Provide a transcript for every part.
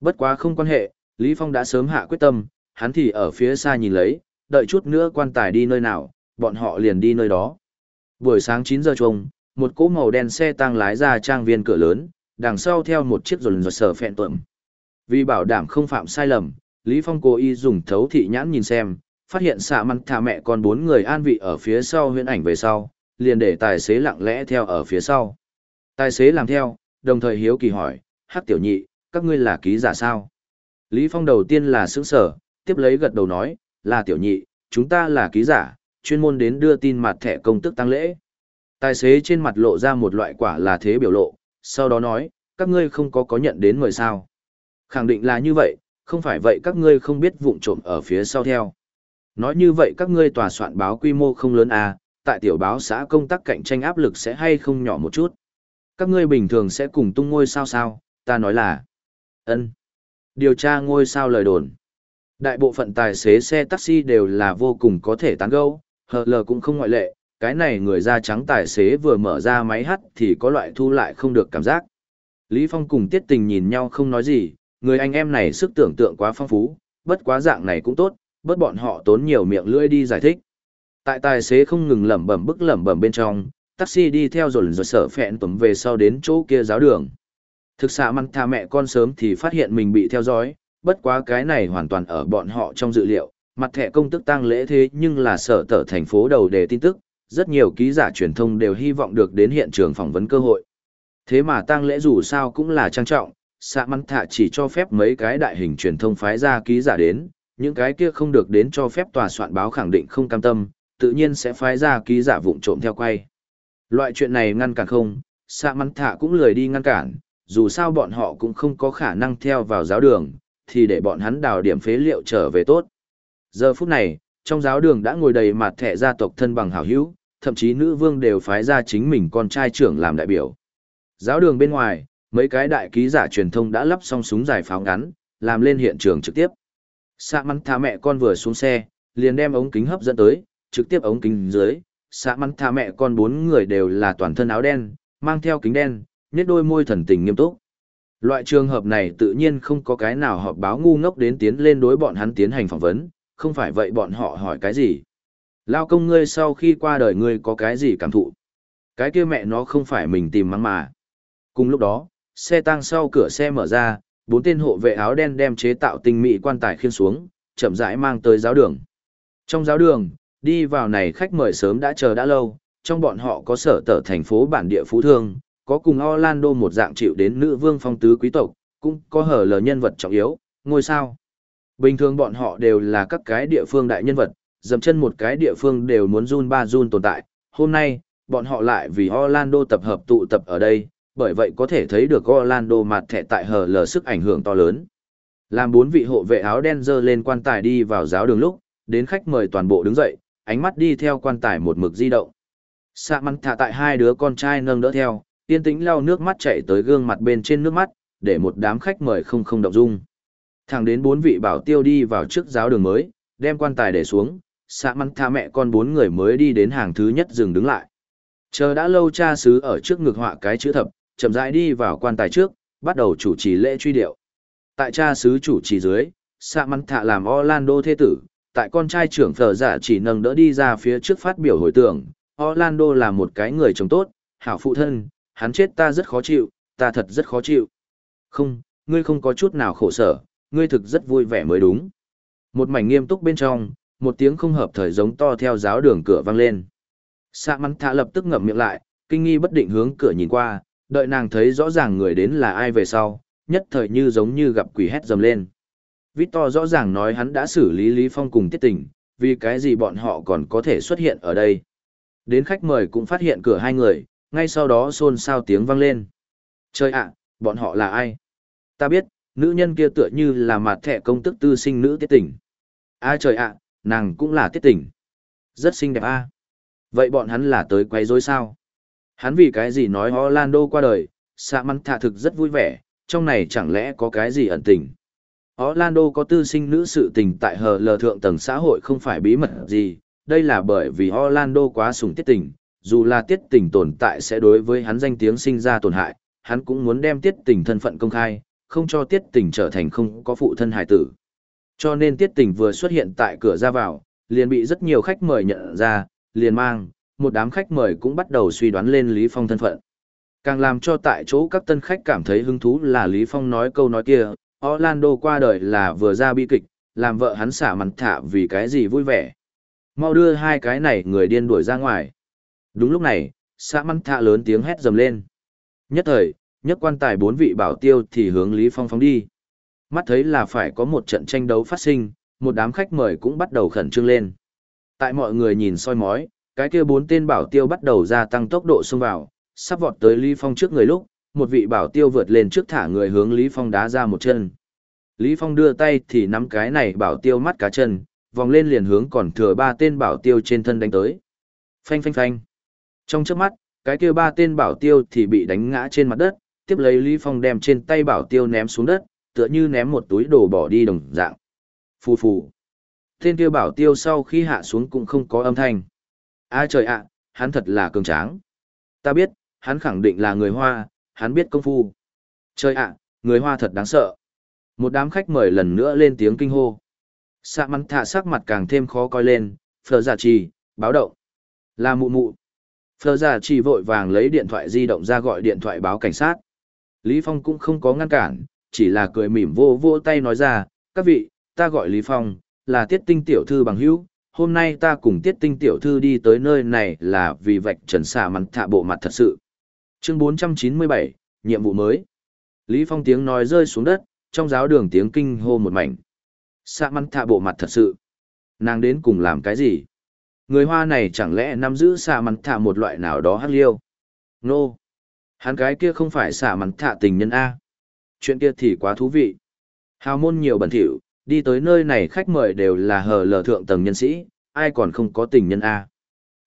Bất quá không quan hệ, Lý Phong đã sớm hạ quyết tâm, hắn thì ở phía xa nhìn lấy, đợi chút nữa quan tài đi nơi nào, bọn họ liền đi nơi đó. Buổi sáng 9 giờ trông, một cỗ màu đen xe tăng lái ra trang viên cửa lớn, đằng sau theo một chiếc rồn rột sở phẹn tuộm. Vì bảo đảm không phạm sai lầm, Lý Phong cố ý dùng thấu thị nhãn nhìn xem, phát hiện xạ măng thả mẹ con bốn người an vị ở phía sau huyễn ảnh về sau, liền để tài xế lặng lẽ theo ở phía sau. Tài xế làm theo, đồng thời hiếu kỳ hỏi, hắc tiểu nhị, các ngươi là ký giả sao? Lý Phong đầu tiên là sững sở, tiếp lấy gật đầu nói, là tiểu nhị, chúng ta là ký giả, chuyên môn đến đưa tin mặt thẻ công tức tăng lễ. Tài xế trên mặt lộ ra một loại quả là thế biểu lộ, sau đó nói, các ngươi không có có nhận đến mời sao. Khẳng định là như vậy, không phải vậy các ngươi không biết vụng trộm ở phía sau theo. Nói như vậy các ngươi tòa soạn báo quy mô không lớn à, tại tiểu báo xã công tác cạnh tranh áp lực sẽ hay không nhỏ một chút. Các ngươi bình thường sẽ cùng tung ngôi sao sao, ta nói là ân Điều tra ngôi sao lời đồn. Đại bộ phận tài xế xe taxi đều là vô cùng có thể tán gẫu, hờ lờ cũng không ngoại lệ, cái này người da trắng tài xế vừa mở ra máy hắt thì có loại thu lại không được cảm giác. Lý Phong cùng Tiết Tình nhìn nhau không nói gì, người anh em này sức tưởng tượng quá phong phú, bất quá dạng này cũng tốt, bất bọn họ tốn nhiều miệng lưỡi đi giải thích. Tại tài xế không ngừng lẩm bẩm bức lẩm bẩm bên trong, taxi đi theo rồi rồi sở phẹn tuẩm về sau đến chỗ kia giáo đường. Thực xạ măn tha mẹ con sớm thì phát hiện mình bị theo dõi, bất quá cái này hoàn toàn ở bọn họ trong dự liệu, mặt thẻ công tức tăng lễ thế nhưng là sở tở thành phố đầu đề tin tức, rất nhiều ký giả truyền thông đều hy vọng được đến hiện trường phỏng vấn cơ hội. Thế mà tăng lễ dù sao cũng là trang trọng, xạ măn thạ chỉ cho phép mấy cái đại hình truyền thông phái ra ký giả đến, những cái kia không được đến cho phép tòa soạn báo khẳng định không cam tâm, tự nhiên sẽ phái ra ký giả vụng trộm theo quay. Loại chuyện này ngăn cản không, xạ măn thạ cũng lười đi ngăn cản, dù sao bọn họ cũng không có khả năng theo vào giáo đường, thì để bọn hắn đào điểm phế liệu trở về tốt. Giờ phút này, trong giáo đường đã ngồi đầy mặt thẻ gia tộc thân bằng hảo hữu, thậm chí nữ vương đều phái ra chính mình con trai trưởng làm đại biểu. Giáo đường bên ngoài, mấy cái đại ký giả truyền thông đã lắp xong súng dài pháo ngắn, làm lên hiện trường trực tiếp. Sạ mắn thả mẹ con vừa xuống xe, liền đem ống kính hấp dẫn tới, trực tiếp ống kính dưới. Sạ mắn thả mẹ con bốn người đều là toàn thân áo đen, mang theo kính đen, nhét đôi môi thần tình nghiêm túc. Loại trường hợp này tự nhiên không có cái nào họp báo ngu ngốc đến tiến lên đối bọn hắn tiến hành phỏng vấn, không phải vậy bọn họ hỏi cái gì. Lao công ngươi sau khi qua đời ngươi có cái gì cảm thụ? Cái kia mẹ nó không phải mình tìm mắng mà. Cùng lúc đó, xe tăng sau cửa xe mở ra, bốn tên hộ vệ áo đen đem chế tạo tinh mỹ quan tài khiên xuống, chậm rãi mang tới giáo đường. Trong giáo đường, đi vào này khách mời sớm đã chờ đã lâu, trong bọn họ có sở tở thành phố bản địa phú thương, có cùng Orlando một dạng chịu đến nữ vương phong tứ quý tộc, cũng có hở lờ nhân vật trọng yếu, ngôi sao. Bình thường bọn họ đều là các cái địa phương đại nhân vật, dầm chân một cái địa phương đều muốn run ba run tồn tại. Hôm nay, bọn họ lại vì Orlando tập hợp tụ tập ở đây, bởi vậy có thể thấy được Orlando mặt thẻ tại hở lờ sức ảnh hưởng to lớn. Làm bốn vị hộ vệ áo đen dơ lên quan tài đi vào giáo đường lúc, đến khách mời toàn bộ đứng dậy, ánh mắt đi theo quan tài một mực di động. Sạ mắn thả tại hai đứa con trai nâng đỡ theo, yên tĩnh lau nước mắt chảy tới gương mặt bên trên nước mắt, để một đám khách mời không không động dung. Thẳng đến bốn vị bảo tiêu đi vào trước giáo đường mới, đem quan tài để xuống, xạ mắn tha mẹ con bốn người mới đi đến hàng thứ nhất dừng đứng lại. Chờ đã lâu cha xứ ở trước ngực họa cái chữ thập, chậm rãi đi vào quan tài trước, bắt đầu chủ trì lễ truy điệu. Tại cha xứ chủ trì dưới, xạ mắn thạ làm Orlando thế tử, tại con trai trưởng thờ giả chỉ nâng đỡ đi ra phía trước phát biểu hồi tưởng, Orlando là một cái người chồng tốt, hảo phụ thân, hắn chết ta rất khó chịu, ta thật rất khó chịu. Không, ngươi không có chút nào khổ sở, ngươi thực rất vui vẻ mới đúng. Một mảnh nghiêm túc bên trong, một tiếng không hợp thời giống to theo giáo đường cửa vang lên. Sạ mắn thạ lập tức ngậm miệng lại, kinh nghi bất định hướng cửa nhìn qua, đợi nàng thấy rõ ràng người đến là ai về sau, nhất thời như giống như gặp quỷ hét dầm lên. Victor rõ ràng nói hắn đã xử lý Lý Phong cùng tiết tình, vì cái gì bọn họ còn có thể xuất hiện ở đây. Đến khách mời cũng phát hiện cửa hai người, ngay sau đó xôn xao tiếng vang lên. Trời ạ, bọn họ là ai? Ta biết, nữ nhân kia tựa như là mặt thẻ công tức tư sinh nữ tiết tỉnh. A à trời ạ, nàng cũng là tiết tỉnh. Rất xinh đẹp a. Vậy bọn hắn là tới quấy rối sao? Hắn vì cái gì nói Orlando qua đời, xạ mắn thạ thực rất vui vẻ, trong này chẳng lẽ có cái gì ẩn tình. Orlando có tư sinh nữ sự tình tại hờ lờ thượng tầng xã hội không phải bí mật gì, đây là bởi vì Orlando quá sủng tiết tình, dù là tiết tình tồn tại sẽ đối với hắn danh tiếng sinh ra tổn hại, hắn cũng muốn đem tiết tình thân phận công khai, không cho tiết tình trở thành không có phụ thân hải tử. Cho nên tiết tình vừa xuất hiện tại cửa ra vào, liền bị rất nhiều khách mời nhận ra, liền mang, một đám khách mời cũng bắt đầu suy đoán lên Lý Phong thân phận. Càng làm cho tại chỗ các tân khách cảm thấy hứng thú là Lý Phong nói câu nói kia, Orlando qua đời là vừa ra bi kịch, làm vợ hắn xả mặt thả vì cái gì vui vẻ. Mau đưa hai cái này người điên đuổi ra ngoài. Đúng lúc này, xã măn thạ lớn tiếng hét dầm lên. Nhất thời, nhất quan tài bốn vị bảo tiêu thì hướng Lý Phong phóng đi. Mắt thấy là phải có một trận tranh đấu phát sinh, một đám khách mời cũng bắt đầu khẩn trương lên. Tại mọi người nhìn soi mói, cái kia bốn tên bảo tiêu bắt đầu gia tăng tốc độ xông vào, sắp vọt tới Lý Phong trước người lúc, một vị bảo tiêu vượt lên trước thả người hướng Lý Phong đá ra một chân. Lý Phong đưa tay thì nắm cái này bảo tiêu mắt cá chân, vòng lên liền hướng còn thừa ba tên bảo tiêu trên thân đánh tới. Phanh phanh phanh. Trong chớp mắt, cái kia ba tên bảo tiêu thì bị đánh ngã trên mặt đất, tiếp lấy Lý Phong đem trên tay bảo tiêu ném xuống đất, tựa như ném một túi đồ bỏ đi đồng dạng. Phù phù. Tên kia bảo tiêu sau khi hạ xuống cũng không có âm thanh. A trời ạ, hắn thật là cường tráng. Ta biết, hắn khẳng định là người Hoa, hắn biết công phu. Trời ạ, người Hoa thật đáng sợ. Một đám khách mời lần nữa lên tiếng kinh hô. Sạ mắn thạ sắc mặt càng thêm khó coi lên, phờ giả trì, báo động. Là mụ mụ. Phờ giả chỉ vội vàng lấy điện thoại di động ra gọi điện thoại báo cảnh sát. Lý Phong cũng không có ngăn cản, chỉ là cười mỉm vô vô tay nói ra, các vị, ta gọi Lý Phong, là tiết tinh tiểu thư bằng hữu, hôm nay ta cùng tiết tinh tiểu thư đi tới nơi này là vì vạch trần xà Mặn thạ bộ mặt thật sự. Chương 497, nhiệm vụ mới. Lý Phong tiếng nói rơi xuống đất, trong giáo đường tiếng kinh hô một mảnh. Xà Mặn thạ bộ mặt thật sự. Nàng đến cùng làm cái gì? Người Hoa này chẳng lẽ nắm giữ xà mắn thạ một loại nào đó hắc liêu? Nô! No. Hắn cái kia không phải xà mắn thạ tình nhân A. Chuyện kia thì quá thú vị. Hào môn nhiều bẩn thỉu, đi tới nơi này khách mời đều là hờ lờ thượng tầng nhân sĩ, ai còn không có tình nhân A.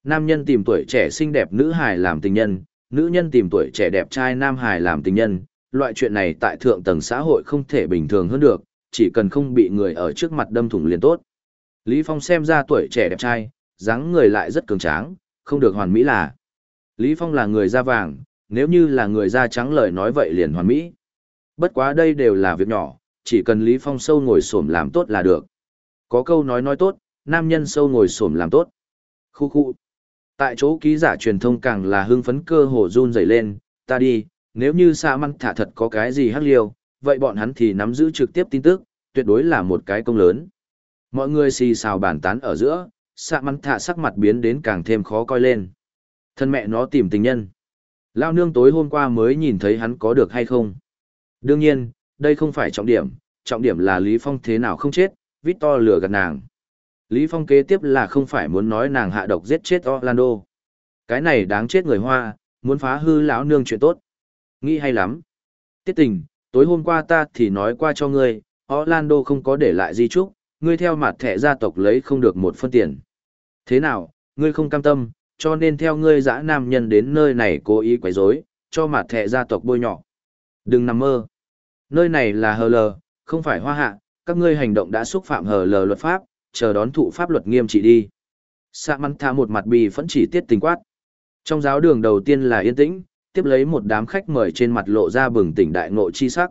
Nam nhân tìm tuổi trẻ xinh đẹp nữ hài làm tình nhân, nữ nhân tìm tuổi trẻ đẹp trai nam hài làm tình nhân, loại chuyện này tại thượng tầng xã hội không thể bình thường hơn được, chỉ cần không bị người ở trước mặt đâm thủng liền tốt. Lý Phong xem ra tuổi trẻ đẹp trai, dáng người lại rất cường tráng, không được hoàn mỹ là. Lý Phong là người da vàng, nếu như là người da trắng lời nói vậy liền hoàn mỹ. Bất quá đây đều là việc nhỏ, chỉ cần Lý Phong sâu ngồi xổm làm tốt là được. Có câu nói nói tốt, nam nhân sâu ngồi xổm làm tốt. Khu khu. Tại chỗ ký giả truyền thông càng là hưng phấn cơ hồ run rẩy lên, ta đi, nếu như Sa Măng thả thật có cái gì hắc liêu, vậy bọn hắn thì nắm giữ trực tiếp tin tức, tuyệt đối là một cái công lớn. Mọi người xì xào bàn tán ở giữa, xạ mắn thả sắc mặt biến đến càng thêm khó coi lên. Thân mẹ nó tìm tình nhân. Lao nương tối hôm qua mới nhìn thấy hắn có được hay không. Đương nhiên, đây không phải trọng điểm, trọng điểm là Lý Phong thế nào không chết, Victor lừa gạt nàng. Lý Phong kế tiếp là không phải muốn nói nàng hạ độc giết chết Orlando. Cái này đáng chết người Hoa, muốn phá hư lão nương chuyện tốt. Nghĩ hay lắm. Tiết tình, tối hôm qua ta thì nói qua cho ngươi, Orlando không có để lại di trúc, ngươi theo mặt thẻ gia tộc lấy không được một phân tiền. Thế nào, ngươi không cam tâm, cho nên theo ngươi dã nam nhân đến nơi này cố ý quấy rối, cho mặt thẻ gia tộc bôi nhọ. Đừng nằm mơ. Nơi này là hờ lờ, không phải hoa hạ, các ngươi hành động đã xúc phạm hờ lờ luật pháp, chờ đón thụ pháp luật nghiêm trị đi. Sạ mắn thả một mặt bì phẫn chỉ tiết tình quát. Trong giáo đường đầu tiên là yên tĩnh, tiếp lấy một đám khách mời trên mặt lộ ra bừng tỉnh đại ngộ chi sắc.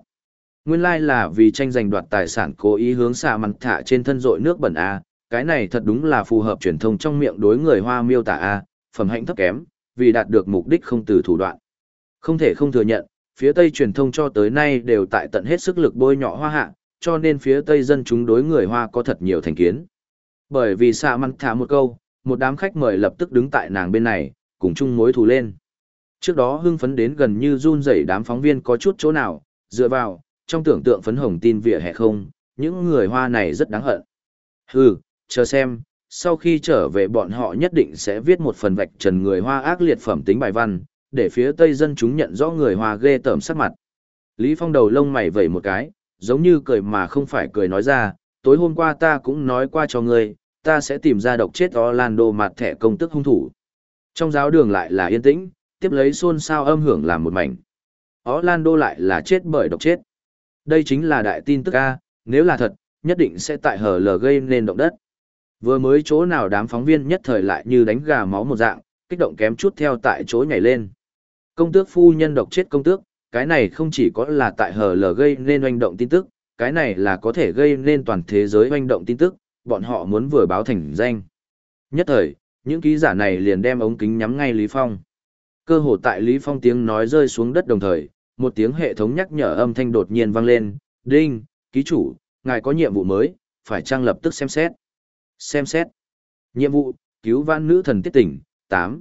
Nguyên lai là vì tranh giành đoạt tài sản cố ý hướng xạ mắn thả trên thân rội nước bẩn A, cái này thật đúng là phù hợp truyền thông trong miệng đối người hoa miêu tả A, phẩm hạnh thấp kém, vì đạt được mục đích không từ thủ đoạn. Không thể không thừa nhận, phía Tây truyền thông cho tới nay đều tại tận hết sức lực bôi nhọ hoa hạ, cho nên phía Tây dân chúng đối người Hoa có thật nhiều thành kiến. Bởi vì xạ mắn thả một câu, một đám khách mời lập tức đứng tại nàng bên này, cùng chung mối thù lên. Trước đó hưng phấn đến gần như run rẩy đám phóng viên có chút chỗ nào, dựa vào, trong tưởng tượng phấn hồng tin vỉa hè không, những người Hoa này rất đáng hận. Hừ, chờ xem, sau khi trở về bọn họ nhất định sẽ viết một phần vạch trần người Hoa ác liệt phẩm tính bài văn, để phía Tây dân chúng nhận rõ người Hoa ghê tởm sắc mặt. Lý Phong đầu lông mày vẩy một cái, giống như cười mà không phải cười nói ra, tối hôm qua ta cũng nói qua cho ngươi, ta sẽ tìm ra độc chết Orlando mặt thẻ công tức hung thủ. Trong giáo đường lại là yên tĩnh, tiếp lấy xôn xao âm hưởng làm một mảnh. Orlando lại là chết bởi độc chết. Đây chính là đại tin tức A, nếu là thật, nhất định sẽ tại hở lờ gây nên động đất. Vừa mới chỗ nào đám phóng viên nhất thời lại như đánh gà máu một dạng, kích động kém chút theo tại chỗ nhảy lên. Công tước phu nhân độc chết công tước, cái này không chỉ có là tại hờ lờ gây nên oanh động tin tức, cái này là có thể gây nên toàn thế giới oanh động tin tức, bọn họ muốn vừa báo thành danh. Nhất thời, những ký giả này liền đem ống kính nhắm ngay Lý Phong. Cơ hồ tại Lý Phong tiếng nói rơi xuống đất đồng thời, một tiếng hệ thống nhắc nhở âm thanh đột nhiên vang lên, "Đinh, ký chủ, ngài có nhiệm vụ mới, phải trang lập tức xem xét." Xem xét. Nhiệm vụ, cứu vãn nữ thần tiết tỉnh, tám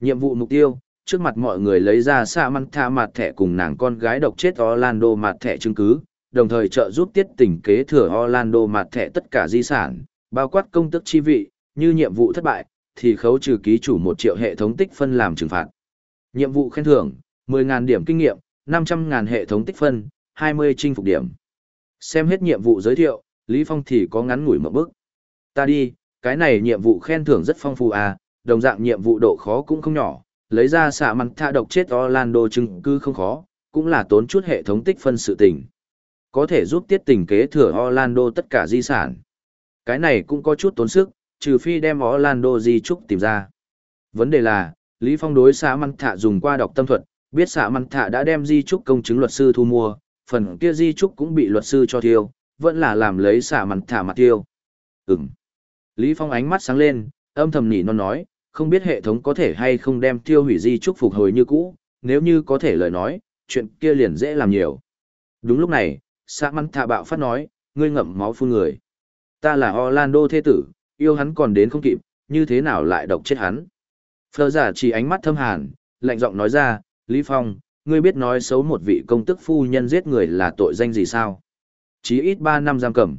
Nhiệm vụ mục tiêu, trước mặt mọi người lấy ra xa măng tha mặt thẻ cùng nàng con gái độc chết Orlando mặt thẻ chứng cứ, đồng thời trợ giúp tiết tỉnh kế thừa Orlando mặt thẻ tất cả di sản, bao quát công tức chi vị, như nhiệm vụ thất bại, thì khấu trừ ký chủ một triệu hệ thống tích phân làm trừng phạt. Nhiệm vụ khen thưởng, 10.000 điểm kinh nghiệm, 500.000 hệ thống tích phân, 20 chinh phục điểm. Xem hết nhiệm vụ giới thiệu, Lý Phong thì có ngắn ngủi một bước. Ta đi, cái này nhiệm vụ khen thưởng rất phong phú à, đồng dạng nhiệm vụ độ khó cũng không nhỏ, lấy ra xạ mặt tha độc chết Orlando chứng cứ không khó, cũng là tốn chút hệ thống tích phân sự tình. Có thể giúp tiết tình kế thừa Orlando tất cả di sản. Cái này cũng có chút tốn sức, trừ phi đem Orlando di trúc tìm ra. Vấn đề là, Lý Phong đối xã mặn Thạ dùng qua đọc tâm thuật, biết xã mặn Thạ đã đem di trúc công chứng luật sư thu mua, phần kia di trúc cũng bị luật sư cho tiêu, vẫn là làm lấy xã mặn Thạ mặt tiêu. Ừm. Lý Phong ánh mắt sáng lên, âm thầm nỉ non nói, không biết hệ thống có thể hay không đem tiêu hủy di trúc phục hồi như cũ, nếu như có thể lời nói, chuyện kia liền dễ làm nhiều. Đúng lúc này, xã Măng Thạ bạo phát nói, ngươi ngậm máu phun người. Ta là Orlando thế tử, yêu hắn còn đến không kịp, như thế nào lại độc chết hắn. Phờ giả chỉ ánh mắt thâm hàn, lạnh giọng nói ra, Lý Phong, ngươi biết nói xấu một vị công tức phu nhân giết người là tội danh gì sao? Chí ít 3 năm giam cầm.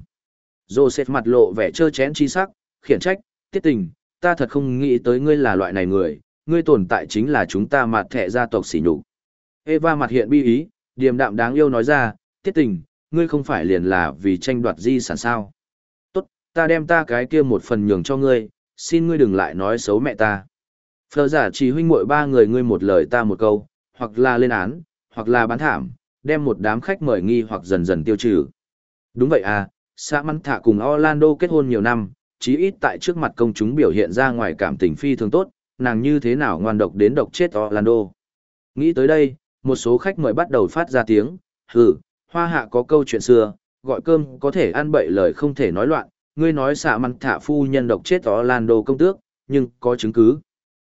Joseph mặt lộ vẻ trơ chén chi sắc, khiển trách, tiết tình, ta thật không nghĩ tới ngươi là loại này người, ngươi tồn tại chính là chúng ta mặt thẻ gia tộc xỉ nhục. Eva mặt hiện bi ý, điềm đạm đáng yêu nói ra, tiết tình, ngươi không phải liền là vì tranh đoạt di sản sao. Tốt, ta đem ta cái kia một phần nhường cho ngươi, xin ngươi đừng lại nói xấu mẹ ta. Phờ giả chỉ huynh muội ba người ngươi một lời ta một câu, hoặc là lên án, hoặc là bán thảm, đem một đám khách mời nghi hoặc dần dần tiêu trừ. Đúng vậy à, xã mắn thạ cùng Orlando kết hôn nhiều năm, chí ít tại trước mặt công chúng biểu hiện ra ngoài cảm tình phi thường tốt, nàng như thế nào ngoan độc đến độc chết Orlando. Nghĩ tới đây, một số khách mời bắt đầu phát ra tiếng, hừ, hoa hạ có câu chuyện xưa, gọi cơm có thể ăn bậy lời không thể nói loạn, ngươi nói xạ mắn thả phu nhân độc chết Orlando công tước, nhưng có chứng cứ.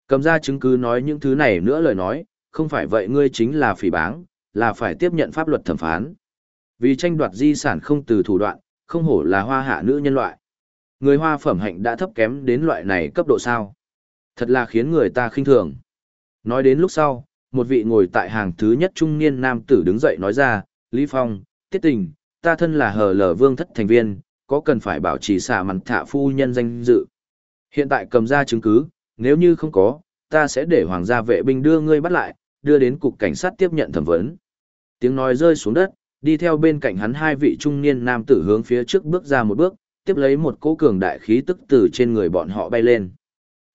Cầm ra chứng cứ nói những thứ này nữa lời nói, không phải vậy ngươi chính là phỉ báng, là phải tiếp nhận pháp luật thẩm phán. Vì tranh đoạt di sản không từ thủ đoạn, không hổ là hoa hạ nữ nhân loại. Người hoa phẩm hạnh đã thấp kém đến loại này cấp độ sao. Thật là khiến người ta khinh thường. Nói đến lúc sau, một vị ngồi tại hàng thứ nhất trung niên nam tử đứng dậy nói ra, Lý Phong, tiết tình, ta thân là hờ lờ vương thất thành viên, có cần phải bảo trì xả mặt thạ phu nhân danh dự. Hiện tại cầm ra chứng cứ, nếu như không có, ta sẽ để hoàng gia vệ binh đưa ngươi bắt lại, đưa đến cục cảnh sát tiếp nhận thẩm vấn. Tiếng nói rơi xuống đất, đi theo bên cạnh hắn hai vị trung niên nam tử hướng phía trước bước ra một bước, tiếp lấy một cỗ cường đại khí tức từ trên người bọn họ bay lên.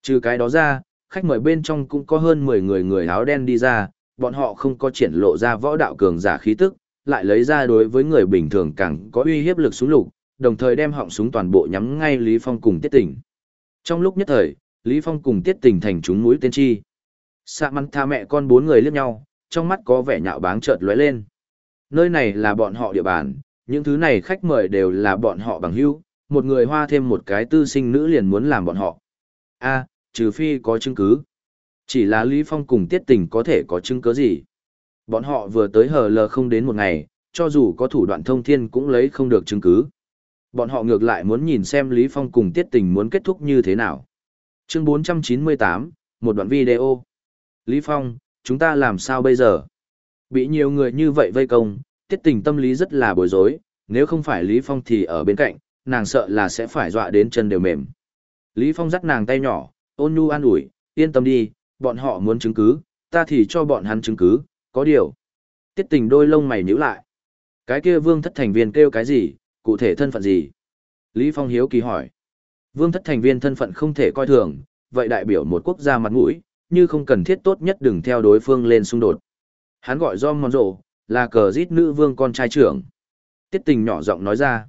Trừ cái đó ra, khách mời bên trong cũng có hơn 10 người người áo đen đi ra, bọn họ không có triển lộ ra võ đạo cường giả khí tức, lại lấy ra đối với người bình thường càng có uy hiếp lực súng lục, đồng thời đem họng súng toàn bộ nhắm ngay Lý Phong cùng Tiết Tỉnh. Trong lúc nhất thời, Lý Phong cùng Tiết Tình thành chúng mũi tên chi. Sạ mắn tha mẹ con bốn người liếc nhau, trong mắt có vẻ nhạo báng chợt lóe lên. Nơi này là bọn họ địa bàn, những thứ này khách mời đều là bọn họ bằng hữu, một người hoa thêm một cái tư sinh nữ liền muốn làm bọn họ. A, trừ phi có chứng cứ. Chỉ là Lý Phong cùng Tiết Tình có thể có chứng cứ gì. Bọn họ vừa tới hờ lờ không đến một ngày, cho dù có thủ đoạn thông thiên cũng lấy không được chứng cứ. Bọn họ ngược lại muốn nhìn xem Lý Phong cùng Tiết Tình muốn kết thúc như thế nào. Chương 498, một đoạn video. Lý Phong, chúng ta làm sao bây giờ? Bị nhiều người như vậy vây công, tiết tình tâm lý rất là bối rối, nếu không phải Lý Phong thì ở bên cạnh, nàng sợ là sẽ phải dọa đến chân đều mềm. Lý Phong dắt nàng tay nhỏ, ôn nhu an ủi, yên tâm đi, bọn họ muốn chứng cứ, ta thì cho bọn hắn chứng cứ, có điều. Tiết tình đôi lông mày nhíu lại. Cái kia vương thất thành viên kêu cái gì, cụ thể thân phận gì? Lý Phong hiếu kỳ hỏi. Vương thất thành viên thân phận không thể coi thường, vậy đại biểu một quốc gia mặt mũi, như không cần thiết tốt nhất đừng theo đối phương lên xung đột. Hắn gọi John mòn là cờ giết nữ vương con trai trưởng. Tiết tình nhỏ giọng nói ra.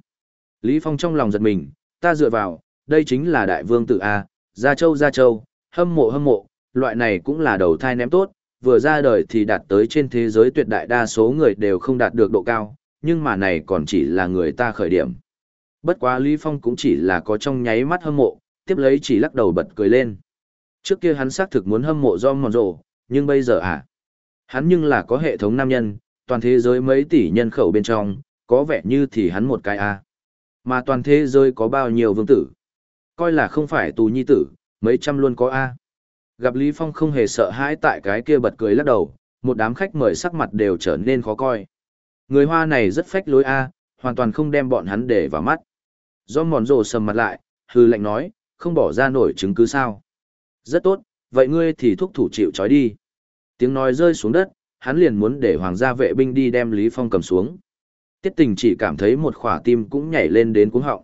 Lý Phong trong lòng giật mình, ta dựa vào, đây chính là đại vương tử A, Gia Châu Gia Châu, hâm mộ hâm mộ, loại này cũng là đầu thai ném tốt, vừa ra đời thì đạt tới trên thế giới tuyệt đại đa số người đều không đạt được độ cao, nhưng mà này còn chỉ là người ta khởi điểm. Bất quá Lý Phong cũng chỉ là có trong nháy mắt hâm mộ, tiếp lấy chỉ lắc đầu bật cười lên. Trước kia hắn xác thực muốn hâm mộ do mòn rộ, nhưng bây giờ à? Hắn nhưng là có hệ thống nam nhân, toàn thế giới mấy tỷ nhân khẩu bên trong, có vẻ như thì hắn một cái à. Mà toàn thế giới có bao nhiêu vương tử? Coi là không phải tù nhi tử, mấy trăm luôn có a. Gặp Lý Phong không hề sợ hãi tại cái kia bật cười lắc đầu, một đám khách mời sắc mặt đều trở nên khó coi. Người Hoa này rất phách lối a, hoàn toàn không đem bọn hắn để vào mắt. Do mòn rồ sầm mặt lại, hư lệnh nói, không bỏ ra nổi chứng cứ sao. Rất tốt, vậy ngươi thì thúc thủ chịu trói đi. Tiếng nói rơi xuống đất, hắn liền muốn để hoàng gia vệ binh đi đem Lý Phong cầm xuống. Tiết tình chỉ cảm thấy một khỏa tim cũng nhảy lên đến cuống họng.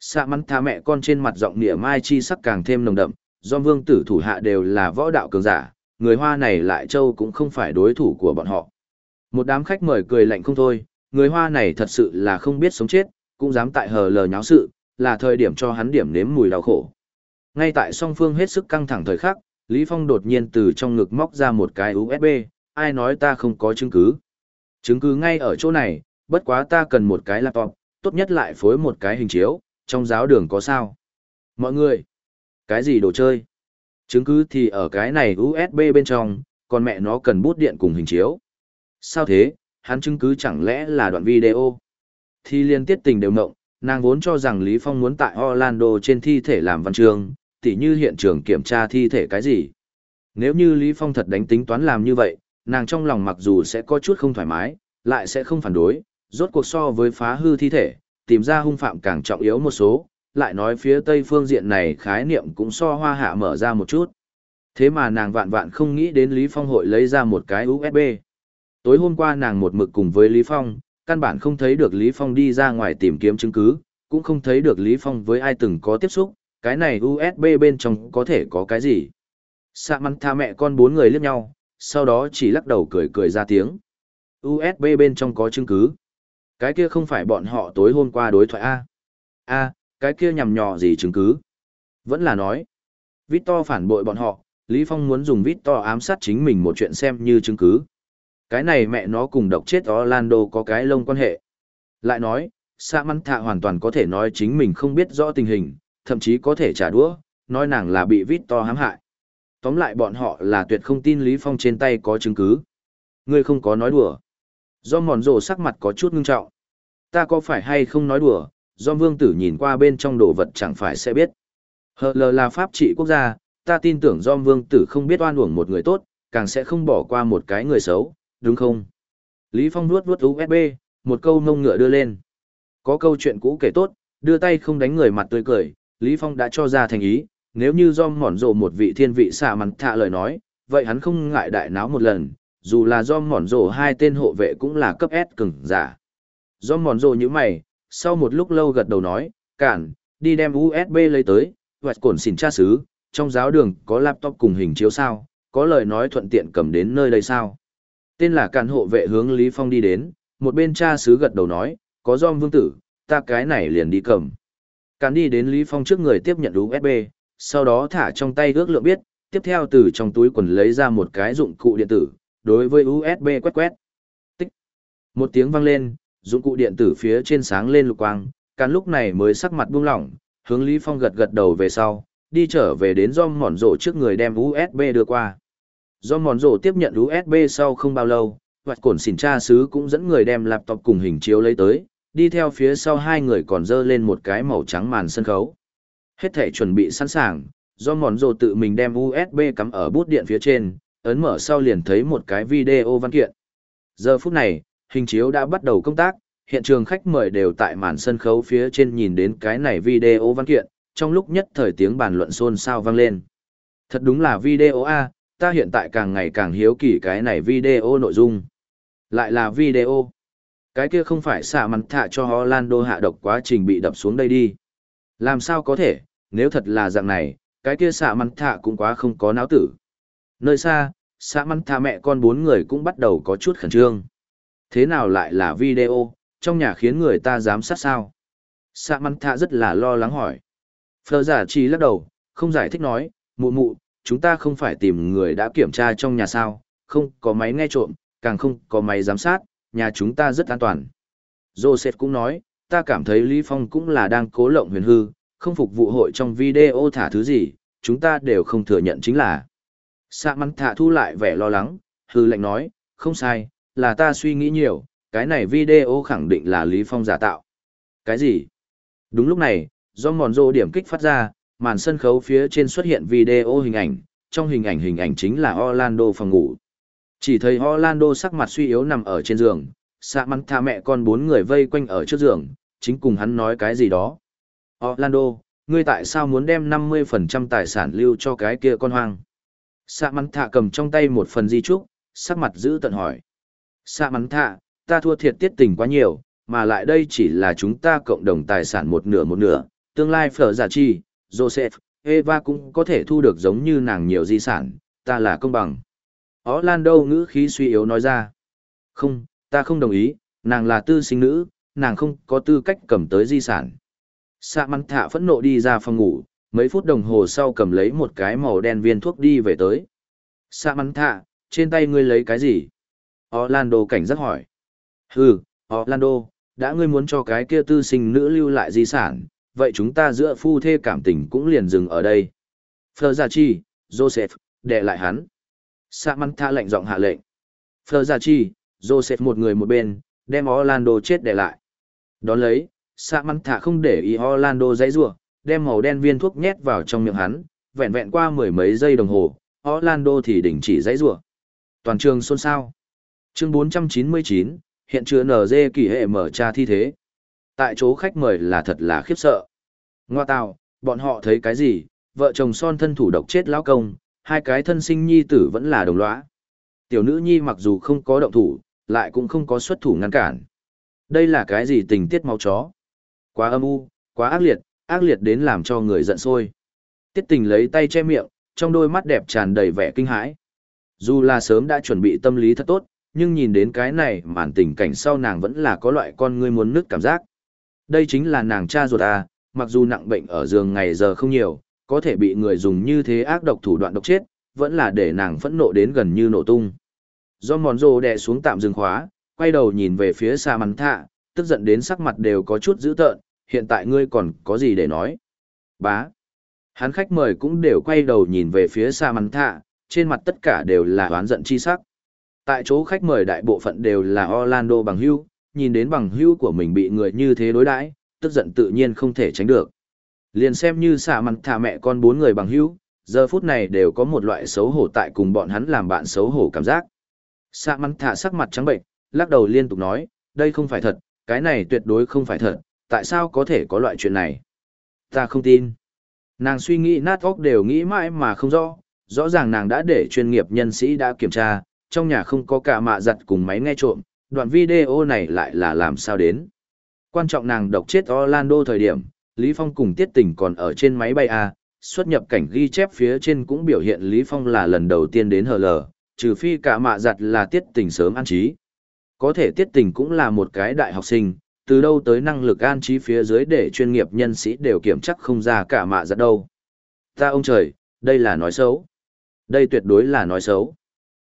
Xạ mắn tha mẹ con trên mặt giọng nịa mai chi sắc càng thêm nồng đậm, do vương tử thủ hạ đều là võ đạo cường giả, người hoa này lại châu cũng không phải đối thủ của bọn họ. Một đám khách mời cười lạnh không thôi, người hoa này thật sự là không biết sống chết, cũng dám tại hờ lờ nháo sự, là thời điểm cho hắn điểm nếm mùi đau khổ. Ngay tại song phương hết sức căng thẳng thời khắc, Lý Phong đột nhiên từ trong ngực móc ra một cái USB, ai nói ta không có chứng cứ. Chứng cứ ngay ở chỗ này, bất quá ta cần một cái laptop, tốt nhất lại phối một cái hình chiếu, trong giáo đường có sao. Mọi người, cái gì đồ chơi? Chứng cứ thì ở cái này USB bên trong, còn mẹ nó cần bút điện cùng hình chiếu. Sao thế, hắn chứng cứ chẳng lẽ là đoạn video? Thì liên tiết tình đều mộng, nàng vốn cho rằng Lý Phong muốn tại Orlando trên thi thể làm văn trường, tỉ như hiện trường kiểm tra thi thể cái gì. Nếu như Lý Phong thật đánh tính toán làm như vậy, nàng trong lòng mặc dù sẽ có chút không thoải mái, lại sẽ không phản đối, rốt cuộc so với phá hư thi thể, tìm ra hung phạm càng trọng yếu một số, lại nói phía tây phương diện này khái niệm cũng so hoa hạ mở ra một chút. Thế mà nàng vạn vạn không nghĩ đến Lý Phong hội lấy ra một cái USB. Tối hôm qua nàng một mực cùng với Lý Phong, căn bản không thấy được Lý Phong đi ra ngoài tìm kiếm chứng cứ, cũng không thấy được Lý Phong với ai từng có tiếp xúc, cái này USB bên trong có thể có cái gì. Sạ mắn tha mẹ con bốn người liếc nhau, sau đó chỉ lắc đầu cười cười ra tiếng. USB bên trong có chứng cứ. Cái kia không phải bọn họ tối hôm qua đối thoại A. A, cái kia nhằm nhò gì chứng cứ. Vẫn là nói. Victor phản bội bọn họ, Lý Phong muốn dùng Victor ám sát chính mình một chuyện xem như chứng cứ. Cái này mẹ nó cùng độc chết Orlando có cái lông quan hệ. Lại nói, Sa Măn Thạ hoàn toàn có thể nói chính mình không biết rõ tình hình, thậm chí có thể trả đũa, nói nàng là bị Victor hãm hại. Tóm lại bọn họ là tuyệt không tin Lý Phong trên tay có chứng cứ. Ngươi không có nói đùa. Do mòn rồ sắc mặt có chút ngưng trọng. Ta có phải hay không nói đùa, do vương tử nhìn qua bên trong đồ vật chẳng phải sẽ biết. Hờ lờ là pháp trị quốc gia, ta tin tưởng do vương tử không biết oan uổng một người tốt, càng sẽ không bỏ qua một cái người xấu, đúng không? Lý Phong nuốt nuốt USB, một câu nông ngựa đưa lên. Có câu chuyện cũ kể tốt, đưa tay không đánh người mặt tươi cười, Lý Phong đã cho ra thành ý, nếu như do mòn rộ một vị thiên vị xạ mặn thạ lời nói, vậy hắn không ngại đại náo một lần, dù là do mòn rổ hai tên hộ vệ cũng là cấp S cứng, giả. Do mòn rổ như mày, sau một lúc lâu gật đầu nói, cản, đi đem USB lấy tới, hoặc cổn xỉn tra xứ, trong giáo đường có laptop cùng hình chiếu sao, có lời nói thuận tiện cầm đến nơi đây sao. Tên là cản hộ vệ hướng Lý Phong đi đến, một bên cha xứ gật đầu nói, có do vương tử, ta cái này liền đi cầm. Cản đi đến Lý Phong trước người tiếp nhận USB, sau đó thả trong tay ước lượng biết, tiếp theo từ trong túi quần lấy ra một cái dụng cụ điện tử, đối với USB quét quét. Tích. Một tiếng vang lên, dụng cụ điện tử phía trên sáng lên lục quang, càn lúc này mới sắc mặt buông lỏng, hướng Lý Phong gật gật đầu về sau, đi trở về đến do mòn rổ trước người đem USB đưa qua. Do mòn rổ tiếp nhận USB sau không bao lâu, hoặc cổn xỉn tra sứ cũng dẫn người đem laptop cùng hình chiếu lấy tới, đi theo phía sau hai người còn dơ lên một cái màu trắng màn sân khấu. Hết thể chuẩn bị sẵn sàng, do mòn rổ tự mình đem USB cắm ở bút điện phía trên, ấn mở sau liền thấy một cái video văn kiện. Giờ phút này, hình chiếu đã bắt đầu công tác, hiện trường khách mời đều tại màn sân khấu phía trên nhìn đến cái này video văn kiện, trong lúc nhất thời tiếng bàn luận xôn xao vang lên. Thật đúng là video A, ta hiện tại càng ngày càng hiếu kỳ cái này video nội dung. Lại là video. Cái kia không phải xả mặt thạ cho Orlando hạ độc quá trình bị đập xuống đây đi. Làm sao có thể, nếu thật là dạng này, cái kia xả mặt thạ cũng quá không có náo tử. Nơi xa, xã mắn thà mẹ con bốn người cũng bắt đầu có chút khẩn trương. Thế nào lại là video, trong nhà khiến người ta dám sát sao? xã măn thà rất là lo lắng hỏi. Phờ giả chỉ lắc đầu, không giải thích nói, mụ mụ, chúng ta không phải tìm người đã kiểm tra trong nhà sao, không có máy nghe trộm, càng không có máy giám sát, nhà chúng ta rất an toàn. Joseph cũng nói, ta cảm thấy Lý Phong cũng là đang cố lộng huyền hư, không phục vụ hội trong video thả thứ gì, chúng ta đều không thừa nhận chính là. Sạ mắn thả thu lại vẻ lo lắng, hư lệnh nói, không sai, là ta suy nghĩ nhiều, cái này video khẳng định là Lý Phong giả tạo. Cái gì? Đúng lúc này, do mòn rô điểm kích phát ra, màn sân khấu phía trên xuất hiện video hình ảnh, trong hình ảnh hình ảnh chính là Orlando phòng ngủ. Chỉ thấy Orlando sắc mặt suy yếu nằm ở trên giường, Sạ mắn tha mẹ con bốn người vây quanh ở trước giường, chính cùng hắn nói cái gì đó. Orlando, ngươi tại sao muốn đem 50% tài sản lưu cho cái kia con hoang? Sạ mắn thạ cầm trong tay một phần di trúc, sắc mặt giữ tận hỏi. Sạ mắn thạ, ta thua thiệt tiết tình quá nhiều, mà lại đây chỉ là chúng ta cộng đồng tài sản một nửa một nửa, tương lai phở giả chi, Joseph, Eva cũng có thể thu được giống như nàng nhiều di sản, ta là công bằng. Orlando ngữ khí suy yếu nói ra. Không, ta không đồng ý, nàng là tư sinh nữ, nàng không có tư cách cầm tới di sản. Sạ mắn thạ phẫn nộ đi ra phòng ngủ, mấy phút đồng hồ sau cầm lấy một cái màu đen viên thuốc đi về tới. Sa mắn thạ, trên tay ngươi lấy cái gì? Orlando cảnh giác hỏi. Hừ, Orlando, đã ngươi muốn cho cái kia tư sinh nữ lưu lại di sản, vậy chúng ta giữa phu thê cảm tình cũng liền dừng ở đây. Phờ Gia Chi, Joseph, đệ lại hắn. Sa mắn thạ lệnh giọng hạ lệnh. Phờ Gia Chi, Joseph một người một bên, đem Orlando chết để lại. Đón lấy, Sa mắn thạ không để ý Orlando dãy rủa đem màu đen viên thuốc nhét vào trong miệng hắn, vẹn vẹn qua mười mấy giây đồng hồ, Orlando thì đình chỉ dãy rủa Toàn trường xôn xao. Chương 499, hiện chứa NG kỳ hệ mở tra thi thế. Tại chỗ khách mời là thật là khiếp sợ. Ngoa tào, bọn họ thấy cái gì, vợ chồng son thân thủ độc chết lão công, hai cái thân sinh nhi tử vẫn là đồng lõa. Tiểu nữ nhi mặc dù không có động thủ, lại cũng không có xuất thủ ngăn cản. Đây là cái gì tình tiết máu chó? Quá âm u, quá ác liệt, ác liệt đến làm cho người giận sôi. Tiết tình lấy tay che miệng, trong đôi mắt đẹp tràn đầy vẻ kinh hãi. Dù là sớm đã chuẩn bị tâm lý thật tốt, nhưng nhìn đến cái này màn tình cảnh sau nàng vẫn là có loại con ngươi muốn nứt cảm giác. Đây chính là nàng cha ruột à, mặc dù nặng bệnh ở giường ngày giờ không nhiều, có thể bị người dùng như thế ác độc thủ đoạn độc chết, vẫn là để nàng phẫn nộ đến gần như nổ tung. Do mòn rồ đè xuống tạm dừng khóa, quay đầu nhìn về phía xa mắn thạ, tức giận đến sắc mặt đều có chút dữ tợn, hiện tại ngươi còn có gì để nói? Bá. Hắn khách mời cũng đều quay đầu nhìn về phía xa mắn thạ, trên mặt tất cả đều là oán giận chi sắc. Tại chỗ khách mời đại bộ phận đều là Orlando bằng hưu, nhìn đến bằng hưu của mình bị người như thế đối đãi, tức giận tự nhiên không thể tránh được. Liền xem như xả mặt thả mẹ con bốn người bằng hưu, giờ phút này đều có một loại xấu hổ tại cùng bọn hắn làm bạn xấu hổ cảm giác. Xạ mắn thả sắc mặt trắng bệnh, lắc đầu liên tục nói, đây không phải thật, cái này tuyệt đối không phải thật, tại sao có thể có loại chuyện này? Ta không tin. Nàng suy nghĩ nát óc đều nghĩ mãi mà không rõ, rõ ràng nàng đã để chuyên nghiệp nhân sĩ đã kiểm tra, trong nhà không có cả mạ giặt cùng máy nghe trộm, đoạn video này lại là làm sao đến. Quan trọng nàng độc chết Orlando thời điểm, Lý Phong cùng Tiết Tình còn ở trên máy bay A, xuất nhập cảnh ghi chép phía trên cũng biểu hiện Lý Phong là lần đầu tiên đến HL, trừ phi cả mạ giặt là Tiết Tình sớm an trí. Có thể Tiết Tình cũng là một cái đại học sinh, từ đâu tới năng lực an trí phía dưới để chuyên nghiệp nhân sĩ đều kiểm chắc không ra cả mạ giặt đâu. Ta ông trời, đây là nói xấu. Đây tuyệt đối là nói xấu.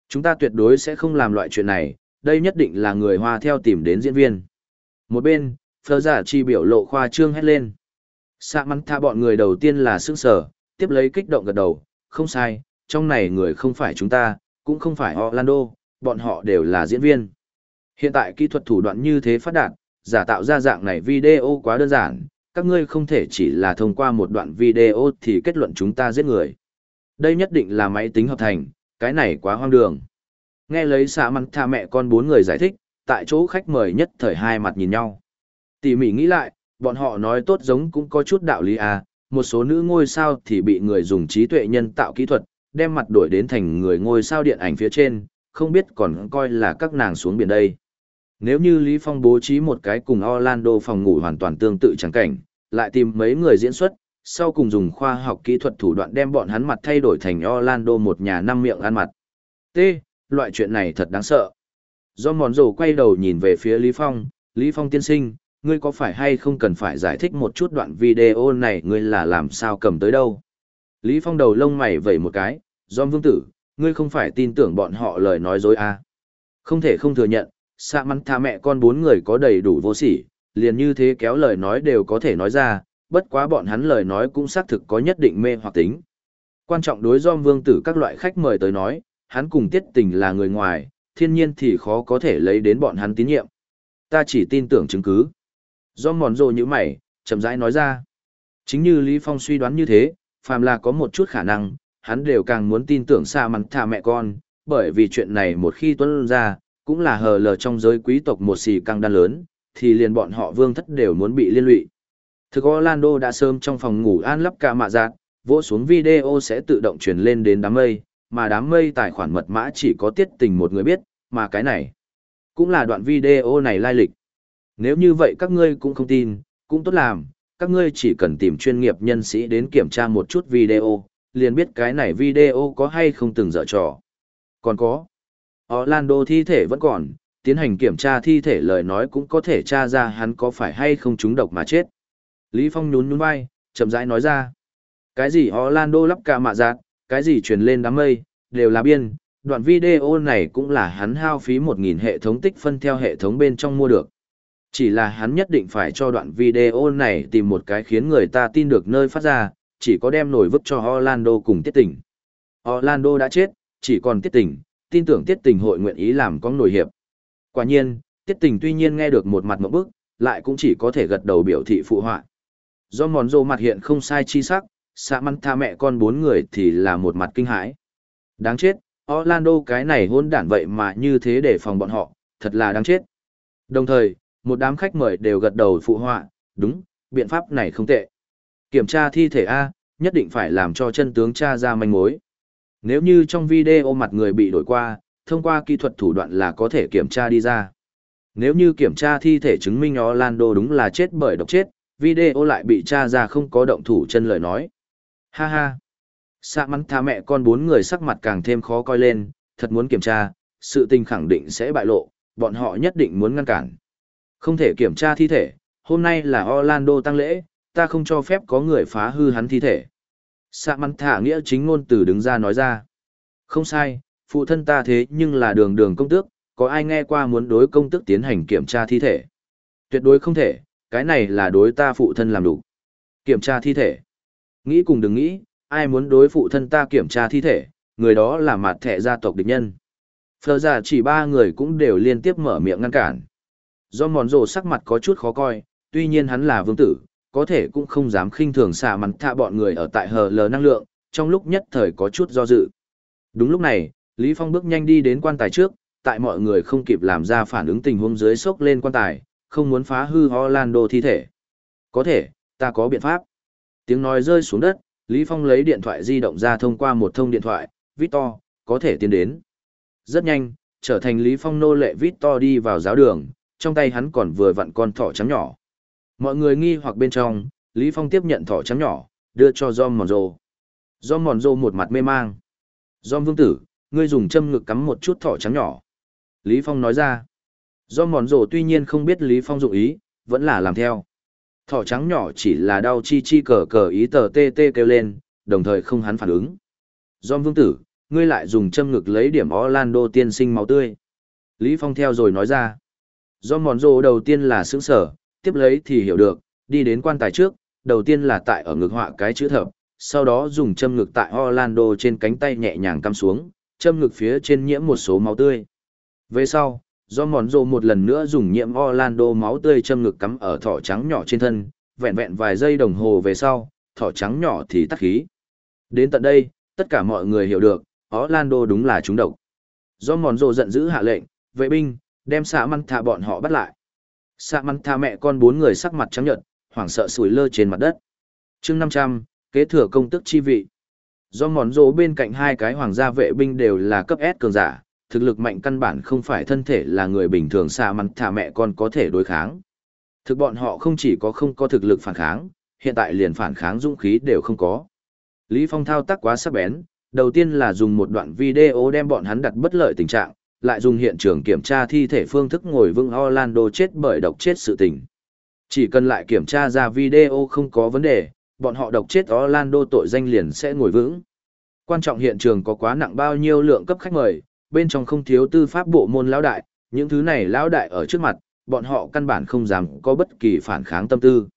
Chúng ta tuyệt đối sẽ không làm loại chuyện này, đây nhất định là người hoa theo tìm đến diễn viên. Một bên, phơ giả chi biểu lộ khoa trương hét lên. Sạ mắn tha bọn người đầu tiên là sức sở, tiếp lấy kích động gật đầu, không sai, trong này người không phải chúng ta, cũng không phải Orlando, bọn họ đều là diễn viên. Hiện tại kỹ thuật thủ đoạn như thế phát đạt, giả tạo ra dạng này video quá đơn giản, các ngươi không thể chỉ là thông qua một đoạn video thì kết luận chúng ta giết người. Đây nhất định là máy tính hợp thành, cái này quá hoang đường. Nghe lấy xạ măng tha mẹ con bốn người giải thích, tại chỗ khách mời nhất thời hai mặt nhìn nhau. Tỉ mỉ nghĩ lại, bọn họ nói tốt giống cũng có chút đạo lý à, một số nữ ngôi sao thì bị người dùng trí tuệ nhân tạo kỹ thuật, đem mặt đổi đến thành người ngôi sao điện ảnh phía trên, không biết còn coi là các nàng xuống biển đây. Nếu như Lý Phong bố trí một cái cùng Orlando phòng ngủ hoàn toàn tương tự chẳng cảnh, lại tìm mấy người diễn xuất, sau cùng dùng khoa học kỹ thuật thủ đoạn đem bọn hắn mặt thay đổi thành Orlando một nhà năm miệng ăn mặt. T. Loại chuyện này thật đáng sợ. Do mòn rổ quay đầu nhìn về phía Lý Phong, Lý Phong tiên sinh, ngươi có phải hay không cần phải giải thích một chút đoạn video này ngươi là làm sao cầm tới đâu. Lý Phong đầu lông mày vẩy một cái, do vương tử, ngươi không phải tin tưởng bọn họ lời nói dối à. Không thể không thừa nhận, xạ mắn tha mẹ con bốn người có đầy đủ vô sỉ, liền như thế kéo lời nói đều có thể nói ra, bất quá bọn hắn lời nói cũng xác thực có nhất định mê hoặc tính. Quan trọng đối do vương tử các loại khách mời tới nói, hắn cùng tiết tình là người ngoài, thiên nhiên thì khó có thể lấy đến bọn hắn tín nhiệm. Ta chỉ tin tưởng chứng cứ. Do mòn rồ như mày, chậm rãi nói ra. Chính như Lý Phong suy đoán như thế, phàm là có một chút khả năng, hắn đều càng muốn tin tưởng xa mắn thả mẹ con, bởi vì chuyện này một khi tuân ra, cũng là hờ lờ trong giới quý tộc một xì căng đan lớn, thì liền bọn họ vương thất đều muốn bị liên lụy. Thực Orlando đã sớm trong phòng ngủ an lắp cả mạ giác, vỗ xuống video sẽ tự động truyền lên đến đám mây, mà đám mây tài khoản mật mã chỉ có tiết tình một người biết, mà cái này cũng là đoạn video này lai lịch. Nếu như vậy các ngươi cũng không tin, cũng tốt làm, các ngươi chỉ cần tìm chuyên nghiệp nhân sĩ đến kiểm tra một chút video, liền biết cái này video có hay không từng dở trò. Còn có, Orlando thi thể vẫn còn, tiến hành kiểm tra thi thể lời nói cũng có thể tra ra hắn có phải hay không trúng độc mà chết. Lý Phong nhún nhún vai, chậm rãi nói ra. Cái gì Orlando lắp cả mạ giác, cái gì truyền lên đám mây, đều là biên, đoạn video này cũng là hắn hao phí 1.000 hệ thống tích phân theo hệ thống bên trong mua được. Chỉ là hắn nhất định phải cho đoạn video này tìm một cái khiến người ta tin được nơi phát ra, chỉ có đem nổi vứt cho Orlando cùng tiết tỉnh. Orlando đã chết, chỉ còn tiết tỉnh, tin tưởng tiết tình hội nguyện ý làm con nổi hiệp. Quả nhiên, tiết tình tuy nhiên nghe được một mặt mẫu bức, lại cũng chỉ có thể gật đầu biểu thị phụ họa. Do mòn rô mặt hiện không sai chi sắc, xạ măn tha mẹ con bốn người thì là một mặt kinh hãi. Đáng chết, Orlando cái này hôn đản vậy mà như thế để phòng bọn họ, thật là đáng chết. Đồng thời, một đám khách mời đều gật đầu phụ họa, đúng, biện pháp này không tệ. Kiểm tra thi thể A, nhất định phải làm cho chân tướng tra ra manh mối. Nếu như trong video mặt người bị đổi qua, thông qua kỹ thuật thủ đoạn là có thể kiểm tra đi ra. Nếu như kiểm tra thi thể chứng minh Orlando đúng là chết bởi độc chết, video lại bị tra ra không có động thủ chân lời nói. Ha ha. Sạ mắn tha mẹ con bốn người sắc mặt càng thêm khó coi lên, thật muốn kiểm tra, sự tình khẳng định sẽ bại lộ, bọn họ nhất định muốn ngăn cản. Không thể kiểm tra thi thể, hôm nay là Orlando tăng lễ, ta không cho phép có người phá hư hắn thi thể. Sạ mắn thả nghĩa chính ngôn từ đứng ra nói ra. Không sai, phụ thân ta thế nhưng là đường đường công tước, có ai nghe qua muốn đối công tước tiến hành kiểm tra thi thể? Tuyệt đối không thể, cái này là đối ta phụ thân làm đủ. Kiểm tra thi thể. Nghĩ cùng đừng nghĩ, ai muốn đối phụ thân ta kiểm tra thi thể, người đó là mặt thẻ gia tộc địch nhân. Phờ giả chỉ ba người cũng đều liên tiếp mở miệng ngăn cản. Do mòn rồ sắc mặt có chút khó coi, tuy nhiên hắn là vương tử, có thể cũng không dám khinh thường xả mặn thạ bọn người ở tại hờ lờ năng lượng, trong lúc nhất thời có chút do dự. Đúng lúc này, Lý Phong bước nhanh đi đến quan tài trước, tại mọi người không kịp làm ra phản ứng tình huống dưới sốc lên quan tài, không muốn phá hư Orlando thi thể. Có thể, ta có biện pháp. Tiếng nói rơi xuống đất, Lý Phong lấy điện thoại di động ra thông qua một thông điện thoại, Victor, có thể tiến đến. Rất nhanh, trở thành Lý Phong nô lệ Victor đi vào giáo đường, trong tay hắn còn vừa vặn con thỏ trắng nhỏ. Mọi người nghi hoặc bên trong, Lý Phong tiếp nhận thỏ trắng nhỏ, đưa cho John Mòn Rô. Dom Mòn Rô một mặt mê mang. John vương tử, ngươi dùng châm ngực cắm một chút thỏ trắng nhỏ. Lý Phong nói ra. John Mòn Rô tuy nhiên không biết Lý Phong dụng ý, vẫn là làm theo. Thỏ trắng nhỏ chỉ là đau chi chi cờ cờ ý tờ tê tê kêu lên, đồng thời không hắn phản ứng. John vương tử, ngươi lại dùng châm ngực lấy điểm Orlando tiên sinh máu tươi. Lý Phong theo rồi nói ra. John Mòn Rô đầu tiên là sướng sở, tiếp lấy thì hiểu được, đi đến quan tài trước, đầu tiên là tại ở ngực họa cái chữ thập, sau đó dùng châm ngực tại Orlando trên cánh tay nhẹ nhàng cắm xuống, châm ngực phía trên nhiễm một số máu tươi. Về sau, do mòn rồ một lần nữa dùng nhiễm Orlando máu tươi châm ngực cắm ở thỏ trắng nhỏ trên thân, vẹn vẹn vài giây đồng hồ về sau, thỏ trắng nhỏ thì tắt khí. Đến tận đây, tất cả mọi người hiểu được, Orlando đúng là trúng độc. Do mòn rồ giận dữ hạ lệnh, vệ binh, đem xạ măn thả bọn họ bắt lại. Sạ mắn tha mẹ con bốn người sắc mặt trắng nhợt, hoảng sợ sủi lơ trên mặt đất. chương năm trăm kế thừa công tức chi vị. Do mòn rỗ bên cạnh hai cái hoàng gia vệ binh đều là cấp S cường giả, thực lực mạnh căn bản không phải thân thể là người bình thường xạ mắn thả mẹ con có thể đối kháng. Thực bọn họ không chỉ có không có thực lực phản kháng, hiện tại liền phản kháng dũng khí đều không có. Lý Phong thao tác quá sắc bén, đầu tiên là dùng một đoạn video đem bọn hắn đặt bất lợi tình trạng, lại dùng hiện trường kiểm tra thi thể phương thức ngồi vững Orlando chết bởi độc chết sự tình. Chỉ cần lại kiểm tra ra video không có vấn đề, bọn họ độc chết Orlando tội danh liền sẽ ngồi vững. Quan trọng hiện trường có quá nặng bao nhiêu lượng cấp khách mời, bên trong không thiếu tư pháp bộ môn lão đại, những thứ này lão đại ở trước mặt, bọn họ căn bản không dám có bất kỳ phản kháng tâm tư.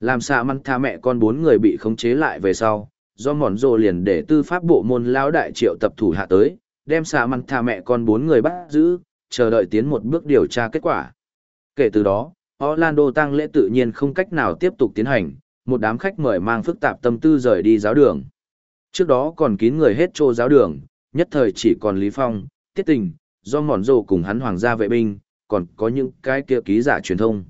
Làm sao măn tha mẹ con bốn người bị khống chế lại về sau, do mòn rồ liền để tư pháp bộ môn lão đại triệu tập thủ hạ tới, đem xạ mặn tha mẹ con bốn người bắt giữ, chờ đợi tiến một bước điều tra kết quả. Kể từ đó, Orlando tăng lễ tự nhiên không cách nào tiếp tục tiến hành, một đám khách mời mang phức tạp tâm tư rời đi giáo đường. Trước đó còn kín người hết trô giáo đường, nhất thời chỉ còn Lý Phong, Tiết Tình, do mòn rồ cùng hắn hoàng gia vệ binh, còn có những cái kia ký giả truyền thông.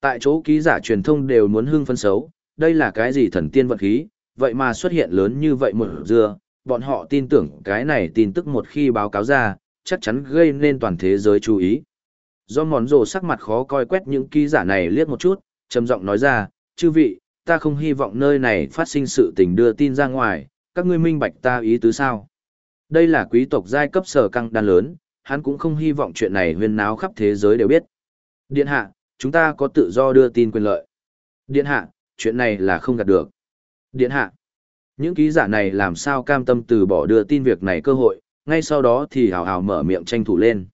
Tại chỗ ký giả truyền thông đều muốn hưng phân xấu, đây là cái gì thần tiên vận khí, vậy mà xuất hiện lớn như vậy một dưa, bọn họ tin tưởng cái này tin tức một khi báo cáo ra, chắc chắn gây nên toàn thế giới chú ý. Do mòn rồ sắc mặt khó coi quét những ký giả này liếc một chút, trầm giọng nói ra, chư vị, ta không hy vọng nơi này phát sinh sự tình đưa tin ra ngoài, các ngươi minh bạch ta ý tứ sao. Đây là quý tộc giai cấp sở căng đan lớn, hắn cũng không hy vọng chuyện này huyên náo khắp thế giới đều biết. Điện hạ, chúng ta có tự do đưa tin quyền lợi. Điện hạ, chuyện này là không gạt được. Điện hạ, những ký giả này làm sao cam tâm từ bỏ đưa tin việc này cơ hội, ngay sau đó thì hào hào mở miệng tranh thủ lên.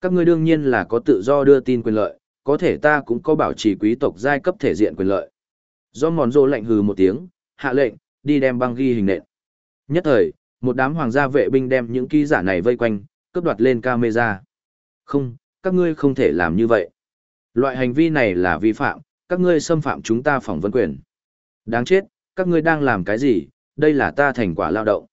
Các ngươi đương nhiên là có tự do đưa tin quyền lợi, có thể ta cũng có bảo trì quý tộc giai cấp thể diện quyền lợi. Do mòn rô lạnh hừ một tiếng, hạ lệnh, đi đem băng ghi hình nện. Nhất thời, một đám hoàng gia vệ binh đem những ký giả này vây quanh, cướp đoạt lên camera. Không, các ngươi không thể làm như vậy. Loại hành vi này là vi phạm, các ngươi xâm phạm chúng ta phỏng vấn quyền. Đáng chết, các ngươi đang làm cái gì, đây là ta thành quả lao động.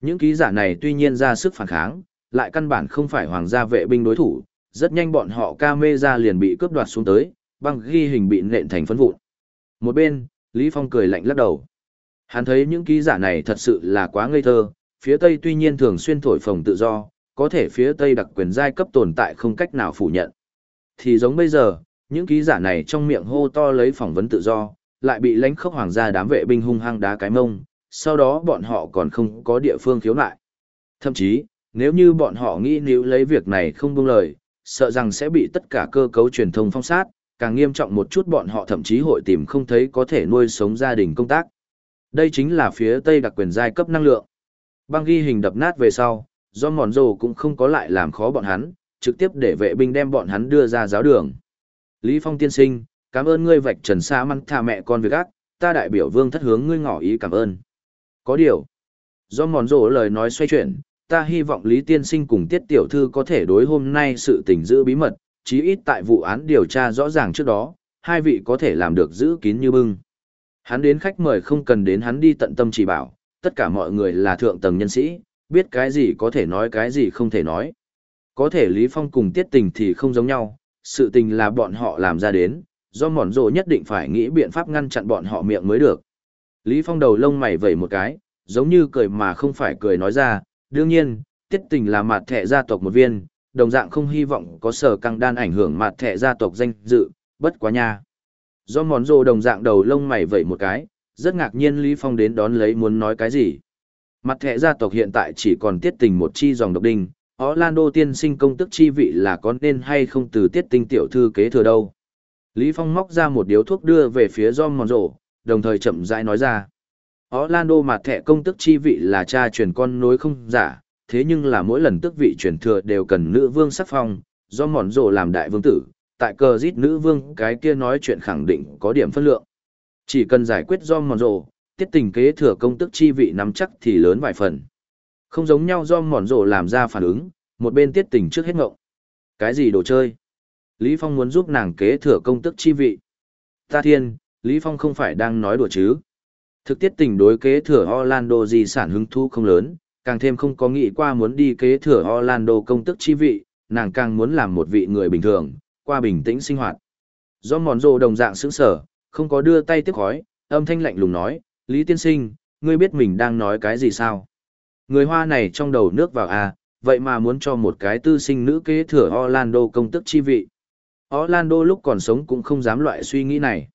Những ký giả này tuy nhiên ra sức phản kháng, lại căn bản không phải hoàng gia vệ binh đối thủ, rất nhanh bọn họ ca mê ra liền bị cướp đoạt xuống tới, băng ghi hình bị nện thành phấn vụn. Một bên, Lý Phong cười lạnh lắc đầu. Hắn thấy những ký giả này thật sự là quá ngây thơ, phía Tây tuy nhiên thường xuyên thổi phồng tự do, có thể phía Tây đặc quyền giai cấp tồn tại không cách nào phủ nhận. Thì giống bây giờ, những ký giả này trong miệng hô to lấy phỏng vấn tự do, lại bị lãnh khốc hoàng gia đám vệ binh hung hăng đá cái mông, sau đó bọn họ còn không có địa phương khiếu nại. Thậm chí, nếu như bọn họ nghĩ nếu lấy việc này không buông lời, sợ rằng sẽ bị tất cả cơ cấu truyền thông phong sát, càng nghiêm trọng một chút bọn họ thậm chí hội tìm không thấy có thể nuôi sống gia đình công tác. Đây chính là phía Tây đặc quyền giai cấp năng lượng. Băng ghi hình đập nát về sau, do mòn rồ cũng không có lại làm khó bọn hắn, trực tiếp để vệ binh đem bọn hắn đưa ra giáo đường. Lý Phong tiên sinh, cảm ơn ngươi vạch trần xa măng thà mẹ con việc ác, ta đại biểu vương thất hướng ngươi ngỏ ý cảm ơn. Có điều, do mòn rồ lời nói xoay chuyển, ta hy vọng Lý tiên sinh cùng tiết tiểu thư có thể đối hôm nay sự tình giữ bí mật, chí ít tại vụ án điều tra rõ ràng trước đó, hai vị có thể làm được giữ kín như bưng. Hắn đến khách mời không cần đến hắn đi tận tâm chỉ bảo, tất cả mọi người là thượng tầng nhân sĩ, biết cái gì có thể nói cái gì không thể nói. Có thể Lý Phong cùng tiết tình thì không giống nhau, sự tình là bọn họ làm ra đến, do mòn rồ nhất định phải nghĩ biện pháp ngăn chặn bọn họ miệng mới được. Lý Phong đầu lông mày vẩy một cái, giống như cười mà không phải cười nói ra, đương nhiên, tiết tình là mặt thẻ gia tộc một viên, đồng dạng không hy vọng có sở căng đan ảnh hưởng mặt thẻ gia tộc danh dự, bất quá nha. Do món rồ đồng dạng đầu lông mày vẩy một cái, rất ngạc nhiên Lý Phong đến đón lấy muốn nói cái gì. Mặt thẻ gia tộc hiện tại chỉ còn tiết tình một chi dòng độc đinh, Orlando tiên sinh công tức chi vị là có nên hay không từ tiết tinh tiểu thư kế thừa đâu. Lý Phong móc ra một điếu thuốc đưa về phía John Monroe, đồng thời chậm rãi nói ra. Orlando mặt thẻ công tức chi vị là cha truyền con nối không giả, thế nhưng là mỗi lần tức vị truyền thừa đều cần nữ vương sắc phong, do mòn Monroe làm đại vương tử, tại cờ giết nữ vương cái kia nói chuyện khẳng định có điểm phân lượng. Chỉ cần giải quyết do mòn Monroe, tiết tình kế thừa công tức chi vị nắm chắc thì lớn vài phần. Không giống nhau do mòn rổ làm ra phản ứng, một bên tiết tình trước hết ngộng. Cái gì đồ chơi? Lý Phong muốn giúp nàng kế thừa công tức chi vị. Ta thiên, Lý Phong không phải đang nói đùa chứ. Thực tiết tình đối kế thừa Orlando di sản hứng thu không lớn, càng thêm không có nghĩ qua muốn đi kế thừa Orlando công tức chi vị, nàng càng muốn làm một vị người bình thường, qua bình tĩnh sinh hoạt. Do mòn rồ đồng dạng sững sở, không có đưa tay tiếp khói, âm thanh lạnh lùng nói, Lý Tiên Sinh, ngươi biết mình đang nói cái gì sao? Người Hoa này trong đầu nước vào à, vậy mà muốn cho một cái tư sinh nữ kế thừa Orlando công tức chi vị. Orlando lúc còn sống cũng không dám loại suy nghĩ này.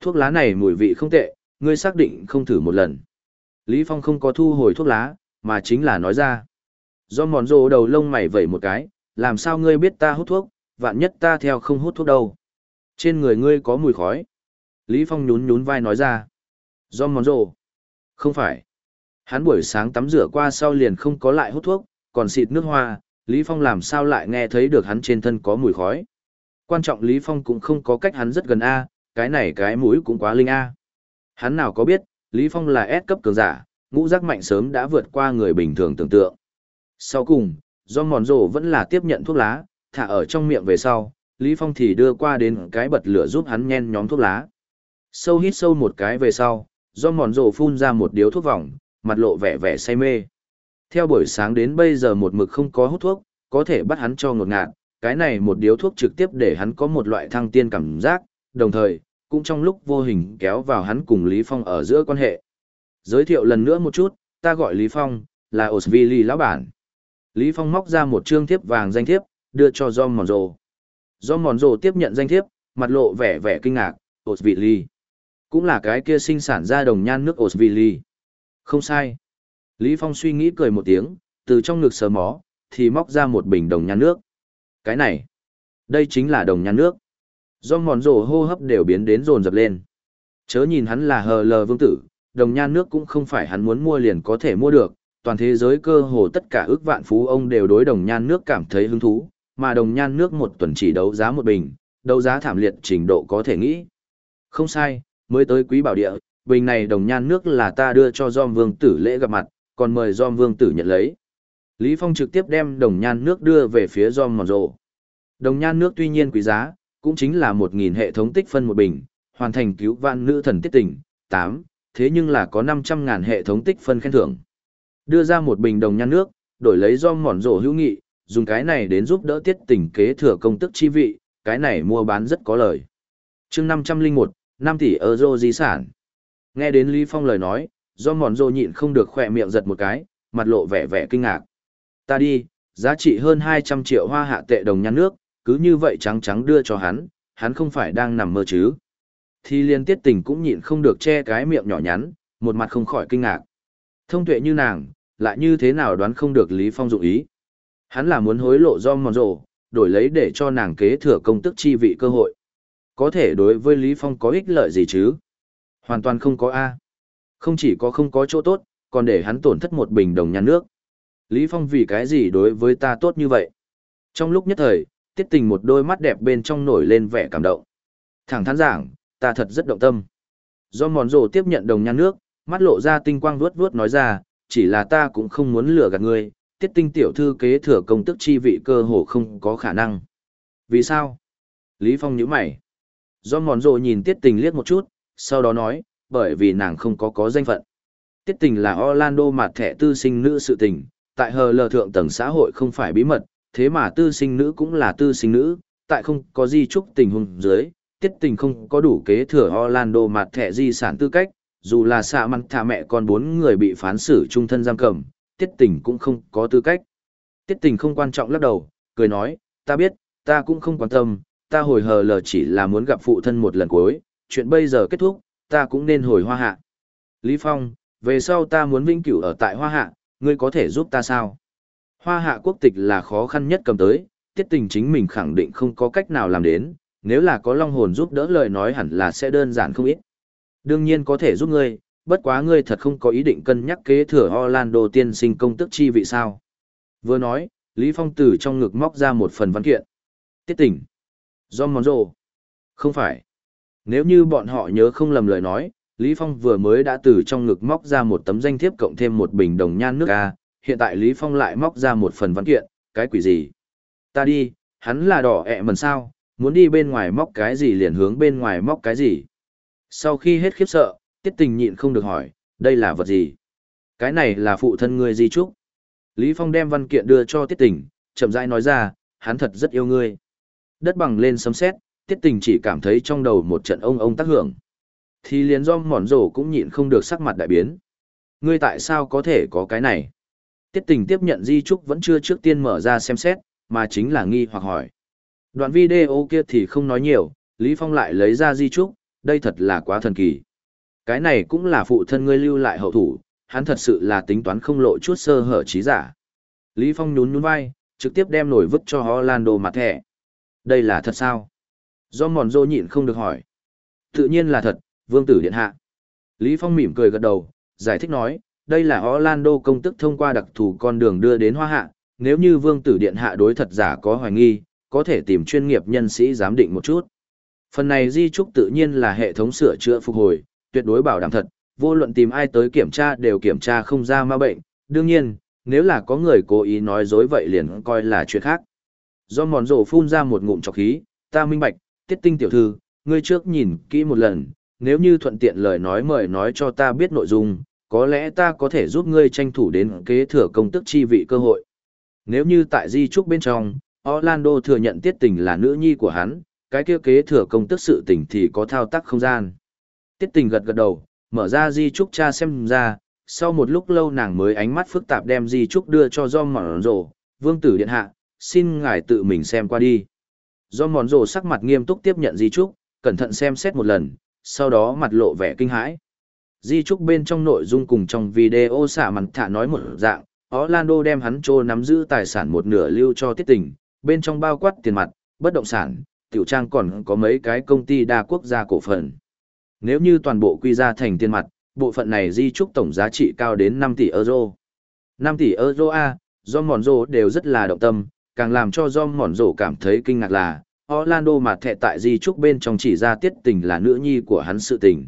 Thuốc lá này mùi vị không tệ, ngươi xác định không thử một lần. Lý Phong không có thu hồi thuốc lá, mà chính là nói ra. Do mòn rồ đầu lông mày vẩy một cái, làm sao ngươi biết ta hút thuốc, vạn nhất ta theo không hút thuốc đâu. Trên người ngươi có mùi khói. Lý Phong nhún nhún vai nói ra. Do mòn rồ. Không phải. Hắn buổi sáng tắm rửa qua sau liền không có lại hút thuốc, còn xịt nước hoa, Lý Phong làm sao lại nghe thấy được hắn trên thân có mùi khói. Quan trọng Lý Phong cũng không có cách hắn rất gần A, cái này cái mũi cũng quá linh A. Hắn nào có biết, Lý Phong là S cấp cường giả, ngũ giác mạnh sớm đã vượt qua người bình thường tưởng tượng. Sau cùng, do mòn rổ vẫn là tiếp nhận thuốc lá, thả ở trong miệng về sau, Lý Phong thì đưa qua đến cái bật lửa giúp hắn nhen nhóm thuốc lá. Sâu hít sâu một cái về sau, do mòn rổ phun ra một điếu thuốc vòng, mặt lộ vẻ vẻ say mê. Theo buổi sáng đến bây giờ một mực không có hút thuốc, có thể bắt hắn cho ngột ngạt, cái này một điếu thuốc trực tiếp để hắn có một loại thăng tiên cảm giác, đồng thời, cũng trong lúc vô hình kéo vào hắn cùng Lý Phong ở giữa quan hệ. Giới thiệu lần nữa một chút, ta gọi Lý Phong, là Osvili lão bản. Lý Phong móc ra một trương thiếp vàng danh thiếp, đưa cho John Monzo. John Monzo tiếp nhận danh thiếp, mặt lộ vẻ vẻ kinh ngạc, Osvili. Cũng là cái kia sinh sản ra đồng nhan nước Osvili. Không sai. Lý Phong suy nghĩ cười một tiếng, từ trong ngực sờ mó, thì móc ra một bình đồng nhan nước. Cái này, đây chính là đồng nhan nước. Do mòn rổ hô hấp đều biến đến rồn dập lên. Chớ nhìn hắn là hờ lờ vương tử, đồng nhan nước cũng không phải hắn muốn mua liền có thể mua được, toàn thế giới cơ hồ tất cả ước vạn phú ông đều đối đồng nhan nước cảm thấy hứng thú, mà đồng nhan nước một tuần chỉ đấu giá một bình, đấu giá thảm liệt trình độ có thể nghĩ. Không sai, mới tới quý bảo địa, bình này đồng nhan nước là ta đưa cho Dom Vương tử lễ gặp mặt, còn mời Dom Vương tử nhận lấy. Lý Phong trực tiếp đem đồng nhan nước đưa về phía Dom Mòn Rồ. Đồng nhan nước tuy nhiên quý giá, cũng chính là 1.000 hệ thống tích phân một bình, hoàn thành cứu vạn nữ thần tiết tỉnh, 8, thế nhưng là có 500.000 hệ thống tích phân khen thưởng. Đưa ra một bình đồng nhan nước, đổi lấy do Mòn rổ hữu nghị, dùng cái này đến giúp đỡ tiết tỉnh kế thừa công tức chi vị, cái này mua bán rất có lời. chương 501, 5 tỷ euro di sản. Nghe đến Lý Phong lời nói, do mòn rô nhịn không được khỏe miệng giật một cái, mặt lộ vẻ vẻ kinh ngạc. Ta đi, giá trị hơn 200 triệu hoa hạ tệ đồng nhan nước, cứ như vậy trắng trắng đưa cho hắn, hắn không phải đang nằm mơ chứ. Thì liên tiết tình cũng nhịn không được che cái miệng nhỏ nhắn, một mặt không khỏi kinh ngạc. Thông tuệ như nàng, lại như thế nào đoán không được Lý Phong dụng ý. Hắn là muốn hối lộ do mòn rộ, đổi lấy để cho nàng kế thừa công tức chi vị cơ hội. Có thể đối với Lý Phong có ích lợi gì chứ? Hoàn toàn không có A. Không chỉ có không có chỗ tốt, còn để hắn tổn thất một bình đồng nhà nước. Lý Phong vì cái gì đối với ta tốt như vậy? Trong lúc nhất thời, tiết tình một đôi mắt đẹp bên trong nổi lên vẻ cảm động. Thẳng thắn giảng, ta thật rất động tâm. Do mòn rồ tiếp nhận đồng nhan nước, mắt lộ ra tinh quang vuốt vuốt nói ra, chỉ là ta cũng không muốn lừa gạt ngươi, tiết tinh tiểu thư kế thừa công tức chi vị cơ hồ không có khả năng. Vì sao? Lý Phong nhíu mày. Do mòn rồ nhìn tiết tình liếc một chút, sau đó nói, bởi vì nàng không có có danh phận. Tiết tình là Orlando mặt thẻ tư sinh nữ sự tình, tại hờ lờ thượng tầng xã hội không phải bí mật, thế mà tư sinh nữ cũng là tư sinh nữ, tại không có di trúc tình huống dưới, tiết tình không có đủ kế thừa Orlando mặt thẻ di sản tư cách, dù là xạ măng thả mẹ con bốn người bị phán xử trung thân giam cầm, tiết tình cũng không có tư cách. Tiết tình không quan trọng lắc đầu, cười nói, ta biết, ta cũng không quan tâm, ta hồi hờ lờ chỉ là muốn gặp phụ thân một lần cuối, chuyện bây giờ kết thúc, ta cũng nên hồi hoa hạ. Lý Phong, về sau ta muốn vĩnh cửu ở tại hoa hạ, ngươi có thể giúp ta sao? Hoa hạ quốc tịch là khó khăn nhất cầm tới, tiết tình chính mình khẳng định không có cách nào làm đến, nếu là có long hồn giúp đỡ lời nói hẳn là sẽ đơn giản không ít. Đương nhiên có thể giúp ngươi, bất quá ngươi thật không có ý định cân nhắc kế thừa Orlando tiên sinh công tức chi vị sao. Vừa nói, Lý Phong từ trong ngực móc ra một phần văn kiện. Tiết tình. Do món rồ. Không phải. Nếu như bọn họ nhớ không lầm lời nói, Lý Phong vừa mới đã từ trong ngực móc ra một tấm danh thiếp cộng thêm một bình đồng nhan nước A, hiện tại Lý Phong lại móc ra một phần văn kiện, cái quỷ gì? Ta đi, hắn là đỏ ẹ mần sao, muốn đi bên ngoài móc cái gì liền hướng bên ngoài móc cái gì. Sau khi hết khiếp sợ, tiết tình nhịn không được hỏi, đây là vật gì? Cái này là phụ thân ngươi di trúc. Lý Phong đem văn kiện đưa cho tiết tình, chậm rãi nói ra, hắn thật rất yêu ngươi. Đất bằng lên sấm sét, tiết tình chỉ cảm thấy trong đầu một trận ông ông tác hưởng. Thì liền do mòn rổ cũng nhịn không được sắc mặt đại biến. Ngươi tại sao có thể có cái này? Tiết tình tiếp nhận di trúc vẫn chưa trước tiên mở ra xem xét, mà chính là nghi hoặc hỏi. Đoạn video kia thì không nói nhiều, Lý Phong lại lấy ra di trúc, đây thật là quá thần kỳ. Cái này cũng là phụ thân ngươi lưu lại hậu thủ, hắn thật sự là tính toán không lộ chút sơ hở trí giả. Lý Phong nhún nhún vai, trực tiếp đem nổi vứt cho Orlando mặt thẻ. Đây là thật sao? Do mòn rô nhịn không được hỏi. Tự nhiên là thật, vương tử điện hạ. Lý Phong mỉm cười gật đầu, giải thích nói, đây là Orlando công tức thông qua đặc thù con đường đưa đến hoa hạ, nếu như vương tử điện hạ đối thật giả có hoài nghi, có thể tìm chuyên nghiệp nhân sĩ giám định một chút. Phần này di trúc tự nhiên là hệ thống sửa chữa phục hồi, tuyệt đối bảo đảm thật, vô luận tìm ai tới kiểm tra đều kiểm tra không ra ma bệnh, đương nhiên, nếu là có người cố ý nói dối vậy liền coi là chuyện khác. Do mòn rổ phun ra một ngụm trọc khí, ta minh bạch, tiết tinh tiểu thư, ngươi trước nhìn kỹ một lần, nếu như thuận tiện lời nói mời nói cho ta biết nội dung, có lẽ ta có thể giúp ngươi tranh thủ đến kế thừa công tức chi vị cơ hội. Nếu như tại di trúc bên trong, Orlando thừa nhận tiết tình là nữ nhi của hắn, cái kia kế thừa công tức sự tình thì có thao tác không gian. Tiết tình gật gật đầu, mở ra di trúc cha xem ra, sau một lúc lâu nàng mới ánh mắt phức tạp đem di trúc đưa cho do mỏn rổ, vương tử điện hạ, xin ngài tự mình xem qua đi. Do mòn rổ sắc mặt nghiêm túc tiếp nhận di trúc, cẩn thận xem xét một lần, sau đó mặt lộ vẻ kinh hãi. Di trúc bên trong nội dung cùng trong video xả mặt thả nói một dạng, Orlando đem hắn trô nắm giữ tài sản một nửa lưu cho tiết tình, bên trong bao quát tiền mặt, bất động sản, tiểu trang còn có mấy cái công ty đa quốc gia cổ phần. Nếu như toàn bộ quy ra thành tiền mặt, bộ phận này di trúc tổng giá trị cao đến 5 tỷ euro. 5 tỷ euro A, do mòn rồ đều rất là động tâm, càng làm cho do mòn rồ cảm thấy kinh ngạc là, Orlando mà thẹ tại di trúc bên trong chỉ ra tiết tình là nữ nhi của hắn sự tình.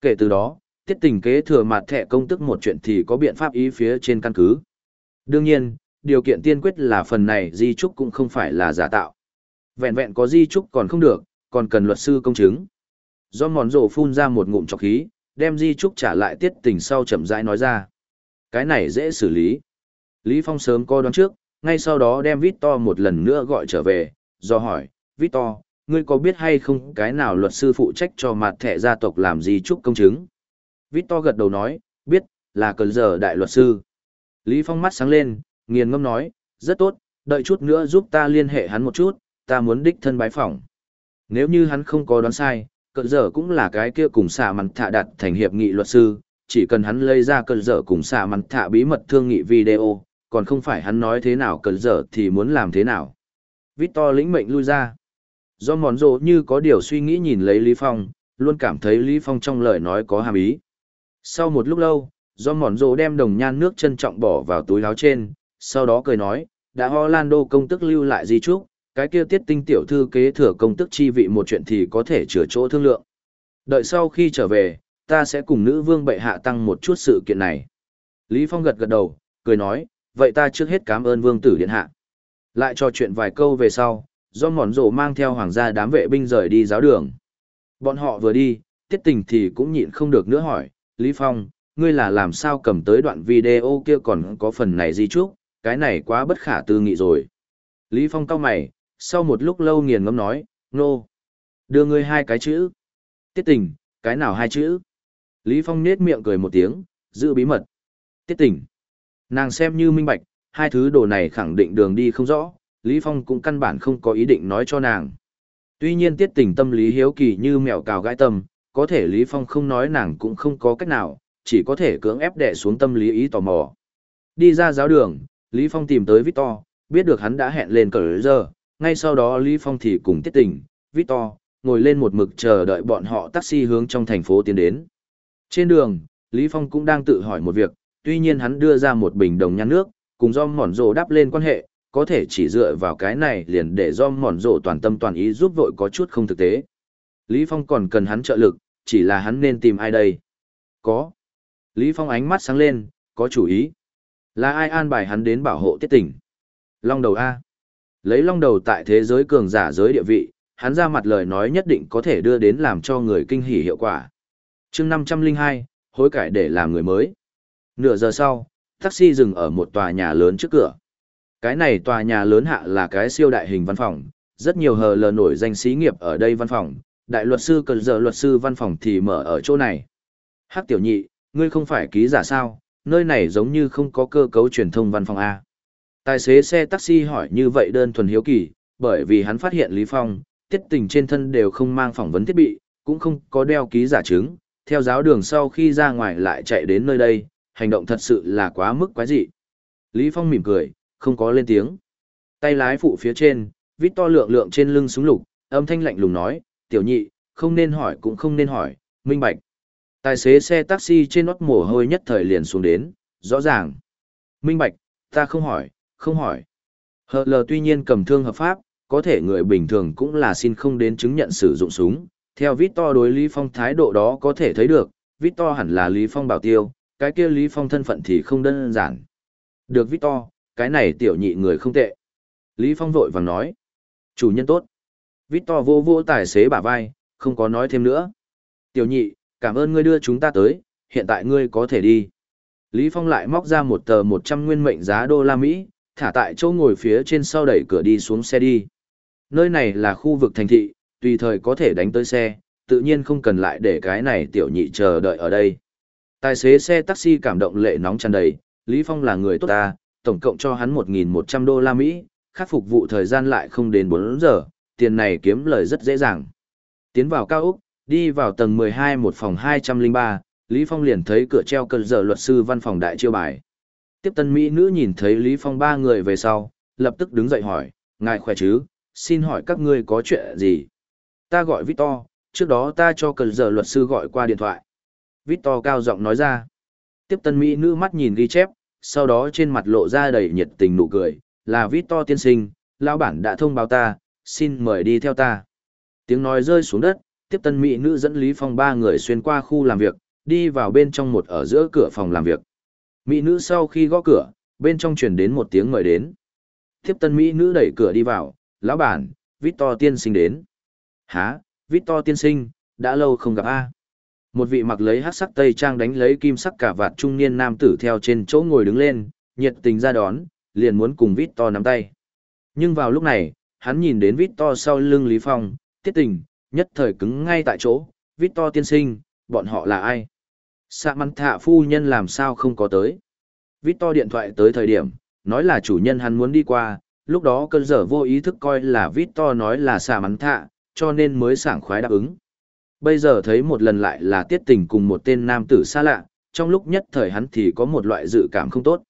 Kể từ đó, tiết tình kế thừa mặt thẻ công tức một chuyện thì có biện pháp ý phía trên căn cứ. Đương nhiên, điều kiện tiên quyết là phần này di trúc cũng không phải là giả tạo. Vẹn vẹn có di trúc còn không được, còn cần luật sư công chứng. Do mòn rổ phun ra một ngụm trọc khí, đem di trúc trả lại tiết tình sau chậm rãi nói ra. Cái này dễ xử lý. Lý Phong sớm coi đoán trước, ngay sau đó đem Victor một lần nữa gọi trở về, do hỏi, Victor, ngươi có biết hay không cái nào luật sư phụ trách cho mặt thẻ gia tộc làm di trúc công chứng? Victor gật đầu nói, biết, là cờ giờ đại luật sư. Lý Phong mắt sáng lên, nghiền ngâm nói, rất tốt, đợi chút nữa giúp ta liên hệ hắn một chút, ta muốn đích thân bái phỏng. Nếu như hắn không có đoán sai, cờ giờ cũng là cái kia cùng xạ mặt thạ đặt thành hiệp nghị luật sư, chỉ cần hắn lấy ra cờ giờ cùng xạ mặt thạ bí mật thương nghị video, còn không phải hắn nói thế nào cờ giờ thì muốn làm thế nào. Victor lĩnh mệnh lui ra. Do mòn rộ như có điều suy nghĩ nhìn lấy Lý Phong, luôn cảm thấy Lý Phong trong lời nói có hàm ý. Sau một lúc lâu, do mòn rộ đem đồng nhan nước trân trọng bỏ vào túi láo trên, sau đó cười nói, đã Orlando công tức lưu lại di trúc, cái kia tiết tinh tiểu thư kế thừa công tức chi vị một chuyện thì có thể chữa chỗ thương lượng. Đợi sau khi trở về, ta sẽ cùng nữ vương bệ hạ tăng một chút sự kiện này. Lý Phong gật gật đầu, cười nói, vậy ta trước hết cảm ơn vương tử điện hạ. Lại trò chuyện vài câu về sau, do mòn rổ mang theo hoàng gia đám vệ binh rời đi giáo đường. Bọn họ vừa đi, tiết tình thì cũng nhịn không được nữa hỏi, Lý Phong, ngươi là làm sao cầm tới đoạn video kia còn có phần này gì chúc, cái này quá bất khả tư nghị rồi. Lý Phong cau mày, sau một lúc lâu nghiền ngẫm nói, nô. No. Đưa ngươi hai cái chữ. Tiết tình, cái nào hai chữ? Lý Phong nết miệng cười một tiếng, giữ bí mật. Tiết tình. Nàng xem như minh bạch, hai thứ đồ này khẳng định đường đi không rõ, Lý Phong cũng căn bản không có ý định nói cho nàng. Tuy nhiên tiết tình tâm lý hiếu kỳ như mèo cào gãi tâm, có thể Lý Phong không nói nàng cũng không có cách nào, chỉ có thể cưỡng ép đè xuống tâm lý ý tò mò. Đi ra giáo đường, Lý Phong tìm tới Victor, biết được hắn đã hẹn lên cờ giờ, ngay sau đó Lý Phong thì cùng tiết tình, Victor, ngồi lên một mực chờ đợi bọn họ taxi hướng trong thành phố tiến đến. Trên đường, Lý Phong cũng đang tự hỏi một việc, tuy nhiên hắn đưa ra một bình đồng nhăn nước, cùng do mòn rồ đáp lên quan hệ, có thể chỉ dựa vào cái này liền để do mòn rồ toàn tâm toàn ý giúp vội có chút không thực tế. Lý Phong còn cần hắn trợ lực, chỉ là hắn nên tìm ai đây? Có. Lý Phong ánh mắt sáng lên, có chủ ý. Là ai an bài hắn đến bảo hộ tiết tỉnh? Long đầu A. Lấy long đầu tại thế giới cường giả giới địa vị, hắn ra mặt lời nói nhất định có thể đưa đến làm cho người kinh hỉ hiệu quả. chương 502, hối cải để làm người mới. Nửa giờ sau, taxi dừng ở một tòa nhà lớn trước cửa. Cái này tòa nhà lớn hạ là cái siêu đại hình văn phòng, rất nhiều hờ lờ nổi danh xí nghiệp ở đây văn phòng, đại luật sư cần giờ luật sư văn phòng thì mở ở chỗ này. Hắc tiểu nhị, ngươi không phải ký giả sao, nơi này giống như không có cơ cấu truyền thông văn phòng A. Tài xế xe taxi hỏi như vậy đơn thuần hiếu kỳ, bởi vì hắn phát hiện Lý Phong, tiết tình trên thân đều không mang phỏng vấn thiết bị, cũng không có đeo ký giả chứng, theo giáo đường sau khi ra ngoài lại chạy đến nơi đây, hành động thật sự là quá mức quái dị. Lý Phong mỉm cười, không có lên tiếng. Tay lái phụ phía trên, vít to lượng lượng trên lưng súng lục, âm thanh lạnh lùng nói, tiểu nhị, không nên hỏi cũng không nên hỏi, minh bạch. Tài xế xe taxi trên nót mồ hôi nhất thời liền xuống đến, rõ ràng. Minh bạch, ta không hỏi, không hỏi. Hờ lờ tuy nhiên cầm thương hợp pháp, có thể người bình thường cũng là xin không đến chứng nhận sử dụng súng. Theo Victor đối Lý Phong thái độ đó có thể thấy được, Victor hẳn là Lý Phong bảo tiêu, cái kia Lý Phong thân phận thì không đơn giản. Được Victor, cái này tiểu nhị người không tệ. Lý Phong vội vàng nói. Chủ nhân tốt. Vít to vô vô tài xế bả vai, không có nói thêm nữa. Tiểu nhị, cảm ơn ngươi đưa chúng ta tới, hiện tại ngươi có thể đi. Lý Phong lại móc ra một tờ 100 nguyên mệnh giá đô la Mỹ, thả tại chỗ ngồi phía trên sau đẩy cửa đi xuống xe đi. Nơi này là khu vực thành thị, tùy thời có thể đánh tới xe, tự nhiên không cần lại để cái này tiểu nhị chờ đợi ở đây. Tài xế xe taxi cảm động lệ nóng tràn đầy, Lý Phong là người tốt ta, tổng cộng cho hắn 1.100 đô la Mỹ, khắc phục vụ thời gian lại không đến 4 giờ, tiền này kiếm lời rất dễ dàng. Tiến vào cao Úc, đi vào tầng 12 một phòng 203, Lý Phong liền thấy cửa treo cờ giờ luật sư văn phòng đại chiêu bài. Tiếp tân Mỹ nữ nhìn thấy Lý Phong ba người về sau, lập tức đứng dậy hỏi, ngài khỏe chứ, xin hỏi các ngươi có chuyện gì? Ta gọi Victor, trước đó ta cho cờ giờ luật sư gọi qua điện thoại. Victor cao giọng nói ra. Tiếp tân Mỹ nữ mắt nhìn ghi chép, sau đó trên mặt lộ ra đầy nhiệt tình nụ cười, là Victor tiên sinh, lão bản đã thông báo ta, xin mời đi theo ta. Tiếng nói rơi xuống đất, tiếp tân Mỹ nữ dẫn Lý Phong ba người xuyên qua khu làm việc, đi vào bên trong một ở giữa cửa phòng làm việc. Mỹ nữ sau khi gõ cửa, bên trong truyền đến một tiếng mời đến. Tiếp tân Mỹ nữ đẩy cửa đi vào, lão bản, Victor tiên sinh đến. Hả, Victor tiên sinh, đã lâu không gặp a. Một vị mặc lấy hắc sắc tây trang đánh lấy kim sắc cả vạt trung niên nam tử theo trên chỗ ngồi đứng lên, nhiệt tình ra đón, liền muốn cùng Victor nắm tay. Nhưng vào lúc này, hắn nhìn đến Victor sau lưng Lý Phong, tiết tình, nhất thời cứng ngay tại chỗ, Victor tiên sinh, bọn họ là ai? Sạ mắn thạ phu nhân làm sao không có tới? Victor điện thoại tới thời điểm, nói là chủ nhân hắn muốn đi qua, lúc đó cơn dở vô ý thức coi là Victor nói là xà mắn thạ, cho nên mới sảng khoái đáp ứng. Bây giờ thấy một lần lại là tiết tình cùng một tên nam tử xa lạ, trong lúc nhất thời hắn thì có một loại dự cảm không tốt.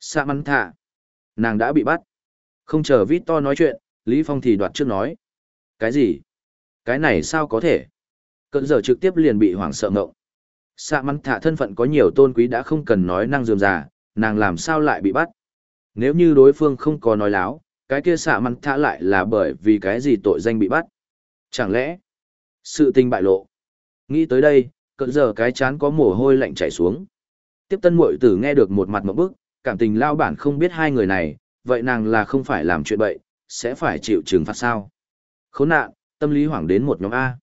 Xà mắn thạ. Nàng đã bị bắt. Không chờ Victor nói chuyện, Lý Phong thì đoạt trước nói. Cái gì? Cái này sao có thể? Cận giờ trực tiếp liền bị hoảng sợ ngộng. Xạ mắn Thả thân phận có nhiều tôn quý đã không cần nói năng dườm già, nàng làm sao lại bị bắt. Nếu như đối phương không có nói láo, cái kia xạ mắn Thả lại là bởi vì cái gì tội danh bị bắt. Chẳng lẽ, sự tình bại lộ. Nghĩ tới đây, cận giờ cái chán có mồ hôi lạnh chảy xuống. Tiếp tân muội tử nghe được một mặt một bức, cảm tình lao bản không biết hai người này, vậy nàng là không phải làm chuyện bậy, sẽ phải chịu trừng phạt sao. Khốn nạn, tâm lý hoảng đến một nhóm A.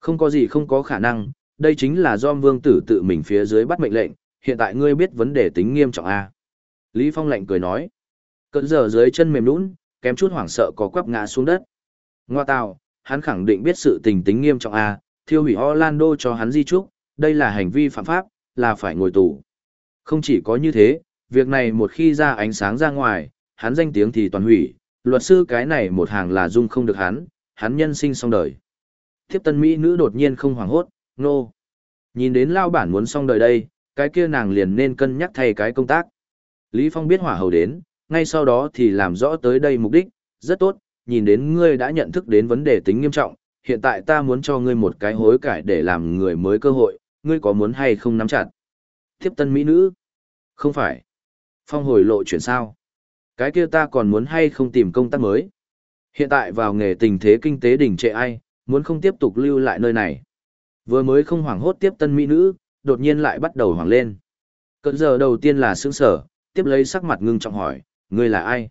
Không có gì không có khả năng, đây chính là do vương tử tự mình phía dưới bắt mệnh lệnh, hiện tại ngươi biết vấn đề tính nghiêm trọng A. Lý Phong lạnh cười nói. Cận giờ dưới chân mềm nũng, kém chút hoảng sợ có quắp ngã xuống đất. Ngoa tào, hắn khẳng định biết sự tình tính nghiêm trọng A, thiêu hủy Orlando cho hắn di trúc, đây là hành vi phạm pháp, là phải ngồi tù. Không chỉ có như thế, việc này một khi ra ánh sáng ra ngoài, hắn danh tiếng thì toàn hủy, luật sư cái này một hàng là dung không được hắn, hắn nhân sinh xong đời. Thiếp tân Mỹ nữ đột nhiên không hoảng hốt, nô. No. Nhìn đến lao bản muốn xong đời đây, cái kia nàng liền nên cân nhắc thay cái công tác. Lý Phong biết hỏa hầu đến, ngay sau đó thì làm rõ tới đây mục đích, rất tốt, nhìn đến ngươi đã nhận thức đến vấn đề tính nghiêm trọng, hiện tại ta muốn cho ngươi một cái hối cải để làm người mới cơ hội, ngươi có muốn hay không nắm chặt. Thiếp tân Mỹ nữ. Không phải. Phong hồi lộ chuyển sao. Cái kia ta còn muốn hay không tìm công tác mới. Hiện tại vào nghề tình thế kinh tế đỉnh trệ ai, muốn không tiếp tục lưu lại nơi này. Vừa mới không hoảng hốt tiếp tân mỹ nữ, đột nhiên lại bắt đầu hoảng lên. Cận giờ đầu tiên là sững sở, tiếp lấy sắc mặt ngưng trọng hỏi, ngươi là ai?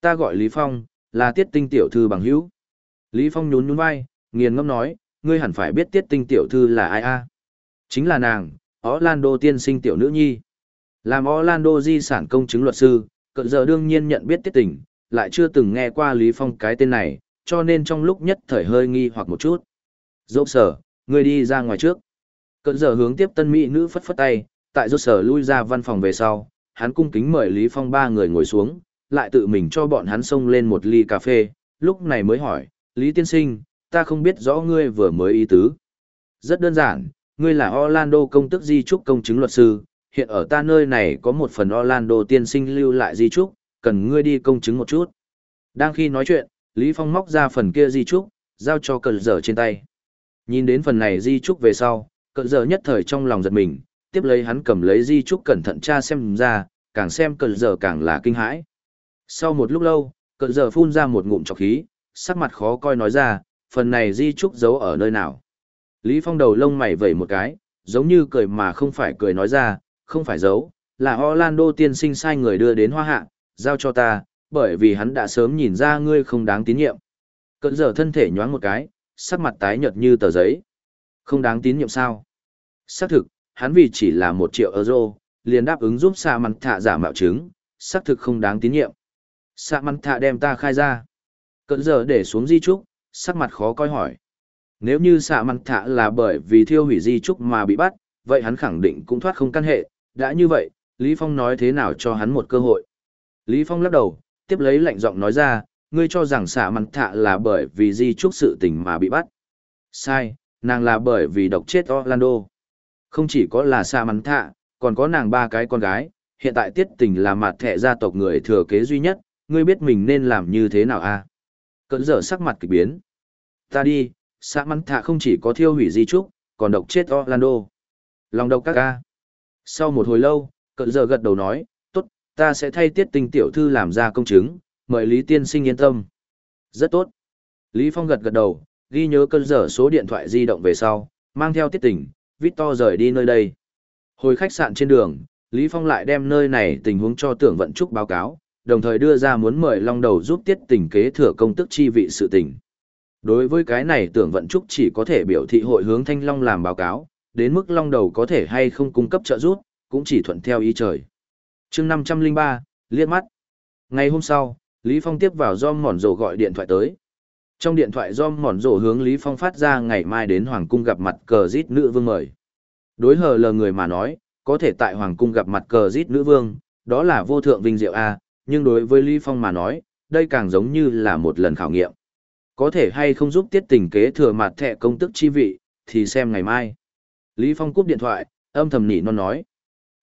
Ta gọi Lý Phong, là tiết tinh tiểu thư bằng hữu. Lý Phong nhún nhún vai, nghiền ngâm nói, ngươi hẳn phải biết tiết tinh tiểu thư là ai a? Chính là nàng, Orlando tiên sinh tiểu nữ nhi. Làm Orlando di sản công chứng luật sư, cận giờ đương nhiên nhận biết tiết tình, lại chưa từng nghe qua Lý Phong cái tên này, cho nên trong lúc nhất thời hơi nghi hoặc một chút. Dốc sở, người đi ra ngoài trước. Cận giờ hướng tiếp tân mỹ nữ phất phất tay, tại dốc sở lui ra văn phòng về sau, hắn cung kính mời Lý Phong ba người ngồi xuống, lại tự mình cho bọn hắn xông lên một ly cà phê, lúc này mới hỏi, Lý Tiên Sinh, ta không biết rõ ngươi vừa mới ý tứ. Rất đơn giản, ngươi là Orlando công tức di trúc công chứng luật sư, hiện ở ta nơi này có một phần Orlando tiên sinh lưu lại di trúc, cần ngươi đi công chứng một chút. Đang khi nói chuyện, Lý Phong móc ra phần kia di trúc, giao cho cờ dở trên tay. Nhìn đến phần này di trúc về sau, cờ dở nhất thời trong lòng giật mình, tiếp lấy hắn cầm lấy di trúc cẩn thận tra xem ra, càng xem cờ dở càng là kinh hãi. Sau một lúc lâu, cờ dở phun ra một ngụm trọc khí, sắc mặt khó coi nói ra, phần này di trúc giấu ở nơi nào. Lý Phong đầu lông mày vẩy một cái, giống như cười mà không phải cười nói ra, không phải giấu, là Orlando tiên sinh sai người đưa đến hoa hạ, giao cho ta, bởi vì hắn đã sớm nhìn ra ngươi không đáng tín nhiệm. Cận giờ thân thể nhoáng một cái, sắc mặt tái nhợt như tờ giấy. Không đáng tín nhiệm sao? Xác thực, hắn vì chỉ là một triệu euro, liền đáp ứng giúp Sa mặt Thạ giả mạo chứng, xác thực không đáng tín nhiệm. Sa mặt Thạ đem ta khai ra. Cận giờ để xuống di trúc, sắc mặt khó coi hỏi. Nếu như Sa Măn Thạ là bởi vì thiêu hủy di trúc mà bị bắt, vậy hắn khẳng định cũng thoát không căn hệ. Đã như vậy, Lý Phong nói thế nào cho hắn một cơ hội. Lý Phong lắc đầu, tiếp lấy lạnh giọng nói ra, ngươi cho rằng Sa mặn Thạ là bởi vì di trúc sự tình mà bị bắt. Sai, nàng là bởi vì độc chết Orlando. Không chỉ có là Sa mặn Thạ, còn có nàng ba cái con gái, hiện tại tiết tình là mặt thẻ gia tộc người thừa kế duy nhất, ngươi biết mình nên làm như thế nào a? À? Cẩn dở sắc mặt kỳ biến. Ta đi, Sa mặn Thạ không chỉ có thiêu hủy di trúc, còn độc chết Orlando. Lòng độc các ca. Sau một hồi lâu, cận giờ gật đầu nói, tốt, ta sẽ thay tiết tinh tiểu thư làm ra công chứng, mời Lý Tiên Sinh yên tâm. Rất tốt. Lý Phong gật gật đầu, ghi nhớ cơn giờ số điện thoại di động về sau, mang theo tiết tình, Victor rời đi nơi đây. Hồi khách sạn trên đường, Lý Phong lại đem nơi này tình huống cho tưởng vận trúc báo cáo, đồng thời đưa ra muốn mời Long Đầu giúp tiết tình kế thừa công tức chi vị sự tình. Đối với cái này tưởng vận trúc chỉ có thể biểu thị hội hướng Thanh Long làm báo cáo, đến mức Long Đầu có thể hay không cung cấp trợ giúp, cũng chỉ thuận theo ý trời. chương 503, liếc mắt. Ngày hôm sau, Lý Phong tiếp vào do mòn rổ gọi điện thoại tới. Trong điện thoại do mòn rổ hướng Lý Phong phát ra ngày mai đến Hoàng Cung gặp mặt cờ giết nữ vương mời. Đối hờ lờ người mà nói, có thể tại Hoàng Cung gặp mặt cờ giết nữ vương, đó là vô thượng vinh diệu A, nhưng đối với Lý Phong mà nói, đây càng giống như là một lần khảo nghiệm. Có thể hay không giúp tiết tình kế thừa mặt thẻ công tức chi vị, thì xem ngày mai. Lý Phong cúp điện thoại, âm thầm nỉ non nói.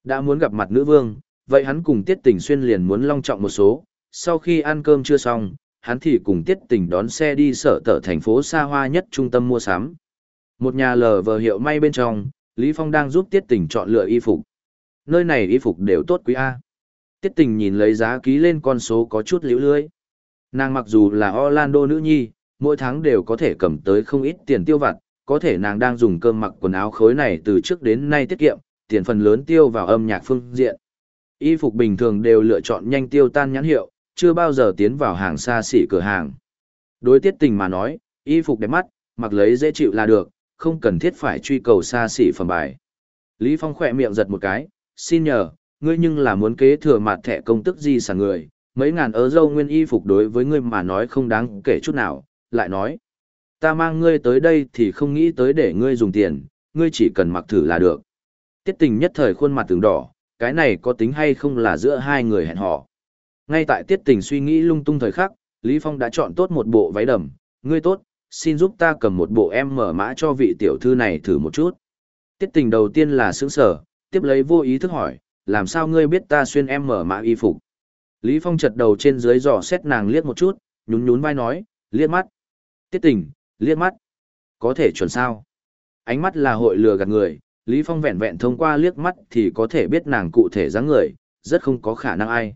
Đã muốn gặp mặt nữ vương, vậy hắn cùng tiết tình xuyên liền muốn long trọng một số, sau khi ăn cơm chưa xong, hắn thì cùng tiết tình đón xe đi sở tở thành phố xa hoa nhất trung tâm mua sắm. Một nhà lờ vờ hiệu may bên trong, Lý Phong đang giúp tiết tình chọn lựa y phục. Nơi này y phục đều tốt quý A. Tiết tình nhìn lấy giá ký lên con số có chút liễu lưới. Nàng mặc dù là Orlando nữ nhi, mỗi tháng đều có thể cầm tới không ít tiền tiêu vặt, có thể nàng đang dùng cơm mặc quần áo khối này từ trước đến nay tiết kiệm, tiền phần lớn tiêu vào âm nhạc phương diện. Y phục bình thường đều lựa chọn nhanh tiêu tan nhãn hiệu, chưa bao giờ tiến vào hàng xa xỉ cửa hàng. Đối tiết tình mà nói, y phục đẹp mắt, mặc lấy dễ chịu là được, không cần thiết phải truy cầu xa xỉ phẩm bài. Lý Phong khỏe miệng giật một cái, xin nhờ, ngươi nhưng là muốn kế thừa mặt thẻ công tức gì sản người, mấy ngàn ớ dâu nguyên y phục đối với ngươi mà nói không đáng kể chút nào, lại nói. Ta mang ngươi tới đây thì không nghĩ tới để ngươi dùng tiền, ngươi chỉ cần mặc thử là được. Tiết tình nhất thời khuôn mặt tướng đỏ, cái này có tính hay không là giữa hai người hẹn hò. Ngay tại tiết tình suy nghĩ lung tung thời khắc, Lý Phong đã chọn tốt một bộ váy đầm, ngươi tốt, xin giúp ta cầm một bộ em mở mã cho vị tiểu thư này thử một chút. Tiết tình đầu tiên là sướng sở, tiếp lấy vô ý thức hỏi, làm sao ngươi biết ta xuyên em mở mã y phục. Lý Phong chật đầu trên dưới dò xét nàng liếc một chút, nhún nhún vai nói, liếc mắt. Tiết tình, liếc mắt. Có thể chuẩn sao. Ánh mắt là hội lừa gạt người, Lý Phong vẹn vẹn thông qua liếc mắt thì có thể biết nàng cụ thể dáng người, rất không có khả năng ai.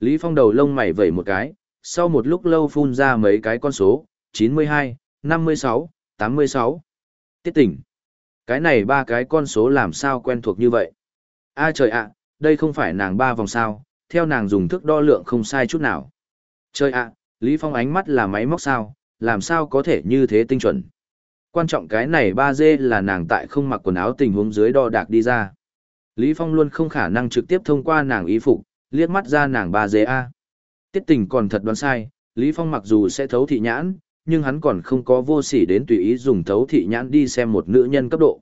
Lý Phong đầu lông mày vẩy một cái, sau một lúc lâu phun ra mấy cái con số, 92, 56, 86. Tiết tỉnh. Cái này ba cái con số làm sao quen thuộc như vậy? A à, trời ạ, đây không phải nàng ba vòng sao, theo nàng dùng thước đo lượng không sai chút nào. Trời ạ, Lý Phong ánh mắt là máy móc sao, làm sao có thể như thế tinh chuẩn. Quan trọng cái này 3D là nàng tại không mặc quần áo tình huống dưới đo đạc đi ra. Lý Phong luôn không khả năng trực tiếp thông qua nàng y phục, liếc mắt ra nàng 3D A. Tiết tình còn thật đoán sai, Lý Phong mặc dù sẽ thấu thị nhãn, nhưng hắn còn không có vô sỉ đến tùy ý dùng thấu thị nhãn đi xem một nữ nhân cấp độ.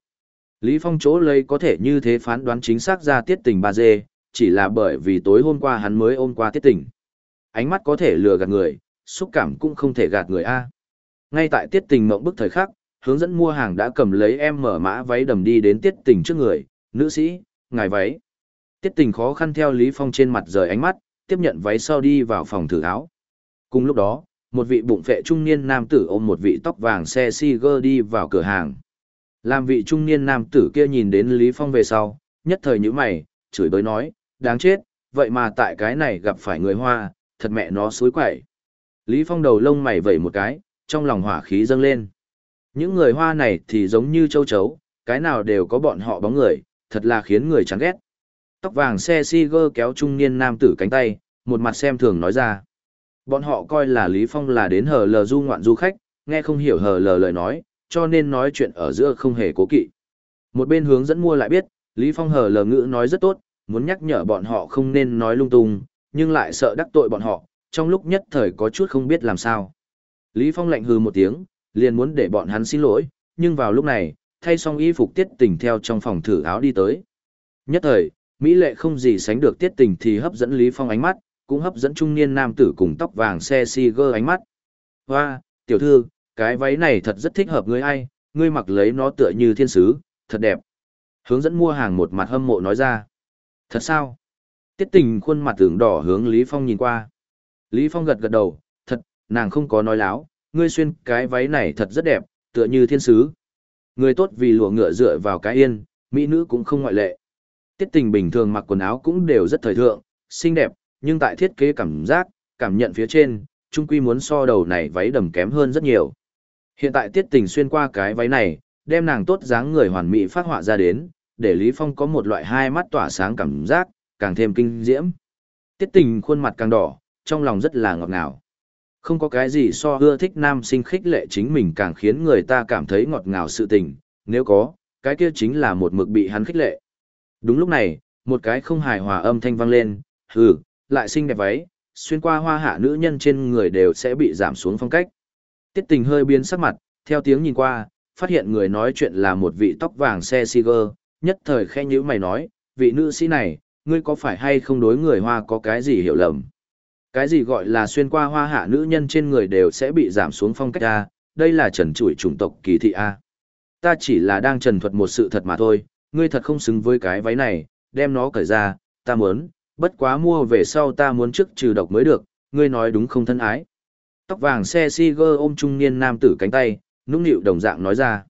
Lý Phong chỗ lấy có thể như thế phán đoán chính xác ra tiết tình 3D, chỉ là bởi vì tối hôm qua hắn mới ôm qua tiết tình. Ánh mắt có thể lừa gạt người, xúc cảm cũng không thể gạt người A. Ngay tại tiết tình mộng bức thời khắc, hướng dẫn mua hàng đã cầm lấy em mở mã váy đầm đi đến tiết tình trước người, nữ sĩ, ngài váy. Tiết tình khó khăn theo Lý Phong trên mặt rời ánh mắt, tiếp nhận váy sau đi vào phòng thử áo. Cùng lúc đó, một vị bụng phệ trung niên nam tử ôm một vị tóc vàng xe Siger đi vào cửa hàng. Làm vị trung niên nam tử kia nhìn đến Lý Phong về sau, nhất thời nhíu mày, chửi bới nói, đáng chết, vậy mà tại cái này gặp phải người Hoa, thật mẹ nó suối quậy. Lý Phong đầu lông mày vẩy một cái, trong lòng hỏa khí dâng lên. Những người Hoa này thì giống như châu chấu, cái nào đều có bọn họ bóng người, thật là khiến người chán ghét. Tóc vàng xe Siger kéo trung niên nam tử cánh tay, một mặt xem thường nói ra. Bọn họ coi là Lý Phong là đến hờ lờ du ngoạn du khách, nghe không hiểu hờ lờ lời nói, cho nên nói chuyện ở giữa không hề cố kỵ. Một bên hướng dẫn mua lại biết, Lý Phong hờ lờ ngữ nói rất tốt, muốn nhắc nhở bọn họ không nên nói lung tung, nhưng lại sợ đắc tội bọn họ, trong lúc nhất thời có chút không biết làm sao. Lý Phong lạnh hừ một tiếng, liền muốn để bọn hắn xin lỗi, nhưng vào lúc này, thay xong y phục tiết tình theo trong phòng thử áo đi tới. Nhất thời, Mỹ lệ không gì sánh được tiết tình thì hấp dẫn Lý Phong ánh mắt, cũng hấp dẫn trung niên nam tử cùng tóc vàng xe si gơ ánh mắt. Hoa, tiểu thư, cái váy này thật rất thích hợp ngươi ai, ngươi mặc lấy nó tựa như thiên sứ, thật đẹp. Hướng dẫn mua hàng một mặt hâm mộ nói ra. Thật sao? Tiết tình khuôn mặt tưởng đỏ hướng Lý Phong nhìn qua. Lý Phong gật gật đầu, thật, nàng không có nói láo, ngươi xuyên cái váy này thật rất đẹp, tựa như thiên sứ. Người tốt vì lụa ngựa dựa vào cái yên, mỹ nữ cũng không ngoại lệ. Tiết tình bình thường mặc quần áo cũng đều rất thời thượng, xinh đẹp, nhưng tại thiết kế cảm giác, cảm nhận phía trên, trung quy muốn so đầu này váy đầm kém hơn rất nhiều. Hiện tại tiết tình xuyên qua cái váy này, đem nàng tốt dáng người hoàn mỹ phát họa ra đến, để Lý Phong có một loại hai mắt tỏa sáng cảm giác, càng thêm kinh diễm. Tiết tình khuôn mặt càng đỏ, trong lòng rất là ngọt ngào. Không có cái gì so ưa thích nam sinh khích lệ chính mình càng khiến người ta cảm thấy ngọt ngào sự tình, nếu có, cái kia chính là một mực bị hắn khích lệ. Đúng lúc này, một cái không hài hòa âm thanh vang lên, hừ, lại xinh đẹp váy, xuyên qua hoa hạ nữ nhân trên người đều sẽ bị giảm xuống phong cách. Tiết tình hơi biến sắc mặt, theo tiếng nhìn qua, phát hiện người nói chuyện là một vị tóc vàng xe Siger, nhất thời khe nhữ mày nói, vị nữ sĩ này, ngươi có phải hay không đối người hoa có cái gì hiểu lầm? Cái gì gọi là xuyên qua hoa hạ nữ nhân trên người đều sẽ bị giảm xuống phong cách A, đây là trần trụi chủng tộc kỳ thị A. Ta chỉ là đang trần thuật một sự thật mà thôi, ngươi thật không xứng với cái váy này, đem nó cởi ra, ta muốn, bất quá mua về sau ta muốn trước trừ độc mới được, ngươi nói đúng không thân ái. Tóc vàng xe Siger ôm trung niên nam tử cánh tay, nũng nịu đồng dạng nói ra.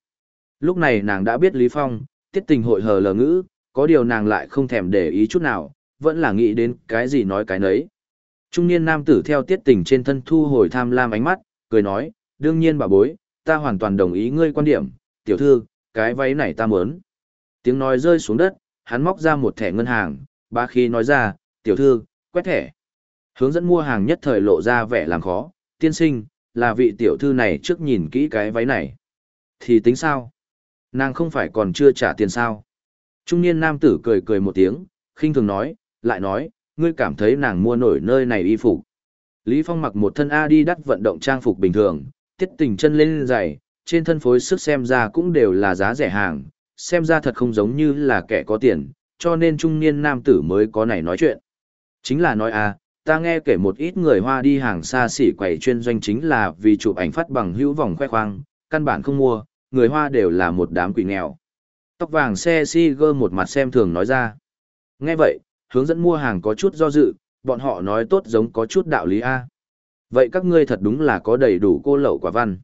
Lúc này nàng đã biết Lý Phong, tiết tình hội hờ lờ ngữ, có điều nàng lại không thèm để ý chút nào, vẫn là nghĩ đến cái gì nói cái nấy. Trung niên nam tử theo tiết tình trên thân thu hồi tham lam ánh mắt, cười nói, đương nhiên bà bối, ta hoàn toàn đồng ý ngươi quan điểm, tiểu thư, cái váy này ta muốn. Tiếng nói rơi xuống đất, hắn móc ra một thẻ ngân hàng, ba khi nói ra, tiểu thư, quét thẻ. Hướng dẫn mua hàng nhất thời lộ ra vẻ làm khó, tiên sinh, là vị tiểu thư này trước nhìn kỹ cái váy này. Thì tính sao? Nàng không phải còn chưa trả tiền sao? Trung niên nam tử cười cười một tiếng, khinh thường nói, lại nói, ngươi cảm thấy nàng mua nổi nơi này y phục. Lý Phong mặc một thân A đi đắt vận động trang phục bình thường, tiết tình chân lên giày, trên thân phối sức xem ra cũng đều là giá rẻ hàng, xem ra thật không giống như là kẻ có tiền, cho nên trung niên nam tử mới có này nói chuyện. Chính là nói a, ta nghe kể một ít người Hoa đi hàng xa xỉ quầy chuyên doanh chính là vì chụp ảnh phát bằng hữu vòng khoe khoang, căn bản không mua, người Hoa đều là một đám quỷ nghèo. Tóc vàng xe si gơ một mặt xem thường nói ra. Nghe vậy, hướng dẫn mua hàng có chút do dự, bọn họ nói tốt giống có chút đạo lý A. Vậy các ngươi thật đúng là có đầy đủ cô lậu quả văn.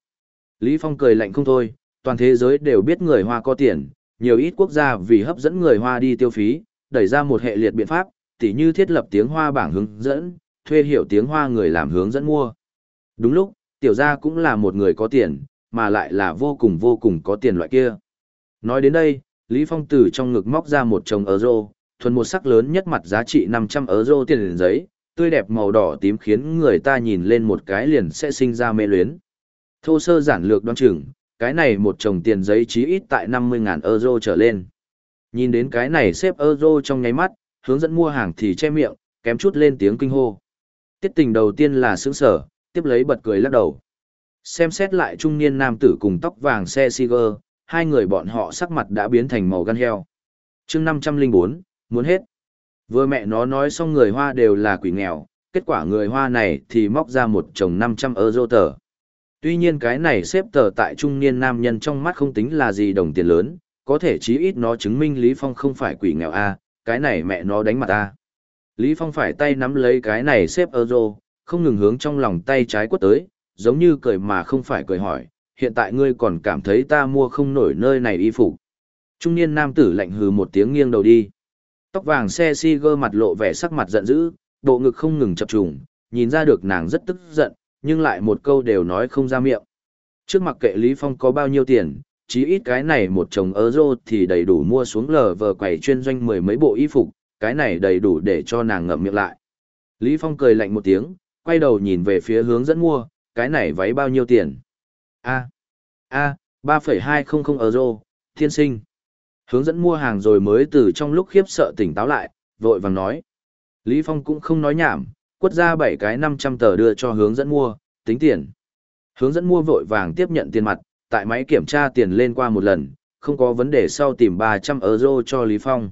Lý Phong cười lạnh không thôi, toàn thế giới đều biết người Hoa có tiền, nhiều ít quốc gia vì hấp dẫn người Hoa đi tiêu phí, đẩy ra một hệ liệt biện pháp, tỉ như thiết lập tiếng Hoa bảng hướng dẫn, thuê hiểu tiếng Hoa người làm hướng dẫn mua. Đúng lúc, tiểu gia cũng là một người có tiền, mà lại là vô cùng vô cùng có tiền loại kia. Nói đến đây, Lý Phong từ trong ngực móc ra một chồng euro, thuần một sắc lớn nhất mặt giá trị 500 euro tiền giấy, tươi đẹp màu đỏ tím khiến người ta nhìn lên một cái liền sẽ sinh ra mê luyến. Thô sơ giản lược đoán chừng, cái này một chồng tiền giấy chí ít tại 50.000 euro trở lên. Nhìn đến cái này xếp euro trong nháy mắt, hướng dẫn mua hàng thì che miệng, kém chút lên tiếng kinh hô. Tiết tình đầu tiên là sướng sở, tiếp lấy bật cười lắc đầu. Xem xét lại trung niên nam tử cùng tóc vàng xe Siger, hai người bọn họ sắc mặt đã biến thành màu gan heo. chương 504, muốn hết. Vừa mẹ nó nói xong người Hoa đều là quỷ nghèo, kết quả người Hoa này thì móc ra một chồng 500 euro tờ. Tuy nhiên cái này xếp tờ tại trung niên nam nhân trong mắt không tính là gì đồng tiền lớn, có thể chí ít nó chứng minh Lý Phong không phải quỷ nghèo a, cái này mẹ nó đánh mặt a. Lý Phong phải tay nắm lấy cái này xếp euro, không ngừng hướng trong lòng tay trái quất tới, giống như cười mà không phải cười hỏi, hiện tại ngươi còn cảm thấy ta mua không nổi nơi này y phục. Trung niên nam tử lạnh hừ một tiếng nghiêng đầu đi. Tóc vàng xe si gơ mặt lộ vẻ sắc mặt giận dữ, bộ ngực không ngừng chập trùng, nhìn ra được nàng rất tức giận, nhưng lại một câu đều nói không ra miệng. Trước mặt kệ Lý Phong có bao nhiêu tiền, chí ít cái này một chồng euro thì đầy đủ mua xuống lờ vờ quầy chuyên doanh mười mấy bộ y phục, cái này đầy đủ để cho nàng ngậm miệng lại. Lý Phong cười lạnh một tiếng, quay đầu nhìn về phía hướng dẫn mua, cái này váy bao nhiêu tiền? A. A, 3,200 euro, thiên sinh. Hướng dẫn mua hàng rồi mới từ trong lúc khiếp sợ tỉnh táo lại, vội vàng nói. Lý Phong cũng không nói nhảm, quất ra 7 cái 500 tờ đưa cho hướng dẫn mua, tính tiền. Hướng dẫn mua vội vàng tiếp nhận tiền mặt, tại máy kiểm tra tiền lên qua một lần, không có vấn đề sau tìm 300 euro cho Lý Phong.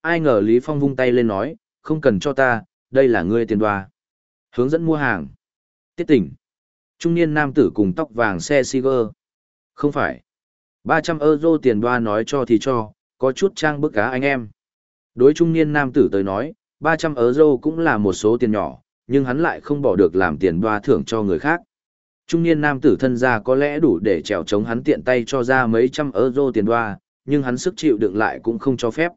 Ai ngờ Lý Phong vung tay lên nói, không cần cho ta, đây là ngươi tiền đoa. Hướng dẫn mua hàng. Tiết tỉnh. Trung niên nam tử cùng tóc vàng xe Siger. Không phải. 300 euro tiền đoa nói cho thì cho, có chút trang bức cá anh em. Đối trung niên nam tử tới nói, 300 euro cũng là một số tiền nhỏ, nhưng hắn lại không bỏ được làm tiền đoa thưởng cho người khác. Trung niên nam tử thân gia có lẽ đủ để trèo chống hắn tiện tay cho ra mấy trăm euro tiền đoa, nhưng hắn sức chịu đựng lại cũng không cho phép.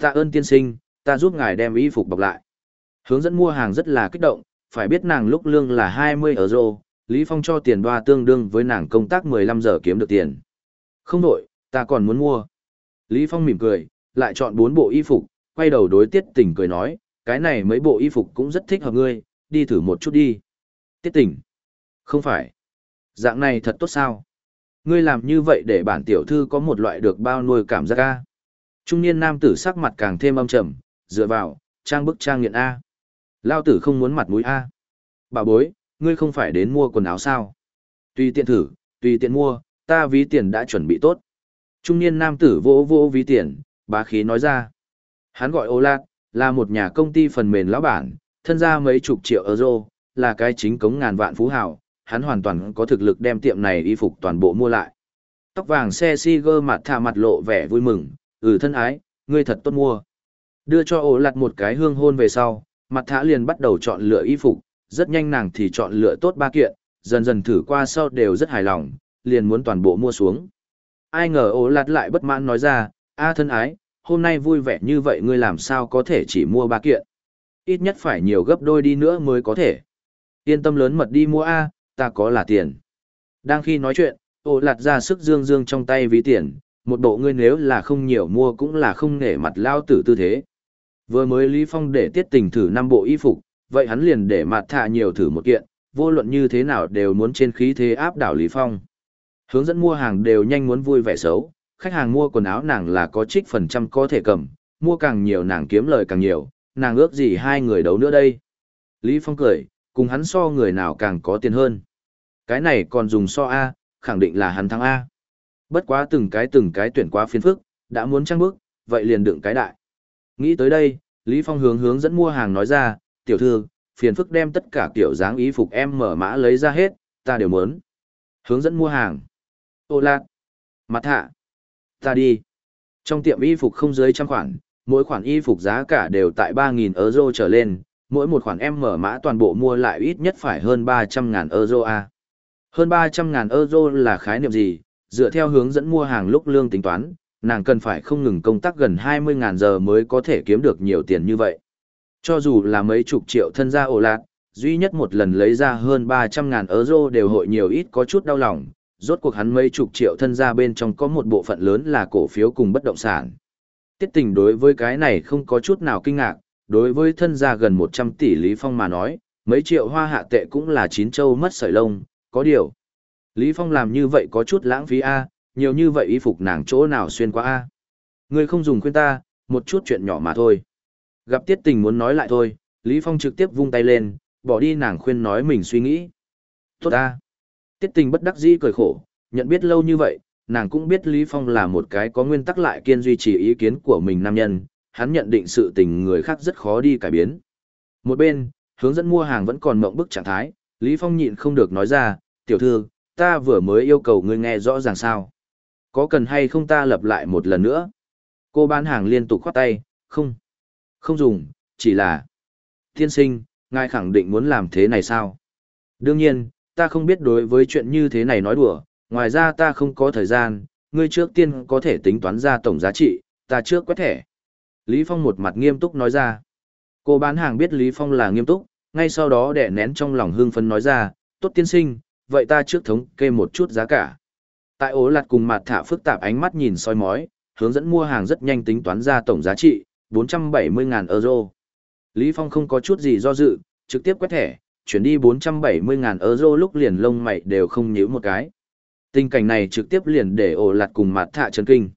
Tạ ơn tiên sinh, ta giúp ngài đem y phục bọc lại. Hướng dẫn mua hàng rất là kích động, phải biết nàng lúc lương là 20 euro, Lý Phong cho tiền đoa tương đương với nàng công tác 15 giờ kiếm được tiền. Không đổi, ta còn muốn mua. Lý Phong mỉm cười, lại chọn bốn bộ y phục, quay đầu đối tiết tỉnh cười nói, cái này mấy bộ y phục cũng rất thích hợp ngươi, đi thử một chút đi. Tiết tỉnh. Không phải. Dạng này thật tốt sao? Ngươi làm như vậy để bản tiểu thư có một loại được bao nuôi cảm giác A. Trung niên nam tử sắc mặt càng thêm âm trầm, dựa vào, trang bức trang nghiện A. Lao tử không muốn mặt mũi A. Bà bối, ngươi không phải đến mua quần áo sao? Tùy tiện thử, tùy tiện mua, ta ví tiền đã chuẩn bị tốt. Trung niên nam tử vỗ vỗ ví tiền, bá khí nói ra. Hắn gọi ô Lạc là một nhà công ty phần mềm lão bản, thân ra mấy chục triệu euro, là cái chính cống ngàn vạn phú hào, hắn hoàn toàn có thực lực đem tiệm này y phục toàn bộ mua lại. Tóc vàng xe si gơ mặt thả mặt lộ vẻ vui mừng, ừ thân ái, ngươi thật tốt mua. Đưa cho ổ lặt một cái hương hôn về sau, mặt thả liền bắt đầu chọn lựa y phục, rất nhanh nàng thì chọn lựa tốt ba kiện, dần dần thử qua sau đều rất hài lòng, liền muốn toàn bộ mua xuống. Ai ngờ ổ Lạt lại bất mãn nói ra, a thân ái, hôm nay vui vẻ như vậy ngươi làm sao có thể chỉ mua ba kiện. Ít nhất phải nhiều gấp đôi đi nữa mới có thể. Yên tâm lớn mật đi mua A, ta có là tiền. Đang khi nói chuyện, ổ Lạt ra sức dương dương trong tay ví tiền, một bộ ngươi nếu là không nhiều mua cũng là không nể mặt lao tử tư thế. Vừa mới Lý Phong để tiết tình thử năm bộ y phục, vậy hắn liền để mặt thạ nhiều thử một kiện, vô luận như thế nào đều muốn trên khí thế áp đảo Lý Phong. Hướng dẫn mua hàng đều nhanh muốn vui vẻ xấu, khách hàng mua quần áo nàng là có trích phần trăm có thể cầm, mua càng nhiều nàng kiếm lời càng nhiều, nàng ước gì hai người đấu nữa đây. Lý Phong cười, cùng hắn so người nào càng có tiền hơn. Cái này còn dùng so A, khẳng định là hắn thắng A. Bất quá từng cái từng cái tuyển quá phiền phức, đã muốn trăng bước, vậy liền đựng cái đại. Nghĩ tới đây, Lý Phong hướng hướng dẫn mua hàng nói ra, tiểu thư, phiền phức đem tất cả kiểu dáng ý phục em mở mã lấy ra hết, ta đều muốn. Hướng dẫn mua hàng. Ô lạc. Mặt hạ. Ta đi. Trong tiệm y phục không dưới trăm khoản, mỗi khoản y phục giá cả đều tại ba nghìn euro trở lên, mỗi một khoản em mở mã toàn bộ mua lại ít nhất phải hơn ba trăm ngàn euro a. Hơn ba trăm ngàn euro là khái niệm gì? Dựa theo hướng dẫn mua hàng lúc lương tính toán, nàng cần phải không ngừng công tác gần 20.000 giờ mới có thể kiếm được nhiều tiền như vậy. Cho dù là mấy chục triệu thân gia ổ lạc, duy nhất một lần lấy ra hơn ba trăm ngàn euro đều hội nhiều ít có chút đau lòng, rốt cuộc hắn mấy chục triệu thân gia bên trong có một bộ phận lớn là cổ phiếu cùng bất động sản. Tiết tình đối với cái này không có chút nào kinh ngạc, đối với thân gia gần 100 tỷ Lý Phong mà nói, mấy triệu hoa hạ tệ cũng là chín châu mất sợi lông, có điều. Lý Phong làm như vậy có chút lãng phí A, nhiều như vậy y phục nàng chỗ nào xuyên qua A. Người không dùng khuyên ta, một chút chuyện nhỏ mà thôi. Gặp tiết tình muốn nói lại thôi, Lý Phong trực tiếp vung tay lên, bỏ đi nàng khuyên nói mình suy nghĩ. Tốt A. Tiết tình bất đắc dĩ cười khổ, nhận biết lâu như vậy, nàng cũng biết Lý Phong là một cái có nguyên tắc lại kiên duy trì ý kiến của mình nam nhân, hắn nhận định sự tình người khác rất khó đi cải biến. Một bên, hướng dẫn mua hàng vẫn còn mộng bức trạng thái, Lý Phong nhịn không được nói ra, tiểu thư, ta vừa mới yêu cầu ngươi nghe rõ ràng sao. Có cần hay không ta lập lại một lần nữa? Cô bán hàng liên tục khoát tay, không, không dùng, chỉ là... Tiên sinh, ngài khẳng định muốn làm thế này sao? Đương nhiên, ta không biết đối với chuyện như thế này nói đùa, ngoài ra ta không có thời gian, ngươi trước tiên có thể tính toán ra tổng giá trị, ta trước quét thẻ. Lý Phong một mặt nghiêm túc nói ra. Cô bán hàng biết Lý Phong là nghiêm túc, ngay sau đó đẻ nén trong lòng hương phấn nói ra, tốt tiên sinh, vậy ta trước thống kê một chút giá cả. Tại ố lặt cùng mặt thả phức tạp ánh mắt nhìn soi mói, hướng dẫn mua hàng rất nhanh tính toán ra tổng giá trị, 470.000 euro. Lý Phong không có chút gì do dự, trực tiếp quét thẻ, chuyển đi 470.000 euro lúc liền lông mày đều không nhíu một cái. Tình cảnh này trực tiếp liền để ổ lạt cùng mặt thạ chân kinh.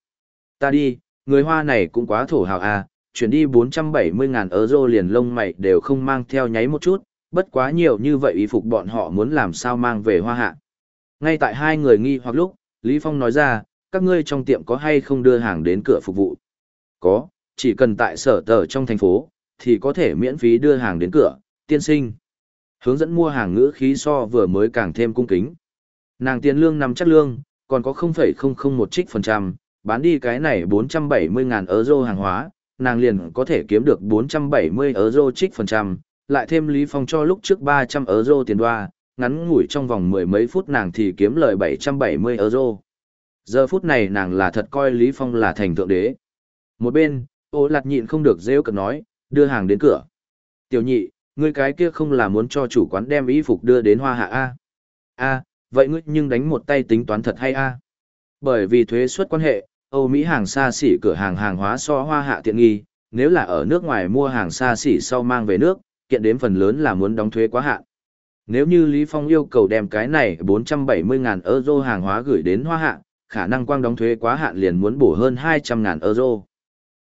Ta đi, người hoa này cũng quá thổ hào à, chuyển đi 470.000 euro liền lông mày đều không mang theo nháy một chút, bất quá nhiều như vậy ý phục bọn họ muốn làm sao mang về hoa hạ. Ngay tại hai người nghi hoặc lúc, Lý Phong nói ra, các ngươi trong tiệm có hay không đưa hàng đến cửa phục vụ? Có, chỉ cần tại sở tờ trong thành phố, thì có thể miễn phí đưa hàng đến cửa, tiên sinh. Hướng dẫn mua hàng ngữ khí so vừa mới càng thêm cung kính. Nàng tiền lương nằm chắc lương, còn có 0,001 trích phần trăm, bán đi cái này 470.000 euro hàng hóa, nàng liền có thể kiếm được 470 euro trích phần trăm, lại thêm Lý Phong cho lúc trước 300 euro tiền đoa, ngắn ngủi trong vòng mười mấy phút nàng thì kiếm lời 770 euro. Giờ phút này nàng là thật coi Lý Phong là thành thượng đế. Một bên, ô lạt nhịn không được rêu cực nói, đưa hàng đến cửa. Tiểu nhị, ngươi cái kia không là muốn cho chủ quán đem y phục đưa đến hoa hạ A. A, vậy ngươi nhưng đánh một tay tính toán thật hay A. Bởi vì thuế suất quan hệ, Âu Mỹ hàng xa xỉ cửa hàng hàng hóa so hoa hạ tiện nghi, nếu là ở nước ngoài mua hàng xa xỉ sau mang về nước, kiện đến phần lớn là muốn đóng thuế quá hạn. Nếu như Lý Phong yêu cầu đem cái này 470.000 euro hàng hóa gửi đến hoa hạ, khả năng quang đóng thuế quá hạn liền muốn bổ hơn 200.000 euro.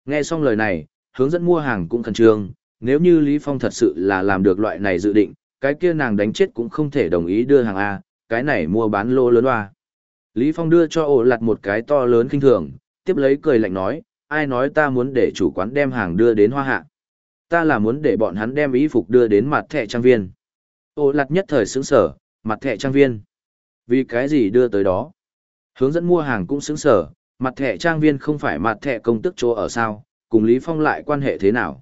Nghe xong lời này, hướng dẫn mua hàng cũng khẩn trương, nếu như Lý Phong thật sự là làm được loại này dự định, cái kia nàng đánh chết cũng không thể đồng ý đưa hàng A, cái này mua bán lô lớn hoa. Lý Phong đưa cho ổ lặt một cái to lớn kinh thường, tiếp lấy cười lạnh nói, ai nói ta muốn để chủ quán đem hàng đưa đến hoa hạ. Ta là muốn để bọn hắn đem ý phục đưa đến mặt thẻ trang viên. Ổ lặt nhất thời sững sở, mặt thẻ trang viên. Vì cái gì đưa tới đó? Hướng dẫn mua hàng cũng sững sở, mặt thẻ trang viên không phải mặt thẻ công tức chỗ ở sao, cùng Lý Phong lại quan hệ thế nào?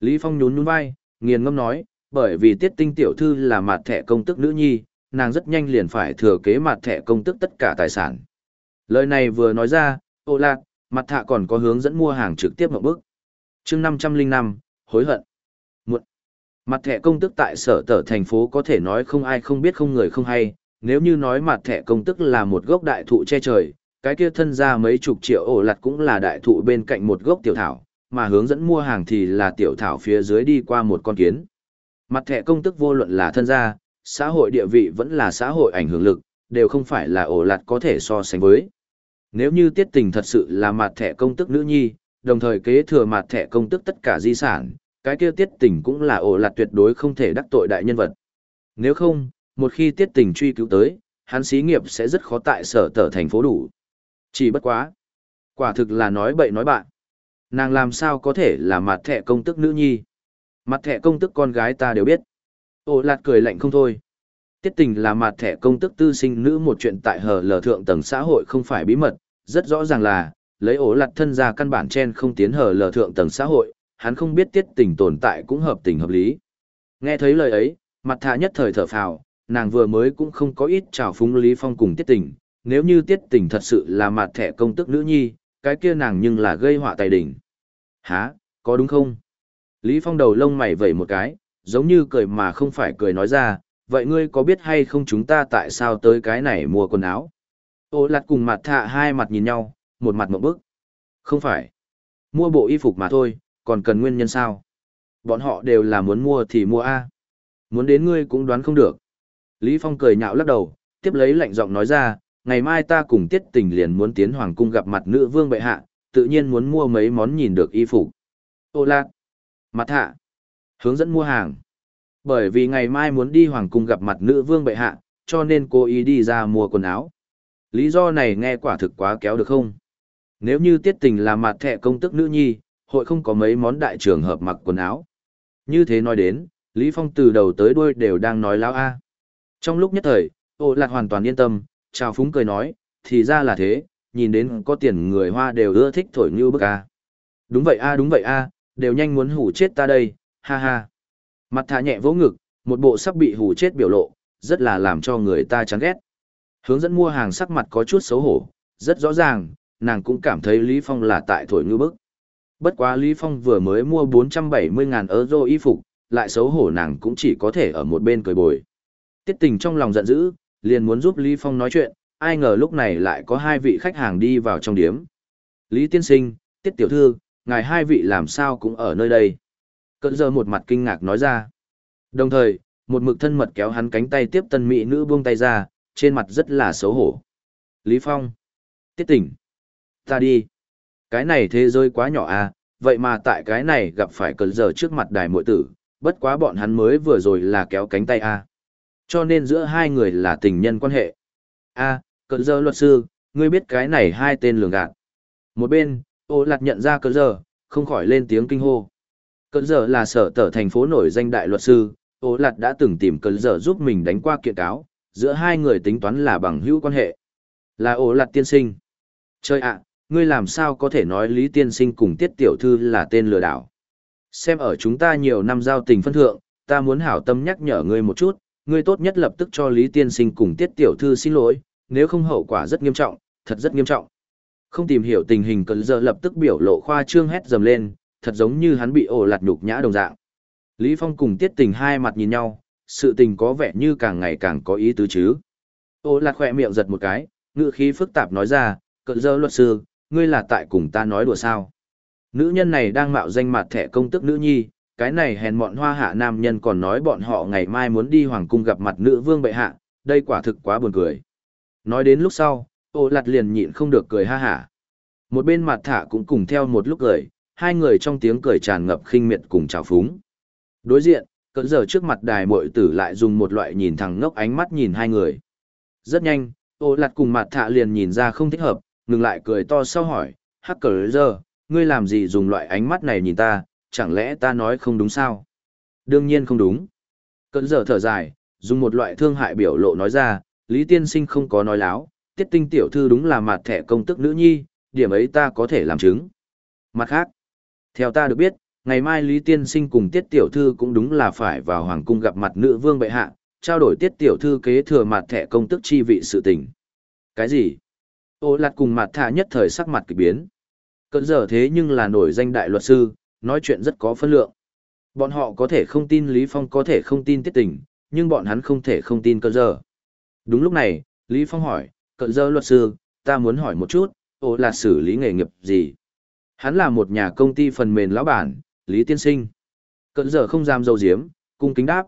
Lý Phong nhún nhún vai, nghiền ngâm nói, bởi vì tiết tinh tiểu thư là mặt thẻ công tức nữ nhi, nàng rất nhanh liền phải thừa kế mặt thẻ công tức tất cả tài sản. Lời này vừa nói ra, ô lạc, mặt thạ còn có hướng dẫn mua hàng trực tiếp một bước. chương 505, hối hận. Một, mặt thẻ công tức tại sở tở thành phố có thể nói không ai không biết không người không hay, nếu như nói mặt thẻ công tức là một gốc đại thụ che trời, cái kia thân ra mấy chục triệu ổ lặt cũng là đại thụ bên cạnh một gốc tiểu thảo, mà hướng dẫn mua hàng thì là tiểu thảo phía dưới đi qua một con kiến. Mặt thẻ công tức vô luận là thân gia, xã hội địa vị vẫn là xã hội ảnh hưởng lực, đều không phải là ổ lạt có thể so sánh với. Nếu như tiết tình thật sự là mặt thẻ công tức nữ nhi, đồng thời kế thừa mặt thẻ công tức tất cả di sản, cái kia tiết tình cũng là ổ lạt tuyệt đối không thể đắc tội đại nhân vật. Nếu không, một khi tiết tình truy cứu tới, hắn xí nghiệp sẽ rất khó tại sở tở thành phố đủ. Chỉ bất quá. Quả thực là nói bậy nói bạn. Nàng làm sao có thể là mặt thẻ công tức nữ nhi. Mặt thẻ công tức con gái ta đều biết. Ô lạt cười lạnh không thôi. Tiết tình là mặt thẻ công tức tư sinh nữ một chuyện tại hờ lờ thượng tầng xã hội không phải bí mật, rất rõ ràng là, lấy ổ lạt thân ra căn bản chen không tiến hờ lờ thượng tầng xã hội, hắn không biết tiết tình tồn tại cũng hợp tình hợp lý. Nghe thấy lời ấy, mặt thạ nhất thời thở phào, nàng vừa mới cũng không có ít trào phúng Lý Phong cùng tiết tình, nếu như tiết tình thật sự là mặt thẻ công tức nữ nhi, cái kia nàng nhưng là gây họa tài đỉnh. Hả, có đúng không? Lý Phong đầu lông mày vẩy một cái, giống như cười mà không phải cười nói ra, vậy ngươi có biết hay không chúng ta tại sao tới cái này mua quần áo? Ô lặt cùng mặt thạ hai mặt nhìn nhau, một mặt một bức. Không phải. Mua bộ y phục mà thôi, còn cần nguyên nhân sao? Bọn họ đều là muốn mua thì mua A. Muốn đến ngươi cũng đoán không được. Lý Phong cười nhạo lắc đầu, tiếp lấy lạnh giọng nói ra, ngày mai ta cùng tiết tình liền muốn tiến hoàng cung gặp mặt nữ vương bệ hạ, tự nhiên muốn mua mấy món nhìn được y phục. Ô lạc, mặt hạ, hướng dẫn mua hàng. Bởi vì ngày mai muốn đi hoàng cung gặp mặt nữ vương bệ hạ, cho nên cô ý đi ra mua quần áo. Lý do này nghe quả thực quá kéo được không? Nếu như tiết tình là mặt thẻ công tức nữ nhi, hội không có mấy món đại trường hợp mặc quần áo. Như thế nói đến, Lý Phong từ đầu tới đuôi đều đang nói láo a. Trong lúc nhất thời, ô lạc hoàn toàn yên tâm, chào phúng cười nói, thì ra là thế, nhìn đến có tiền người Hoa đều ưa thích thổi như bức a. Đúng vậy a đúng vậy a, đều nhanh muốn hủ chết ta đây, ha ha. Mặt thả nhẹ vỗ ngực, một bộ sắp bị hủ chết biểu lộ, rất là làm cho người ta chán ghét. Hướng dẫn mua hàng sắc mặt có chút xấu hổ, rất rõ ràng, nàng cũng cảm thấy Lý Phong là tại thổi ngư bức. Bất quá Lý Phong vừa mới mua 470.000 euro y phục, lại xấu hổ nàng cũng chỉ có thể ở một bên cười bồi. Tiết tình trong lòng giận dữ, liền muốn giúp Lý Phong nói chuyện, ai ngờ lúc này lại có hai vị khách hàng đi vào trong điếm. Lý Tiên Sinh, Tiết Tiểu Thư, ngài hai vị làm sao cũng ở nơi đây. Cận giờ một mặt kinh ngạc nói ra. Đồng thời, một mực thân mật kéo hắn cánh tay tiếp tân mỹ nữ buông tay ra, trên mặt rất là xấu hổ. Lý Phong. Tiết tỉnh. Ta đi. Cái này thế giới quá nhỏ à, vậy mà tại cái này gặp phải cơn giờ trước mặt đài mội tử, bất quá bọn hắn mới vừa rồi là kéo cánh tay à. Cho nên giữa hai người là tình nhân quan hệ. a à, giờ luật sư, ngươi biết cái này hai tên lường gạt. Một bên, ô lạt nhận ra cơn giờ, không khỏi lên tiếng kinh hô. Cơn giờ là sở tở thành phố nổi danh đại luật sư, ô lạt đã từng tìm cơn giờ giúp mình đánh qua kiện cáo, giữa hai người tính toán là bằng hữu quan hệ. Là ô lạt tiên sinh. Chơi ạ, ngươi làm sao có thể nói Lý Tiên Sinh cùng Tiết Tiểu Thư là tên lừa đảo. Xem ở chúng ta nhiều năm giao tình phân thượng, ta muốn hảo tâm nhắc nhở ngươi một chút, ngươi tốt nhất lập tức cho Lý Tiên Sinh cùng Tiết Tiểu Thư xin lỗi, nếu không hậu quả rất nghiêm trọng, thật rất nghiêm trọng. Không tìm hiểu tình hình cần giờ lập tức biểu lộ khoa trương hét dầm lên, thật giống như hắn bị ổ lạt nhục nhã đồng dạng. Lý Phong cùng Tiết Tình hai mặt nhìn nhau, sự tình có vẻ như càng ngày càng có ý tứ chứ. Ô lạt khỏe miệng giật một cái, ngữ khí phức tạp nói ra, cận giờ luật sư, ngươi là tại cùng ta nói đùa sao. Nữ nhân này đang mạo danh mặt thẻ công tức nữ nhi, cái này hèn mọn hoa hạ nam nhân còn nói bọn họ ngày mai muốn đi hoàng cung gặp mặt nữ vương bệ hạ, đây quả thực quá buồn cười. Nói đến lúc sau, ô lặt liền nhịn không được cười ha hả. Một bên mặt thả cũng cùng theo một lúc cười, hai người trong tiếng cười tràn ngập khinh miệt cùng trào phúng. Đối diện, cỡ giờ trước mặt đài mội tử lại dùng một loại nhìn thẳng ngốc ánh mắt nhìn hai người. Rất nhanh, ô lặt cùng mặt thả liền nhìn ra không thích hợp, ngừng lại cười to sau hỏi, hắc cỡ giờ, ngươi làm gì dùng loại ánh mắt này nhìn ta, chẳng lẽ ta nói không đúng sao? Đương nhiên không đúng. Cận giờ thở dài, dùng một loại thương hại biểu lộ nói ra, Lý Tiên Sinh không có nói láo, tiết tinh tiểu thư đúng là mặt thẻ công tức nữ nhi, điểm ấy ta có thể làm chứng. Mặt khác, theo ta được biết, ngày mai Lý Tiên Sinh cùng tiết tiểu thư cũng đúng là phải vào hoàng cung gặp mặt nữ vương bệ hạ, trao đổi tiết tiểu thư kế thừa mặt thẻ công tức chi vị sự tình. Cái gì? Ô lạt cùng mặt thả nhất thời sắc mặt kỳ biến. Cận giờ thế nhưng là nổi danh đại luật sư, nói chuyện rất có phân lượng. Bọn họ có thể không tin Lý Phong có thể không tin tiết tình, nhưng bọn hắn không thể không tin cơ giờ. Đúng lúc này, Lý Phong hỏi, cận giờ luật sư, ta muốn hỏi một chút, ô là xử lý nghề nghiệp gì? Hắn là một nhà công ty phần mềm lão bản, Lý Tiên Sinh. Cận giờ không dám dâu diếm, cung kính đáp.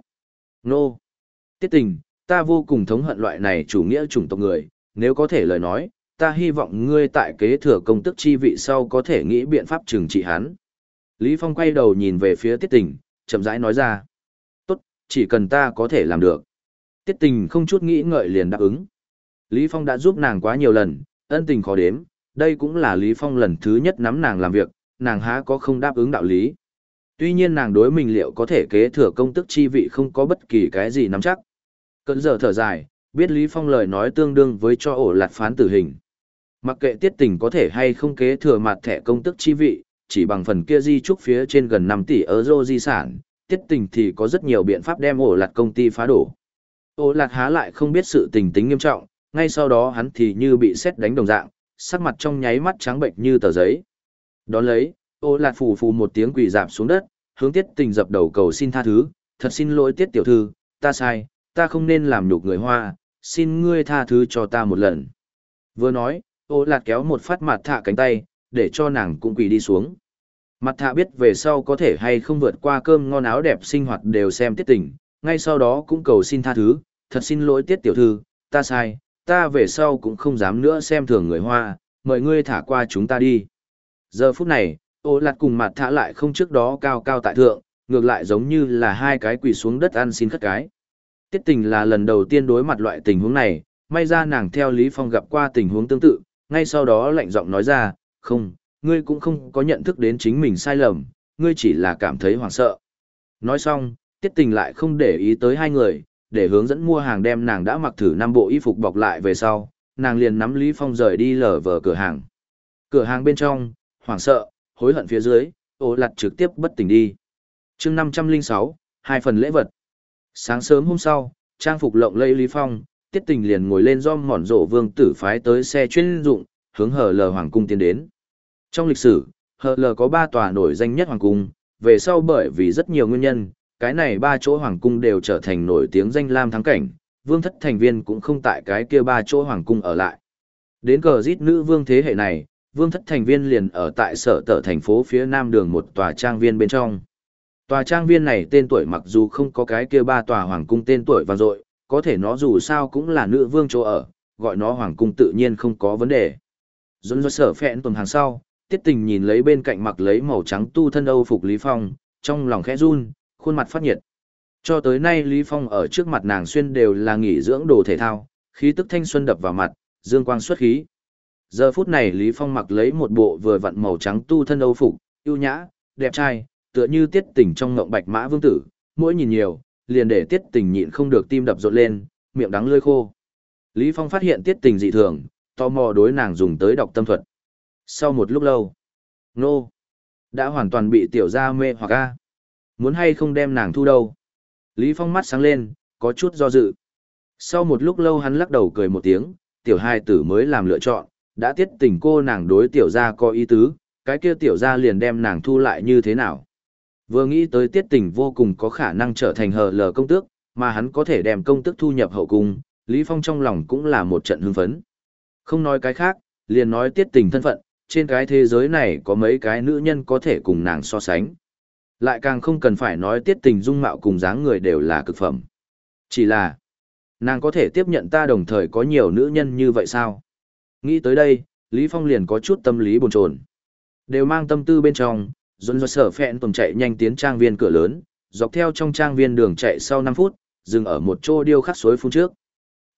Nô. Tiết tình, ta vô cùng thống hận loại này chủ nghĩa chủng tộc người, nếu có thể lời nói, ta hy vọng ngươi tại kế thừa công tức chi vị sau có thể nghĩ biện pháp trừng trị hắn. Lý Phong quay đầu nhìn về phía tiết tình, chậm rãi nói ra. Tốt, chỉ cần ta có thể làm được. Tiết tình không chút nghĩ ngợi liền đáp ứng. Lý Phong đã giúp nàng quá nhiều lần, ân tình khó đếm, đây cũng là Lý Phong lần thứ nhất nắm nàng làm việc, nàng há có không đáp ứng đạo lý. Tuy nhiên nàng đối mình liệu có thể kế thừa công tức chi vị không có bất kỳ cái gì nắm chắc. Cận giờ thở dài, biết Lý Phong lời nói tương đương với cho ổ lạt phán tử hình. Mặc kệ tiết tình có thể hay không kế thừa mặt thẻ công tức chi vị, chỉ bằng phần kia di trúc phía trên gần 5 tỷ euro di sản, tiết tình thì có rất nhiều biện pháp đem ổ lạt công ty phá đổ. Ổ lạt há lại không biết sự tình tính nghiêm trọng, ngay sau đó hắn thì như bị xét đánh đồng dạng, sắc mặt trong nháy mắt trắng bệnh như tờ giấy. Đón lấy, ổ lạt phù phù một tiếng quỳ dạp xuống đất, hướng tiết tình dập đầu cầu xin tha thứ, thật xin lỗi tiết tiểu thư, ta sai, ta không nên làm nhục người hoa, xin ngươi tha thứ cho ta một lần. Vừa nói, ô lạt kéo một phát mặt thạ cánh tay để cho nàng cũng quỳ đi xuống. Mặt thạ biết về sau có thể hay không vượt qua cơm ngon áo đẹp sinh hoạt đều xem tiết tình ngay sau đó cũng cầu xin tha thứ thật xin lỗi tiết tiểu thư ta sai ta về sau cũng không dám nữa xem thường người hoa mời ngươi thả qua chúng ta đi. Giờ phút này ô lạt cùng mặt thạ lại không trước đó cao cao tại thượng ngược lại giống như là hai cái quỳ xuống đất ăn xin khất cái. Tiết tình là lần đầu tiên đối mặt loại tình huống này may ra nàng theo lý phong gặp qua tình huống tương tự ngay sau đó lạnh giọng nói ra, không, ngươi cũng không có nhận thức đến chính mình sai lầm, ngươi chỉ là cảm thấy hoảng sợ. Nói xong, tiết tình lại không để ý tới hai người, để hướng dẫn mua hàng đem nàng đã mặc thử năm bộ y phục bọc lại về sau, nàng liền nắm Lý Phong rời đi lở vờ cửa hàng. Cửa hàng bên trong, hoảng sợ, hối hận phía dưới, ô lặt trực tiếp bất tỉnh đi. chương 506, hai phần lễ vật. Sáng sớm hôm sau, trang phục lộng lẫy Lý Phong, tiết tình liền ngồi lên do mòn rộ vương tử phái tới xe chuyên dụng, hướng hờ lờ hoàng cung tiến đến. Trong lịch sử, hờ lờ có ba tòa nổi danh nhất hoàng cung, về sau bởi vì rất nhiều nguyên nhân, cái này ba chỗ hoàng cung đều trở thành nổi tiếng danh lam thắng cảnh, vương thất thành viên cũng không tại cái kia ba chỗ hoàng cung ở lại. Đến cờ giết nữ vương thế hệ này, vương thất thành viên liền ở tại sở tở thành phố phía nam đường một tòa trang viên bên trong. Tòa trang viên này tên tuổi mặc dù không có cái kia ba tòa hoàng cung tên tuổi vang dội, có thể nó dù sao cũng là nữ vương chỗ ở, gọi nó hoàng cung tự nhiên không có vấn đề. Dồn dồn sở phẹn tuần hàng sau, tiết tình nhìn lấy bên cạnh mặc lấy màu trắng tu thân âu phục Lý Phong, trong lòng khẽ run, khuôn mặt phát nhiệt. Cho tới nay Lý Phong ở trước mặt nàng xuyên đều là nghỉ dưỡng đồ thể thao, khí tức thanh xuân đập vào mặt, dương quang xuất khí. Giờ phút này Lý Phong mặc lấy một bộ vừa vặn màu trắng tu thân âu phục, yêu nhã, đẹp trai, tựa như tiết tình trong ngộng bạch mã vương tử, mỗi nhìn nhiều, liền để tiết tình nhịn không được tim đập rộn lên, miệng đắng lưỡi khô. Lý Phong phát hiện tiết tình dị thường, tò mò đối nàng dùng tới đọc tâm thuật. Sau một lúc lâu, nô, đã hoàn toàn bị tiểu gia mê hoặc a. Muốn hay không đem nàng thu đâu? Lý Phong mắt sáng lên, có chút do dự. Sau một lúc lâu hắn lắc đầu cười một tiếng, tiểu hai tử mới làm lựa chọn, đã tiết tình cô nàng đối tiểu gia có ý tứ, cái kia tiểu gia liền đem nàng thu lại như thế nào. Vừa nghĩ tới tiết tình vô cùng có khả năng trở thành hờ lờ công tước, mà hắn có thể đem công tước thu nhập hậu cung, Lý Phong trong lòng cũng là một trận hưng phấn. Không nói cái khác, liền nói tiết tình thân phận, trên cái thế giới này có mấy cái nữ nhân có thể cùng nàng so sánh. Lại càng không cần phải nói tiết tình dung mạo cùng dáng người đều là cực phẩm. Chỉ là, nàng có thể tiếp nhận ta đồng thời có nhiều nữ nhân như vậy sao? Nghĩ tới đây, Lý Phong liền có chút tâm lý bồn chồn. Đều mang tâm tư bên trong, dồn dồn sở phẹn tuần chạy nhanh tiến trang viên cửa lớn, dọc theo trong trang viên đường chạy sau 5 phút, dừng ở một chỗ điêu khắc suối phun trước.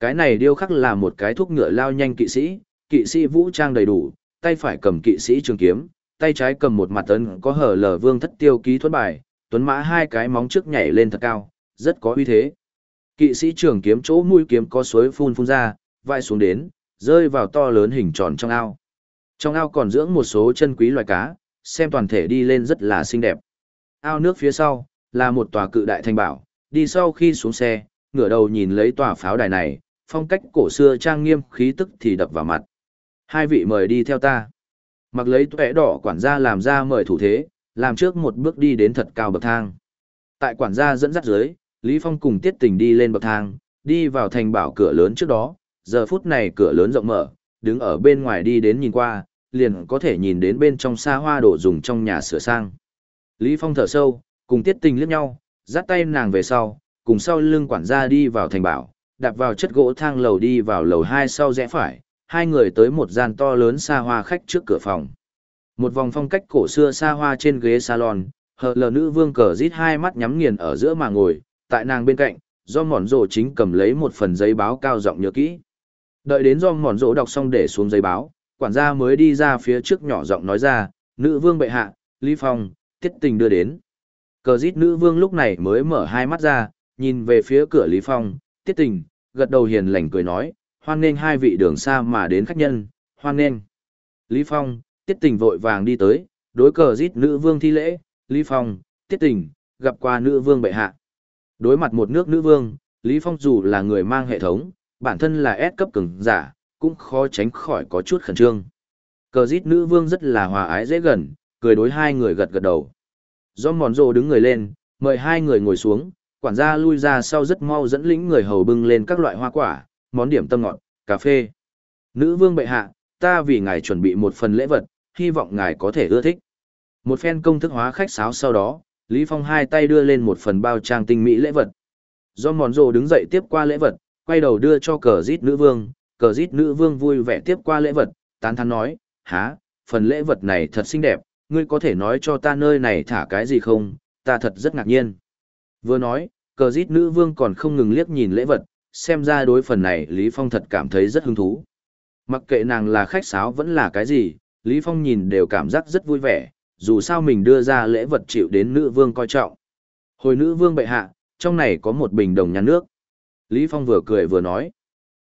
Cái này điêu khắc là một cái thuốc ngựa lao nhanh kỵ sĩ, kỵ sĩ vũ trang đầy đủ, tay phải cầm kỵ sĩ trường kiếm, tay trái cầm một mặt tấn có hở lở vương thất tiêu ký thuẫn bài, tuấn mã hai cái móng trước nhảy lên thật cao, rất có uy thế. Kỵ sĩ trường kiếm chỗ mũi kiếm có suối phun phun ra, vai xuống đến, rơi vào to lớn hình tròn trong ao. Trong ao còn dưỡng một số chân quý loài cá, xem toàn thể đi lên rất là xinh đẹp. Ao nước phía sau, là một tòa cự đại thanh bảo, đi sau khi xuống xe, ngửa đầu nhìn lấy tòa pháo đài này, phong cách cổ xưa trang nghiêm khí tức thì đập vào mặt. Hai vị mời đi theo ta. Mặc lấy tuệ đỏ quản gia làm ra mời thủ thế, làm trước một bước đi đến thật cao bậc thang. Tại quản gia dẫn dắt dưới, Lý Phong cùng Tiết Tình đi lên bậc thang, đi vào thành bảo cửa lớn trước đó, giờ phút này cửa lớn rộng mở, đứng ở bên ngoài đi đến nhìn qua, liền có thể nhìn đến bên trong xa hoa đồ dùng trong nhà sửa sang. Lý Phong thở sâu, cùng Tiết Tình liếc nhau, dắt tay nàng về sau, cùng sau lưng quản gia đi vào thành bảo, đạp vào chất gỗ thang lầu đi vào lầu hai sau rẽ phải, hai người tới một gian to lớn xa hoa khách trước cửa phòng. Một vòng phong cách cổ xưa xa hoa trên ghế salon, hờ lờ nữ vương cờ rít hai mắt nhắm nghiền ở giữa mà ngồi, tại nàng bên cạnh, do mòn rổ chính cầm lấy một phần giấy báo cao giọng nhớ kỹ. Đợi đến do mòn rổ đọc xong để xuống giấy báo, quản gia mới đi ra phía trước nhỏ giọng nói ra, nữ vương bệ hạ, Lý Phong, tiết tình đưa đến. Cờ rít nữ vương lúc này mới mở hai mắt ra, nhìn về phía cửa Lý Phong, tiết tình, gật đầu hiền lành cười nói, hoan nghênh hai vị đường xa mà đến khách nhân, hoan nghênh. Lý Phong, tiết tình vội vàng đi tới, đối cờ giết nữ vương thi lễ, Lý Phong, tiết tình, gặp qua nữ vương bệ hạ. Đối mặt một nước nữ vương, Lý Phong dù là người mang hệ thống, bản thân là S cấp cường giả, cũng khó tránh khỏi có chút khẩn trương. Cờ giết nữ vương rất là hòa ái dễ gần, cười đối hai người gật gật đầu. Do mòn rồ đứng người lên, mời hai người ngồi xuống, quản gia lui ra sau rất mau dẫn lĩnh người hầu bưng lên các loại hoa quả, món điểm tâm ngọt, cà phê. Nữ vương bệ hạ, ta vì ngài chuẩn bị một phần lễ vật, hy vọng ngài có thể ưa thích. Một phen công thức hóa khách sáo sau đó, Lý Phong hai tay đưa lên một phần bao trang tinh mỹ lễ vật. Do mòn rồ đứng dậy tiếp qua lễ vật, quay đầu đưa cho cờ rít nữ vương, cờ rít nữ vương vui vẻ tiếp qua lễ vật, tán thán nói, há, phần lễ vật này thật xinh đẹp, ngươi có thể nói cho ta nơi này thả cái gì không, ta thật rất ngạc nhiên. Vừa nói, cờ rít nữ vương còn không ngừng liếc nhìn lễ vật, xem ra đối phần này Lý Phong thật cảm thấy rất hứng thú. Mặc kệ nàng là khách sáo vẫn là cái gì, Lý Phong nhìn đều cảm giác rất vui vẻ, dù sao mình đưa ra lễ vật chịu đến nữ vương coi trọng. Hồi nữ vương bệ hạ, trong này có một bình đồng nhà nước. Lý Phong vừa cười vừa nói.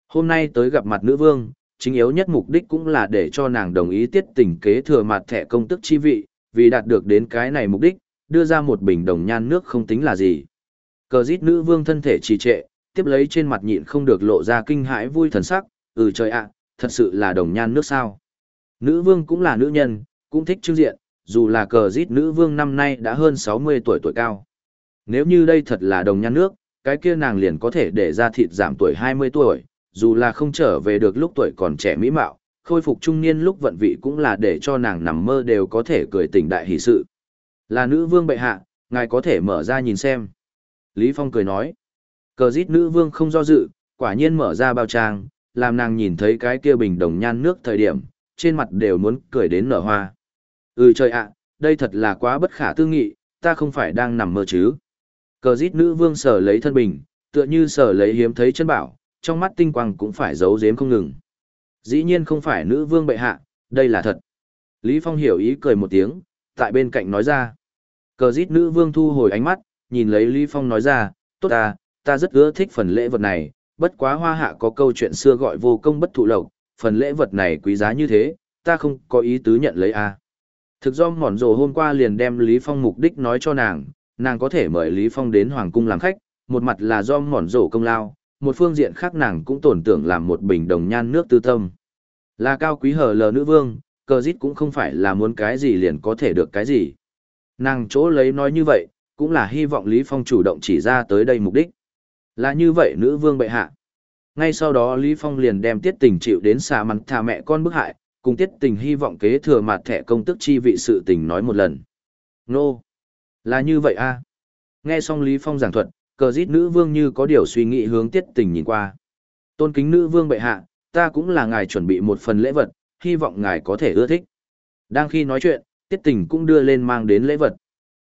Hôm nay tới gặp mặt nữ vương, chính yếu nhất mục đích cũng là để cho nàng đồng ý tiết tình kế thừa mặt thẻ công tức chi vị, vì đạt được đến cái này mục đích, đưa ra một bình đồng nhan nước không tính là gì. Cờ giết nữ vương thân thể trì trệ, tiếp lấy trên mặt nhịn không được lộ ra kinh hãi vui thần sắc, ừ trời ạ, thật sự là đồng nhan nước sao. Nữ vương cũng là nữ nhân, cũng thích trưng diện, dù là cờ giết nữ vương năm nay đã hơn 60 tuổi tuổi cao. Nếu như đây thật là đồng nhan nước, cái kia nàng liền có thể để ra thịt giảm tuổi 20 tuổi, dù là không trở về được lúc tuổi còn trẻ mỹ mạo, khôi phục trung niên lúc vận vị cũng là để cho nàng nằm mơ đều có thể cười tỉnh đại hỷ sự. Là nữ vương bệ hạ, ngài có thể mở ra nhìn xem. Lý Phong cười nói, cờ rít nữ vương không do dự, quả nhiên mở ra bao trang, làm nàng nhìn thấy cái kia bình đồng nhan nước thời điểm, trên mặt đều muốn cười đến nở hoa. Ừ trời ạ, đây thật là quá bất khả tư nghị, ta không phải đang nằm mơ chứ. Cờ rít nữ vương sở lấy thân bình, tựa như sở lấy hiếm thấy chân bảo, trong mắt tinh quang cũng phải giấu giếm không ngừng. Dĩ nhiên không phải nữ vương bệ hạ, đây là thật. Lý Phong hiểu ý cười một tiếng, tại bên cạnh nói ra. Cờ giết nữ vương thu hồi ánh mắt, nhìn lấy Lý Phong nói ra, tốt à, ta rất ưa thích phần lễ vật này, bất quá hoa hạ có câu chuyện xưa gọi vô công bất thụ lộc, phần lễ vật này quý giá như thế, ta không có ý tứ nhận lấy à. Thực do mòn rồ hôm qua liền đem Lý Phong mục đích nói cho nàng, nàng có thể mời Lý Phong đến Hoàng Cung làm khách, một mặt là do mòn rồ công lao, một phương diện khác nàng cũng tổn tưởng làm một bình đồng nhan nước tư tâm. Là cao quý hờ lờ nữ vương, cờ dít cũng không phải là muốn cái gì liền có thể được cái gì. Nàng chỗ lấy nói như vậy, cũng là hy vọng Lý Phong chủ động chỉ ra tới đây mục đích. Là như vậy nữ vương bệ hạ. Ngay sau đó Lý Phong liền đem tiết tình chịu đến xà mắn thà mẹ con bức hại, cùng tiết tình hy vọng kế thừa mặt thẻ công tức chi vị sự tình nói một lần. Nô! Là như vậy a Nghe xong Lý Phong giảng thuật, cờ dít nữ vương như có điều suy nghĩ hướng tiết tình nhìn qua. Tôn kính nữ vương bệ hạ, ta cũng là ngài chuẩn bị một phần lễ vật, hy vọng ngài có thể ưa thích. Đang khi nói chuyện, tiết tình cũng đưa lên mang đến lễ vật.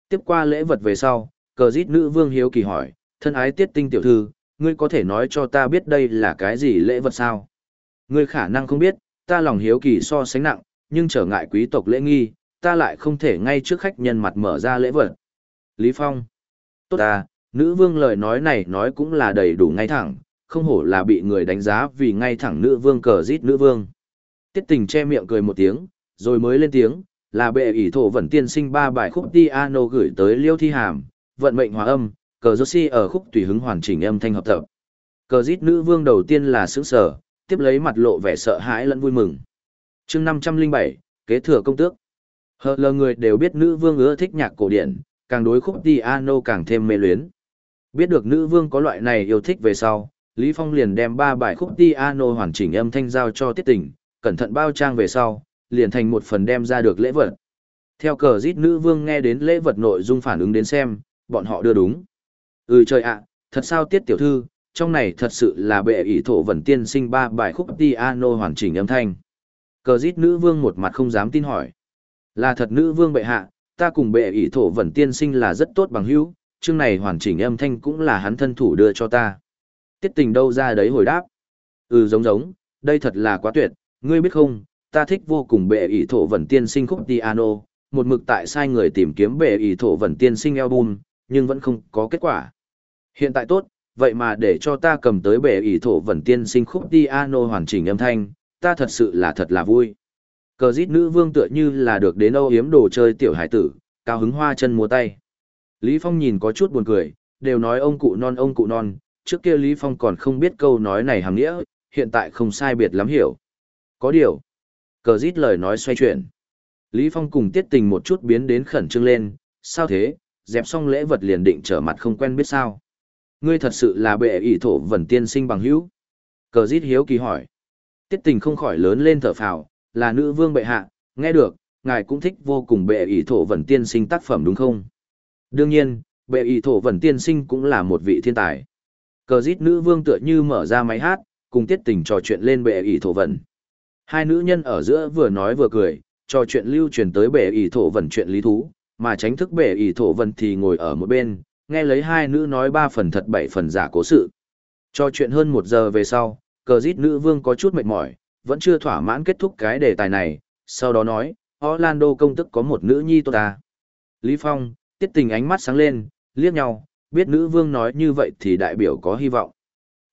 Tiếp qua lễ vật về sau, cờ dít nữ vương hiếu kỳ hỏi, thân ái tiết tinh tiểu thư, ngươi có thể nói cho ta biết đây là cái gì lễ vật sao? Ngươi khả năng không biết, ta lòng hiếu kỳ so sánh nặng, nhưng trở ngại quý tộc lễ nghi, ta lại không thể ngay trước khách nhân mặt mở ra lễ vật. Lý Phong. Tốt ta, nữ vương lời nói này nói cũng là đầy đủ ngay thẳng, không hổ là bị người đánh giá vì ngay thẳng nữ vương cờ dít nữ vương. Tiết tình che miệng cười một tiếng, rồi mới lên tiếng, là bệ ỷ thổ vận tiên sinh ba bài khúc piano gửi tới liêu thi hàm, vận mệnh hòa âm, cờ Joshi ở khúc tùy hứng hoàn chỉnh âm thanh hợp tập. Cờ giết nữ vương đầu tiên là sướng sở, tiếp lấy mặt lộ vẻ sợ hãi lẫn vui mừng. chương 507, kế thừa công tước. Hờ lờ người đều biết nữ vương ưa thích nhạc cổ điển, càng đối khúc piano càng thêm mê luyến. Biết được nữ vương có loại này yêu thích về sau, Lý Phong liền đem ba bài khúc piano hoàn chỉnh âm thanh giao cho tiết tình, cẩn thận bao trang về sau, liền thành một phần đem ra được lễ vật. Theo cờ giết nữ vương nghe đến lễ vật nội dung phản ứng đến xem, bọn họ đưa đúng. Ừ trời ạ, thật sao tiết tiểu thư, trong này thật sự là bệ ỷ thổ vẩn tiên sinh ba bài khúc piano hoàn chỉnh âm thanh. Cờ giết nữ vương một mặt không dám tin hỏi. Là thật nữ vương bệ hạ, ta cùng bệ ỷ thổ vẩn tiên sinh là rất tốt bằng hữu, chương này hoàn chỉnh âm thanh cũng là hắn thân thủ đưa cho ta. Tiết tình đâu ra đấy hồi đáp. Ừ giống giống, đây thật là quá tuyệt, ngươi biết không, ta thích vô cùng bệ ỷ thổ vần tiên sinh khúc piano, một mực tại sai người tìm kiếm bệ ỷ thổ vần tiên sinh album, nhưng vẫn không có kết quả. Hiện tại tốt, vậy mà để cho ta cầm tới bệ ỷ thổ vần tiên sinh khúc piano hoàn chỉnh âm thanh, ta thật sự là thật là vui. Cờ dít nữ vương tựa như là được đến âu hiếm đồ chơi tiểu hải tử, cao hứng hoa chân múa tay. Lý Phong nhìn có chút buồn cười, đều nói ông cụ non ông cụ non, trước kia Lý Phong còn không biết câu nói này hàng nghĩa, hiện tại không sai biệt lắm hiểu. Có điều, cờ dít lời nói xoay chuyển. Lý Phong cùng tiết tình một chút biến đến khẩn trương lên, sao thế, dẹp xong lễ vật liền định trở mặt không quen biết sao. Ngươi thật sự là bệ ỷ thổ vẩn tiên sinh bằng hữu. Cờ dít hiếu kỳ hỏi. Tiết tình không khỏi lớn lên thở phào, là nữ vương bệ hạ, nghe được, ngài cũng thích vô cùng bệ ỷ thổ vẩn tiên sinh tác phẩm đúng không? Đương nhiên, bệ ỷ thổ vẩn tiên sinh cũng là một vị thiên tài. Cờ dít nữ vương tựa như mở ra máy hát, cùng tiết tình trò chuyện lên bệ ỷ thổ vẩn. Hai nữ nhân ở giữa vừa nói vừa cười, trò chuyện lưu truyền tới bể ỷ thổ vần chuyện lý thú, mà tránh thức bể ỷ thổ vần thì ngồi ở một bên, nghe lấy hai nữ nói ba phần thật bảy phần giả cố sự. Trò chuyện hơn một giờ về sau, cờ dít nữ vương có chút mệt mỏi, vẫn chưa thỏa mãn kết thúc cái đề tài này, sau đó nói, Orlando công tức có một nữ nhi tốt ta. Lý Phong, tiết tình ánh mắt sáng lên, liếc nhau, biết nữ vương nói như vậy thì đại biểu có hy vọng.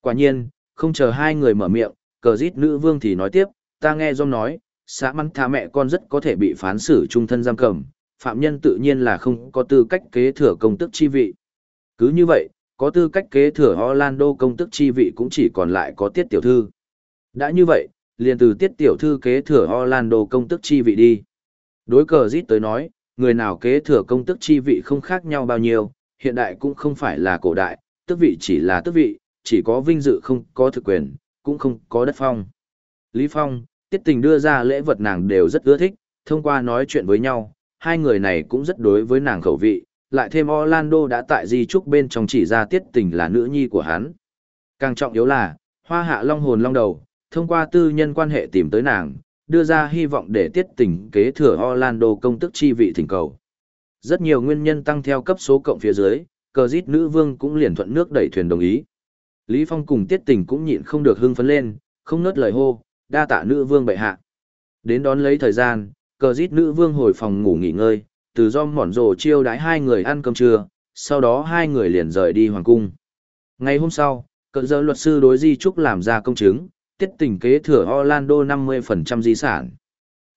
Quả nhiên, không chờ hai người mở miệng, cờ dít nữ vương thì nói tiếp, ta nghe Dom nói, xã mắn tha mẹ con rất có thể bị phán xử trung thân giam cầm, phạm nhân tự nhiên là không có tư cách kế thừa công tức chi vị. Cứ như vậy, có tư cách kế thừa Orlando công tức chi vị cũng chỉ còn lại có tiết tiểu thư. Đã như vậy, liền từ tiết tiểu thư kế thừa Orlando công tức chi vị đi. Đối cờ giết tới nói, người nào kế thừa công tức chi vị không khác nhau bao nhiêu, hiện đại cũng không phải là cổ đại, tức vị chỉ là tức vị, chỉ có vinh dự không có thực quyền, cũng không có đất phong. Lý Phong, tiết tình đưa ra lễ vật nàng đều rất ưa thích, thông qua nói chuyện với nhau, hai người này cũng rất đối với nàng khẩu vị, lại thêm Orlando đã tại di trúc bên trong chỉ ra tiết tình là nữ nhi của hắn. Càng trọng yếu là, hoa hạ long hồn long đầu, thông qua tư nhân quan hệ tìm tới nàng, đưa ra hy vọng để tiết tình kế thừa Orlando công tức chi vị thỉnh cầu. Rất nhiều nguyên nhân tăng theo cấp số cộng phía dưới, cờ giết nữ vương cũng liền thuận nước đẩy thuyền đồng ý. Lý Phong cùng tiết tình cũng nhịn không được hưng phấn lên, không nớt lời hô, đa tạ nữ vương bệ hạ. Đến đón lấy thời gian, cờ giết nữ vương hồi phòng ngủ nghỉ ngơi, từ do mỏn rồ chiêu đái hai người ăn cơm trưa, sau đó hai người liền rời đi hoàng cung. Ngày hôm sau, cờ giờ luật sư đối di trúc làm ra công chứng, tiết tình kế thừa Orlando 50% di sản.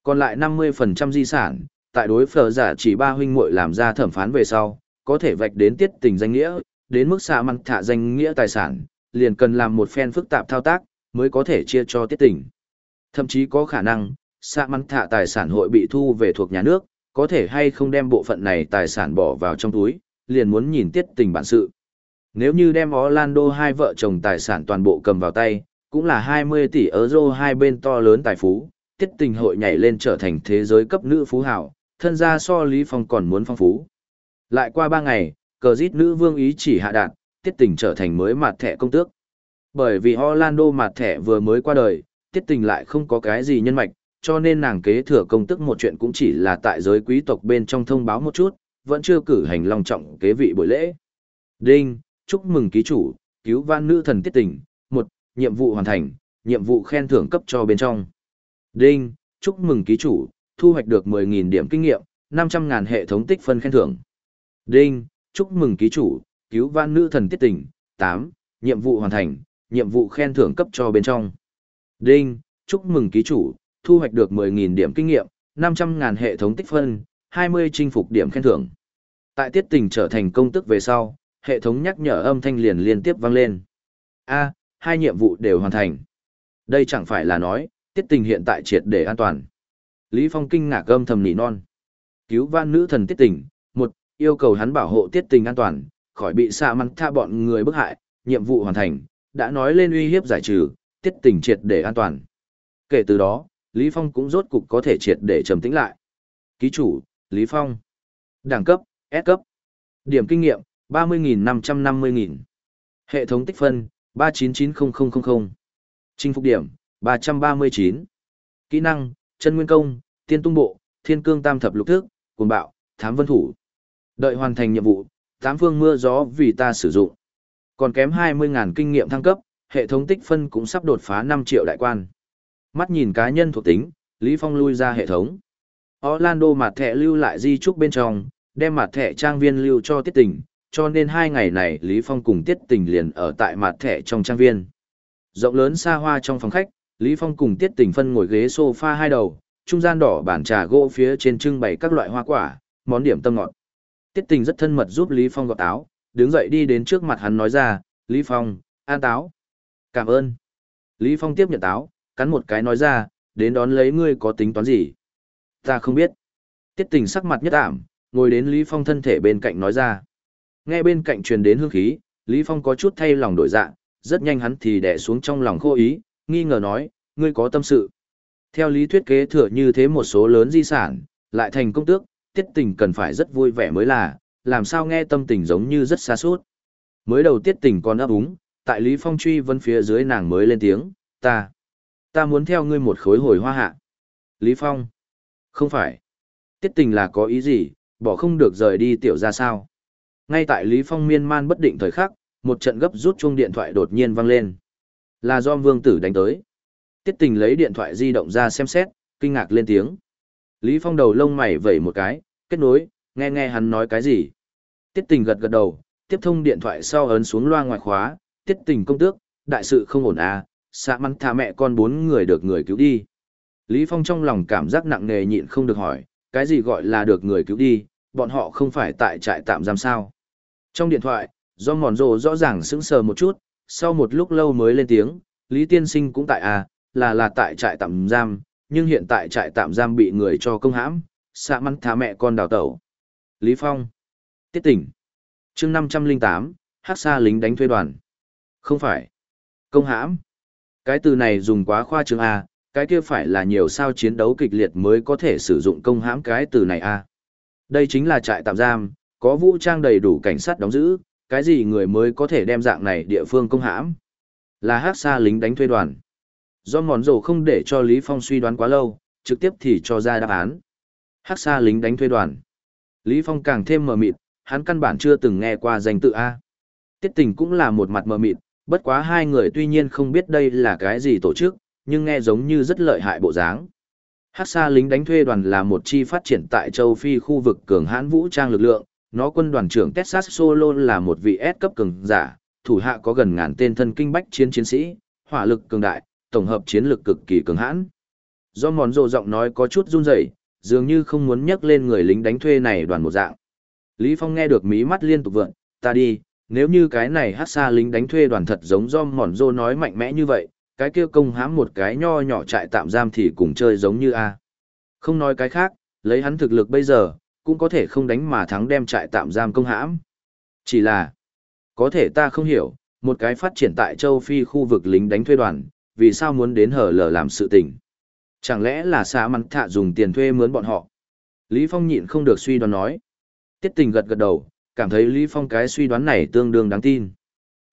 Còn lại 50% di sản, tại đối phở giả chỉ ba huynh muội làm ra thẩm phán về sau, có thể vạch đến tiết tình danh nghĩa, đến mức xạ măng thả danh nghĩa tài sản, liền cần làm một phen phức tạp thao tác, mới có thể chia cho tiết tình. Thậm chí có khả năng, xạ mắn thả tài sản hội bị thu về thuộc nhà nước, có thể hay không đem bộ phận này tài sản bỏ vào trong túi, liền muốn nhìn tiết tình bản sự. Nếu như đem Orlando hai vợ chồng tài sản toàn bộ cầm vào tay, cũng là 20 tỷ euro hai bên to lớn tài phú, tiết tình hội nhảy lên trở thành thế giới cấp nữ phú hảo, thân gia so Lý Phong còn muốn phong phú. Lại qua 3 ngày, cờ giết nữ vương ý chỉ hạ đạt, tiết tình trở thành mới mặt thẻ công tước. Bởi vì Orlando mặt thẻ vừa mới qua đời, tiết tình lại không có cái gì nhân mạch, cho nên nàng kế thừa công tước một chuyện cũng chỉ là tại giới quý tộc bên trong thông báo một chút, vẫn chưa cử hành long trọng kế vị buổi lễ. Đinh, chúc mừng ký chủ, cứu van nữ thần tiết tình, một nhiệm vụ hoàn thành, nhiệm vụ khen thưởng cấp cho bên trong. Đinh, chúc mừng ký chủ, thu hoạch được 10.000 điểm kinh nghiệm, 500.000 hệ thống tích phân khen thưởng. Đinh, chúc mừng ký chủ, cứu van nữ thần tiết tình, 8, nhiệm vụ hoàn thành, nhiệm vụ khen thưởng cấp cho bên trong. Đinh, chúc mừng ký chủ, thu hoạch được 10.000 điểm kinh nghiệm, 500.000 hệ thống tích phân, 20 chinh phục điểm khen thưởng. Tại tiết tình trở thành công tức về sau, hệ thống nhắc nhở âm thanh liền liên tiếp vang lên. A, hai nhiệm vụ đều hoàn thành. Đây chẳng phải là nói, tiết tình hiện tại triệt để an toàn. Lý Phong kinh ngạc âm thầm nỉ non. Cứu van nữ thần tiết tình, một, yêu cầu hắn bảo hộ tiết tình an toàn, khỏi bị xa mắn tha bọn người bức hại, nhiệm vụ hoàn thành, đã nói lên uy hiếp giải trừ, tiết tình triệt để an toàn. Kể từ đó, Lý Phong cũng rốt cục có thể triệt để trầm tĩnh lại. Ký chủ, Lý Phong. Đẳng cấp, S cấp. Điểm kinh nghiệm, 30.550.000. Hệ thống tích phân, 3990000. Chinh phục điểm, 339. Kỹ năng, chân nguyên công, tiên tung bộ, thiên cương tam thập lục thức, cuồng bạo, thám vân thủ. Đợi hoàn thành nhiệm vụ, tám phương mưa gió vì ta sử dụng. Còn kém 20.000 kinh nghiệm thăng cấp, hệ thống tích phân cũng sắp đột phá 5 triệu đại quan. Mắt nhìn cá nhân thuộc tính, Lý Phong lui ra hệ thống. Orlando mặt thẻ lưu lại di trúc bên trong, đem mặt thẻ trang viên lưu cho tiết tình, cho nên hai ngày này Lý Phong cùng Tiết Tình liền ở tại mặt thẻ trong trang viên. Rộng lớn xa hoa trong phòng khách, Lý Phong cùng Tiết Tình phân ngồi ghế sofa hai đầu, trung gian đỏ bàn trà gỗ phía trên trưng bày các loại hoa quả, món điểm tâm ngọt. Tiết Tình rất thân mật giúp Lý Phong gọt táo, đứng dậy đi đến trước mặt hắn nói ra, Lý Phong, an táo. Cảm ơn. Lý Phong tiếp nhận táo, cắn một cái nói ra, đến đón lấy ngươi có tính toán gì? Ta không biết. Tiết Tình sắc mặt nhất ảm, ngồi đến Lý Phong thân thể bên cạnh nói ra. Nghe bên cạnh truyền đến hương khí, Lý Phong có chút thay lòng đổi dạng, rất nhanh hắn thì đè xuống trong lòng khô ý, nghi ngờ nói, ngươi có tâm sự. Theo lý thuyết kế thừa như thế một số lớn di sản, lại thành công tước, tiết tình cần phải rất vui vẻ mới là, làm sao nghe tâm tình giống như rất xa suốt. Mới đầu tiết tình còn ấp úng, tại Lý Phong truy vân phía dưới nàng mới lên tiếng, ta, ta muốn theo ngươi một khối hồi hoa hạ. Lý Phong, không phải, tiết tình là có ý gì, bỏ không được rời đi tiểu ra sao. Ngay tại Lý Phong miên man bất định thời khắc, một trận gấp rút chuông điện thoại đột nhiên vang lên. Là do Vương Tử đánh tới. Tiết Tình lấy điện thoại di động ra xem xét, kinh ngạc lên tiếng. Lý Phong đầu lông mày vẩy một cái, kết nối, nghe nghe hắn nói cái gì. Tiết Tình gật gật đầu, tiếp thông điện thoại sau ấn xuống loa ngoài khóa, Tiết Tình công tước, đại sự không ổn à, xạ măng thả mẹ con bốn người được người cứu đi. Lý Phong trong lòng cảm giác nặng nề nhịn không được hỏi, cái gì gọi là được người cứu đi, bọn họ không phải tại trại tạm giam sao. Trong điện thoại, Do mòn rồ rõ ràng sững sờ một chút, sau một lúc lâu mới lên tiếng, Lý Tiên Sinh cũng tại à, là là tại trại tạm giam, nhưng hiện tại trại tạm giam bị người cho công hãm, xạ mắn thả mẹ con đào tẩu. Lý Phong. Tiết tỉnh. chương 508, hát xa lính đánh thuê đoàn. Không phải. Công hãm. Cái từ này dùng quá khoa trương A, cái kia phải là nhiều sao chiến đấu kịch liệt mới có thể sử dụng công hãm cái từ này A. Đây chính là trại tạm giam, có vũ trang đầy đủ cảnh sát đóng giữ, cái gì người mới có thể đem dạng này địa phương công hãm. Là hát xa lính đánh thuê đoàn. Do mòn rổ không để cho Lý Phong suy đoán quá lâu, trực tiếp thì cho ra đáp án. Hát xa lính đánh thuê đoàn. Lý Phong càng thêm mờ mịt, hắn căn bản chưa từng nghe qua danh tự A. Tiết tình cũng là một mặt mờ mịt, bất quá hai người tuy nhiên không biết đây là cái gì tổ chức, nhưng nghe giống như rất lợi hại bộ dáng. Hát xa lính đánh thuê đoàn là một chi phát triển tại châu Phi khu vực cường hãn vũ trang lực lượng, nó quân đoàn trưởng Texas Solo là một vị S cấp cường giả, thủ hạ có gần ngàn tên thân kinh bách chiến chiến sĩ, hỏa lực cường đại, tổng hợp chiến lực cực kỳ cường hãn. Do mòn rồ giọng nói có chút run rẩy, dường như không muốn nhắc lên người lính đánh thuê này đoàn một dạng. Lý Phong nghe được mí mắt liên tục vượn, ta đi, nếu như cái này hát xa lính đánh thuê đoàn thật giống do mòn rô nói mạnh mẽ như vậy, cái kia công hãm một cái nho nhỏ trại tạm giam thì cùng chơi giống như A. Không nói cái khác, lấy hắn thực lực bây giờ, cũng có thể không đánh mà thắng đem trại tạm giam công hãm. Chỉ là, có thể ta không hiểu, một cái phát triển tại châu Phi khu vực lính đánh thuê đoàn, vì sao muốn đến hở lở làm sự tình. Chẳng lẽ là xa mắn thạ dùng tiền thuê mướn bọn họ? Lý Phong nhịn không được suy đoán nói. Tiết tình gật gật đầu, cảm thấy Lý Phong cái suy đoán này tương đương đáng tin.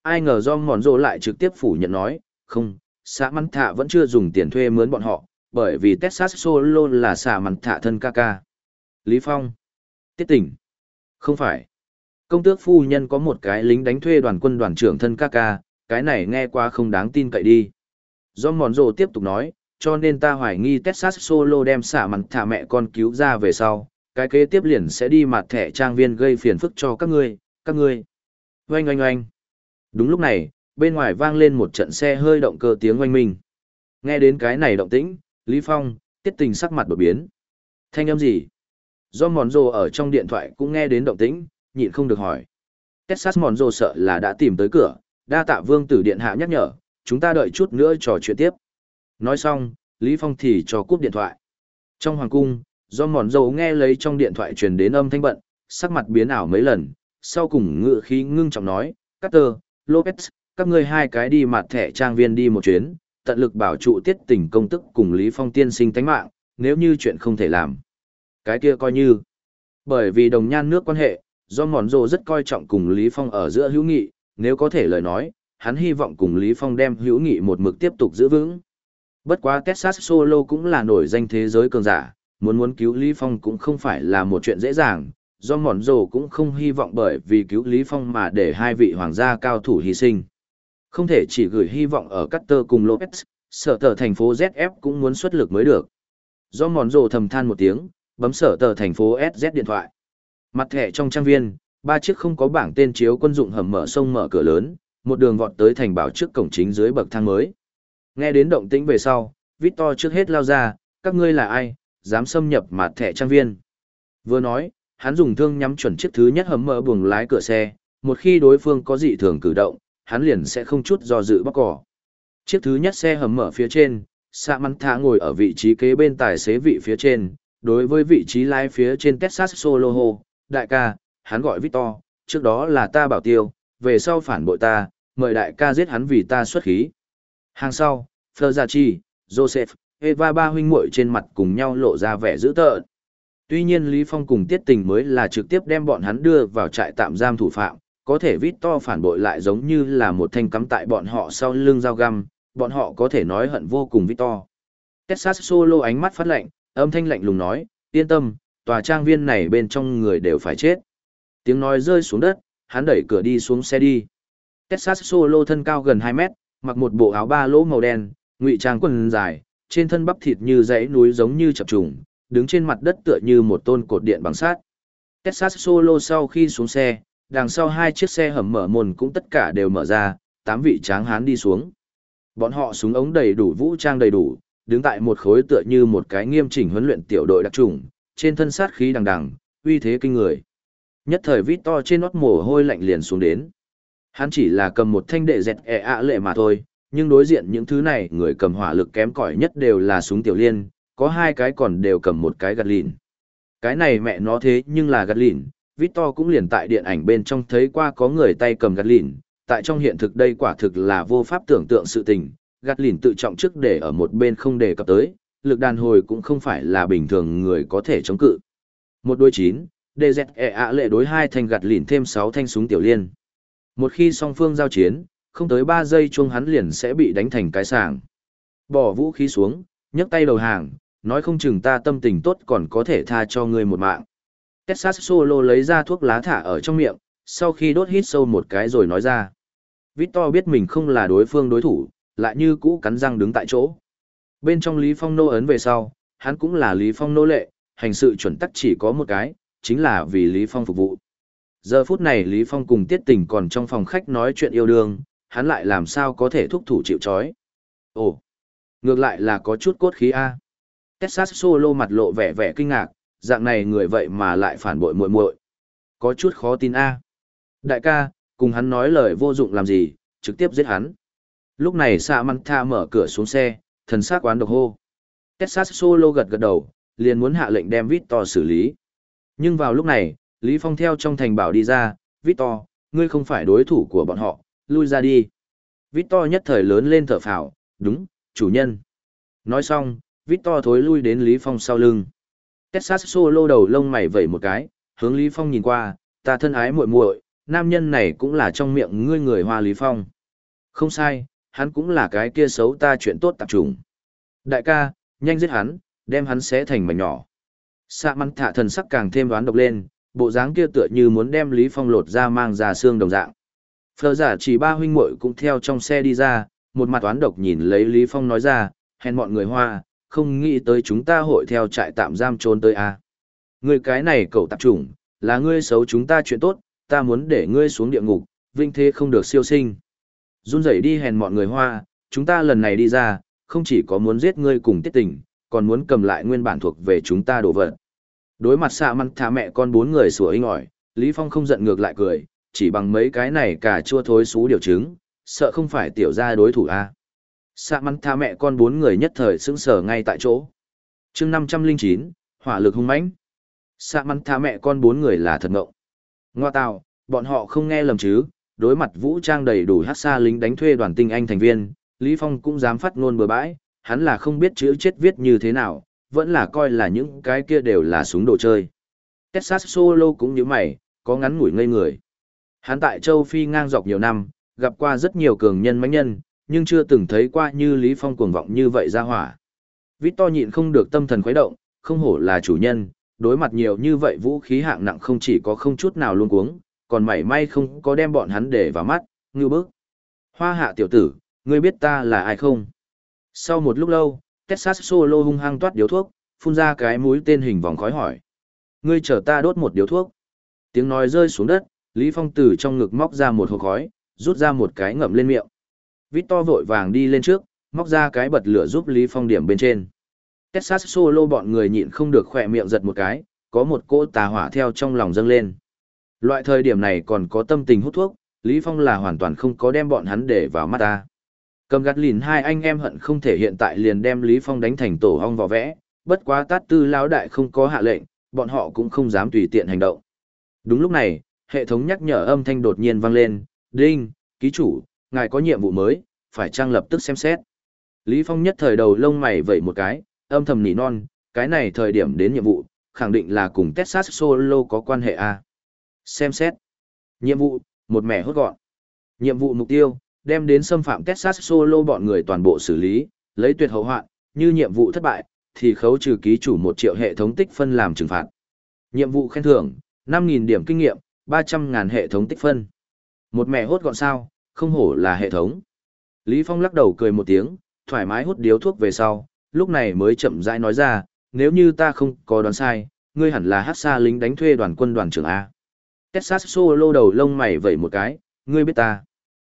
Ai ngờ do mòn rồ lại trực tiếp phủ nhận nói, không, xã mắn thạ vẫn chưa dùng tiền thuê mướn bọn họ, bởi vì Texas Solo là xã mắn thạ thân ca ca. Lý Phong. Tiết Tỉnh, Không phải. Công tước phu nhân có một cái lính đánh thuê đoàn quân đoàn trưởng thân ca ca, cái này nghe qua không đáng tin cậy đi. Do mòn rồ tiếp tục nói, cho nên ta hoài nghi Texas Solo đem xả mặt thả mẹ con cứu ra về sau, cái kế tiếp liền sẽ đi mặt thẻ trang viên gây phiền phức cho các ngươi, các ngươi. Oanh oanh oanh. Đúng lúc này, bên ngoài vang lên một trận xe hơi động cơ tiếng oanh minh. Nghe đến cái này động tĩnh, Lý Phong, tiết tình sắc mặt đột biến. Thanh âm gì? Do mòn rồ ở trong điện thoại cũng nghe đến động tĩnh, nhịn không được hỏi. Texas mòn rồ sợ là đã tìm tới cửa, đa tạ vương tử điện hạ nhắc nhở, chúng ta đợi chút nữa trò chuyện tiếp. Nói xong, Lý Phong thì cho cúp điện thoại. Trong hoàng cung, do mòn dầu nghe lấy trong điện thoại truyền đến âm thanh bận, sắc mặt biến ảo mấy lần, sau cùng ngự khí ngưng trọng nói, Carter, Lopez, các ngươi hai cái đi mặt thẻ trang viên đi một chuyến, tận lực bảo trụ tiết tình công tức cùng Lý Phong tiên sinh tánh mạng, nếu như chuyện không thể làm. Cái kia coi như, bởi vì đồng nhan nước quan hệ, do mòn dầu rất coi trọng cùng Lý Phong ở giữa hữu nghị, nếu có thể lời nói, hắn hy vọng cùng Lý Phong đem hữu nghị một mực tiếp tục giữ vững. Bất quá Texas Solo cũng là nổi danh thế giới cường giả, muốn muốn cứu Lý Phong cũng không phải là một chuyện dễ dàng, do mòn rồ cũng không hy vọng bởi vì cứu Lý Phong mà để hai vị hoàng gia cao thủ hy sinh. Không thể chỉ gửi hy vọng ở Cutter cùng Lopez, sở tờ thành phố ZF cũng muốn xuất lực mới được. Do mòn rồ thầm than một tiếng, bấm sở tờ thành phố SZ điện thoại. Mặt thẻ trong trang viên, ba chiếc không có bảng tên chiếu quân dụng hầm mở sông mở cửa lớn, một đường vọt tới thành bảo trước cổng chính dưới bậc thang mới. Nghe đến động tĩnh về sau, Victor trước hết lao ra, các ngươi là ai, dám xâm nhập mặt thẻ trang viên. Vừa nói, hắn dùng thương nhắm chuẩn chiếc thứ nhất hầm mở buồng lái cửa xe, một khi đối phương có dị thường cử động, hắn liền sẽ không chút do dự bóc cỏ. Chiếc thứ nhất xe hầm mở phía trên, Sạ Mắn Thả ngồi ở vị trí kế bên tài xế vị phía trên, đối với vị trí lái phía trên Texas Solo đại ca, hắn gọi Victor, trước đó là ta bảo tiêu, về sau phản bội ta, mời đại ca giết hắn vì ta xuất khí. Hàng sau, Fleur Joseph, Eva ba huynh muội trên mặt cùng nhau lộ ra vẻ dữ tợn. Tuy nhiên Lý Phong cùng Tiết Tình mới là trực tiếp đem bọn hắn đưa vào trại tạm giam thủ phạm, có thể vít to phản bội lại giống như là một thanh cắm tại bọn họ sau lưng dao găm, bọn họ có thể nói hận vô cùng vít to. Texas Solo ánh mắt phát lạnh, âm thanh lạnh lùng nói, yên tâm, tòa trang viên này bên trong người đều phải chết. Tiếng nói rơi xuống đất, hắn đẩy cửa đi xuống xe đi. Texas Solo thân cao gần 2 mét, mặc một bộ áo ba lỗ màu đen, ngụy trang quần dài, trên thân bắp thịt như dãy núi giống như chập trùng, đứng trên mặt đất tựa như một tôn cột điện bằng sắt. Texas Solo sau khi xuống xe, đằng sau hai chiếc xe hầm mở mồn cũng tất cả đều mở ra, tám vị tráng hán đi xuống. Bọn họ súng ống đầy đủ vũ trang đầy đủ, đứng tại một khối tựa như một cái nghiêm chỉnh huấn luyện tiểu đội đặc trùng, trên thân sát khí đằng đằng, uy thế kinh người. Nhất thời vít to trên nót mồ hôi lạnh liền xuống đến. Hắn chỉ là cầm một thanh đệ dẹt e ạ lệ mà thôi, nhưng đối diện những thứ này người cầm hỏa lực kém cỏi nhất đều là súng tiểu liên, có hai cái còn đều cầm một cái gạt lìn. Cái này mẹ nó thế nhưng là gạt lìn, Victor cũng liền tại điện ảnh bên trong thấy qua có người tay cầm gạt lìn, tại trong hiện thực đây quả thực là vô pháp tưởng tượng sự tình, gạt lìn tự trọng trước để ở một bên không đề cập tới, lực đàn hồi cũng không phải là bình thường người có thể chống cự. Một đôi chín, DZE ạ lệ đối hai thanh gạt lìn thêm sáu thanh súng tiểu liên. Một khi song phương giao chiến, không tới ba giây chuông hắn liền sẽ bị đánh thành cái sàng. Bỏ vũ khí xuống, nhấc tay đầu hàng, nói không chừng ta tâm tình tốt còn có thể tha cho ngươi một mạng. Texas Solo lấy ra thuốc lá thả ở trong miệng, sau khi đốt hít sâu một cái rồi nói ra. Victor biết mình không là đối phương đối thủ, lại như cũ cắn răng đứng tại chỗ. Bên trong Lý Phong nô ấn về sau, hắn cũng là Lý Phong nô lệ, hành sự chuẩn tắc chỉ có một cái, chính là vì Lý Phong phục vụ. Giờ phút này Lý Phong cùng Tiết Tình còn trong phòng khách nói chuyện yêu đương, hắn lại làm sao có thể thúc thủ chịu trói? Ồ, ngược lại là có chút cốt khí A. Texas Solo mặt lộ vẻ vẻ kinh ngạc, dạng này người vậy mà lại phản bội muội muội. Có chút khó tin A. Đại ca, cùng hắn nói lời vô dụng làm gì, trực tiếp giết hắn. Lúc này Sa Manta mở cửa xuống xe, thần sắc quán độc hô. Texas Solo gật gật đầu, liền muốn hạ lệnh đem Victor xử lý. Nhưng vào lúc này, Lý Phong theo trong thành bảo đi ra, Victor, ngươi không phải đối thủ của bọn họ, lui ra đi. Victor nhất thời lớn lên thở phào, đúng, chủ nhân. Nói xong, Victor thối lui đến Lý Phong sau lưng. Texas Solo đầu lông mày vẩy một cái, hướng Lý Phong nhìn qua, ta thân ái muội muội, nam nhân này cũng là trong miệng ngươi người hoa Lý Phong. Không sai, hắn cũng là cái kia xấu ta chuyện tốt tạp trùng. Đại ca, nhanh giết hắn, đem hắn xé thành mảnh nhỏ. Sạ mắn thạ thần sắc càng thêm đoán độc lên, bộ dáng kia tựa như muốn đem Lý Phong lột ra mang ra xương đồng dạng. Phờ giả chỉ ba huynh muội cũng theo trong xe đi ra, một mặt toán độc nhìn lấy Lý Phong nói ra, hèn mọi người hoa, không nghĩ tới chúng ta hội theo trại tạm giam trốn tới a. À. Ngươi cái này cậu tạp chủng, là ngươi xấu chúng ta chuyện tốt, ta muốn để ngươi xuống địa ngục, vinh thế không được siêu sinh. Run rẩy đi hèn mọi người hoa, chúng ta lần này đi ra, không chỉ có muốn giết ngươi cùng tiết tình, còn muốn cầm lại nguyên bản thuộc về chúng ta đổ vật. Đối mặt xạ măng thả mẹ con bốn người sủa inh ỏi, Lý Phong không giận ngược lại cười, chỉ bằng mấy cái này cả chua thối xú điều chứng, sợ không phải tiểu gia đối thủ a. À. Sạ măng tha mẹ con bốn người nhất thời sững sờ ngay tại chỗ. chương 509, hỏa lực hung mãnh. Sạ mắn tha mẹ con bốn người là thật ngộng. Ngoa tào, bọn họ không nghe lầm chứ, đối mặt vũ trang đầy đủ hát xa lính đánh thuê đoàn tinh anh thành viên, Lý Phong cũng dám phát ngôn bừa bãi, hắn là không biết chữ chết viết như thế nào, vẫn là coi là những cái kia đều là súng đồ chơi. Texas Solo cũng như mày, có ngắn ngủi ngây người. Hắn tại châu Phi ngang dọc nhiều năm, gặp qua rất nhiều cường nhân mãnh nhân, nhưng chưa từng thấy qua như Lý Phong cuồng vọng như vậy ra hỏa. Victor nhịn không được tâm thần khuấy động, không hổ là chủ nhân, đối mặt nhiều như vậy vũ khí hạng nặng không chỉ có không chút nào luôn cuống, còn mảy may không có đem bọn hắn để vào mắt, ngư bức. Hoa hạ tiểu tử, ngươi biết ta là ai không? Sau một lúc lâu, Texas Solo hung hăng toát điếu thuốc, phun ra cái mũi tên hình vòng khói hỏi. Ngươi chờ ta đốt một điếu thuốc. Tiếng nói rơi xuống đất, Lý Phong từ trong ngực móc ra một hộp khói, rút ra một cái ngậm lên miệng. Victor vội vàng đi lên trước, móc ra cái bật lửa giúp Lý Phong điểm bên trên. Texas Solo bọn người nhịn không được khỏe miệng giật một cái, có một cỗ tà hỏa theo trong lòng dâng lên. Loại thời điểm này còn có tâm tình hút thuốc, Lý Phong là hoàn toàn không có đem bọn hắn để vào mắt ta. Cầm gắt lìn hai anh em hận không thể hiện tại liền đem Lý Phong đánh thành tổ hong vỏ vẽ, bất quá tát tư lão đại không có hạ lệnh, bọn họ cũng không dám tùy tiện hành động. Đúng lúc này, hệ thống nhắc nhở âm thanh đột nhiên vang lên, đinh, ký chủ, ngài có nhiệm vụ mới, phải trang lập tức xem xét. Lý Phong nhất thời đầu lông mày vẩy một cái, âm thầm nỉ non, cái này thời điểm đến nhiệm vụ, khẳng định là cùng Texas Solo có quan hệ a. Xem xét. Nhiệm vụ, một mẻ hốt gọn. Nhiệm vụ mục tiêu, đem đến xâm phạm Texas Solo bọn người toàn bộ xử lý, lấy tuyệt hậu hoạn, như nhiệm vụ thất bại, thì khấu trừ ký chủ một triệu hệ thống tích phân làm trừng phạt. Nhiệm vụ khen thưởng, 5.000 điểm kinh nghiệm, 300.000 hệ thống tích phân. Một mẹ hốt gọn sao, không hổ là hệ thống. Lý Phong lắc đầu cười một tiếng, thoải mái hút điếu thuốc về sau, lúc này mới chậm rãi nói ra, nếu như ta không có đoán sai, ngươi hẳn là hát xa lính đánh thuê đoàn quân đoàn trưởng A. Texas Solo đầu lông mày vẩy một cái, ngươi biết ta.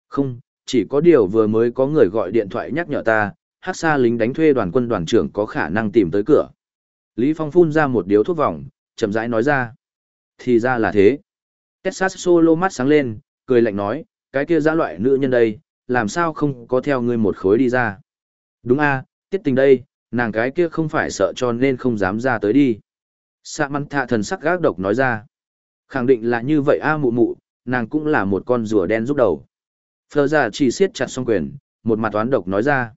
Không, chỉ có điều vừa mới có người gọi điện thoại nhắc nhở ta, hát xa lính đánh thuê đoàn quân đoàn trưởng có khả năng tìm tới cửa. Lý Phong phun ra một điếu thuốc vòng, chậm rãi nói ra. Thì ra là thế. Texas Solo mắt sáng lên, cười lạnh nói, cái kia dã loại nữ nhân đây, làm sao không có theo ngươi một khối đi ra. Đúng a tiết tình đây, nàng cái kia không phải sợ cho nên không dám ra tới đi. Sạ mắn thạ thần sắc gác độc nói ra. Khẳng định là như vậy a mụ mụ, nàng cũng là một con rùa đen giúp đầu. Phờ giả chỉ siết chặt song quyền, một mặt toán độc nói ra.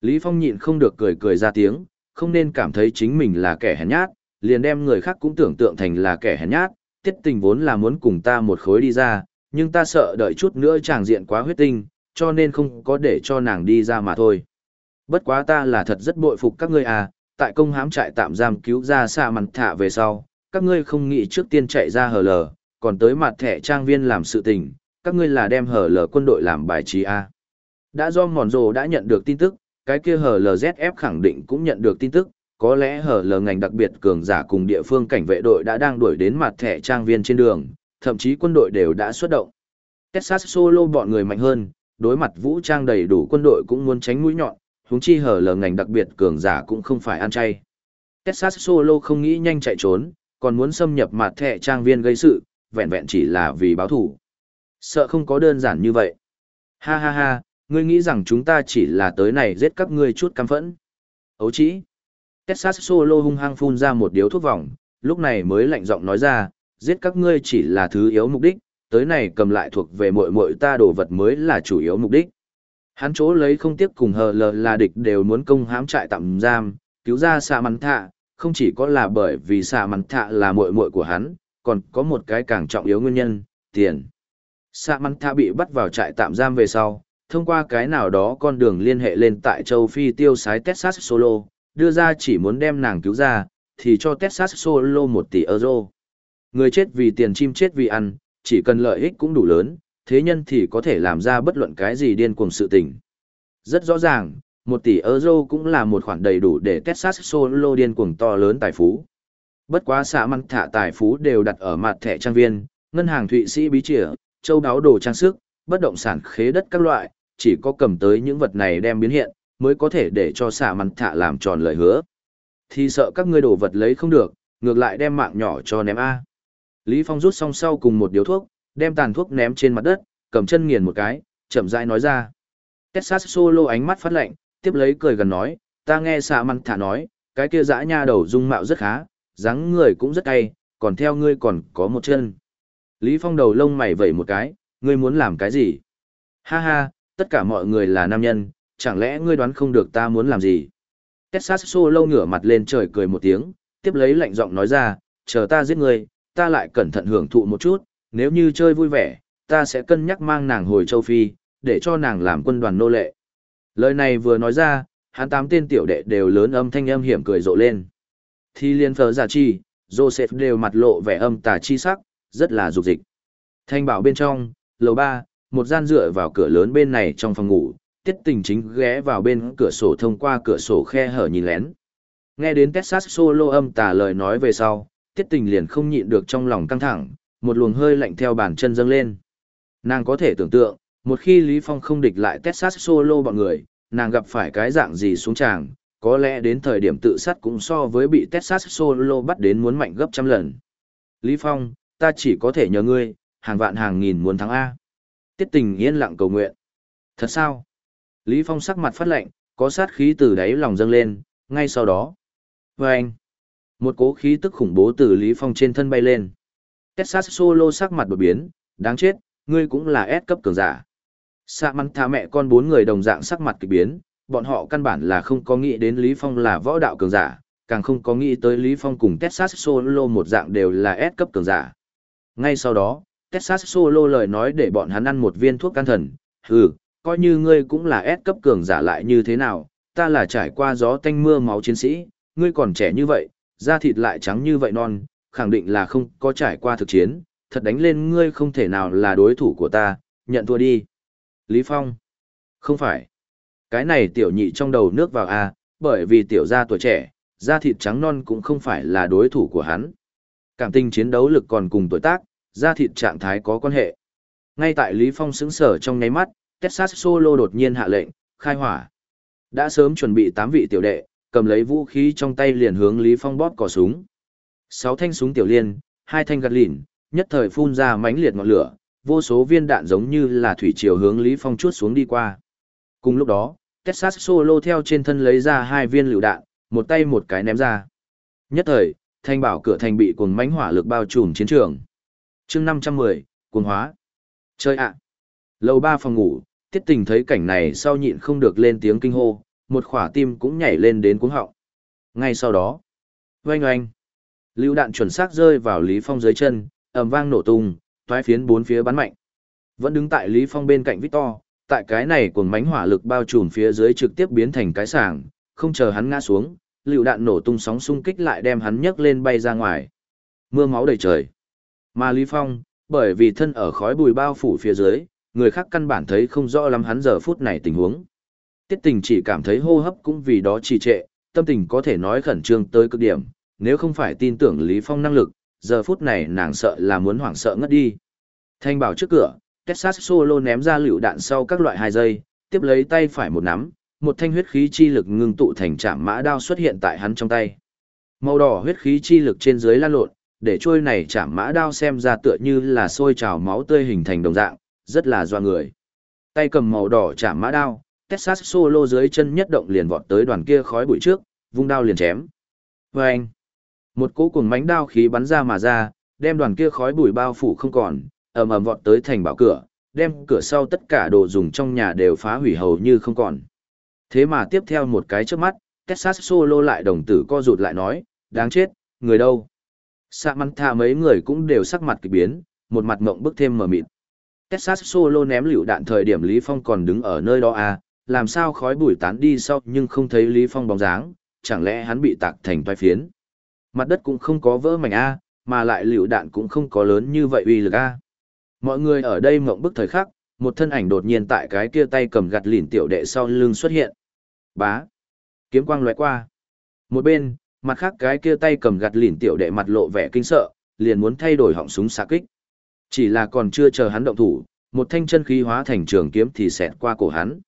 Lý Phong nhịn không được cười cười ra tiếng, không nên cảm thấy chính mình là kẻ hèn nhát, liền đem người khác cũng tưởng tượng thành là kẻ hèn nhát, tiết tình vốn là muốn cùng ta một khối đi ra, nhưng ta sợ đợi chút nữa chàng diện quá huyết tinh, cho nên không có để cho nàng đi ra mà thôi. Bất quá ta là thật rất bội phục các ngươi à, tại công hám trại tạm giam cứu ra xa mặt thả về sau, các ngươi không nghĩ trước tiên chạy ra hờ lờ, còn tới mặt thẻ trang viên làm sự tình, các ngươi là đem hờ lờ quân đội làm bài trí à. Đã do mòn rồ đã nhận được tin tức, cái kia hờ ZF khẳng định cũng nhận được tin tức, có lẽ hở lờ ngành đặc biệt cường giả cùng địa phương cảnh vệ đội đã đang đuổi đến mặt thẻ trang viên trên đường, thậm chí quân đội đều đã xuất động. Texas Solo bọn người mạnh hơn, đối mặt vũ trang đầy đủ quân đội cũng muốn tránh mũi nhọn, huống chi hở lờ ngành đặc biệt cường giả cũng không phải ăn chay. Texas Solo không nghĩ nhanh chạy trốn, còn muốn xâm nhập mặt thẻ trang viên gây sự, vẹn vẹn chỉ là vì báo thủ. Sợ không có đơn giản như vậy. Ha ha ha, ngươi nghĩ rằng chúng ta chỉ là tới này giết các ngươi chút căm phẫn. Ấu chỉ. Texas Solo hung hăng phun ra một điếu thuốc vòng, lúc này mới lạnh giọng nói ra, giết các ngươi chỉ là thứ yếu mục đích, tới này cầm lại thuộc về muội muội ta đồ vật mới là chủ yếu mục đích. Hắn chỗ lấy không tiếc cùng hờ lờ là địch đều muốn công hãm trại tạm giam, cứu ra xạ mắn thạ, không chỉ có là bởi vì xạ mắn thạ là muội muội của hắn, còn có một cái càng trọng yếu nguyên nhân, tiền. Xạ mắn thạ bị bắt vào trại tạm giam về sau, thông qua cái nào đó con đường liên hệ lên tại châu Phi tiêu sái Texas Solo, đưa ra chỉ muốn đem nàng cứu ra, thì cho Texas Solo một tỷ euro. Người chết vì tiền chim chết vì ăn, chỉ cần lợi ích cũng đủ lớn, thế nhân thì có thể làm ra bất luận cái gì điên cuồng sự tình. Rất rõ ràng, một tỷ euro cũng là một khoản đầy đủ để Texas Solo điên cuồng to lớn tài phú. Bất quá xã măng thả tài phú đều đặt ở mặt thẻ trang viên, ngân hàng Thụy Sĩ bí trịa, châu đáo đồ trang sức, bất động sản khế đất các loại, chỉ có cầm tới những vật này đem biến hiện, mới có thể để cho xả mặn thả làm tròn lời hứa. Thì sợ các ngươi đổ vật lấy không được, ngược lại đem mạng nhỏ cho ném A. Lý Phong rút xong sau cùng một điếu thuốc, đem tàn thuốc ném trên mặt đất, cầm chân nghiền một cái, chậm rãi nói ra. Texas Solo ánh mắt phát lạnh, tiếp lấy cười gần nói, ta nghe xạ mặn thả nói, cái kia dã nha đầu dung mạo rất khá, dáng người cũng rất cay, còn theo ngươi còn có một chân. Lý Phong đầu lông mày vẩy một cái, ngươi muốn làm cái gì? Ha ha, tất cả mọi người là nam nhân, chẳng lẽ ngươi đoán không được ta muốn làm gì? Texas Solo ngửa mặt lên trời cười một tiếng, tiếp lấy lạnh giọng nói ra, chờ ta giết ngươi, ta lại cẩn thận hưởng thụ một chút, nếu như chơi vui vẻ, ta sẽ cân nhắc mang nàng hồi châu Phi, để cho nàng làm quân đoàn nô lệ. Lời này vừa nói ra, hắn tám tên tiểu đệ đều lớn âm thanh âm hiểm cười rộ lên. Thì liên phở giả chi, Joseph đều mặt lộ vẻ âm tà chi sắc, rất là dục dịch. Thanh bảo bên trong, lầu ba, một gian dựa vào cửa lớn bên này trong phòng ngủ, tiết tình chính ghé vào bên cửa sổ thông qua cửa sổ khe hở nhìn lén. Nghe đến Texas solo âm tà lời nói về sau, tiết tình liền không nhịn được trong lòng căng thẳng, một luồng hơi lạnh theo bàn chân dâng lên. Nàng có thể tưởng tượng, một khi Lý Phong không địch lại Texas solo bọn người, nàng gặp phải cái dạng gì xuống tràng, có lẽ đến thời điểm tự sát cũng so với bị Texas solo bắt đến muốn mạnh gấp trăm lần. Lý Phong, ta chỉ có thể nhờ ngươi, hàng vạn hàng nghìn muốn thắng A. Tiết tình yên lặng cầu nguyện. Thật sao? Lý Phong sắc mặt phát lạnh, có sát khí từ đáy lòng dâng lên, ngay sau đó. Và anh, một cố khí tức khủng bố từ Lý Phong trên thân bay lên. Texas Solo sắc mặt đột biến, đáng chết, ngươi cũng là S cấp cường giả. Sạ mắn thả mẹ con bốn người đồng dạng sắc mặt kỳ biến, bọn họ căn bản là không có nghĩ đến Lý Phong là võ đạo cường giả, càng không có nghĩ tới Lý Phong cùng Texas Solo một dạng đều là S cấp cường giả. Ngay sau đó, Texas Solo lời nói để bọn hắn ăn một viên thuốc can thần, hừ, coi như ngươi cũng là S cấp cường giả lại như thế nào, ta là trải qua gió tanh mưa máu chiến sĩ, ngươi còn trẻ như vậy, da thịt lại trắng như vậy non, khẳng định là không có trải qua thực chiến, thật đánh lên ngươi không thể nào là đối thủ của ta, nhận thua đi. Lý Phong. Không phải. Cái này tiểu nhị trong đầu nước vào A, bởi vì tiểu gia tuổi trẻ, da thịt trắng non cũng không phải là đối thủ của hắn. Cảm tình chiến đấu lực còn cùng tuổi tác, da thịt trạng thái có quan hệ. Ngay tại Lý Phong sững sở trong nháy mắt, Texas Solo đột nhiên hạ lệnh, khai hỏa. Đã sớm chuẩn bị 8 vị tiểu đệ, cầm lấy vũ khí trong tay liền hướng Lý Phong bóp cò súng. Sáu thanh súng tiểu liên, hai thanh gạt lìn, nhất thời phun ra mãnh liệt ngọn lửa, vô số viên đạn giống như là thủy triều hướng Lý Phong chuốt xuống đi qua. Cùng lúc đó, Texas Solo theo trên thân lấy ra hai viên lựu đạn, một tay một cái ném ra. Nhất thời, thanh bảo cửa thành bị cuồng mãnh hỏa lực bao trùm chiến trường. Chương 510, cuồng hóa. Chơi ạ. Lầu ba phòng ngủ, Tiết Tình thấy cảnh này sau nhịn không được lên tiếng kinh hô, một khỏa tim cũng nhảy lên đến cuống họng. Ngay sau đó, oanh oanh, lưu đạn chuẩn xác rơi vào Lý Phong dưới chân, ầm vang nổ tung, toái phiến bốn phía bắn mạnh. Vẫn đứng tại Lý Phong bên cạnh Victor, tại cái này cuồng mánh hỏa lực bao trùm phía dưới trực tiếp biến thành cái sảng, không chờ hắn ngã xuống, lưu đạn nổ tung sóng xung kích lại đem hắn nhấc lên bay ra ngoài. Mưa máu đầy trời. Mà Lý Phong, bởi vì thân ở khói bùi bao phủ phía dưới, người khác căn bản thấy không rõ lắm hắn giờ phút này tình huống. Tiết tình chỉ cảm thấy hô hấp cũng vì đó trì trệ, tâm tình có thể nói khẩn trương tới cực điểm, nếu không phải tin tưởng Lý Phong năng lực, giờ phút này nàng sợ là muốn hoảng sợ ngất đi. Thanh bảo trước cửa, Texas Solo ném ra lựu đạn sau các loại hai giây, tiếp lấy tay phải một nắm, một thanh huyết khí chi lực ngưng tụ thành trạm mã đao xuất hiện tại hắn trong tay. Màu đỏ huyết khí chi lực trên dưới lan lộn, để trôi này chạm mã đao xem ra tựa như là sôi trào máu tươi hình thành đồng dạng, rất là doa người. Tay cầm màu đỏ chạm mã đao, Texas Solo dưới chân nhất động liền vọt tới đoàn kia khói bụi trước, vung đao liền chém. Vâng! Một cỗ cuồng mánh đao khí bắn ra mà ra, đem đoàn kia khói bụi bao phủ không còn, ầm ầm vọt tới thành bảo cửa, đem cửa sau tất cả đồ dùng trong nhà đều phá hủy hầu như không còn. Thế mà tiếp theo một cái trước mắt, Texas Solo lại đồng tử co rụt lại nói, đáng chết, người đâu? Sạ mắn thà mấy người cũng đều sắc mặt kỳ biến, một mặt mộng bức thêm mở mịt. Texas Solo ném lựu đạn thời điểm Lý Phong còn đứng ở nơi đó à, làm sao khói bụi tán đi sau nhưng không thấy Lý Phong bóng dáng, chẳng lẽ hắn bị tạc thành toái phiến. Mặt đất cũng không có vỡ mảnh a, mà lại lựu đạn cũng không có lớn như vậy uy lực a. Mọi người ở đây mộng bức thời khắc, một thân ảnh đột nhiên tại cái kia tay cầm gạt lìn tiểu đệ sau lưng xuất hiện. Bá. Kiếm quang lóe qua. Một bên, mặt khác cái kia tay cầm gạt lìn tiểu đệ mặt lộ vẻ kinh sợ, liền muốn thay đổi họng súng xạ kích. Chỉ là còn chưa chờ hắn động thủ, một thanh chân khí hóa thành trường kiếm thì xẹt qua cổ hắn.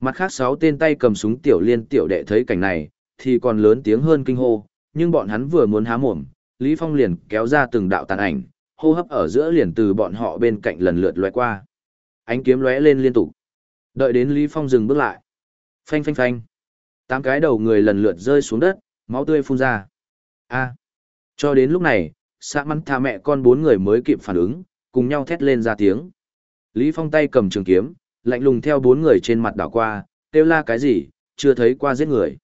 Mặt khác sáu tên tay cầm súng tiểu liên tiểu đệ thấy cảnh này, thì còn lớn tiếng hơn kinh hô, nhưng bọn hắn vừa muốn há mồm, Lý Phong liền kéo ra từng đạo tàn ảnh, hô hấp ở giữa liền từ bọn họ bên cạnh lần lượt lóe qua. Ánh kiếm lóe lên liên tục. Đợi đến Lý Phong dừng bước lại. Phanh phanh phanh. Tám cái đầu người lần lượt rơi xuống đất, máu tươi phun ra. A. Cho đến lúc này, xã mắn tha mẹ con bốn người mới kịp phản ứng, cùng nhau thét lên ra tiếng. Lý Phong tay cầm trường kiếm, lạnh lùng theo bốn người trên mặt đảo qua, kêu la cái gì, chưa thấy qua giết người.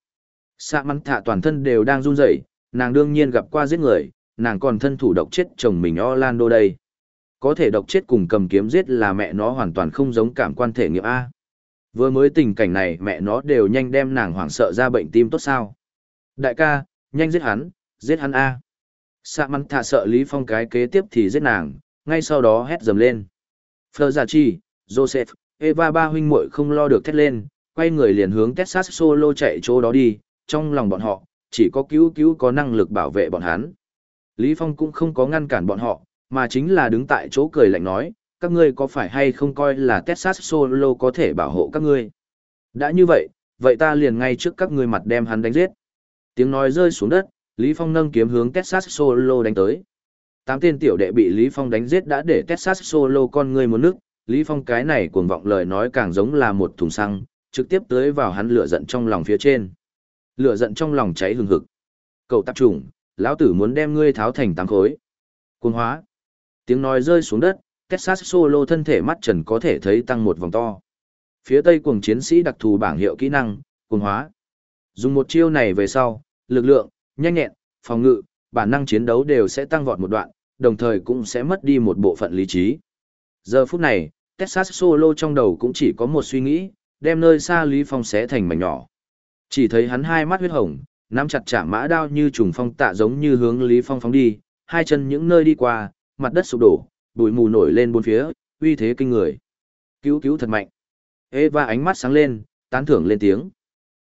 Sạ mắn thạ toàn thân đều đang run rẩy, nàng đương nhiên gặp qua giết người, nàng còn thân thủ độc chết chồng mình Orlando đây. Có thể độc chết cùng cầm kiếm giết là mẹ nó hoàn toàn không giống cảm quan thể nghiệm A. Vừa mới tình cảnh này mẹ nó đều nhanh đem nàng hoảng sợ ra bệnh tim tốt sao. Đại ca, nhanh giết hắn, giết hắn A. Sạ mắn thạ sợ Lý Phong cái kế tiếp thì giết nàng, ngay sau đó hét dầm lên. Phờ Giả Chi, Joseph, Eva ba huynh muội không lo được thét lên, quay người liền hướng Texas Solo chạy chỗ đó đi, trong lòng bọn họ, chỉ có cứu cứu có năng lực bảo vệ bọn hắn. Lý Phong cũng không có ngăn cản bọn họ, mà chính là đứng tại chỗ cười lạnh nói, các ngươi có phải hay không coi là Texas Solo có thể bảo hộ các ngươi. Đã như vậy, vậy ta liền ngay trước các ngươi mặt đem hắn đánh giết. Tiếng nói rơi xuống đất, Lý Phong nâng kiếm hướng Texas Solo đánh tới. Tám tên tiểu đệ bị Lý Phong đánh giết đã để Texas Solo con người muốn nước, Lý Phong cái này cuồng vọng lời nói càng giống là một thùng xăng, trực tiếp tới vào hắn lửa giận trong lòng phía trên. Lửa giận trong lòng cháy hừng hực. Cậu tạp trùng, lão tử muốn đem ngươi tháo thành tám khối. Cuồng hóa. Tiếng nói rơi xuống đất, Texas Solo thân thể mắt trần có thể thấy tăng một vòng to. Phía tây cuồng chiến sĩ đặc thù bảng hiệu kỹ năng, cuồng hóa. Dùng một chiêu này về sau, lực lượng, nhanh nhẹn, phòng ngự, bản năng chiến đấu đều sẽ tăng vọt một đoạn, đồng thời cũng sẽ mất đi một bộ phận lý trí. Giờ phút này, Texas Solo trong đầu cũng chỉ có một suy nghĩ, đem nơi xa Lý Phong xé thành mảnh nhỏ. Chỉ thấy hắn hai mắt huyết hồng, nắm chặt chả mã đao như trùng phong tạ giống như hướng Lý Phong phóng đi, hai chân những nơi đi qua, mặt đất sụp đổ, bụi mù nổi lên bốn phía, uy thế kinh người. Cứu cứu thật mạnh. Eva ánh mắt sáng lên, tán thưởng lên tiếng.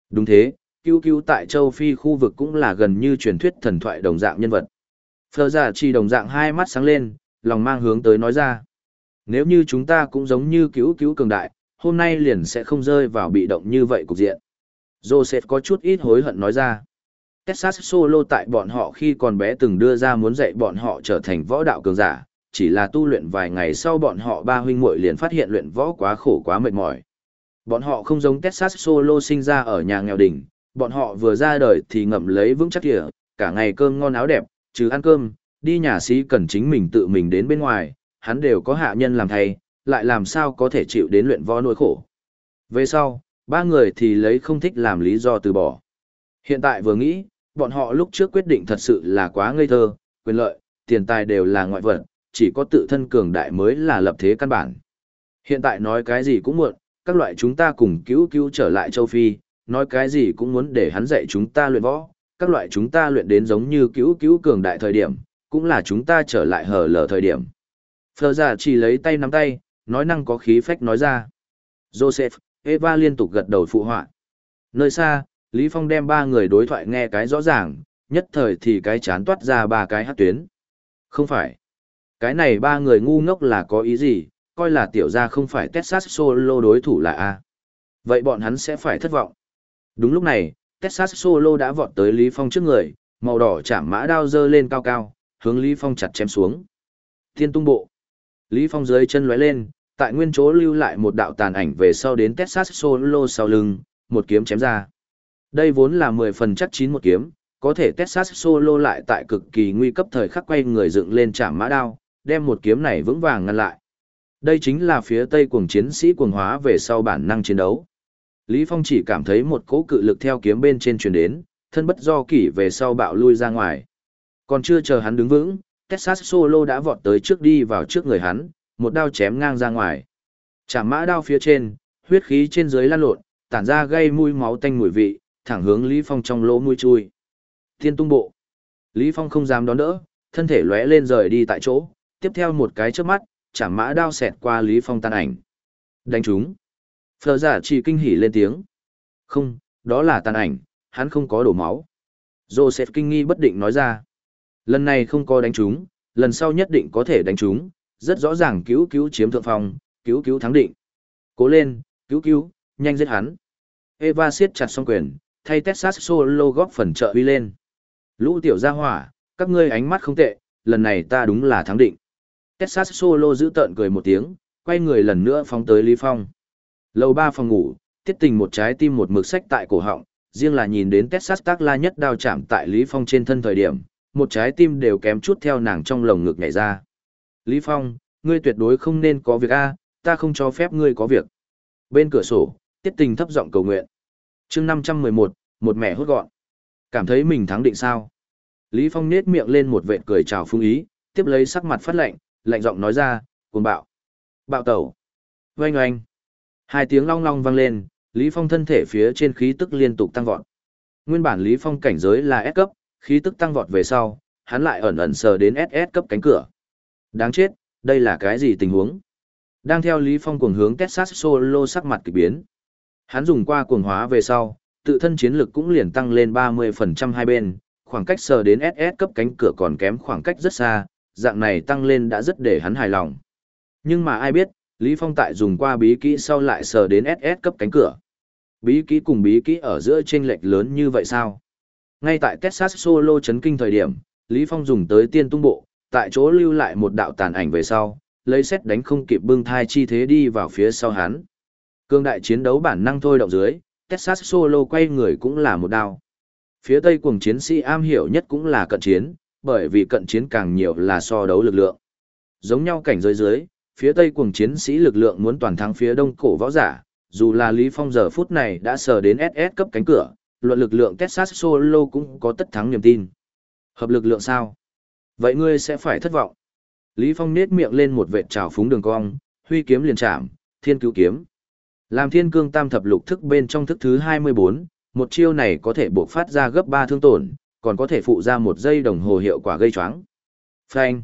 Đúng thế, cứu cứu tại châu Phi khu vực cũng là gần như truyền thuyết thần thoại đồng dạng nhân vật. Phở giả chỉ đồng dạng hai mắt sáng lên, lòng mang hướng tới nói ra. Nếu như chúng ta cũng giống như cứu cứu cường đại, hôm nay liền sẽ không rơi vào bị động như vậy cục diện. Joseph có chút ít hối hận nói ra. Texas Solo tại bọn họ khi còn bé từng đưa ra muốn dạy bọn họ trở thành võ đạo cường giả, chỉ là tu luyện vài ngày sau bọn họ ba huynh muội liền phát hiện luyện võ quá khổ quá mệt mỏi. Bọn họ không giống Texas Solo sinh ra ở nhà nghèo đỉnh, bọn họ vừa ra đời thì ngậm lấy vững chắc kìa, cả ngày cơm ngon áo đẹp, trừ ăn cơm, đi nhà sĩ cần chính mình tự mình đến bên ngoài, hắn đều có hạ nhân làm thay, lại làm sao có thể chịu đến luyện võ nỗi khổ. Về sau, ba người thì lấy không thích làm lý do từ bỏ. Hiện tại vừa nghĩ, bọn họ lúc trước quyết định thật sự là quá ngây thơ, quyền lợi, tiền tài đều là ngoại vật, chỉ có tự thân cường đại mới là lập thế căn bản. Hiện tại nói cái gì cũng muộn, các loại chúng ta cùng cứu cứu trở lại châu Phi, nói cái gì cũng muốn để hắn dạy chúng ta luyện võ, các loại chúng ta luyện đến giống như cứu cứu cường đại thời điểm, cũng là chúng ta trở lại hở lở thời điểm. Phờ giả chỉ lấy tay nắm tay, nói năng có khí phách nói ra. Joseph, Eva liên tục gật đầu phụ họa. Nơi xa, Lý Phong đem ba người đối thoại nghe cái rõ ràng, nhất thời thì cái chán toát ra ba cái hát tuyến. Không phải. Cái này ba người ngu ngốc là có ý gì, coi là tiểu gia không phải Texas Solo đối thủ là A. Vậy bọn hắn sẽ phải thất vọng. Đúng lúc này, Texas Solo đã vọt tới Lý Phong trước người, màu đỏ chạm mã đao dơ lên cao cao, hướng Lý Phong chặt chém xuống. Thiên tung bộ. Lý Phong dưới chân lóe lên, tại nguyên chỗ lưu lại một đạo tàn ảnh về sau đến Texas Solo sau lưng, một kiếm chém ra. Đây vốn là 10 phần chắc chín một kiếm, có thể Texas Solo lại tại cực kỳ nguy cấp thời khắc quay người dựng lên chạm mã đao, đem một kiếm này vững vàng ngăn lại. Đây chính là phía Tây cuồng chiến sĩ cuồng hóa về sau bản năng chiến đấu. Lý Phong chỉ cảm thấy một cỗ cự lực theo kiếm bên trên truyền đến, thân bất do kỷ về sau bạo lui ra ngoài. Còn chưa chờ hắn đứng vững, Texas Solo đã vọt tới trước đi vào trước người hắn, một đao chém ngang ra ngoài. Chạm mã đao phía trên, huyết khí trên dưới lan lộn, tản ra gây mùi máu tanh mùi vị, thẳng hướng Lý Phong trong lỗ mũi chui. Thiên tung bộ. Lý Phong không dám đón đỡ, thân thể lóe lên rời đi tại chỗ, tiếp theo một cái chớp mắt, chạm mã đao xẹt qua Lý Phong tan ảnh. Đánh chúng. Phở giả chỉ kinh hỉ lên tiếng. Không, đó là tàn ảnh, hắn không có đổ máu. Joseph kinh nghi bất định nói ra. Lần này không có đánh chúng, lần sau nhất định có thể đánh chúng, rất rõ ràng cứu cứu chiếm thượng phong, cứu cứu thắng định. Cố lên, cứu cứu, nhanh giết hắn. Eva siết chặt song quyền, thay Texas Solo góp phần trợ uy lên. Lũ tiểu gia hỏa, các ngươi ánh mắt không tệ, lần này ta đúng là thắng định. Texas Solo giữ tợn cười một tiếng, quay người lần nữa phóng tới Lý Phong. Lầu ba phòng ngủ, tiết tình một trái tim một mực sách tại cổ họng, riêng là nhìn đến Texas tác la nhất đao chạm tại Lý Phong trên thân thời điểm, một trái tim đều kém chút theo nàng trong lồng ngực nhảy ra. Lý Phong, ngươi tuyệt đối không nên có việc A, ta không cho phép ngươi có việc. Bên cửa sổ, tiết tình thấp giọng cầu nguyện. chương 511, một mẹ hốt gọn. Cảm thấy mình thắng định sao? Lý Phong nết miệng lên một vệt cười chào phương ý, tiếp lấy sắc mặt phát lạnh, lạnh giọng nói ra, cuồng bạo. Bạo tẩu. Oanh oanh. Hai tiếng long long vang lên, Lý Phong thân thể phía trên khí tức liên tục tăng vọt. Nguyên bản Lý Phong cảnh giới là S cấp, khí tức tăng vọt về sau, hắn lại ẩn ẩn sờ đến SS cấp cánh cửa. Đáng chết, đây là cái gì tình huống? Đang theo Lý Phong cuồng hướng Texas Solo sắc mặt kỳ biến. Hắn dùng qua cuồng hóa về sau, tự thân chiến lực cũng liền tăng lên 30% hai bên, khoảng cách sờ đến SS cấp cánh cửa còn kém khoảng cách rất xa, dạng này tăng lên đã rất để hắn hài lòng. Nhưng mà ai biết, Lý Phong tại dùng qua bí kỹ sau lại sờ đến SS cấp cánh cửa. Bí kỹ cùng bí kỹ ở giữa chênh lệch lớn như vậy sao? Ngay tại Texas Solo chấn kinh thời điểm, Lý Phong dùng tới tiên tung bộ, tại chỗ lưu lại một đạo tàn ảnh về sau, lấy xét đánh không kịp bưng thai chi thế đi vào phía sau hắn. Cương đại chiến đấu bản năng thôi động dưới, Texas Solo quay người cũng là một đao. Phía tây cuồng chiến sĩ am hiểu nhất cũng là cận chiến, bởi vì cận chiến càng nhiều là so đấu lực lượng. Giống nhau cảnh giới dưới, phía tây cuồng chiến sĩ lực lượng muốn toàn thắng phía đông cổ võ giả, dù là Lý Phong giờ phút này đã sờ đến SS cấp cánh cửa, luận lực lượng Texas Solo cũng có tất thắng niềm tin. Hợp lực lượng sao? Vậy ngươi sẽ phải thất vọng. Lý Phong nết miệng lên một vệt trào phúng đường cong, huy kiếm liền chạm, thiên cứu kiếm. Làm thiên cương tam thập lục thức bên trong thức thứ 24, một chiêu này có thể buộc phát ra gấp 3 thương tổn, còn có thể phụ ra một giây đồng hồ hiệu quả gây choáng. Phanh.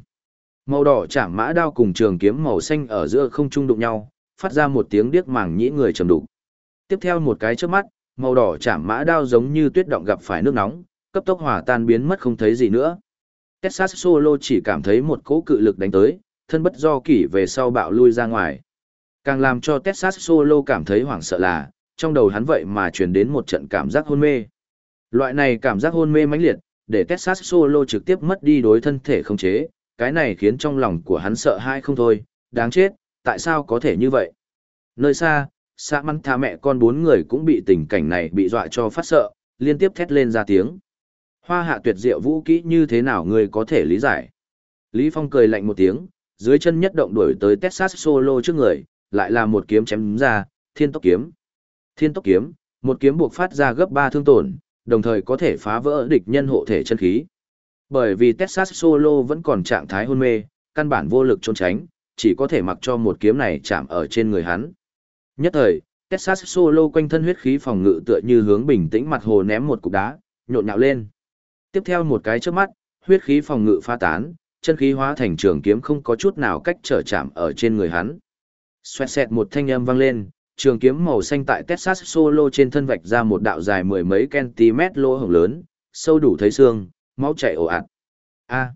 Màu đỏ chạm mã đao cùng trường kiếm màu xanh ở giữa không trung đụng nhau, phát ra một tiếng điếc màng nhĩ người trầm đục. Tiếp theo một cái chớp mắt, màu đỏ chạm mã đao giống như tuyết động gặp phải nước nóng, cấp tốc hòa tan biến mất không thấy gì nữa. Texas Solo chỉ cảm thấy một cỗ cự lực đánh tới, thân bất do kỷ về sau bạo lui ra ngoài. Càng làm cho Texas Solo cảm thấy hoảng sợ là, trong đầu hắn vậy mà truyền đến một trận cảm giác hôn mê. Loại này cảm giác hôn mê mãnh liệt, để Texas Solo trực tiếp mất đi đối thân thể không chế, cái này khiến trong lòng của hắn sợ hãi không thôi, đáng chết, tại sao có thể như vậy? Nơi xa, xã mắn tha mẹ con bốn người cũng bị tình cảnh này bị dọa cho phát sợ, liên tiếp thét lên ra tiếng. Hoa hạ tuyệt diệu vũ kỹ như thế nào người có thể lý giải? Lý Phong cười lạnh một tiếng, dưới chân nhất động đuổi tới Texas Solo trước người, lại là một kiếm chém ra, thiên tốc kiếm. Thiên tốc kiếm, một kiếm buộc phát ra gấp 3 thương tổn, đồng thời có thể phá vỡ địch nhân hộ thể chân khí. Bởi vì Texas Solo vẫn còn trạng thái hôn mê, căn bản vô lực trốn tránh, chỉ có thể mặc cho một kiếm này chạm ở trên người hắn. Nhất thời, Texas Solo quanh thân huyết khí phòng ngự tựa như hướng bình tĩnh mặt hồ ném một cục đá, nhộn nhạo lên. Tiếp theo một cái trước mắt, huyết khí phòng ngự pha tán, chân khí hóa thành trường kiếm không có chút nào cách trở chạm ở trên người hắn. Xoẹt xẹt một thanh âm vang lên, trường kiếm màu xanh tại Texas Solo trên thân vạch ra một đạo dài mười mấy cm lỗ hổng lớn, sâu đủ thấy xương, máu chảy ồ ạt. A.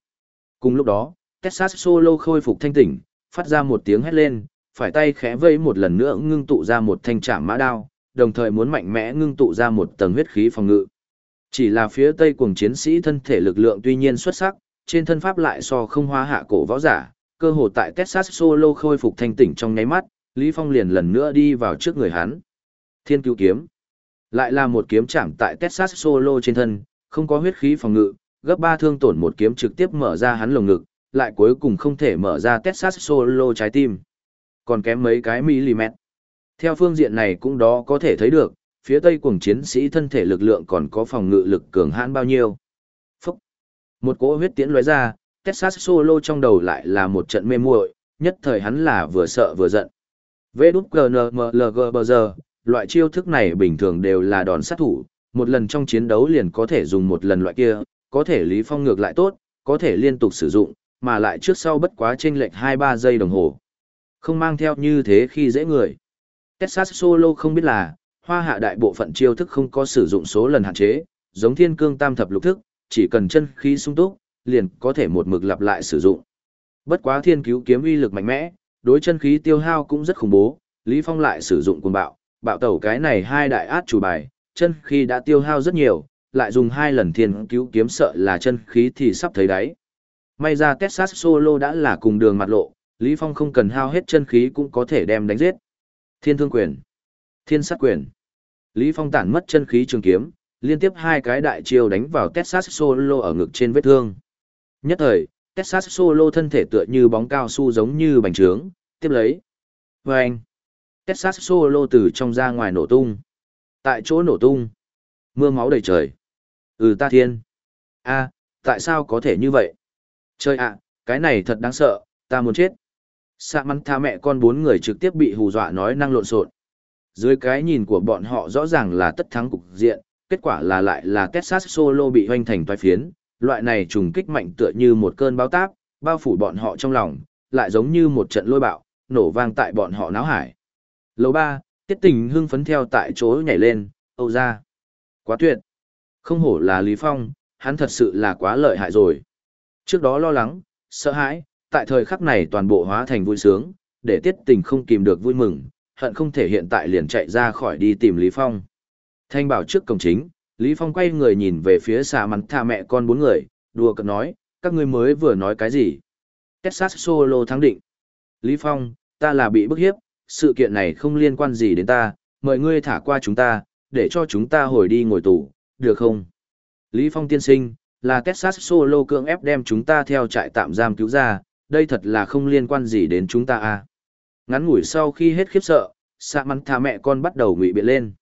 Cùng lúc đó, Texas Solo khôi phục thanh tỉnh, phát ra một tiếng hét lên, phải tay khẽ vây một lần nữa ngưng tụ ra một thanh trảm mã đao, đồng thời muốn mạnh mẽ ngưng tụ ra một tầng huyết khí phòng ngự. Chỉ là phía tây cuồng chiến sĩ thân thể lực lượng tuy nhiên xuất sắc, trên thân pháp lại so không hóa hạ cổ võ giả, cơ hồ tại Texas Solo khôi phục thanh tỉnh trong nháy mắt, Lý Phong liền lần nữa đi vào trước người hắn. Thiên cứu kiếm. Lại là một kiếm chạm tại Texas Solo trên thân, không có huyết khí phòng ngự, gấp ba thương tổn một kiếm trực tiếp mở ra hắn lồng ngực, lại cuối cùng không thể mở ra Texas Solo trái tim. Còn kém mấy cái mm. Theo phương diện này cũng đó có thể thấy được, phía tây cuồng chiến sĩ thân thể lực lượng còn có phòng ngự lực cường hãn bao nhiêu. Phúc! Một cỗ huyết tiễn lóe ra, Texas Solo trong đầu lại là một trận mê muội, nhất thời hắn là vừa sợ vừa giận. VWGNMLG bờ giờ, loại chiêu thức này bình thường đều là đòn sát thủ, một lần trong chiến đấu liền có thể dùng một lần loại kia, có thể Lý Phong ngược lại tốt, có thể liên tục sử dụng, mà lại trước sau bất quá chênh lệch 2-3 giây đồng hồ. Không mang theo như thế khi dễ người. Texas Solo không biết là, hoa hạ đại bộ phận chiêu thức không có sử dụng số lần hạn chế, giống thiên cương tam thập lục thức, chỉ cần chân khí sung túc, liền có thể một mực lặp lại sử dụng. Bất quá thiên cứu kiếm uy lực mạnh mẽ, đối chân khí tiêu hao cũng rất khủng bố, Lý Phong lại sử dụng cuồng bạo, bạo tẩu cái này hai đại át chủ bài, chân khí đã tiêu hao rất nhiều, lại dùng hai lần thiên cứu kiếm sợ là chân khí thì sắp thấy đáy. May ra Texas Solo đã là cùng đường mặt lộ, Lý Phong không cần hao hết chân khí cũng có thể đem đánh giết. Thiên thương quyền, thiên sát quyền. Lý Phong tản mất chân khí trường kiếm, liên tiếp hai cái đại chiêu đánh vào Texas Solo ở ngực trên vết thương. Nhất thời, Texas Solo thân thể tựa như bóng cao su giống như bánh trướng, tiếp lấy. Và anh, Texas Solo từ trong ra ngoài nổ tung. Tại chỗ nổ tung. Mưa máu đầy trời. Ừ ta thiên. a tại sao có thể như vậy? Trời ạ, cái này thật đáng sợ, ta muốn chết. Sạ mắn tha mẹ con bốn người trực tiếp bị hù dọa nói năng lộn xộn. Dưới cái nhìn của bọn họ rõ ràng là tất thắng cục diện, kết quả là lại là Texas Solo bị hoành thành toái phiến, loại này trùng kích mạnh tựa như một cơn bão táp, bao phủ bọn họ trong lòng, lại giống như một trận lôi bạo, nổ vang tại bọn họ náo hải. Lầu ba, tiết tình hưng phấn theo tại chỗ nhảy lên, âu ra. Quá tuyệt. Không hổ là Lý Phong, hắn thật sự là quá lợi hại rồi. Trước đó lo lắng, sợ hãi, tại thời khắc này toàn bộ hóa thành vui sướng, để tiết tình không kìm được vui mừng, hận không thể hiện tại liền chạy ra khỏi đi tìm Lý Phong. Thanh bảo trước cổng chính, Lý Phong quay người nhìn về phía xà mắn tha mẹ con bốn người, đùa cợt nói, các ngươi mới vừa nói cái gì? Texas Solo thắng định. Lý Phong, ta là bị bức hiếp, sự kiện này không liên quan gì đến ta, mời ngươi thả qua chúng ta, để cho chúng ta hồi đi ngồi tù, được không? Lý Phong tiên sinh, là Texas Solo cưỡng ép đem chúng ta theo trại tạm giam cứu ra, đây thật là không liên quan gì đến chúng ta à. Ngắn ngủi sau khi hết khiếp sợ, xạ mắn thà mẹ con bắt đầu ngụy biện lên.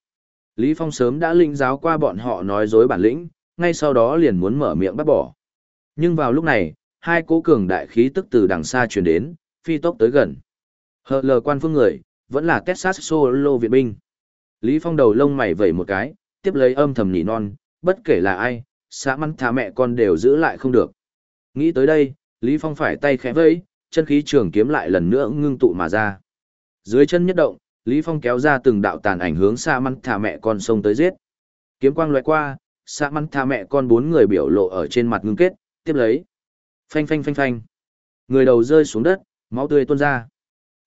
Lý Phong sớm đã linh giáo qua bọn họ nói dối bản lĩnh, ngay sau đó liền muốn mở miệng bắt bỏ. Nhưng vào lúc này, hai cố cường đại khí tức từ đằng xa truyền đến, phi tốc tới gần. Hờ lờ quan phương người, vẫn là Texas Solo viện binh. Lý Phong đầu lông mày vẩy một cái, tiếp lấy âm thầm nỉ non, bất kể là ai, xã mắn thả mẹ con đều giữ lại không được. Nghĩ tới đây, Lý Phong phải tay khẽ vẫy, chân khí trường kiếm lại lần nữa ngưng tụ mà ra. Dưới chân nhất động, Lý Phong kéo ra từng đạo tàn ảnh hướng xa mắn thả mẹ con sông tới giết. Kiếm quang loại qua, xa mắn thả mẹ con bốn người biểu lộ ở trên mặt ngưng kết, tiếp lấy. Phanh phanh phanh phanh. Người đầu rơi xuống đất, máu tươi tuôn ra.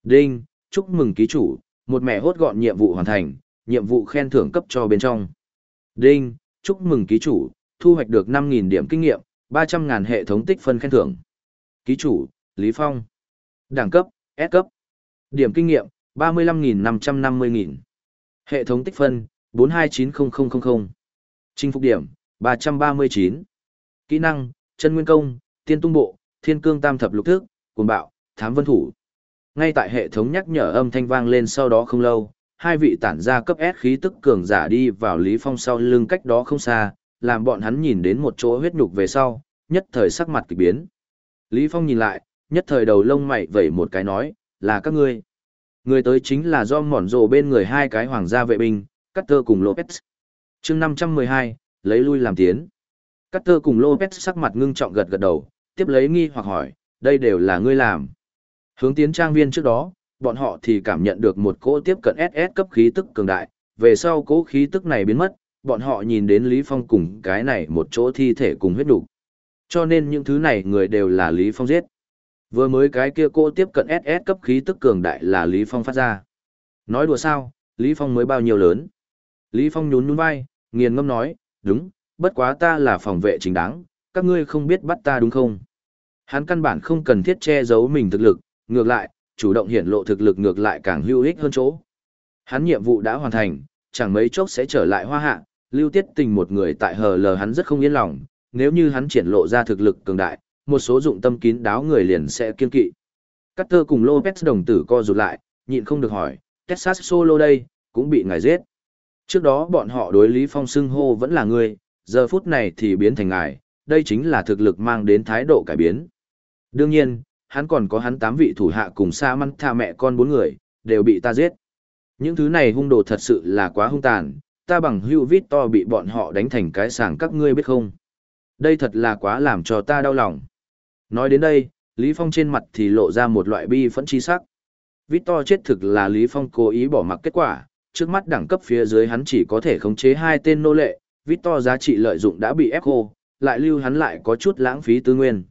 Đinh, chúc mừng ký chủ, một mẹ hốt gọn nhiệm vụ hoàn thành, nhiệm vụ khen thưởng cấp cho bên trong. Đinh, chúc mừng ký chủ, thu hoạch được 5.000 điểm kinh nghiệm, 300.000 hệ thống tích phân khen thưởng. Ký chủ, Lý Phong. Đẳng cấp, S cấp. Điểm kinh nghiệm, 35.550.000. Hệ thống tích phân, 429000. Chinh phục điểm, 339. Kỹ năng, chân nguyên công, tiên tung bộ, thiên cương tam thập lục thức, cuồng bạo, thám vân thủ. Ngay tại hệ thống nhắc nhở âm thanh vang lên sau đó không lâu, hai vị tản ra cấp S khí tức cường giả đi vào Lý Phong sau lưng cách đó không xa, làm bọn hắn nhìn đến một chỗ huyết nhục về sau, nhất thời sắc mặt kỳ biến. Lý Phong nhìn lại, nhất thời đầu lông mày vẩy một cái nói, là các ngươi. Người tới chính là do mòn rồ bên người hai cái hoàng gia vệ binh, Cutter cùng Lopez. chương 512, lấy lui làm tiến. Cutter cùng Lopez sắc mặt ngưng trọng gật gật đầu, tiếp lấy nghi hoặc hỏi, đây đều là ngươi làm. Hướng tiến trang viên trước đó, bọn họ thì cảm nhận được một cỗ tiếp cận SS cấp khí tức cường đại, về sau cỗ khí tức này biến mất, bọn họ nhìn đến Lý Phong cùng cái này một chỗ thi thể cùng huyết đủ. Cho nên những thứ này người đều là Lý Phong giết. Vừa mới cái kia cô tiếp cận SS cấp khí tức cường đại là Lý Phong phát ra. Nói đùa sao, Lý Phong mới bao nhiêu lớn. Lý Phong nhún nhún vai, nghiền ngâm nói, đúng, bất quá ta là phòng vệ chính đáng, các ngươi không biết bắt ta đúng không? Hắn căn bản không cần thiết che giấu mình thực lực, ngược lại, chủ động hiển lộ thực lực ngược lại càng hữu ích hơn chỗ. Hắn nhiệm vụ đã hoàn thành, chẳng mấy chốc sẽ trở lại hoa hạ, lưu tiết tình một người tại hờ lờ hắn rất không yên lòng, nếu như hắn triển lộ ra thực lực cường đại, một số dụng tâm kín đáo người liền sẽ kiên kỵ. Carter cùng Lopez đồng tử co rụt lại, nhịn không được hỏi, Texas Solo đây, cũng bị ngài giết. Trước đó bọn họ đối Lý Phong xưng hô vẫn là người, giờ phút này thì biến thành ngài, đây chính là thực lực mang đến thái độ cải biến. Đương nhiên, hắn còn có hắn tám vị thủ hạ cùng xa măn tha mẹ con bốn người, đều bị ta giết. Những thứ này hung đồ thật sự là quá hung tàn, ta bằng hưu vít to bị bọn họ đánh thành cái sàng các ngươi biết không. Đây thật là quá làm cho ta đau lòng. Nói đến đây, Lý Phong trên mặt thì lộ ra một loại bi phẫn chi sắc. Vít to chết thực là Lý Phong cố ý bỏ mặc kết quả, trước mắt đẳng cấp phía dưới hắn chỉ có thể khống chế hai tên nô lệ, Vít to giá trị lợi dụng đã bị ép khô, lại lưu hắn lại có chút lãng phí tư nguyên.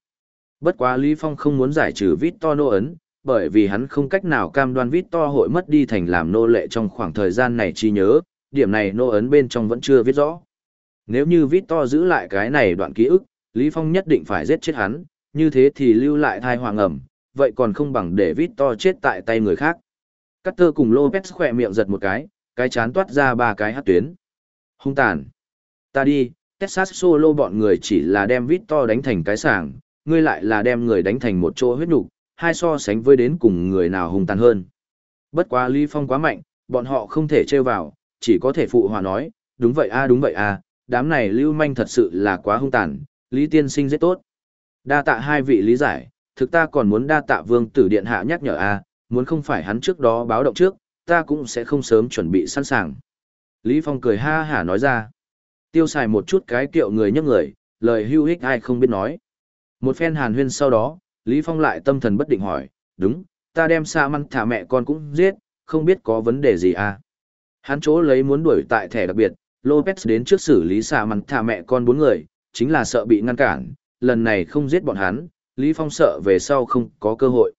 Bất quá Lý Phong không muốn giải trừ Victor nô ấn, bởi vì hắn không cách nào cam đoan Victor hội mất đi thành làm nô lệ trong khoảng thời gian này chi nhớ, điểm này nô ấn bên trong vẫn chưa viết rõ. Nếu như Victor giữ lại cái này đoạn ký ức, Lý Phong nhất định phải giết chết hắn, như thế thì lưu lại thai hoàng ẩm, vậy còn không bằng để Victor chết tại tay người khác. Cutter cùng Lopez khỏe miệng giật một cái, cái chán toát ra ba cái hát tuyến. Hung tàn. Ta đi, Texas solo bọn người chỉ là đem Victor đánh thành cái sàng, ngươi lại là đem người đánh thành một chỗ huyết nục, hai so sánh với đến cùng người nào hung tàn hơn. Bất quá Lý Phong quá mạnh, bọn họ không thể trêu vào, chỉ có thể phụ hòa nói, đúng vậy a đúng vậy a, đám này lưu manh thật sự là quá hung tàn, Lý Tiên Sinh rất tốt. Đa tạ hai vị lý giải, thực ta còn muốn đa tạ vương tử điện hạ nhắc nhở a, muốn không phải hắn trước đó báo động trước, ta cũng sẽ không sớm chuẩn bị sẵn sàng. Lý Phong cười ha hả nói ra. Tiêu xài một chút cái kiệu người nhấc người, lời hưu hích ai không biết nói. Một phen hàn huyên sau đó, Lý Phong lại tâm thần bất định hỏi, đúng, ta đem xa măn thả mẹ con cũng giết, không biết có vấn đề gì à. Hắn chỗ lấy muốn đuổi tại thẻ đặc biệt, Lopez đến trước xử lý xa măn thả mẹ con bốn người, chính là sợ bị ngăn cản, lần này không giết bọn hắn, Lý Phong sợ về sau không có cơ hội.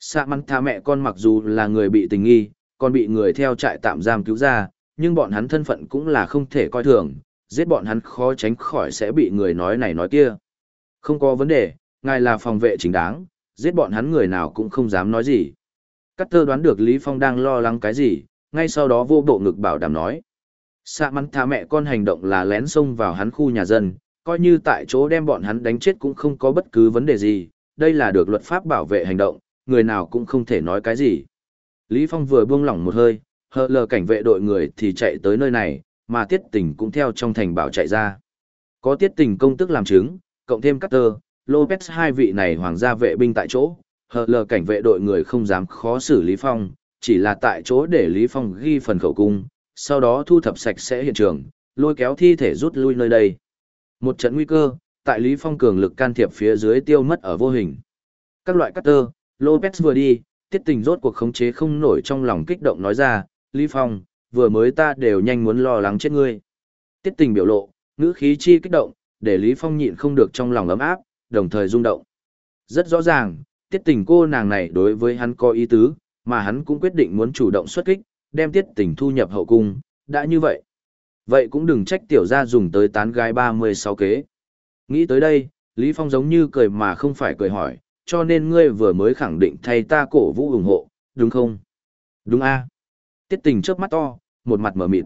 Xa măn thả mẹ con mặc dù là người bị tình nghi, còn bị người theo trại tạm giam cứu ra, nhưng bọn hắn thân phận cũng là không thể coi thường, giết bọn hắn khó tránh khỏi sẽ bị người nói này nói kia. Không có vấn đề, ngài là phòng vệ chính đáng, giết bọn hắn người nào cũng không dám nói gì. Cát tơ đoán được Lý Phong đang lo lắng cái gì, ngay sau đó vô bộ ngực bảo đảm nói. Sạ mắn thả mẹ con hành động là lén xông vào hắn khu nhà dân, coi như tại chỗ đem bọn hắn đánh chết cũng không có bất cứ vấn đề gì, đây là được luật pháp bảo vệ hành động, người nào cũng không thể nói cái gì. Lý Phong vừa buông lỏng một hơi, hờ lờ cảnh vệ đội người thì chạy tới nơi này, mà tiết tình cũng theo trong thành bảo chạy ra. Có tiết tình công tức làm chứng, cộng thêm Carter, Lopez hai vị này hoàng gia vệ binh tại chỗ, hờ lờ cảnh vệ đội người không dám khó xử Lý Phong, chỉ là tại chỗ để Lý Phong ghi phần khẩu cung, sau đó thu thập sạch sẽ hiện trường, lôi kéo thi thể rút lui nơi đây. Một trận nguy cơ, tại Lý Phong cường lực can thiệp phía dưới tiêu mất ở vô hình. Các loại Carter, Lopez vừa đi, tiết tình rốt cuộc khống chế không nổi trong lòng kích động nói ra, Lý Phong, vừa mới ta đều nhanh muốn lo lắng chết ngươi. Tiết tình biểu lộ, ngữ khí chi kích động, để Lý Phong nhịn không được trong lòng ấm áp, đồng thời rung động. Rất rõ ràng, tiết tình cô nàng này đối với hắn có ý tứ, mà hắn cũng quyết định muốn chủ động xuất kích, đem tiết tình thu nhập hậu cung, đã như vậy. Vậy cũng đừng trách tiểu gia dùng tới tán gái 36 kế. Nghĩ tới đây, Lý Phong giống như cười mà không phải cười hỏi, cho nên ngươi vừa mới khẳng định thay ta cổ vũ ủng hộ, đúng không? Đúng a. Tiết tình trước mắt to, một mặt mở mịt.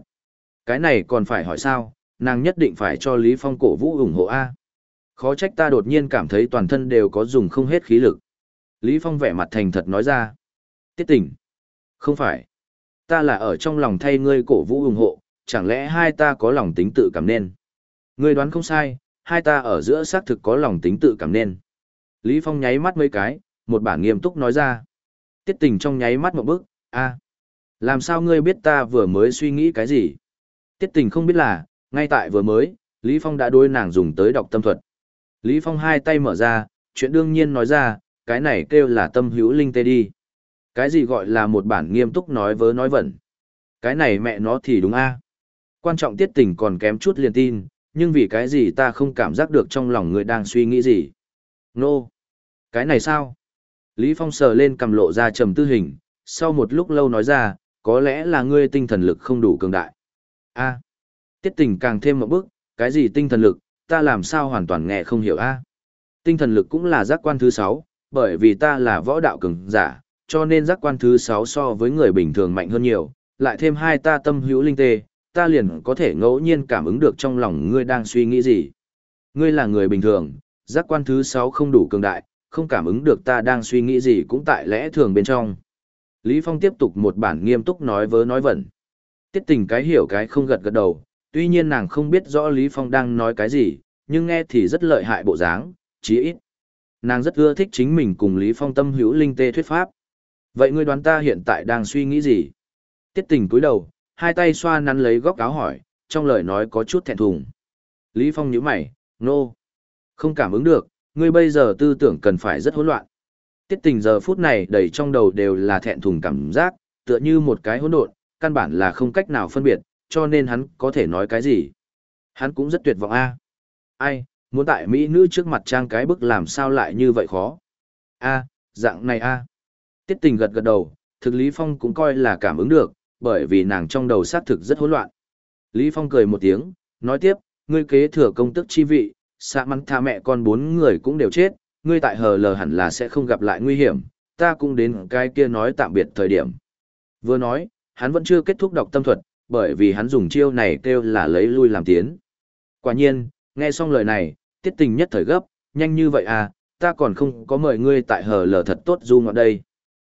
Cái này còn phải hỏi sao, nàng nhất định phải cho Lý Phong cổ vũ ủng hộ a. Khó trách ta đột nhiên cảm thấy toàn thân đều có dùng không hết khí lực. Lý Phong vẻ mặt thành thật nói ra. Tiết tình. Không phải. Ta là ở trong lòng thay ngươi cổ vũ ủng hộ, chẳng lẽ hai ta có lòng tính tự cảm nên. Ngươi đoán không sai, hai ta ở giữa xác thực có lòng tính tự cảm nên. Lý Phong nháy mắt mấy cái, một bản nghiêm túc nói ra. Tiết tình trong nháy mắt một bước, a, làm sao ngươi biết ta vừa mới suy nghĩ cái gì? Tiết tình không biết là, ngay tại vừa mới, Lý Phong đã đối nàng dùng tới đọc tâm thuật. Lý Phong hai tay mở ra, chuyện đương nhiên nói ra, cái này kêu là tâm hữu linh tê đi. Cái gì gọi là một bản nghiêm túc nói vớ nói vẩn. Cái này mẹ nó thì đúng a. Quan trọng tiết tình còn kém chút liền tin, nhưng vì cái gì ta không cảm giác được trong lòng người đang suy nghĩ gì. Nô! No. Cái này sao? Lý Phong sờ lên cầm lộ ra trầm tư hình, sau một lúc lâu nói ra, có lẽ là ngươi tinh thần lực không đủ cường đại. A. Tiết tình càng thêm một bước, cái gì tinh thần lực, ta làm sao hoàn toàn nghe không hiểu a. Tinh thần lực cũng là giác quan thứ sáu, bởi vì ta là võ đạo cường giả, cho nên giác quan thứ sáu so với người bình thường mạnh hơn nhiều, lại thêm hai ta tâm hữu linh tê, ta liền có thể ngẫu nhiên cảm ứng được trong lòng ngươi đang suy nghĩ gì. Ngươi là người bình thường, giác quan thứ sáu không đủ cường đại, không cảm ứng được ta đang suy nghĩ gì cũng tại lẽ thường bên trong. Lý Phong tiếp tục một bản nghiêm túc nói vớ nói vẩn. Tiết tình cái hiểu cái không gật gật đầu, tuy nhiên nàng không biết rõ Lý Phong đang nói cái gì, nhưng nghe thì rất lợi hại bộ dáng, chí ít. Nàng rất ưa thích chính mình cùng Lý Phong tâm hữu linh tê thuyết pháp. Vậy ngươi đoán ta hiện tại đang suy nghĩ gì? Tiết tình cúi đầu, hai tay xoa nắn lấy góc áo hỏi, trong lời nói có chút thẹn thùng. Lý Phong nhíu mày, nô. No. Không cảm ứng được, ngươi bây giờ tư tưởng cần phải rất hỗn loạn. Tiết tình giờ phút này đầy trong đầu đều là thẹn thùng cảm giác, tựa như một cái hỗn độn, căn bản là không cách nào phân biệt, cho nên hắn có thể nói cái gì. Hắn cũng rất tuyệt vọng a. Ai, muốn tại Mỹ nữ trước mặt trang cái bức làm sao lại như vậy khó. A, dạng này a. Tiết tình gật gật đầu, thực Lý Phong cũng coi là cảm ứng được, bởi vì nàng trong đầu xác thực rất hỗn loạn. Lý Phong cười một tiếng, nói tiếp, ngươi kế thừa công tức chi vị, xạ mắn tha mẹ con bốn người cũng đều chết, ngươi tại hờ lờ hẳn là sẽ không gặp lại nguy hiểm, ta cũng đến cái kia nói tạm biệt thời điểm. Vừa nói, hắn vẫn chưa kết thúc đọc tâm thuật, bởi vì hắn dùng chiêu này kêu là lấy lui làm tiến. Quả nhiên, nghe xong lời này, tiết tình nhất thời gấp, nhanh như vậy à, ta còn không có mời ngươi tại hờ lờ thật tốt du ngọt đây.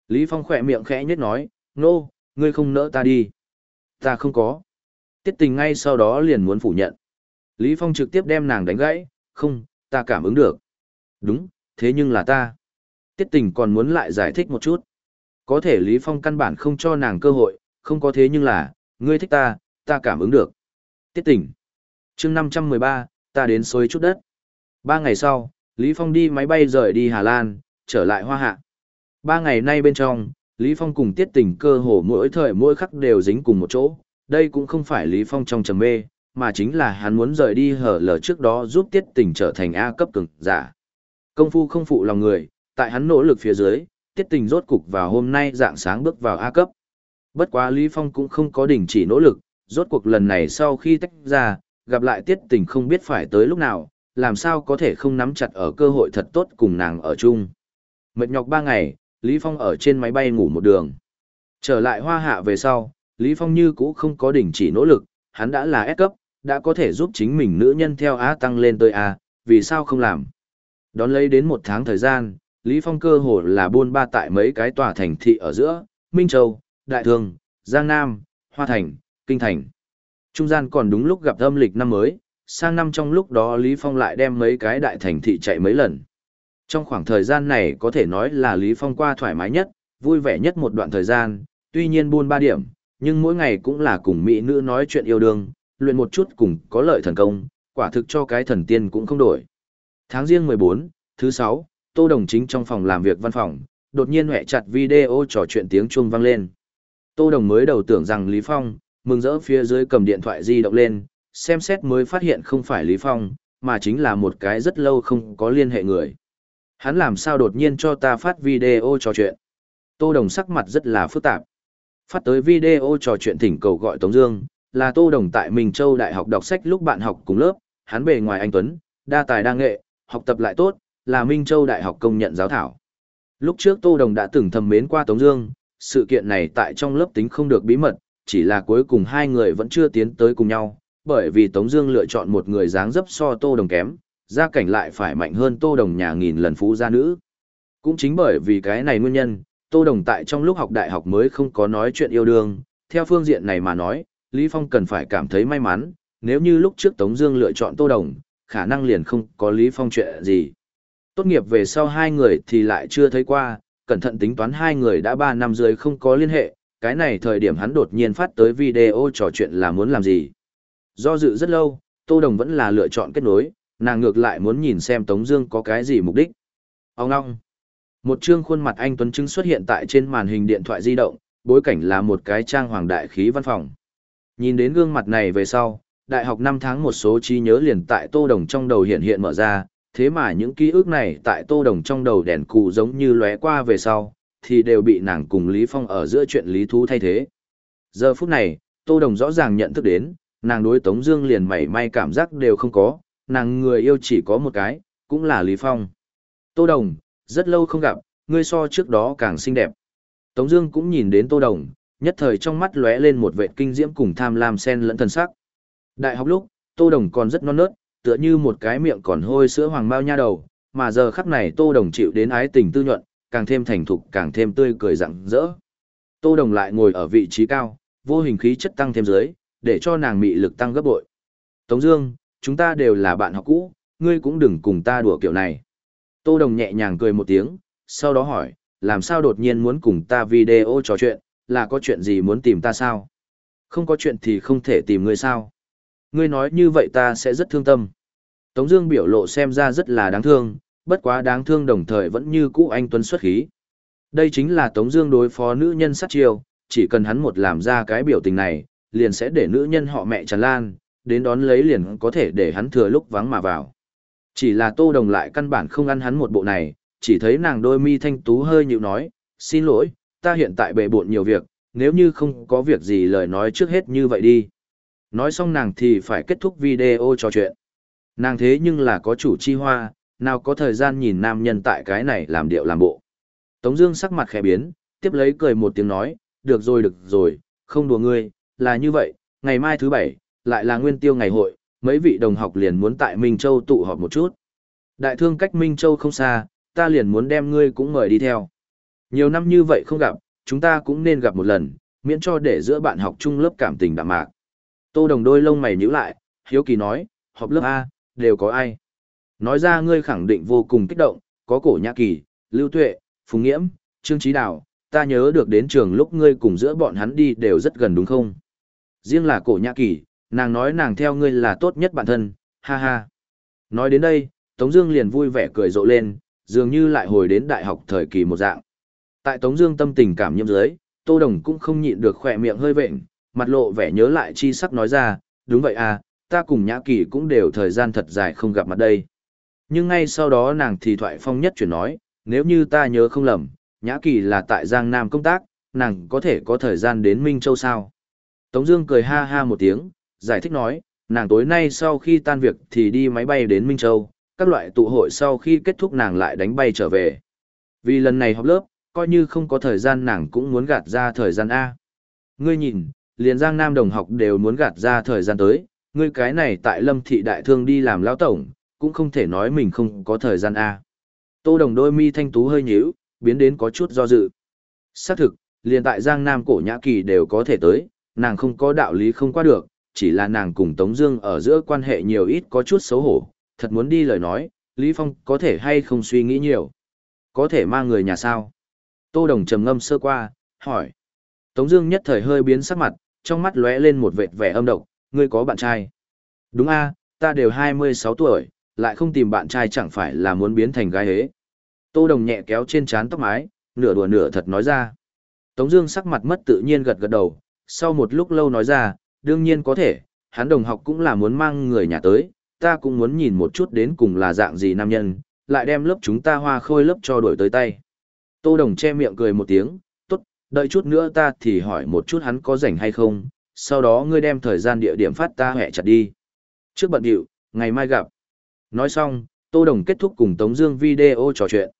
Lý Phong khỏe miệng khẽ nhất nói, nô, no, ngươi không nỡ ta đi. Ta không có. Tiết tình ngay sau đó liền muốn phủ nhận. Lý Phong trực tiếp đem nàng đánh gãy, không, ta cảm ứng được. Đúng, thế nhưng là ta. Tiết tình còn muốn lại giải thích một chút. Có thể Lý Phong căn bản không cho nàng cơ hội, không có thế nhưng là, ngươi thích ta, ta cảm ứng được. Tiết Tỉnh, chương 513, ta đến xối chút đất. Ba ngày sau, Lý Phong đi máy bay rời đi Hà Lan, trở lại Hoa Hạ. Ba ngày nay bên trong, Lý Phong cùng Tiết Tỉnh cơ hồ mỗi thời mỗi khắc đều dính cùng một chỗ. Đây cũng không phải Lý Phong trong trầm mê, mà chính là hắn muốn rời đi hở lở trước đó giúp Tiết Tỉnh trở thành A cấp cường giả. Công phu không phụ lòng người, tại hắn nỗ lực phía dưới, Tiết Tình rốt cục vào hôm nay dạng sáng bước vào A cấp. Bất quá Lý Phong cũng không có đình chỉ nỗ lực, rốt cuộc lần này sau khi tách ra, gặp lại Tiết Tình không biết phải tới lúc nào, làm sao có thể không nắm chặt ở cơ hội thật tốt cùng nàng ở chung. Mệt nhọc ba ngày, Lý Phong ở trên máy bay ngủ một đường. Trở lại hoa hạ về sau, Lý Phong như cũ không có đình chỉ nỗ lực, hắn đã là S cấp, đã có thể giúp chính mình nữ nhân theo A tăng lên tới A, vì sao không làm. Đón lấy đến một tháng thời gian, Lý Phong cơ hồ là buôn ba tại mấy cái tòa thành thị ở giữa, Minh Châu, Đại Thương, Giang Nam, Hoa Thành, Kinh Thành. Trung gian còn đúng lúc gặp âm lịch năm mới, sang năm trong lúc đó Lý Phong lại đem mấy cái đại thành thị chạy mấy lần. Trong khoảng thời gian này có thể nói là Lý Phong qua thoải mái nhất, vui vẻ nhất một đoạn thời gian, tuy nhiên buôn ba điểm, nhưng mỗi ngày cũng là cùng mỹ nữ nói chuyện yêu đương, luyện một chút cùng có lợi thần công, quả thực cho cái thần tiên cũng không đổi. Tháng riêng 14, thứ 6, Tô Đồng Chính trong phòng làm việc văn phòng, đột nhiên hẹ chặt video trò chuyện tiếng chuông vang lên. Tô Đồng mới đầu tưởng rằng Lý Phong, mừng rỡ phía dưới cầm điện thoại di động lên, xem xét mới phát hiện không phải Lý Phong, mà chính là một cái rất lâu không có liên hệ người. Hắn làm sao đột nhiên cho ta phát video trò chuyện. Tô Đồng sắc mặt rất là phức tạp. Phát tới video trò chuyện thỉnh cầu gọi Tống Dương, là Tô Đồng tại Minh Châu Đại học đọc sách lúc bạn học cùng lớp, hắn bề ngoài anh Tuấn, đa tài đa nghệ, học tập lại tốt, là Minh Châu Đại học công nhận giáo thảo. Lúc trước Tô Đồng đã từng thầm mến qua Tống Dương, sự kiện này tại trong lớp tính không được bí mật, chỉ là cuối cùng hai người vẫn chưa tiến tới cùng nhau, bởi vì Tống Dương lựa chọn một người dáng dấp so Tô Đồng kém, gia cảnh lại phải mạnh hơn Tô Đồng nhà nghìn lần phú gia nữ. Cũng chính bởi vì cái này nguyên nhân, Tô Đồng tại trong lúc học đại học mới không có nói chuyện yêu đương. Theo phương diện này mà nói, Lý Phong cần phải cảm thấy may mắn, nếu như lúc trước Tống Dương lựa chọn Tô Đồng, khả năng liền không có Lý Phong chuyện gì. Tốt nghiệp về sau hai người thì lại chưa thấy qua, cẩn thận tính toán hai người đã ba năm dưới không có liên hệ, cái này thời điểm hắn đột nhiên phát tới video trò chuyện là muốn làm gì. Do dự rất lâu, Tô Đồng vẫn là lựa chọn kết nối, nàng ngược lại muốn nhìn xem Tống Dương có cái gì mục đích. Ông ngong. Một chương khuôn mặt anh Tuấn Trưng xuất hiện tại trên màn hình điện thoại di động, bối cảnh là một cái trang hoàng đại khí văn phòng. Nhìn đến gương mặt này về sau, đại học năm tháng một số trí nhớ liền tại Tô Đồng trong đầu hiện hiện mở ra, thế mà những ký ức này tại Tô Đồng trong đầu đèn cụ giống như lóe qua về sau, thì đều bị nàng cùng Lý Phong ở giữa chuyện lý thú thay thế. Giờ phút này, Tô Đồng rõ ràng nhận thức đến, nàng đối Tống Dương liền mảy may cảm giác đều không có, nàng người yêu chỉ có một cái, cũng là Lý Phong. Tô Đồng, rất lâu không gặp, ngươi so trước đó càng xinh đẹp. Tống Dương cũng nhìn đến Tô Đồng, nhất thời trong mắt lóe lên một vệt kinh diễm cùng tham lam xen lẫn thần sắc. Đại học lúc, Tô Đồng còn rất non nớt, tựa như một cái miệng còn hôi sữa hoàng bao nha đầu, mà giờ khắc này Tô Đồng chịu đến ái tình tư nhuận, càng thêm thành thục, càng thêm tươi cười rạng rỡ. Tô Đồng lại ngồi ở vị trí cao, vô hình khí chất tăng thêm dưới, để cho nàng mị lực tăng gấp bội. Tống Dương, chúng ta đều là bạn học cũ, ngươi cũng đừng cùng ta đùa kiểu này. Tô Đồng nhẹ nhàng cười một tiếng, sau đó hỏi, làm sao đột nhiên muốn cùng ta video trò chuyện, là có chuyện gì muốn tìm ta sao? Không có chuyện thì không thể tìm ngươi sao? Ngươi nói như vậy ta sẽ rất thương tâm. Tống Dương biểu lộ xem ra rất là đáng thương, bất quá đáng thương đồng thời vẫn như cũ anh tuấn xuất khí. Đây chính là Tống Dương đối phó nữ nhân sát chiêu, chỉ cần hắn một làm ra cái biểu tình này, liền sẽ để nữ nhân họ mẹ tràn lan, đến đón lấy liền có thể để hắn thừa lúc vắng mà vào. Chỉ là Tô Đồng lại căn bản không ăn hắn một bộ này, chỉ thấy nàng đôi mi thanh tú hơi nhịu nói, xin lỗi, ta hiện tại bề bộn nhiều việc, nếu như không có việc gì lời nói trước hết như vậy đi. Nói xong nàng thì phải kết thúc video trò chuyện. Nàng thế nhưng là có chủ chi hoa, nào có thời gian nhìn nam nhân tại cái này làm điệu làm bộ. Tống Dương sắc mặt khẽ biến, tiếp lấy cười một tiếng nói, được rồi được rồi, không đùa ngươi, là như vậy, ngày mai thứ bảy, lại là nguyên tiêu ngày hội, mấy vị đồng học liền muốn tại Minh Châu tụ họp một chút. Đại thương cách Minh Châu không xa, ta liền muốn đem ngươi cũng mời đi theo. Nhiều năm như vậy không gặp, chúng ta cũng nên gặp một lần, miễn cho để giữa bạn học chung lớp cảm tình đạm mạc. Tô Đồng đôi lông mày nhíu lại, hiếu kỳ nói, họp lớp A, đều có ai? Nói ra ngươi khẳng định vô cùng kích động, có cổ nhã kỳ, lưu tuệ, phùng nghiễm, trương trí đào, ta nhớ được đến trường lúc ngươi cùng giữa bọn hắn đi đều rất gần đúng không? Riêng là cổ nhã kỳ, nàng nói nàng theo ngươi là tốt nhất bản thân, ha ha. Nói đến đây, Tống Dương liền vui vẻ cười rộ lên, dường như lại hồi đến đại học thời kỳ một dạng. Tại Tống Dương tâm tình cảm nhiễm dưới, Tô Đồng cũng không nhịn được khoe miệng hơi vện, mặt lộ vẻ nhớ lại chi sắc nói ra, đúng vậy à, ta cùng Nhã Kỳ cũng đều thời gian thật dài không gặp mặt đây. Nhưng ngay sau đó nàng thì thoại phong nhất chuyển nói, nếu như ta nhớ không lầm, Nhã Kỳ là tại Giang Nam công tác, nàng có thể có thời gian đến Minh Châu sao? Tống Dương cười ha ha một tiếng, giải thích nói, nàng tối nay sau khi tan việc thì đi máy bay đến Minh Châu, các loại tụ hội sau khi kết thúc nàng lại đánh bay trở về. Vì lần này học lớp, coi như không có thời gian nàng cũng muốn gạt ra thời gian A. Ngươi nhìn, liền Giang Nam đồng học đều muốn gạt ra thời gian tới, ngươi cái này tại Lâm Thị Đại Thương đi làm lão tổng, cũng không thể nói mình không có thời gian A. Tô đồng đôi mi thanh tú hơi nhíu, biến đến có chút do dự. Xác thực, liền tại Giang Nam cổ nhã kỳ đều có thể tới, nàng không có đạo lý không qua được, chỉ là nàng cùng Tống Dương ở giữa quan hệ nhiều ít có chút xấu hổ, thật muốn đi lời nói, Lý Phong có thể hay không suy nghĩ nhiều, có thể mang người nhà sao? Tô Đồng trầm ngâm sơ qua, hỏi. Tống Dương nhất thời hơi biến sắc mặt, trong mắt lóe lên một vệt vẻ âm độc. Ngươi có bạn trai? Đúng a, ta đều 26 tuổi, lại không tìm bạn trai chẳng phải là muốn biến thành gái hế. Tô Đồng nhẹ kéo trên trán tóc mái, nửa đùa nửa thật nói ra. Tống Dương sắc mặt mất tự nhiên gật gật đầu, sau một lúc lâu nói ra, đương nhiên có thể, hắn đồng học cũng là muốn mang người nhà tới, ta cũng muốn nhìn một chút đến cùng là dạng gì nam nhân, lại đem lớp chúng ta hoa khôi lớp cho đổi tới tay. Tô Đồng che miệng cười một tiếng, đợi chút nữa ta thì hỏi một chút hắn có rảnh hay không, sau đó ngươi đem thời gian địa điểm phát ta hẹ chặt đi. Trước bận điệu, ngày mai gặp. Nói xong, Tô Đồng kết thúc cùng Tống Dương video trò chuyện.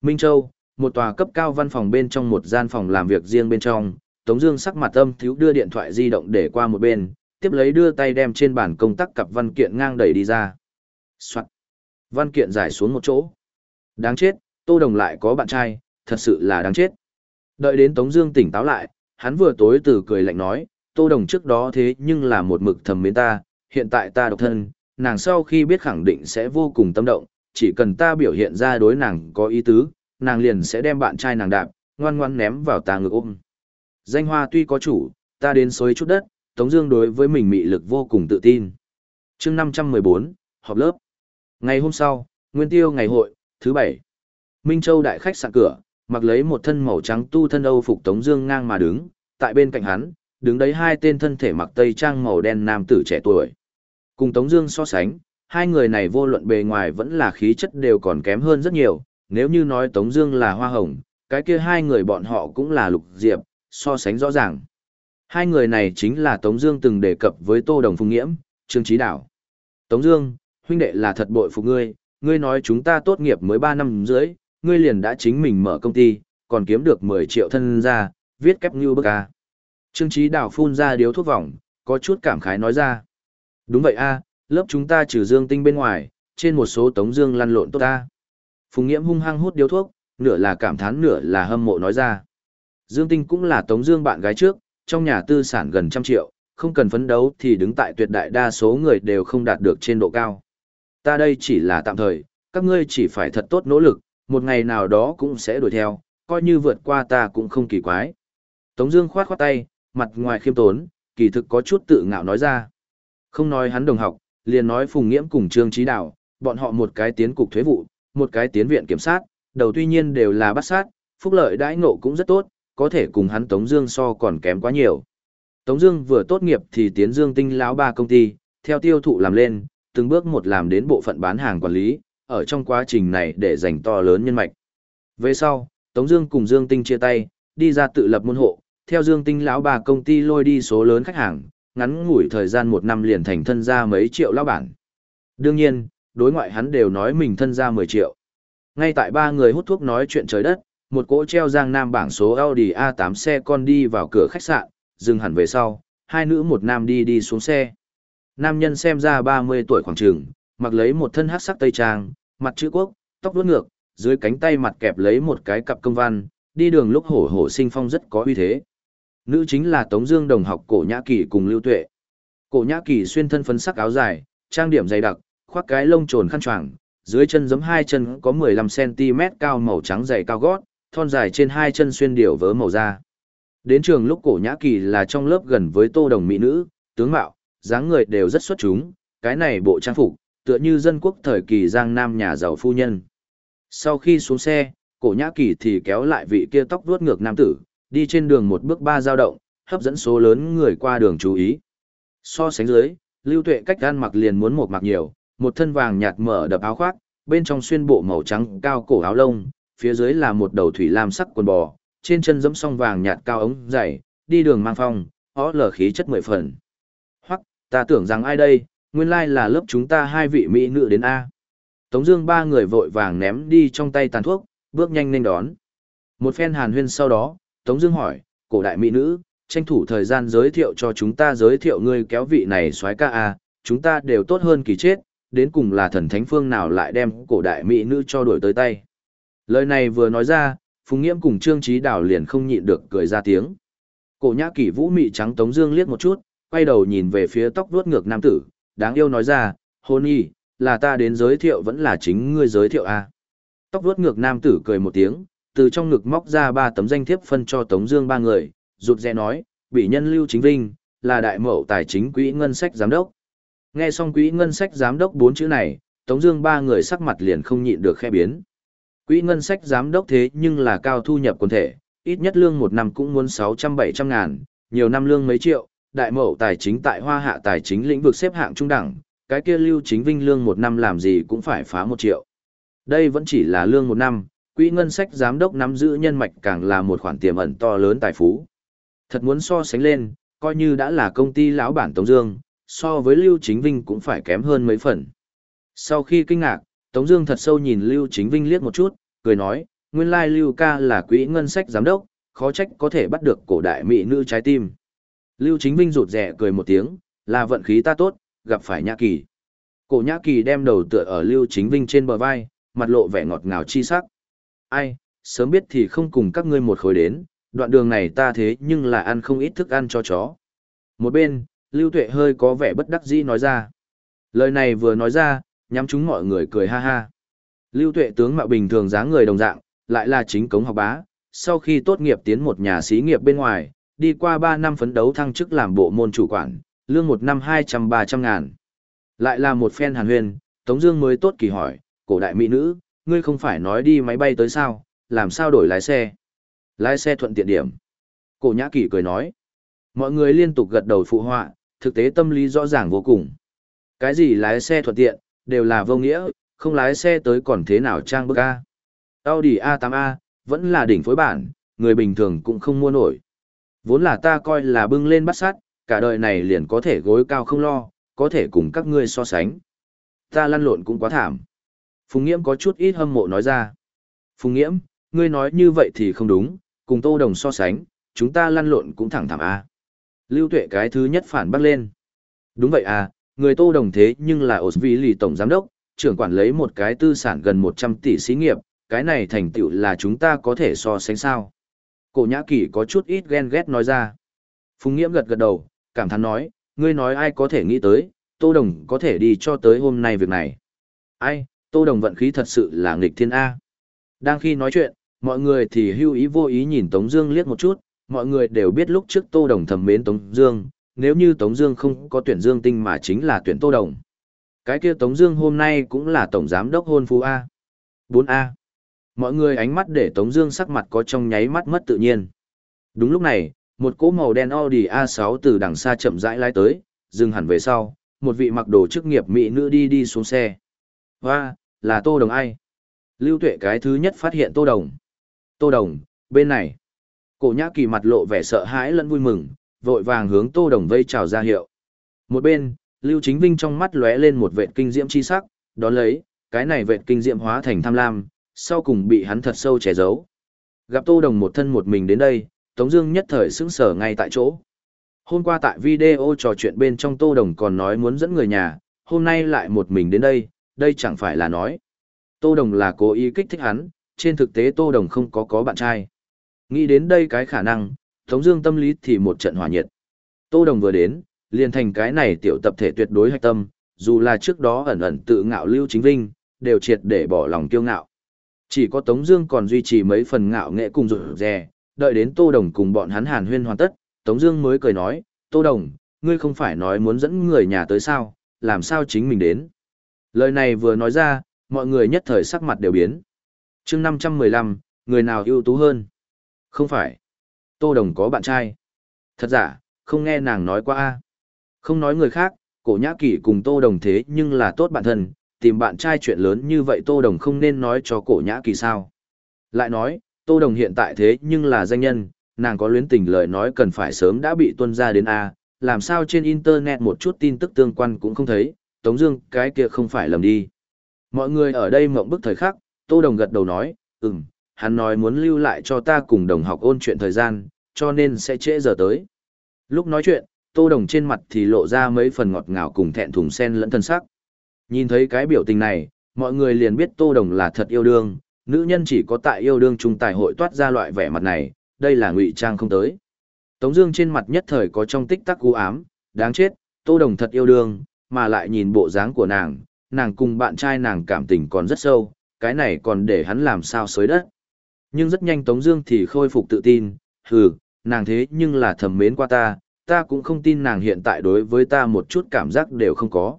Minh Châu, một tòa cấp cao văn phòng bên trong một gian phòng làm việc riêng bên trong, Tống Dương sắc mặt âm thiếu đưa điện thoại di động để qua một bên, tiếp lấy đưa tay đem trên bàn công tác cặp văn kiện ngang đẩy đi ra. Soạn. Văn kiện giải xuống một chỗ. Đáng chết, Tô Đồng lại có bạn trai, thật sự là đáng chết. Đợi đến Tống Dương tỉnh táo lại, hắn vừa tối từ cười lạnh nói, Tô Đồng trước đó thế nhưng là một mực thầm mến ta, hiện tại ta độc thân, nàng sau khi biết khẳng định sẽ vô cùng tâm động, chỉ cần ta biểu hiện ra đối nàng có ý tứ, nàng liền sẽ đem bạn trai nàng đạp, ngoan ngoan ném vào ta ngực ôm. Danh hoa tuy có chủ, ta đến xối chút đất, Tống Dương đối với mình mị lực vô cùng tự tin. Chương 514, họp lớp. Ngày hôm sau, Nguyên Tiêu ngày hội thứ bảy, Minh Châu đại khách sạn cửa, mặc lấy một thân màu trắng tu thân âu phục Tống Dương ngang mà đứng, tại bên cạnh hắn, đứng đấy hai tên thân thể mặc tây trang màu đen nam tử trẻ tuổi. Cùng Tống Dương so sánh, hai người này vô luận bề ngoài vẫn là khí chất đều còn kém hơn rất nhiều. Nếu như nói Tống Dương là hoa hồng, cái kia hai người bọn họ cũng là lục diệp, so sánh rõ ràng. Hai người này chính là Tống Dương từng đề cập với Tô Đồng Phùng Nghiễm, Trương Chí Đảo. Tống Dương, huynh đệ là thật bội phục ngươi, ngươi nói chúng ta tốt nghiệp mới 3 năm dưới ngươi liền đã chính mình mở công ty, còn kiếm được 10 triệu thân ra, viết kép như bức a. Trương Chí Đào phun ra điếu thuốc vòng, có chút cảm khái nói ra. Đúng vậy a, lớp chúng ta trừ Dương Tinh bên ngoài, trên một số Tống Dương lăn lộn tốt ta. Phùng Nghiễm hung hăng hút điếu thuốc, nửa là cảm thán nửa là hâm mộ nói ra. Dương Tinh cũng là Tống Dương bạn gái trước, trong nhà tư sản gần trăm triệu, không cần phấn đấu thì đứng tại tuyệt đại đa số người đều không đạt được trên độ cao. Ta đây chỉ là tạm thời, các ngươi chỉ phải thật tốt nỗ lực, một ngày nào đó cũng sẽ đuổi theo, coi như vượt qua ta cũng không kỳ quái. Tống Dương khoát khoát tay, mặt ngoài khiêm tốn, kỳ thực có chút tự ngạo nói ra. Không nói hắn đồng học, liền nói Phùng Nghiễm cùng Trương Chí Đạo, bọn họ một cái tiến cục thuế vụ, một cái tiến viện kiểm sát, đầu tuy nhiên đều là bắt sát, phúc lợi đãi ngộ cũng rất tốt, có thể cùng hắn Tống Dương so còn kém quá nhiều. Tống Dương vừa tốt nghiệp thì tiến Dương Tinh lão ba công ty, theo tiêu thụ làm lên, từng bước một làm đến bộ phận bán hàng quản lý, ở trong quá trình này để giành to lớn nhân mạch. Về sau, Tống Dương cùng Dương Tinh chia tay, đi ra tự lập môn hộ, theo Dương Tinh lão bà công ty lôi đi số lớn khách hàng, ngắn ngủi thời gian một năm liền thành thân gia mấy triệu lão bản. Đương nhiên, đối ngoại hắn đều nói mình thân gia 10 triệu. Ngay tại ba người hút thuốc nói chuyện trời đất, một cỗ treo giang nam bảng số Audi A8 xe con đi vào cửa khách sạn, dừng hẳn về sau, hai nữ một nam đi đi xuống xe. Nam nhân xem ra 30 tuổi khoảng trường, mặc lấy một thân hắc sắc tây trang, mặt chữ quốc, tóc đuốt ngược, dưới cánh tay mặt kẹp lấy một cái cặp công văn, đi đường lúc hổ hổ sinh phong rất có uy thế. Nữ chính là Tống Dương đồng học cổ nhã kỳ cùng Lưu Tuệ. Cổ nhã kỳ xuyên thân phấn sắc áo dài, trang điểm dày đặc, khoác cái lông trồn khăn choàng, dưới chân giấm hai chân có 15 cm cao màu trắng dày cao gót, thon dài trên hai chân xuyên điều vớ màu da. Đến trường lúc cổ nhã kỳ là trong lớp gần với tô đồng mỹ nữ, tướng mạo, dáng người đều rất xuất chúng, cái này bộ trang phục, tựa như dân quốc thời kỳ giang nam nhà giàu phu nhân. Sau khi xuống xe, cổ nhã kỳ thì kéo lại vị kia tóc vuốt ngược nam tử, đi trên đường một bước ba dao động, hấp dẫn số lớn người qua đường chú ý. So sánh dưới, lưu tuệ cách gan mặc liền muốn một mặc nhiều, một thân vàng nhạt mở đập áo khoác, bên trong xuyên bộ màu trắng cao cổ áo lông, phía dưới là một đầu thủy lam sắc quần bò, trên chân giẫm song vàng nhạt cao ống dày, đi đường mang phong, ó lở khí chất mười phần. Hoặc, ta tưởng rằng ai đây, nguyên lai là lớp chúng ta hai vị mỹ nữ đến A. Tống Dương ba người vội vàng ném đi trong tay tàn thuốc, bước nhanh nên đón. Một phen hàn huyên sau đó, Tống Dương hỏi, cổ đại mỹ nữ, tranh thủ thời gian giới thiệu cho chúng ta giới thiệu ngươi kéo vị này soái ca a, chúng ta đều tốt hơn kỳ chết, đến cùng là thần thánh phương nào lại đem cổ đại mỹ nữ cho đuổi tới tay. Lời này vừa nói ra, Phùng Nghiễm cùng Trương Trí Đào liền không nhịn được cười ra tiếng. Cổ Nhã kỷ Vũ mị trắng Tống Dương liếc một chút, quay đầu nhìn về phía tóc vuốt ngược nam tử, đáng yêu nói ra, hôn y, là ta đến giới thiệu vẫn là chính ngươi giới thiệu a. Tóc vuốt ngược nam tử cười một tiếng, từ trong ngực móc ra ba tấm danh thiếp phân cho Tống Dương ba người, rụt rè nói, bị nhân lưu chính vinh, là đại mẫu tài chính quỹ ngân sách giám đốc. Nghe xong quỹ ngân sách giám đốc bốn chữ này, Tống Dương ba người sắc mặt liền không nhịn được khe biến. Quỹ ngân sách giám đốc thế nhưng là cao thu nhập quần thể, ít nhất lương một năm cũng muốn sáu trăm bảy trăm ngàn, nhiều năm lương mấy triệu. Đại mậu tài chính tại Hoa Hạ tài chính lĩnh vực xếp hạng trung đẳng, cái kia lưu chính vinh lương một năm làm gì cũng phải phá một triệu. Đây vẫn chỉ là lương một năm, quỹ ngân sách giám đốc nắm giữ nhân mạch càng là một khoản tiềm ẩn to lớn tài phú. Thật muốn so sánh lên, coi như đã là công ty lão bản Tống Dương, so với Lưu Chính Vinh cũng phải kém hơn mấy phần. Sau khi kinh ngạc, Tống Dương thật sâu nhìn Lưu Chính Vinh liếc một chút, cười nói, nguyên lai Lưu ca là quỹ ngân sách giám đốc, khó trách có thể bắt được cổ đại mỹ nữ trái tim. Lưu Chính Vinh rụt rè cười một tiếng, là vận khí ta tốt, gặp phải Nhã Kỳ. Cổ Nhã Kỳ đem đầu tựa ở Lưu Chính Vinh trên bờ vai, mặt lộ vẻ ngọt ngào chi sắc. Ai, sớm biết thì không cùng các ngươi một khối đến, đoạn đường này ta thế nhưng là ăn không ít thức ăn cho chó. Một bên, Lưu Tuệ hơi có vẻ bất đắc dĩ nói ra. Lời này vừa nói ra, nhắm chúng mọi người cười ha ha. Lưu Tuệ tướng mạo bình thường dáng người đồng dạng, lại là chính cống học bá, sau khi tốt nghiệp tiến một nhà xí nghiệp bên ngoài, đi qua 3 năm phấn đấu thăng chức làm bộ môn chủ quản, lương một năm 200-300 ngàn. Lại là một phen hàn huyền, Tống Dương mới tốt kỳ hỏi, cổ đại mỹ nữ, ngươi không phải nói đi máy bay tới sao, làm sao đổi lái xe? Lái xe thuận tiện điểm. Cổ Nhã Kỳ cười nói, mọi người liên tục gật đầu phụ họa, thực tế tâm lý rõ ràng vô cùng. Cái gì lái xe thuận tiện, đều là vô nghĩa, không lái xe tới còn thế nào trang bức A. Audi A8A, vẫn là đỉnh phối bản, người bình thường cũng không mua nổi. Vốn là ta coi là bưng lên bắt sát, cả đời này liền có thể gối cao không lo, có thể cùng các ngươi so sánh. Ta lăn lộn cũng quá thảm. Phùng Nghiễm có chút ít hâm mộ nói ra. Phùng Nghiễm, ngươi nói như vậy thì không đúng, cùng Tô Đồng so sánh, chúng ta lăn lộn cũng thẳng thẳng A. À. Lưu Tuệ cái thứ nhất phản bác lên. Đúng vậy à, người Tô Đồng thế nhưng là Osvili Tổng Giám Đốc, trưởng quản lấy một cái tư sản gần 100 tỷ xí nghiệp, cái này thành tựu là chúng ta có thể so sánh sao. Cổ Nhã Kỳ có chút ít ghen ghét nói ra. Phùng Nghiễm gật gật đầu, cảm thán nói, ngươi nói ai có thể nghĩ tới, Tô Đồng có thể đi cho tới hôm nay việc này. Ai, Tô Đồng vận khí thật sự là nghịch thiên A. Đang khi nói chuyện, mọi người thì hưu ý vô ý nhìn Tống Dương liếc một chút, mọi người đều biết lúc trước Tô Đồng thầm mến Tống Dương, nếu như Tống Dương không có tuyển Dương Tinh mà chính là tuyển Tô Đồng. Cái kia Tống Dương hôm nay cũng là tổng giám đốc hôn phú A. 4A. Mọi người ánh mắt để Tống Dương sắc mặt có trong nháy mắt mất tự nhiên. Đúng lúc này, một cỗ màu đen Audi A6 từ đằng xa chậm rãi lái tới, dừng hẳn về sau, một vị mặc đồ chức nghiệp mỹ nữ đi đi xuống xe. Hoa, là Tô Đồng ai? Lưu Tuệ cái thứ nhất phát hiện Tô Đồng. Tô Đồng, bên này. Cổ Nhã Kỳ mặt lộ vẻ sợ hãi lẫn vui mừng, vội vàng hướng Tô Đồng vây chào ra hiệu. Một bên, Lưu Chính Vinh trong mắt lóe lên một vệt kinh diễm chi sắc, đón lấy, cái này vệt kinh diễm hóa thành tham lam, sau cùng bị hắn thật sâu che giấu. Gặp Tô Đồng một thân một mình đến đây, Tống Dương nhất thời sững sờ ngay tại chỗ. Hôm qua tại video trò chuyện bên trong Tô Đồng còn nói muốn dẫn người nhà, hôm nay lại một mình đến đây, đây chẳng phải là nói. Tô Đồng là cố ý kích thích hắn, trên thực tế Tô Đồng không có có bạn trai. Nghĩ đến đây cái khả năng, Tống Dương tâm lý thì một trận hỏa nhiệt. Tô Đồng vừa đến, liền thành cái này tiểu tập thể tuyệt đối hạch tâm, dù là trước đó ẩn ẩn tự ngạo Lưu Chính Vinh, đều triệt để bỏ lòng kiêu ngạo. Chỉ có Tống Dương còn duy trì mấy phần ngạo nghệ cùng rụt rè, đợi đến Tô Đồng cùng bọn hắn hàn huyên hoàn tất, Tống Dương mới cười nói, Tô Đồng, ngươi không phải nói muốn dẫn người nhà tới sao, làm sao chính mình đến? Lời này vừa nói ra, mọi người nhất thời sắc mặt đều biến. Chương 515, người nào ưu tú hơn? Không phải. Tô Đồng có bạn trai. Thật giả, không nghe nàng nói qua a. Không nói người khác, cổ nhã kỷ cùng Tô Đồng thế nhưng là tốt bạn thân, tìm bạn trai chuyện lớn như vậy Tô Đồng không nên nói cho cổ nhã kỳ sao. Lại nói, Tô Đồng hiện tại thế nhưng là danh nhân, nàng có luyến tình lời nói cần phải sớm đã bị tuân ra đến A, làm sao trên Internet một chút tin tức tương quan cũng không thấy, Tống Dương cái kia không phải lầm đi. Mọi người ở đây mộng bức thời khắc, Tô Đồng gật đầu nói, ừm, hắn nói muốn lưu lại cho ta cùng đồng học ôn chuyện thời gian, cho nên sẽ trễ giờ tới. Lúc nói chuyện, Tô Đồng trên mặt thì lộ ra mấy phần ngọt ngào cùng thẹn thùng sen lẫn thân sắc. Nhìn thấy cái biểu tình này, mọi người liền biết Tô Đồng là thật yêu đương, nữ nhân chỉ có tại yêu đương trung tài hội toát ra loại vẻ mặt này, đây là ngụy trang không tới. Tống Dương trên mặt nhất thời có trong tích tắc u ám, đáng chết, Tô Đồng thật yêu đương, mà lại nhìn bộ dáng của nàng, nàng cùng bạn trai nàng cảm tình còn rất sâu, cái này còn để hắn làm sao xới đất. Nhưng rất nhanh Tống Dương thì khôi phục tự tin, hừ, nàng thế nhưng là thầm mến qua ta, ta cũng không tin nàng hiện tại đối với ta một chút cảm giác đều không có.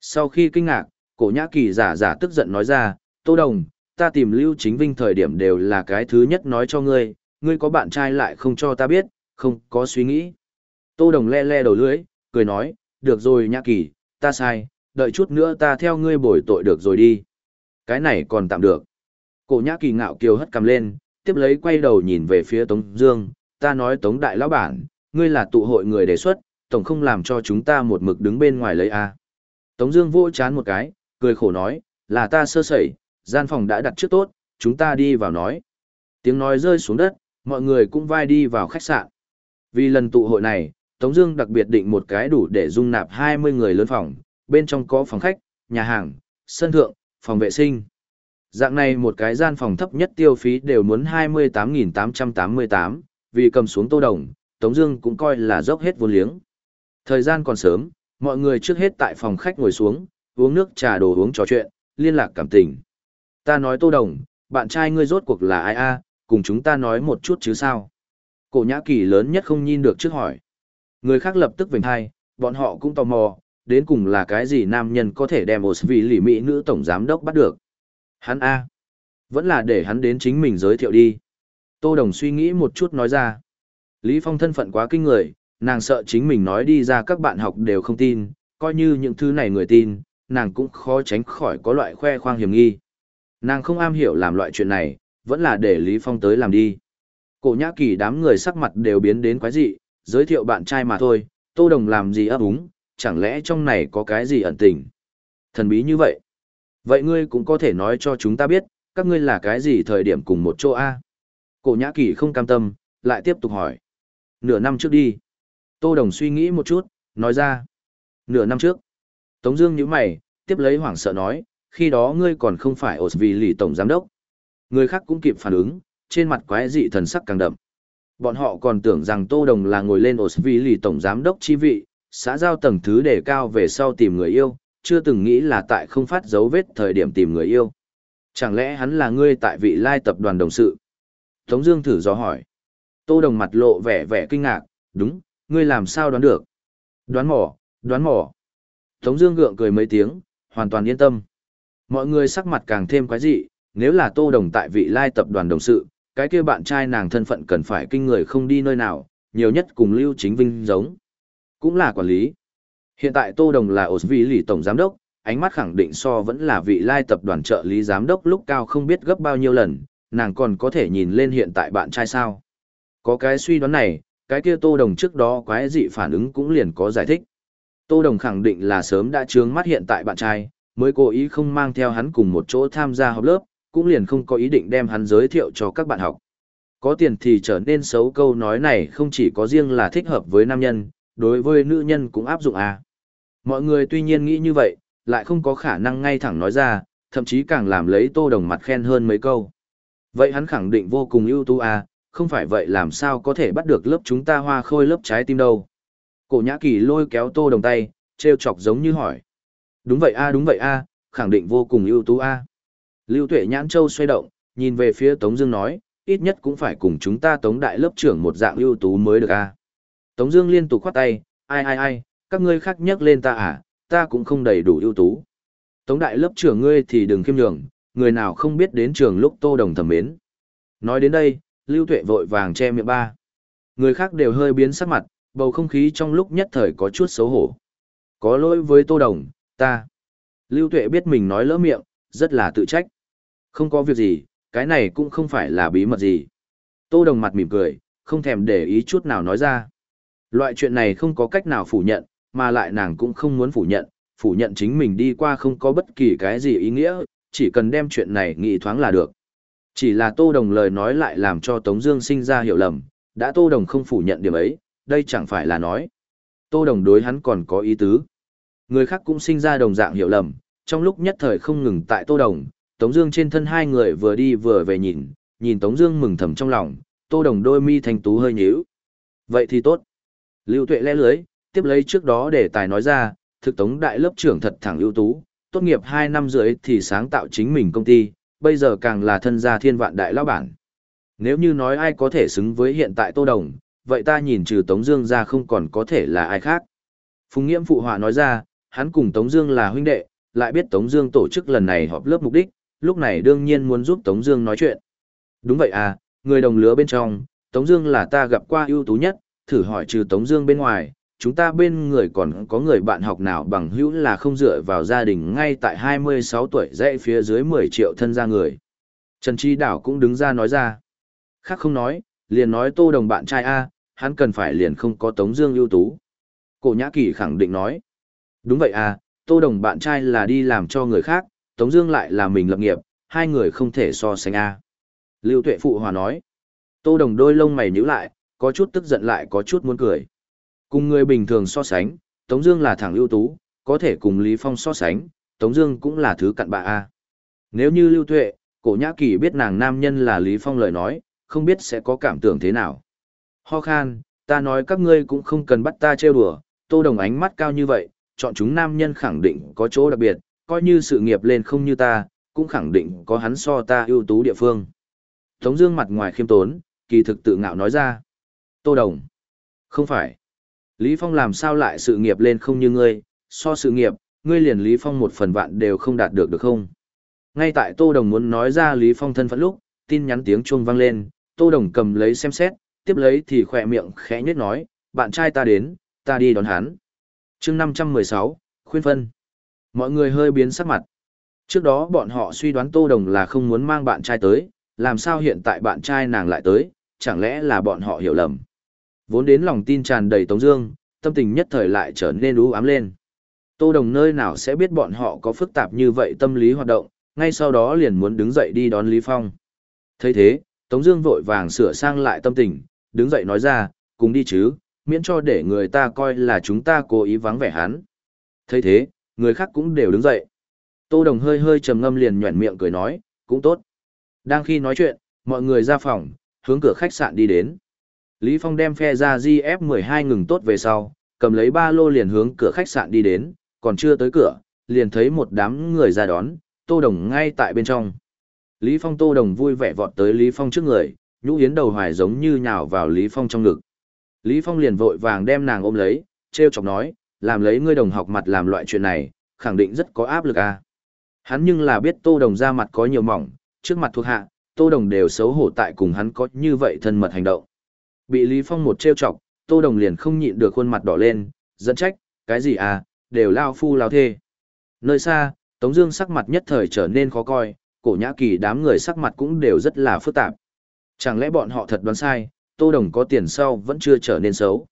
Sau khi kinh ngạc, cổ nhã kỳ giả giả tức giận nói ra, Tô Đồng, ta tìm Lưu Chính Vinh thời điểm đều là cái thứ nhất nói cho ngươi, ngươi có bạn trai lại không cho ta biết, không có suy nghĩ. Tô Đồng le le đầu lưỡi, cười nói, được rồi nhã kỳ, ta sai, đợi chút nữa ta theo ngươi bồi tội được rồi đi. Cái này còn tạm được. Cổ nhã kỳ ngạo kiều hất cầm lên, tiếp lấy quay đầu nhìn về phía Tống Dương, ta nói Tống Đại Lão Bản, ngươi là tụ hội người đề xuất, tổng không làm cho chúng ta một mực đứng bên ngoài lấy a. Tống Dương vỗ chán một cái, cười khổ nói, là ta sơ sẩy, gian phòng đã đặt trước tốt, chúng ta đi vào nói. Tiếng nói rơi xuống đất, mọi người cũng vai đi vào khách sạn. Vì lần tụ hội này, Tống Dương đặc biệt định một cái đủ để dung nạp 20 người lớn phòng, bên trong có phòng khách, nhà hàng, sân thượng, phòng vệ sinh. Dạng này một cái gian phòng thấp nhất tiêu phí đều muốn 28.888, vì cầm xuống tô đồng, Tống Dương cũng coi là dốc hết vốn liếng. Thời gian còn sớm, mọi người trước hết tại phòng khách ngồi xuống, uống nước trà đồ uống trò chuyện, liên lạc cảm tình. Ta nói tô đồng, bạn trai ngươi rốt cuộc là ai a? cùng chúng ta nói một chút chứ sao? Cổ nhã kỳ lớn nhất không nhìn được trước hỏi. Người khác lập tức vểnh hai, bọn họ cũng tò mò, đến cùng là cái gì nam nhân có thể đem một vị lì mỹ nữ tổng giám đốc bắt được. Hắn A. Vẫn là để hắn đến chính mình giới thiệu đi. Tô Đồng suy nghĩ một chút nói ra. Lý Phong thân phận quá kinh người, nàng sợ chính mình nói đi ra các bạn học đều không tin, coi như những thứ này người tin, nàng cũng khó tránh khỏi có loại khoe khoang hiểm nghi. Nàng không am hiểu làm loại chuyện này, vẫn là để Lý Phong tới làm đi. Cổ nhã kỳ đám người sắc mặt đều biến đến quái dị, giới thiệu bạn trai mà thôi, Tô Đồng làm gì ấp úng, chẳng lẽ trong này có cái gì ẩn tình? Thần bí như vậy. Vậy ngươi cũng có thể nói cho chúng ta biết, các ngươi là cái gì thời điểm cùng một chỗ A? Cổ nhã kỳ không cam tâm, lại tiếp tục hỏi. Nửa năm trước đi. Tô Đồng suy nghĩ một chút, nói ra. Nửa năm trước. Tống Dương nhíu mày, tiếp lấy hoảng sợ nói, khi đó ngươi còn không phải ổ vì lì tổng giám đốc. Người khác cũng kịp phản ứng, trên mặt quái dị thần sắc càng đậm. Bọn họ còn tưởng rằng Tô Đồng là ngồi lên ổ vì lì tổng giám đốc chi vị, xã giao tầng thứ đề cao về sau tìm người yêu, chưa từng nghĩ là tại không phát dấu vết thời điểm tìm người yêu. Chẳng lẽ hắn là ngươi tại vị lai tập đoàn đồng sự? Tống Dương thử dò hỏi. Tô Đồng mặt lộ vẻ vẻ kinh ngạc, đúng, ngươi làm sao đoán được? Đoán mỏ, đoán mỏ. Tống Dương gượng cười mấy tiếng, hoàn toàn yên tâm. Mọi người sắc mặt càng thêm quái dị, nếu là Tô Đồng tại vị lai tập đoàn đồng sự, cái kia bạn trai nàng thân phận cần phải kinh người không đi nơi nào, nhiều nhất cùng Lưu Chính Vinh giống. Cũng là quản lý. Hiện tại Tô Đồng là ổ vị lì tổng giám đốc, ánh mắt khẳng định so vẫn là vị lai tập đoàn trợ lý giám đốc lúc cao không biết gấp bao nhiêu lần, nàng còn có thể nhìn lên hiện tại bạn trai sao. Có cái suy đoán này, cái kia Tô Đồng trước đó quái dị phản ứng cũng liền có giải thích. Tô Đồng khẳng định là sớm đã trướng mắt hiện tại bạn trai, mới cố ý không mang theo hắn cùng một chỗ tham gia học lớp, cũng liền không có ý định đem hắn giới thiệu cho các bạn học. Có tiền thì trở nên xấu câu nói này không chỉ có riêng là thích hợp với nam nhân, đối với nữ nhân cũng áp dụng à. Mọi người tuy nhiên nghĩ như vậy, lại không có khả năng ngay thẳng nói ra, thậm chí càng làm lấy tô đồng mặt khen hơn mấy câu. Vậy hắn khẳng định vô cùng ưu tú à, không phải vậy làm sao có thể bắt được lớp chúng ta hoa khôi lớp trái tim đâu. Cổ nhã kỳ lôi kéo tô đồng tay, treo chọc giống như hỏi. Đúng vậy a à, đúng vậy a à, khẳng định vô cùng ưu tú a à. Lưu tuệ nhãn châu xoay động, nhìn về phía Tống Dương nói, ít nhất cũng phải cùng chúng ta Tống đại lớp trưởng một dạng ưu tú mới được a. Tống Dương liên tục khoát tay, ai ai ai, các ngươi khác nhắc lên ta à, ta cũng không đầy đủ ưu tú. Tống đại lớp trưởng ngươi thì đừng khiêm nhường, người nào không biết đến trường lúc Tô Đồng thẩm mến. Nói đến đây, Lưu Tuệ vội vàng che miệng ba. Người khác đều hơi biến sắc mặt, bầu không khí trong lúc nhất thời có chút xấu hổ. Có lỗi với Tô Đồng, ta. Lưu Tuệ biết mình nói lỡ miệng, rất là tự trách. Không có việc gì, cái này cũng không phải là bí mật gì. Tô Đồng mặt mỉm cười, không thèm để ý chút nào nói ra. Loại chuyện này không có cách nào phủ nhận, mà lại nàng cũng không muốn phủ nhận, phủ nhận chính mình đi qua không có bất kỳ cái gì ý nghĩa, chỉ cần đem chuyện này nghĩ thoáng là được. Chỉ là Tô Đồng lời nói lại làm cho Tống Dương sinh ra hiểu lầm, đã Tô Đồng không phủ nhận điểm ấy, đây chẳng phải là nói. Tô Đồng đối hắn còn có ý tứ. Người khác cũng sinh ra đồng dạng hiểu lầm, trong lúc nhất thời không ngừng tại Tô Đồng, Tống Dương trên thân hai người vừa đi vừa về nhìn, nhìn Tống Dương mừng thầm trong lòng, Tô Đồng đôi mi thành tú hơi nhíu. Vậy thì tốt. Lưu Tuệ lẽ lưới, tiếp lấy trước đó để tài nói ra, thực tống đại lớp trưởng thật thẳng ưu tú, tốt nghiệp 2 năm rưỡi thì sáng tạo chính mình công ty, bây giờ càng là thân gia thiên vạn đại lão bản. Nếu như nói ai có thể xứng với hiện tại Tô Đồng, vậy ta nhìn trừ Tống Dương ra không còn có thể là ai khác. Phùng Nghiễm phụ họa nói ra, hắn cùng Tống Dương là huynh đệ, lại biết Tống Dương tổ chức lần này họp lớp mục đích, lúc này đương nhiên muốn giúp Tống Dương nói chuyện. Đúng vậy à, người đồng lứa bên trong, Tống Dương là ta gặp qua ưu tú nhất, thử hỏi trừ Tống Dương bên ngoài, chúng ta bên người còn có người bạn học nào bằng hữu là không dựa vào gia đình ngay tại 26 tuổi dãy phía dưới 10 triệu thân gia người. Trần Chi Đảo cũng đứng ra nói ra. Khác không nói, liền nói tô đồng bạn trai A, hắn cần phải liền không có Tống Dương ưu tú. Cổ Nhã Kỳ khẳng định nói. Đúng vậy à, tô đồng bạn trai là đi làm cho người khác, Tống Dương lại là mình lập nghiệp, hai người không thể so sánh a. Lưu Tuệ phụ hòa nói. Tô Đồng đôi lông mày nhíu lại, có chút tức giận lại có chút muốn cười. Cùng người bình thường so sánh, Tống Dương là thằng ưu tú, có thể cùng Lý Phong so sánh, Tống Dương cũng là thứ cặn bạ a. Nếu như Lưu Tuệ, Cổ Nhã Kỳ biết nàng nam nhân là Lý Phong lời nói, không biết sẽ có cảm tưởng thế nào. Ho khan, ta nói các ngươi cũng không cần bắt ta trêu đùa, Tô Đồng ánh mắt cao như vậy, chọn chúng nam nhân khẳng định có chỗ đặc biệt, coi như sự nghiệp lên không như ta, cũng khẳng định có hắn so ta ưu tú địa phương. Tống Dương mặt ngoài khiêm tốn, kỳ thực tự ngạo nói ra. Tô Đồng, không phải. Lý Phong làm sao lại sự nghiệp lên không như ngươi, so sự nghiệp, ngươi liền Lý Phong một phần vạn đều không đạt được được không? Ngay tại Tô Đồng muốn nói ra Lý Phong thân phận lúc, tin nhắn tiếng chuông vang lên, Tô Đồng cầm lấy xem xét, tiếp lấy thì khỏe miệng khẽ nhếch nói, bạn trai ta đến, ta đi đón hắn. Chương 516, khuyên phân. Mọi người hơi biến sắc mặt. Trước đó bọn họ suy đoán Tô Đồng là không muốn mang bạn trai tới, làm sao hiện tại bạn trai nàng lại tới, chẳng lẽ là bọn họ hiểu lầm. Vốn đến lòng tin tràn đầy Tống Dương, tâm tình nhất thời lại trở nên u ám lên. Tô Đồng nơi nào sẽ biết bọn họ có phức tạp như vậy tâm lý hoạt động, ngay sau đó liền muốn đứng dậy đi đón Lý Phong. thấy thế, Tống Dương vội vàng sửa sang lại tâm tình, đứng dậy nói ra, cùng đi chứ, miễn cho để người ta coi là chúng ta cố ý vắng vẻ hắn. thấy thế, người khác cũng đều đứng dậy. Tô Đồng hơi hơi trầm ngâm liền nhọn miệng cười nói, cũng tốt. Đang khi nói chuyện, mọi người ra phòng, hướng cửa khách sạn đi đến. Lý Phong đem phe ra GF12 ngừng tốt về sau, cầm lấy ba lô liền hướng cửa khách sạn đi đến, còn chưa tới cửa, liền thấy một đám người ra đón, Tô Đồng ngay tại bên trong. Lý Phong Tô Đồng vui vẻ vọt tới Lý Phong trước người, nhũ yến đầu hoài giống như nhào vào Lý Phong trong ngực. Lý Phong liền vội vàng đem nàng ôm lấy, treo chọc nói, làm lấy ngươi đồng học mặt làm loại chuyện này, khẳng định rất có áp lực à. Hắn nhưng là biết Tô Đồng ra mặt có nhiều mỏng, trước mặt thuộc hạ, Tô Đồng đều xấu hổ tại cùng hắn có như vậy thân mật hành động. Bị Lý Phong một trêu chọc, Tô Đồng liền không nhịn được khuôn mặt đỏ lên, dẫn trách, cái gì à, đều lao phu lao thê. Nơi xa, Tống Dương sắc mặt nhất thời trở nên khó coi, cổ nhã kỳ đám người sắc mặt cũng đều rất là phức tạp. Chẳng lẽ bọn họ thật đoán sai, Tô Đồng có tiền sau vẫn chưa trở nên xấu?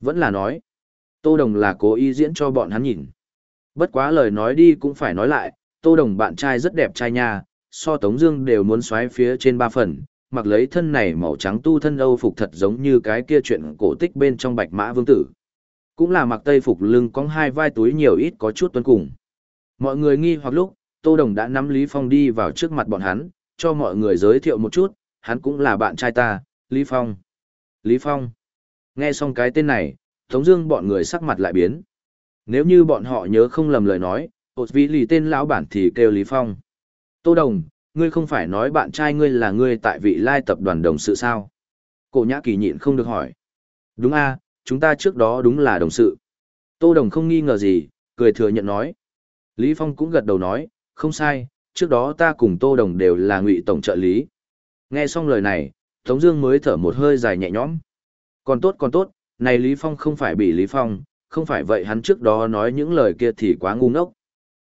Vẫn là nói, Tô Đồng là cố ý diễn cho bọn hắn nhìn. Bất quá lời nói đi cũng phải nói lại, Tô Đồng bạn trai rất đẹp trai nha, so Tống Dương đều muốn xoáy phía trên ba phần, mặc lấy thân này màu trắng tu thân âu phục thật giống như cái kia chuyện cổ tích bên trong bạch mã vương tử. Cũng là mặc tây phục lưng có hai vai túi nhiều ít có chút tuân cùng. Mọi người nghi hoặc lúc, Tô Đồng đã nắm Lý Phong đi vào trước mặt bọn hắn, cho mọi người giới thiệu một chút, hắn cũng là bạn trai ta, Lý Phong. Lý Phong. Nghe xong cái tên này, Tống Dương bọn người sắc mặt lại biến. Nếu như bọn họ nhớ không lầm lời nói, hột vị lì tên lão bản thì kêu Lý Phong. Tô Đồng, ngươi không phải nói bạn trai ngươi là ngươi tại vị lai tập đoàn đồng sự sao? Cổ nhã kỳ nhịn không được hỏi. Đúng a, chúng ta trước đó đúng là đồng sự. Tô Đồng không nghi ngờ gì, cười thừa nhận nói. Lý Phong cũng gật đầu nói, không sai, trước đó ta cùng Tô Đồng đều là ngụy tổng trợ lý. Nghe xong lời này, Tống Dương mới thở một hơi dài nhẹ nhõm. Còn tốt còn tốt, này Lý Phong không phải bị Lý Phong, không phải vậy hắn trước đó nói những lời kia thì quá ngu ngốc.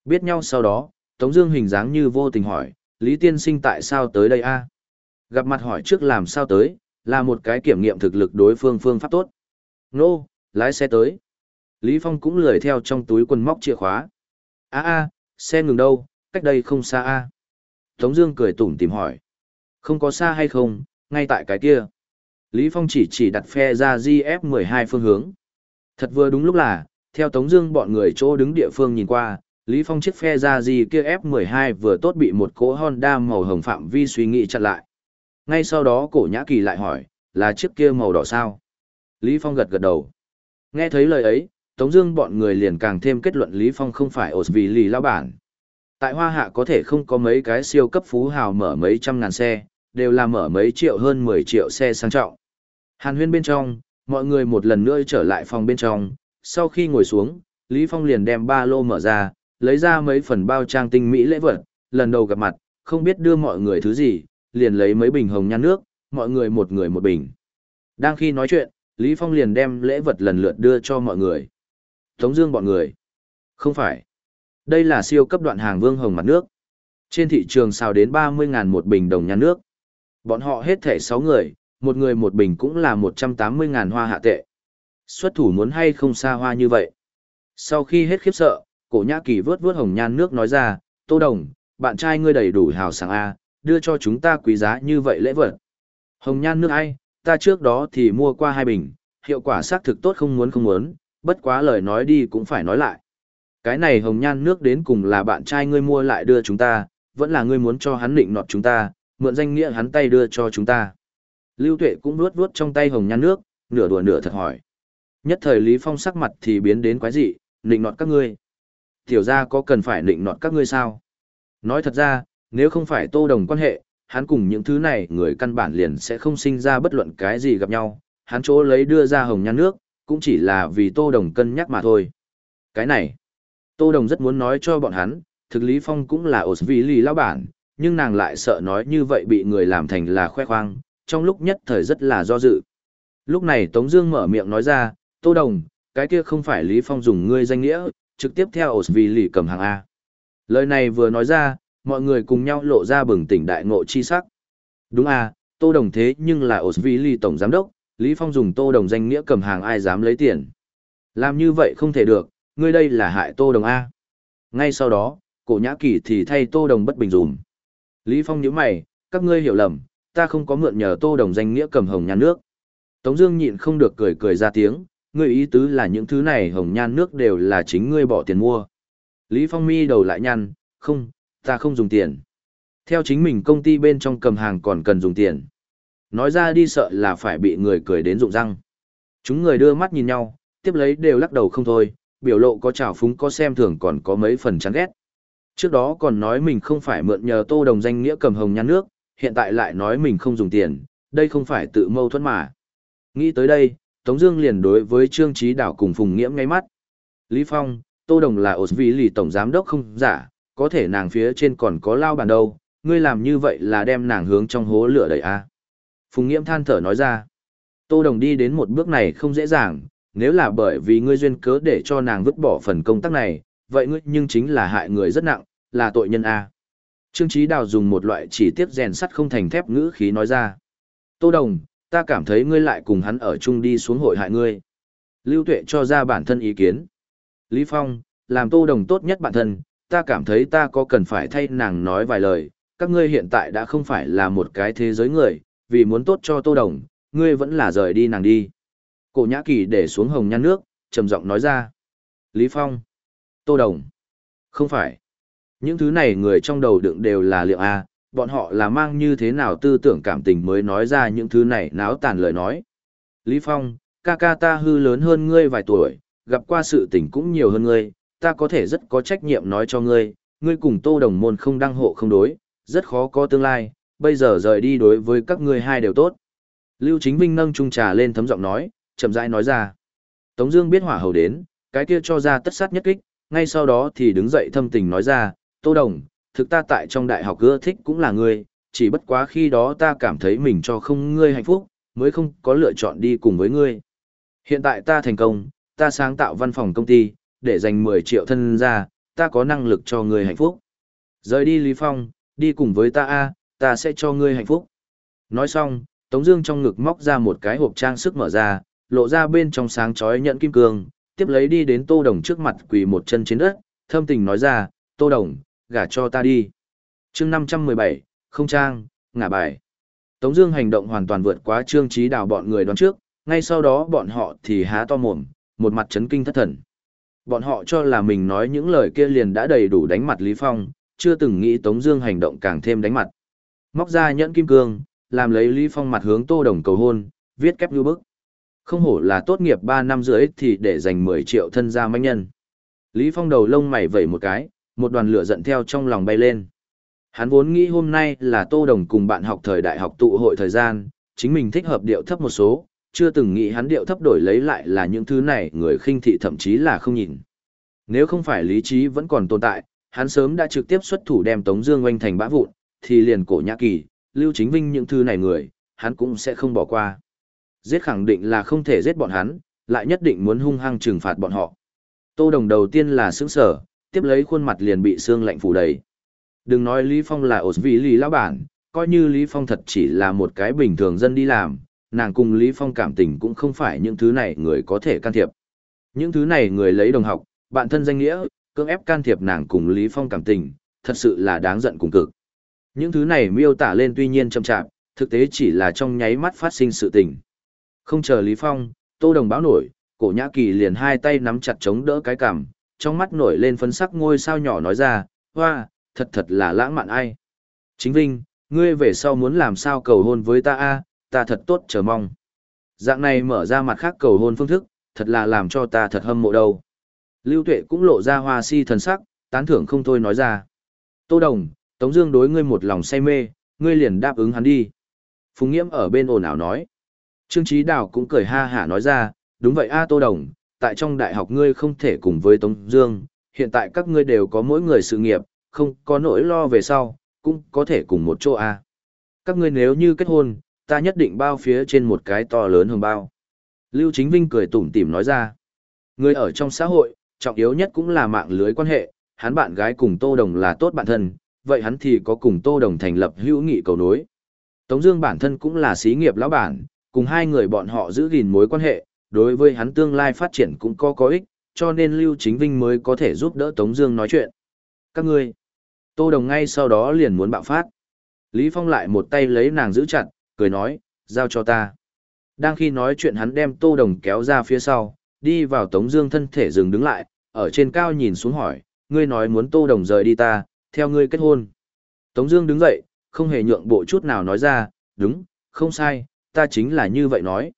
Biết nhau sau đó, Tống Dương hình dáng như vô tình hỏi, Lý Tiên Sinh tại sao tới đây a? Gặp mặt hỏi trước làm sao tới, là một cái kiểm nghiệm thực lực đối phương phương pháp tốt. Nô, lái xe tới. Lý Phong cũng lười theo trong túi quần móc chìa khóa. A a, xe ngừng đâu, cách đây không xa a. Tống Dương cười tủm tỉm hỏi. Không có xa hay không, ngay tại cái kia. Lý Phong chỉ chỉ đặt phe ra GF12 phương hướng. Thật vừa đúng lúc là, theo Tống Dương bọn người chỗ đứng địa phương nhìn qua, Lý Phong chiếc phe ra gì kia F12 vừa tốt bị một cỗ Honda màu hồng phạm vi suy nghĩ chặn lại. Ngay sau đó cổ nhã kỳ lại hỏi, là chiếc kia màu đỏ sao? Lý Phong gật gật đầu. Nghe thấy lời ấy, Tống Dương bọn người liền càng thêm kết luận Lý Phong không phải ổ vì lì lão bản. Tại Hoa Hạ có thể không có mấy cái siêu cấp phú hào mở mấy trăm ngàn xe, đều là mở mấy triệu hơn 10 triệu xe sang trọng. Hàn huyên bên trong, mọi người một lần nữa trở lại phòng bên trong, sau khi ngồi xuống, Lý Phong liền đem ba lô mở ra, lấy ra mấy phần bao trang tinh mỹ lễ vật, lần đầu gặp mặt, không biết đưa mọi người thứ gì, liền lấy mấy bình hồng nhan nước, mọi người một người một bình. Đang khi nói chuyện, Lý Phong liền đem lễ vật lần lượt đưa cho mọi người. Tống Dương bọn người. Không phải. Đây là siêu cấp đoạn hàng vương hồng mặt nước. Trên thị trường xào đến 30.000 một bình đồng nhan nước. Bọn họ hết thể 6 người, một người một bình cũng là 180.000 hoa hạ tệ. Xuất thủ muốn hay không xa hoa như vậy. Sau khi hết khiếp sợ, cổ nhã kỳ vớt vớt hồng nhan nước nói ra, Tô Đồng, bạn trai ngươi đầy đủ hào sảng A, đưa cho chúng ta quý giá như vậy lễ vật. Hồng nhan nước ai, ta trước đó thì mua qua hai bình, hiệu quả xác thực tốt không muốn không muốn, bất quá lời nói đi cũng phải nói lại. Cái này hồng nhan nước đến cùng là bạn trai ngươi mua lại đưa chúng ta, vẫn là ngươi muốn cho hắn định nọt chúng ta, mượn danh nghĩa hắn tay đưa cho chúng ta. Lưu Tuệ cũng nuốt nuốt trong tay hồng nhan nước, nửa đùa nửa thật hỏi. Nhất thời Lý Phong sắc mặt thì biến đến quái dị, định nọt các ngươi. Tiểu gia có cần phải nịnh nọt các ngươi sao? Nói thật ra, nếu không phải tô đồng quan hệ, hắn cùng những thứ này người căn bản liền sẽ không sinh ra bất luận cái gì gặp nhau, hắn chỗ lấy đưa ra hồng nhan nước, cũng chỉ là vì tô đồng cân nhắc mà thôi. Cái này, tô đồng rất muốn nói cho bọn hắn, thực Lý Phong cũng là ổ vì lì lão bản, nhưng nàng lại sợ nói như vậy bị người làm thành là khoe khoang, trong lúc nhất thời rất là do dự. Lúc này Tống Dương mở miệng nói ra, Tô Đồng, cái kia không phải Lý Phong dùng ngươi danh nghĩa, trực tiếp theo Osvili vì lì cầm hàng A. Lời này vừa nói ra, mọi người cùng nhau lộ ra bừng tỉnh đại ngộ chi sắc. Đúng à, Tô Đồng thế nhưng là Osvili tổng giám đốc, Lý Phong dùng Tô Đồng danh nghĩa cầm hàng ai dám lấy tiền. Làm như vậy không thể được, ngươi đây là hại Tô Đồng A. Ngay sau đó, cổ nhã kỳ thì thay Tô Đồng bất bình dùm. Lý Phong nhíu mày, các ngươi hiểu lầm, ta không có mượn nhờ Tô Đồng danh nghĩa cầm hồng nhà nước. Tống Dương nhịn không được cười cười ra tiếng, ngươi ý tứ là những thứ này hồng nhan nước đều là chính ngươi bỏ tiền mua. Lý Phong mi đầu lại nhăn, không, ta không dùng tiền. Theo chính mình công ty bên trong cầm hàng còn cần dùng tiền. Nói ra đi sợ là phải bị người cười đến rụng răng. Chúng người đưa mắt nhìn nhau, tiếp lấy đều lắc đầu không thôi, biểu lộ có trào phúng có xem thường còn có mấy phần chán ghét. Trước đó còn nói mình không phải mượn nhờ tô đồng danh nghĩa cầm hồng nhan nước, hiện tại lại nói mình không dùng tiền, đây không phải tự mâu thuẫn mà. Nghĩ tới đây, Tống Dương liền đối với Trương Chí Đảo cùng Phùng Nghiễm ngay mắt. Lý Phong, Tô Đồng là Osvi lì tổng giám đốc không giả, có thể nàng phía trên còn có lao bàn đâu, ngươi làm như vậy là đem nàng hướng trong hố lửa đẩy. À. Phùng Nghiễm than thở nói ra, Tô Đồng đi đến một bước này không dễ dàng, nếu là bởi vì ngươi duyên cớ để cho nàng vứt bỏ phần công tác này, vậy ngươi nhưng chính là hại người rất nặng, là tội nhân a. Trương Chí Đào dùng một loại chỉ tiết rèn sắt không thành thép ngữ khí nói ra. Tô Đồng, ta cảm thấy ngươi lại cùng hắn ở chung đi xuống hội hại ngươi. Lưu Tuệ cho ra bản thân ý kiến. Lý Phong, làm Tô Đồng tốt nhất bản thân, ta cảm thấy ta có cần phải thay nàng nói vài lời, các ngươi hiện tại đã không phải là một cái thế giới người, vì muốn tốt cho Tô Đồng, ngươi vẫn là rời đi nàng đi. Cổ Nhã Kỳ để xuống hồng nhan nước, trầm giọng nói ra. Lý Phong. Tô Đồng. Không phải. Những thứ này người trong đầu đựng đều là liệu A, bọn họ là mang như thế nào tư tưởng cảm tình mới nói ra những thứ này náo tàn lời nói. Lý Phong, ca ca ta hư lớn hơn ngươi vài tuổi, gặp qua sự tình cũng nhiều hơn ngươi, ta có thể rất có trách nhiệm nói cho ngươi, ngươi cùng tô đồng môn không đăng hộ không đối, rất khó có tương lai, bây giờ rời đi đối với các ngươi hai đều tốt. Lưu Chính Vinh nâng chung trà lên thấm giọng nói, chậm rãi nói ra. Tống Dương biết hỏa hầu đến, cái kia cho ra tất sát nhất kích, ngay sau đó thì đứng dậy thâm tình nói ra, Tô Đồng, thực ta tại trong đại học ưa thích cũng là ngươi, chỉ bất quá khi đó ta cảm thấy mình cho không ngươi hạnh phúc, mới không có lựa chọn đi cùng với ngươi. Hiện tại ta thành công, ta sáng tạo văn phòng công ty, để dành 10 triệu thân ra, ta có năng lực cho ngươi hạnh phúc. Rời đi Lý Phong, đi cùng với ta a, ta sẽ cho ngươi hạnh phúc. Nói xong, Tống Dương trong ngực móc ra một cái hộp trang sức mở ra, lộ ra bên trong sáng chói nhẫn kim cương, tiếp lấy đi đến Tô Đồng trước mặt quỳ một chân trên đất, thâm tình nói ra, Tô Đồng, gả cho ta đi. Chương 517, không trang, ngả bài. Tống Dương hành động hoàn toàn vượt quá Trương Trí Đào bọn người đoán trước, ngay sau đó bọn họ thì há to mồm, một mặt chấn kinh thất thần. Bọn họ cho là mình nói những lời kia liền đã đầy đủ đánh mặt Lý Phong, chưa từng nghĩ Tống Dương hành động càng thêm đánh mặt. Móc ra nhẫn kim cương, làm lấy Lý Phong mặt hướng Tô Đồng cầu hôn, viết kép lưu bức. Không hổ là tốt nghiệp 3 năm rưỡi thì để dành 10 triệu thân gia manh nhân. Lý Phong đầu lông mày vẩy một cái, một đoàn lửa giận theo trong lòng bay lên. Hắn vốn nghĩ hôm nay là Tô Đồng cùng bạn học thời đại học tụ hội thời gian, chính mình thích hợp điệu thấp một số, chưa từng nghĩ hắn điệu thấp đổi lấy lại là những thứ này người khinh thị thậm chí là không nhìn. Nếu không phải lý trí vẫn còn tồn tại, hắn sớm đã trực tiếp xuất thủ đem Tống Dương oanh thành bã vụn, thì liền cổ nhã kỳ, lưu chính vinh những thứ này người, hắn cũng sẽ không bỏ qua. Giết khẳng định là không thể giết bọn hắn, lại nhất định muốn hung hăng trừng phạt bọn họ. Tô Đồng đầu tiên là sững sờ, tiếp lấy khuôn mặt liền bị xương lạnh phủ đầy. Đừng nói Lý Phong là ổ vị lý lão bản, coi như Lý Phong thật chỉ là một cái bình thường dân đi làm, nàng cùng Lý Phong cảm tình cũng không phải những thứ này người có thể can thiệp. Những thứ này người lấy đồng học, bạn thân danh nghĩa, cưỡng ép can thiệp nàng cùng Lý Phong cảm tình, thật sự là đáng giận cùng cực. Những thứ này miêu tả lên tuy nhiên chậm chạp, thực tế chỉ là trong nháy mắt phát sinh sự tình. Không chờ Lý Phong, Tô Đồng báo nổi, cổ nhã kỳ liền hai tay nắm chặt chống đỡ cái cằm, trong mắt nổi lên phấn sắc ngôi sao nhỏ nói ra, hoa, thật thật là lãng mạn ai. Chính Vinh, ngươi về sau muốn làm sao cầu hôn với ta a, ta thật tốt chờ mong. Dạng này mở ra mặt khác cầu hôn phương thức, thật là làm cho ta thật hâm mộ đâu. Lưu Tuệ cũng lộ ra hoa si thần sắc, tán thưởng không thôi nói ra. Tô Đồng, Tống Dương đối ngươi một lòng say mê, ngươi liền đáp ứng hắn đi. Phùng Nghiễm ở bên ồn ào nói. Trương Chí Đào cũng cười ha hả nói ra, đúng vậy a Tô Đồng, tại trong đại học ngươi không thể cùng với Tống Dương, hiện tại các ngươi đều có mỗi người sự nghiệp, không có nỗi lo về sau, cũng có thể cùng một chỗ à? Các ngươi nếu như kết hôn, ta nhất định bao phía trên một cái to lớn hơn bao. Lưu Chính Vinh cười tủm tỉm nói ra, người ở trong xã hội, trọng yếu nhất cũng là mạng lưới quan hệ, hắn bạn gái cùng Tô Đồng là tốt bạn thân, vậy hắn thì có cùng Tô Đồng thành lập hữu nghị cầu nối. Tống Dương bản thân cũng là xí nghiệp lão bản, cùng hai người bọn họ giữ gìn mối quan hệ, đối với hắn tương lai phát triển cũng có có ích, cho nên Lưu Chính Vinh mới có thể giúp đỡ Tống Dương nói chuyện. Các ngươi, Tô Đồng ngay sau đó liền muốn bạo phát. Lý Phong lại một tay lấy nàng giữ chặt, cười nói, giao cho ta. Đang khi nói chuyện hắn đem Tô Đồng kéo ra phía sau, đi vào Tống Dương thân thể dừng đứng lại, ở trên cao nhìn xuống hỏi, ngươi nói muốn Tô Đồng rời đi ta, theo ngươi kết hôn. Tống Dương đứng dậy, không hề nhượng bộ chút nào nói ra, đúng, không sai, ta chính là như vậy nói.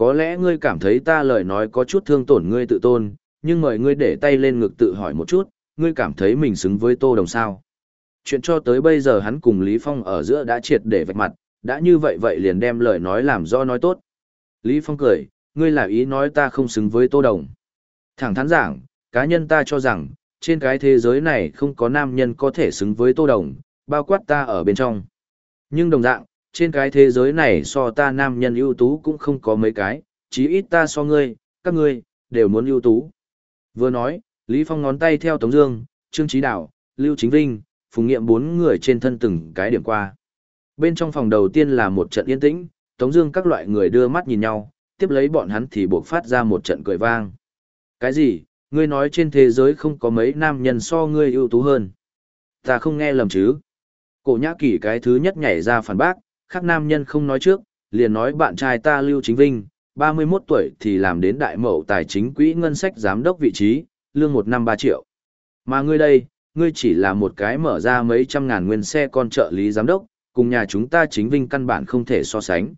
Có lẽ ngươi cảm thấy ta lời nói có chút thương tổn ngươi tự tôn, nhưng mời ngươi để tay lên ngực tự hỏi một chút, ngươi cảm thấy mình xứng với Tô Đồng sao? Chuyện cho tới bây giờ hắn cùng Lý Phong ở giữa đã triệt để vạch mặt, đã như vậy vậy liền đem lời nói làm do nói tốt. Lý Phong cười, ngươi là ý nói ta không xứng với Tô Đồng. Thẳng thắn giảng, cá nhân ta cho rằng, trên cái thế giới này không có nam nhân có thể xứng với Tô Đồng, bao quát ta ở bên trong. Nhưng đồng dạng, trên cái thế giới này so ta nam nhân ưu tú cũng không có mấy cái, chí ít ta so ngươi, các ngươi, đều muốn ưu tú. Vừa nói, Lý Phong ngón tay theo Tống Dương, Trương Chí Đạo, Lưu Chính Vinh, Phùng Nghiệm bốn người trên thân từng cái điểm qua. Bên trong phòng đầu tiên là một trận yên tĩnh, Tống Dương các loại người đưa mắt nhìn nhau, tiếp lấy bọn hắn thì buộc phát ra một trận cười vang. Cái gì? Ngươi nói trên thế giới không có mấy nam nhân so ngươi ưu tú hơn? Ta không nghe lầm chứ? Cổ Nhã Kỳ cái thứ nhất nhảy ra phản bác, khác nam nhân không nói trước, liền nói bạn trai ta Lưu Chính Vinh, 31 tuổi thì làm đến đại mậu tài chính quỹ ngân sách giám đốc vị trí, lương một năm 3 triệu. Mà ngươi đây, ngươi chỉ là một cái mở ra mấy trăm ngàn nguyên xe con trợ lý giám đốc, cùng nhà chúng ta chính Vinh căn bản không thể so sánh.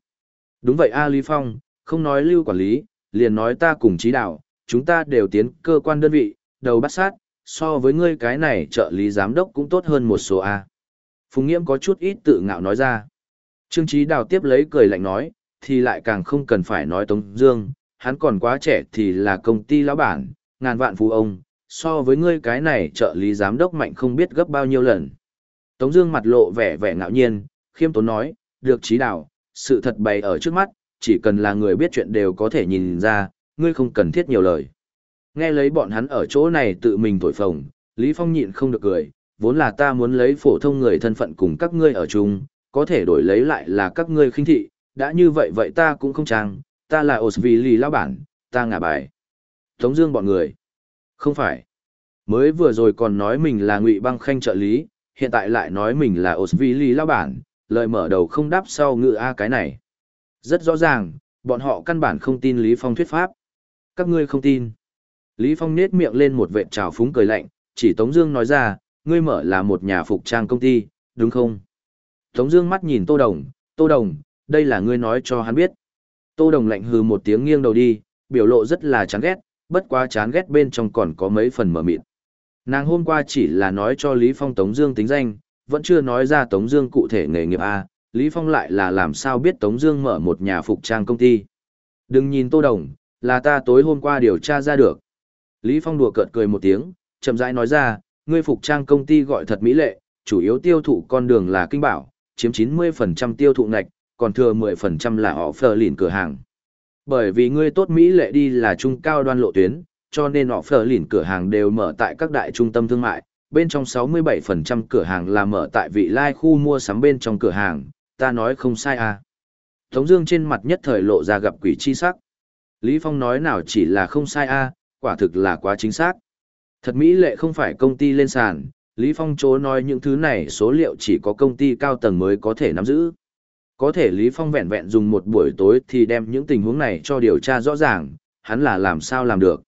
Đúng vậy A Lý Phong, không nói Lưu quản lý, liền nói ta cùng trí đạo, chúng ta đều tiến cơ quan đơn vị, đầu bắt sát, so với ngươi cái này trợ lý giám đốc cũng tốt hơn một số A. Phùng Nghiễm có chút ít tự ngạo nói ra. Trương Chí Đào tiếp lấy cười lạnh nói, thì lại càng không cần phải nói Tống Dương, hắn còn quá trẻ thì là công ty lão bản, ngàn vạn phú ông, so với ngươi cái này trợ lý giám đốc mạnh không biết gấp bao nhiêu lần. Tống Dương mặt lộ vẻ vẻ ngạo nhiên, khiêm tốn nói, được Chí Đào, sự thật bày ở trước mắt, chỉ cần là người biết chuyện đều có thể nhìn ra, ngươi không cần thiết nhiều lời. Nghe lấy bọn hắn ở chỗ này tự mình thổi phồng, Lý Phong nhịn không được cười, vốn là ta muốn lấy phổ thông người thân phận cùng các ngươi ở chung, có thể đổi lấy lại là các ngươi khinh thị, đã như vậy vậy ta cũng không trang, ta là Osvili lão bản, ta ngả bài. Tống Dương bọn người, không phải, mới vừa rồi còn nói mình là Ngụy Băng Khanh trợ lý, hiện tại lại nói mình là Osvili lão bản, lời mở đầu không đáp sau ngựa a cái này. Rất rõ ràng, bọn họ căn bản không tin Lý Phong thuyết pháp. Các ngươi không tin. Lý Phong nét miệng lên một vệt trào phúng cười lạnh, chỉ Tống Dương nói ra, ngươi mở là một nhà phục trang công ty, đúng không? Tống Dương mắt nhìn Tô Đồng, Tô Đồng, đây là ngươi nói cho hắn biết. Tô Đồng lạnh hừ một tiếng nghiêng đầu đi, biểu lộ rất là chán ghét, bất quá chán ghét bên trong còn có mấy phần mở mịt. Nàng hôm qua chỉ là nói cho Lý Phong Tống Dương tính danh, vẫn chưa nói ra Tống Dương cụ thể nghề nghiệp a. Lý Phong lại là làm sao biết Tống Dương mở một nhà phục trang công ty? Đừng nhìn Tô Đồng, là ta tối hôm qua điều tra ra được. Lý Phong đùa cợt cười một tiếng, chậm rãi nói ra, ngươi phục trang công ty gọi thật mỹ lệ, chủ yếu tiêu thụ con đường là kinh bảo, chiếm 90% tiêu thụ ngạch, còn thừa 10% là họ phờ lìn cửa hàng. Bởi vì ngươi tốt Mỹ lệ đi là trung cao đoan lộ tuyến, cho nên họ phờ lìn cửa hàng đều mở tại các đại trung tâm thương mại, bên trong 67% cửa hàng là mở tại vị lai khu mua sắm bên trong cửa hàng, ta nói không sai à. Tống Dương trên mặt nhất thời lộ ra gặp quỷ chi sắc. Lý Phong nói nào chỉ là không sai a, à, quả thực là quá chính xác. Thật Mỹ lệ không phải công ty lên sàn, Lý Phong chỗ nói những thứ này số liệu chỉ có công ty cao tầng mới có thể nắm giữ. Có thể Lý Phong vẹn vẹn dùng một buổi tối thì đem những tình huống này cho điều tra rõ ràng, hắn là làm sao làm được.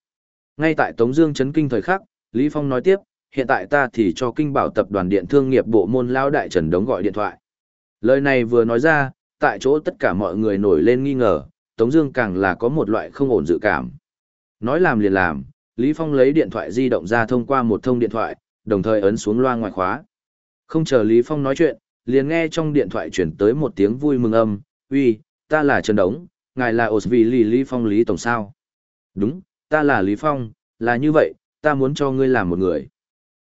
Ngay tại Tống Dương chấn kinh thời khắc, Lý Phong nói tiếp, hiện tại ta thì cho kinh bảo tập đoàn điện thương nghiệp bộ môn lao đại Trần Đống gọi điện thoại. Lời này vừa nói ra, tại chỗ tất cả mọi người nổi lên nghi ngờ, Tống Dương càng là có một loại không ổn dự cảm. Nói làm liền làm, Lý Phong lấy điện thoại di động ra thông qua một thông điện thoại, đồng thời ấn xuống loa ngoài khóa. Không chờ Lý Phong nói chuyện, liền nghe trong điện thoại chuyển tới một tiếng vui mừng âm, uy, ta là Trần Đống, ngài là Osvi Lý Lý Phong Lý Tổng sao? Đúng, ta là Lý Phong, là như vậy, ta muốn cho ngươi làm một người.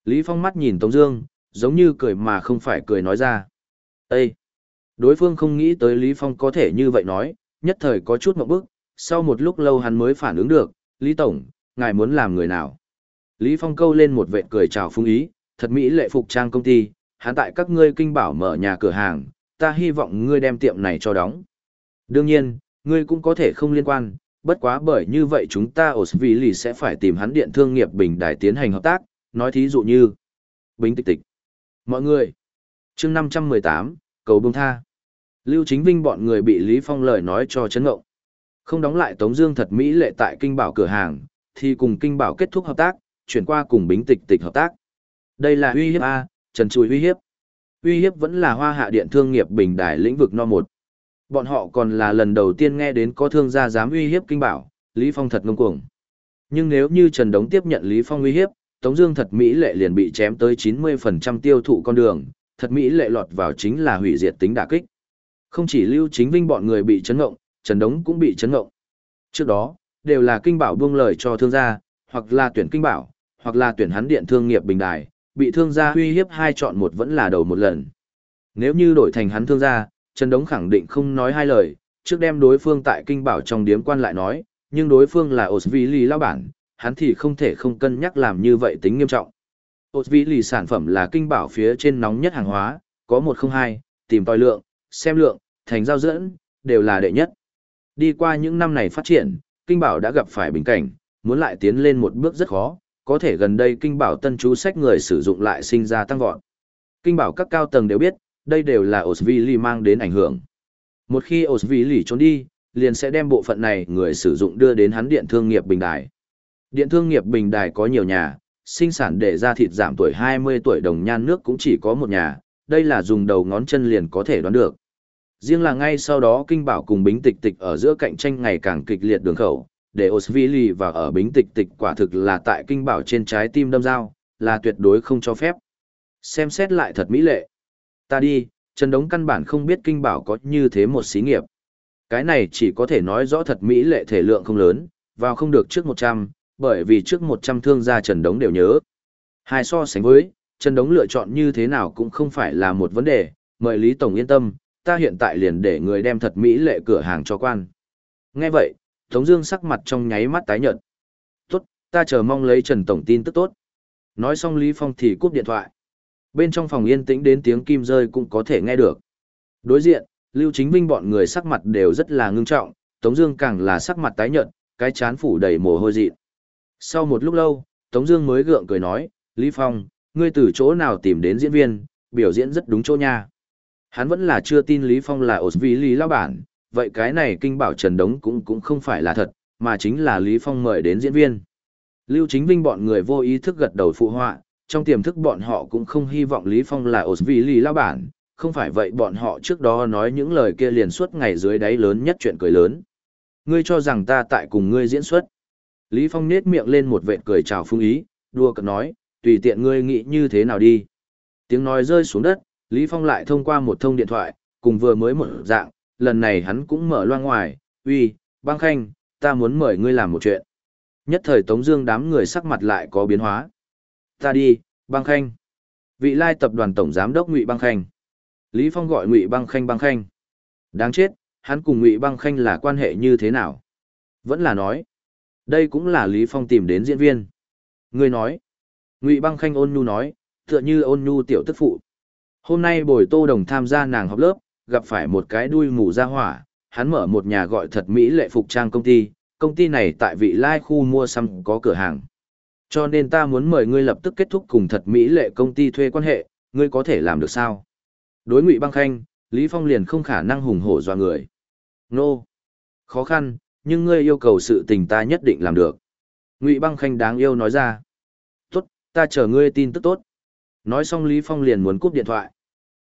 Lý Phong mắt nhìn Tống Dương, giống như cười mà không phải cười nói ra. Ê! Đối phương không nghĩ tới Lý Phong có thể như vậy nói, nhất thời có chút mộng bức, sau một lúc lâu hắn mới phản ứng được, Lý Tổng, ngài muốn làm người nào? Lý Phong câu lên một vệt cười chào phung ý, thật mỹ lệ phục trang công ty, hắn tại các ngươi kinh bảo mở nhà cửa hàng, ta hy vọng ngươi đem tiệm này cho đóng. Đương nhiên, ngươi cũng có thể không liên quan, bất quá bởi như vậy chúng ta ở vì lì sẽ phải tìm hắn điện thương nghiệp bình đài tiến hành hợp tác, nói thí dụ như Bình tịch tịch. Mọi người, chương 518, cầu bông tha. Lưu Chính Vinh bọn người bị Lý Phong lời nói cho chấn ngộng. Không đóng lại Tống Dương thật mỹ lệ tại kinh bảo cửa hàng, thì cùng kinh bảo kết thúc hợp tác, chuyển qua cùng Bính tịch tịch hợp tác. Đây là uy hiếp a, trần chùi uy hiếp. Uy hiếp vẫn là hoa hạ điện thương nghiệp bình đài lĩnh vực no một. Bọn họ còn là lần đầu tiên nghe đến có thương gia dám uy hiếp kinh bảo, Lý Phong thật ngông cuồng. Nhưng nếu như Trần Đống tiếp nhận Lý Phong uy hiếp, Tống Dương thật Mỹ lệ liền bị chém tới 90% tiêu thụ con đường, thật Mỹ lệ lọt vào chính là hủy diệt tính đả kích. Không chỉ Lưu Chính Vinh bọn người bị chấn ngộng, Trần Đống cũng bị chấn ngộng. Trước đó, đều là kinh bảo buông lời cho thương gia, hoặc là tuyển kinh bảo, hoặc là tuyển hắn điện thương nghiệp bình đài, bị thương gia uy hiếp hai chọn một vẫn là đầu một lần. Nếu như đổi thành hắn thương gia, Trần Đống khẳng định không nói hai lời, trước đem đối phương tại kinh bảo trong điếm quan lại nói, nhưng đối phương là Osvili lao bản, hắn thì không thể không cân nhắc làm như vậy tính nghiêm trọng. Osvili sản phẩm là kinh bảo phía trên nóng nhất hàng hóa, có 102, tìm tòi lượng, xem lượng, thành giao dẫn, đều là đệ nhất. Đi qua những năm này phát triển, kinh bảo đã gặp phải bình cảnh, muốn lại tiến lên một bước rất khó, có thể gần đây kinh bảo tân chú sách người sử dụng lại sinh ra tăng vọt. Kinh bảo các cao tầng đều biết, đây đều là Osvili mang đến ảnh hưởng. Một khi Osvili trốn đi, liền sẽ đem bộ phận này người sử dụng đưa đến hắn điện thương nghiệp bình đài. Điện thương nghiệp bình đài có nhiều nhà, sinh sản để ra thịt giảm tuổi 20 tuổi đồng nhan nước cũng chỉ có một nhà, đây là dùng đầu ngón chân liền có thể đoán được. Riêng là ngay sau đó kinh bảo cùng bính tịch tịch ở giữa cạnh tranh ngày càng kịch liệt đường khẩu, để Osvili và ở bính tịch tịch quả thực là tại kinh bảo trên trái tim đâm dao, là tuyệt đối không cho phép. Xem xét lại thật mỹ lệ. Ta đi, Trần Đống căn bản không biết kinh bảo có như thế một xí nghiệp. Cái này chỉ có thể nói rõ thật mỹ lệ thể lượng không lớn, vào không được trước 100, bởi vì trước 100 thương gia Trần Đống đều nhớ. Hai so sánh với, Trần Đống lựa chọn như thế nào cũng không phải là một vấn đề, mời Lý Tổng yên tâm, ta hiện tại liền để người đem thật mỹ lệ cửa hàng cho quan. Nghe vậy, Tống Dương sắc mặt trong nháy mắt tái nhợt. Tốt, ta chờ mong lấy Trần Tổng tin tức tốt. Nói xong Lý Phong thì cúp điện thoại. Bên trong phòng yên tĩnh đến tiếng kim rơi cũng có thể nghe được. Đối diện, Lưu Chính Vinh bọn người sắc mặt đều rất là ngưng trọng, Tống Dương càng là sắc mặt tái nhợt, cái chán phủ đầy mồ hôi dị. Sau một lúc lâu, Tống Dương mới gượng cười nói, Lý Phong, ngươi từ chỗ nào tìm đến diễn viên, biểu diễn rất đúng chỗ nha. Hắn vẫn là chưa tin Lý Phong là ổn vì Lý Lão Bản, vậy cái này kinh bảo Trần Đống cũng cũng không phải là thật, mà chính là Lý Phong mời đến diễn viên. Lưu Chính Vinh bọn người vô ý thức gật đầu phụ họa, trong tiềm thức bọn họ cũng không hy vọng Lý Phong là Osvili Lý Lao Bản, không phải vậy bọn họ trước đó nói những lời kia liền suốt ngày dưới đáy lớn nhất chuyện cười lớn. Ngươi cho rằng ta tại cùng ngươi diễn xuất. Lý Phong nết miệng lên một vệt cười chào phương ý, đua cợt nói, tùy tiện ngươi nghĩ như thế nào đi. Tiếng nói rơi xuống đất, Lý Phong lại thông qua một thông điện thoại, cùng vừa mới một dạng, lần này hắn cũng mở loa ngoài, uy, băng khanh, ta muốn mời ngươi làm một chuyện. Nhất thời Tống Dương đám người sắc mặt lại có biến hóa. Ta đi, băng khanh. Vị lai tập đoàn tổng giám đốc Ngụy Băng Khanh. Lý Phong gọi Ngụy Băng Khanh Băng Khanh. Đáng chết, hắn cùng Ngụy Băng Khanh là quan hệ như thế nào? Vẫn là nói, đây cũng là Lý Phong tìm đến diễn viên. Ngươi nói, Ngụy Băng Khanh ôn nhu nói, tựa như ôn nhu tiểu tức phụ. Hôm nay bồi Tô Đồng tham gia nàng học lớp, gặp phải một cái đuôi mù ra hỏa, hắn mở một nhà gọi thật Mỹ lệ phục trang công ty, công ty này tại vị lai khu mua xăm có cửa hàng. Cho nên ta muốn mời ngươi lập tức kết thúc cùng thật mỹ lệ công ty thuê quan hệ, ngươi có thể làm được sao? Đối ngụy băng khanh, Lý Phong liền không khả năng hùng hổ do người. Nô! Khó khăn, nhưng ngươi yêu cầu sự tình ta nhất định làm được. Ngụy băng khanh đáng yêu nói ra. Tốt, ta chờ ngươi tin tức tốt. Nói xong Lý Phong liền muốn cúp điện thoại.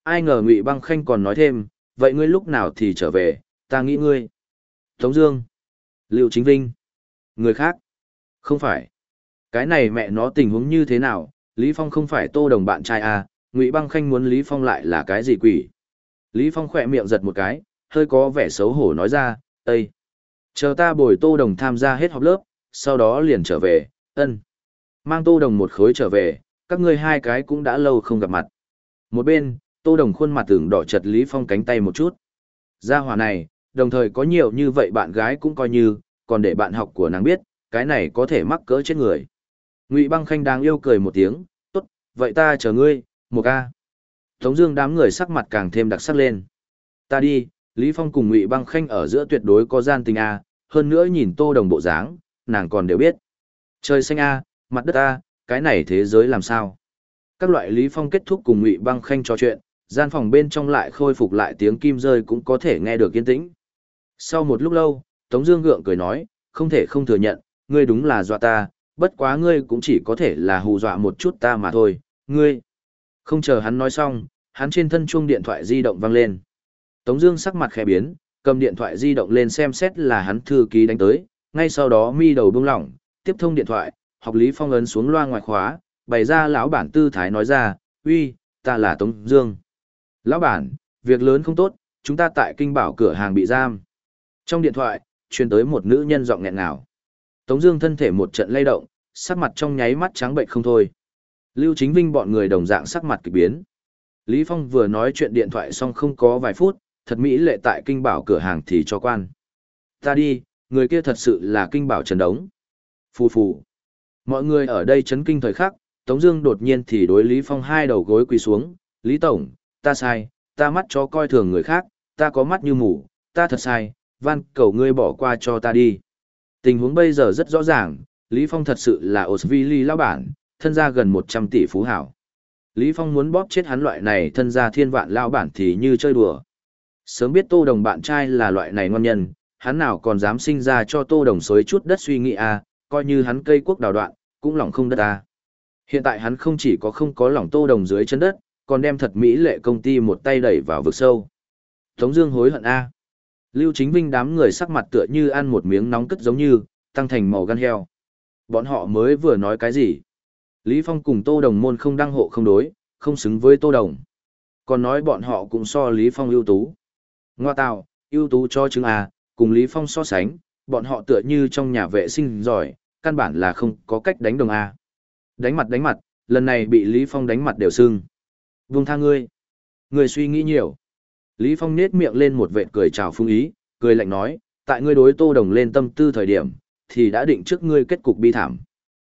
Ai ngờ Ngụy băng khanh còn nói thêm, vậy ngươi lúc nào thì trở về, ta nghĩ ngươi. Tống Dương. Liệu Chính Vinh. Người khác. Không phải. Cái này mẹ nó tình huống như thế nào, Lý Phong không phải tô đồng bạn trai à, Ngụy băng khanh muốn Lý Phong lại là cái gì quỷ. Lý Phong khỏe miệng giật một cái, hơi có vẻ xấu hổ nói ra, ây Chờ ta bồi tô đồng tham gia hết học lớp, sau đó liền trở về, ân. Mang tô đồng một khối trở về, các ngươi hai cái cũng đã lâu không gặp mặt. Một bên, tô đồng khuôn mặt tưởng đỏ chật Lý Phong cánh tay một chút. Gia hỏa này, đồng thời có nhiều như vậy bạn gái cũng coi như, còn để bạn học của nàng biết, cái này có thể mắc cỡ chết người. Ngụy băng khanh đang yêu cười một tiếng, tốt, vậy ta chờ ngươi, một ca. Tống Dương đám người sắc mặt càng thêm đặc sắc lên. Ta đi, Lý Phong cùng Ngụy Băng Khanh ở giữa tuyệt đối có gian tình a, hơn nữa nhìn Tô Đồng bộ dáng, nàng còn đều biết. Trời xanh a, mặt đất a, cái này thế giới làm sao? Các loại Lý Phong kết thúc cùng Ngụy Băng Khanh trò chuyện, gian phòng bên trong lại khôi phục lại tiếng kim rơi cũng có thể nghe được yên tĩnh. Sau một lúc lâu, Tống Dương gượng cười nói, không thể không thừa nhận, ngươi đúng là dọa ta, bất quá ngươi cũng chỉ có thể là hù dọa một chút ta mà thôi, ngươi. Không chờ hắn nói xong, hắn trên thân chuông điện thoại di động vang lên. Tống Dương sắc mặt khẽ biến, cầm điện thoại di động lên xem xét là hắn thư ký đánh tới, ngay sau đó mi đầu buông lỏng, tiếp thông điện thoại, học lý phong ấn xuống loa ngoài khóa, bày ra lão bản tư thái nói ra, uy, ta là Tống Dương. Lão bản, việc lớn không tốt, chúng ta tại kinh bảo cửa hàng bị giam. Trong điện thoại, truyền tới một nữ nhân giọng nghẹn ngào. Tống Dương thân thể một trận lay động, sắc mặt trong nháy mắt trắng bệch không thôi. Lưu Chính Vinh bọn người đồng dạng sắc mặt kỳ biến. Lý Phong vừa nói chuyện điện thoại xong không có vài phút, thật mỹ lệ tại kinh bảo cửa hàng thì cho quan. Ta đi, người kia thật sự là kinh bảo trần đống. Phù phù. Mọi người ở đây chấn kinh thời khắc, Tống Dương đột nhiên thì đối Lý Phong hai đầu gối quỳ xuống. Lý Tổng, ta sai, ta mắt chó coi thường người khác, ta có mắt như mù, ta thật sai, van cầu ngươi bỏ qua cho ta đi. Tình huống bây giờ rất rõ ràng, Lý Phong thật sự là Osvili lão bản, thân gia gần 100 tỷ phú hảo. Lý Phong muốn bóp chết hắn loại này thân gia thiên vạn lão bản thì như chơi đùa. Sớm biết Tô Đồng bạn trai là loại này ngon nhân, hắn nào còn dám sinh ra cho Tô Đồng xối chút đất suy nghĩ à, coi như hắn cây quốc đào đoạn, cũng lòng không đất à. Hiện tại hắn không chỉ có không có lòng Tô Đồng dưới chân đất, còn đem thật mỹ lệ công ty một tay đẩy vào vực sâu. Tống Dương hối hận a. À. Lưu Chính Vinh đám người sắc mặt tựa như ăn một miếng nóng cất giống như, tăng thành màu gan heo. Bọn họ mới vừa nói cái gì? Lý Phong cùng Tô Đồng môn không đăng hộ không đối, không xứng với Tô Đồng. Còn nói bọn họ cũng so Lý Phong ưu tú. Ngoa tạo, ưu tú cho chứng à, cùng Lý Phong so sánh, bọn họ tựa như trong nhà vệ sinh giỏi, căn bản là không có cách đánh đồng à. Đánh mặt đánh mặt, lần này bị Lý Phong đánh mặt đều sưng. Vung tha ngươi. Ngươi suy nghĩ nhiều. Lý Phong nết miệng lên một vệt cười chào phương ý, cười lạnh nói, tại ngươi đối tô đồng lên tâm tư thời điểm, thì đã định trước ngươi kết cục bi thảm.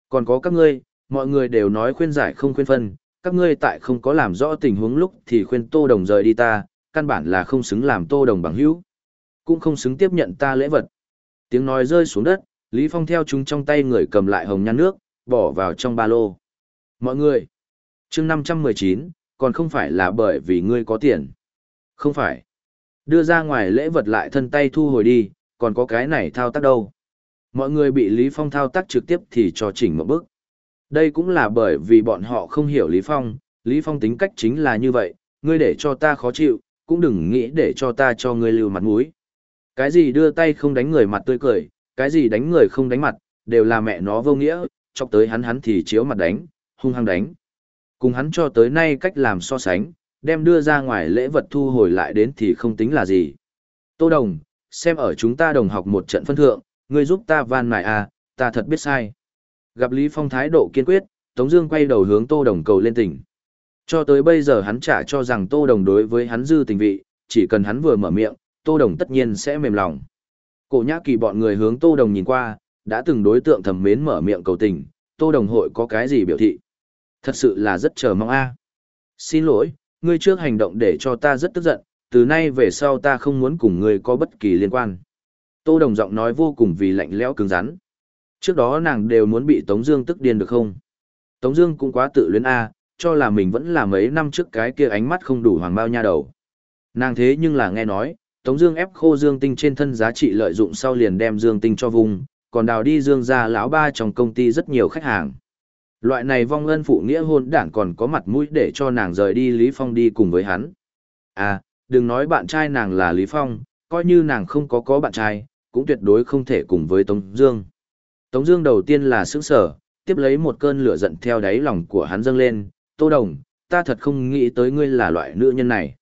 Còn có các ngươi, mọi người đều nói khuyên giải không khuyên phân, các ngươi tại không có làm rõ tình huống lúc thì khuyên tô đồng rời đi ta, căn bản là không xứng làm tô đồng bằng hữu. Cũng không xứng tiếp nhận ta lễ vật. Tiếng nói rơi xuống đất, Lý Phong theo chúng trong tay người cầm lại hồng nhan nước, bỏ vào trong ba lô. Mọi người, chương 519, còn không phải là bởi vì ngươi có tiền. Không phải. Đưa ra ngoài lễ vật lại thân tay thu hồi đi, còn có cái này thao tác đâu. Mọi người bị Lý Phong thao tác trực tiếp thì cho chỉnh một bước. Đây cũng là bởi vì bọn họ không hiểu Lý Phong, Lý Phong tính cách chính là như vậy, ngươi để cho ta khó chịu, cũng đừng nghĩ để cho ta cho ngươi lưu mặt mũi. Cái gì đưa tay không đánh người mặt tươi cười, cái gì đánh người không đánh mặt, đều là mẹ nó vô nghĩa, chọc tới hắn hắn thì chiếu mặt đánh, hung hăng đánh. Cùng hắn cho tới nay cách làm so sánh, đem đưa ra ngoài lễ vật thu hồi lại đến thì không tính là gì. Tô Đồng, xem ở chúng ta đồng học một trận phân thượng, ngươi giúp ta van nài à, ta thật biết sai. Gặp Lý Phong thái độ kiên quyết, Tống Dương quay đầu hướng Tô Đồng cầu lên tỉnh. Cho tới bây giờ hắn trả cho rằng Tô Đồng đối với hắn dư tình vị, chỉ cần hắn vừa mở miệng, Tô Đồng tất nhiên sẽ mềm lòng. Cổ Nhã Kỳ bọn người hướng Tô Đồng nhìn qua, đã từng đối tượng thầm mến mở miệng cầu tình, Tô Đồng hội có cái gì biểu thị? Thật sự là rất chờ mong a. Xin lỗi, ngươi trước hành động để cho ta rất tức giận, từ nay về sau ta không muốn cùng ngươi có bất kỳ liên quan. Tô Đồng giọng nói vô cùng vì lạnh lẽo cứng rắn. Trước đó nàng đều muốn bị Tống Dương tức điên được không? Tống Dương cũng quá tự luyến a, cho là mình vẫn là mấy năm trước cái kia ánh mắt không đủ hoàng bao nha đầu. Nàng thế nhưng là nghe nói, Tống Dương ép khô Dương Tinh trên thân giá trị lợi dụng sau liền đem Dương Tinh cho vùng, còn đào đi Dương gia lão ba trong công ty rất nhiều khách hàng. Loại này vong ân phụ nghĩa hôn đảng còn có mặt mũi để cho nàng rời đi Lý Phong đi cùng với hắn. À, đừng nói bạn trai nàng là Lý Phong, coi như nàng không có có bạn trai, cũng tuyệt đối không thể cùng với Tống Dương. Tống Dương đầu tiên là sững sờ, tiếp lấy một cơn lửa giận theo đáy lòng của hắn dâng lên. Tô Đồng, ta thật không nghĩ tới ngươi là loại nữ nhân này.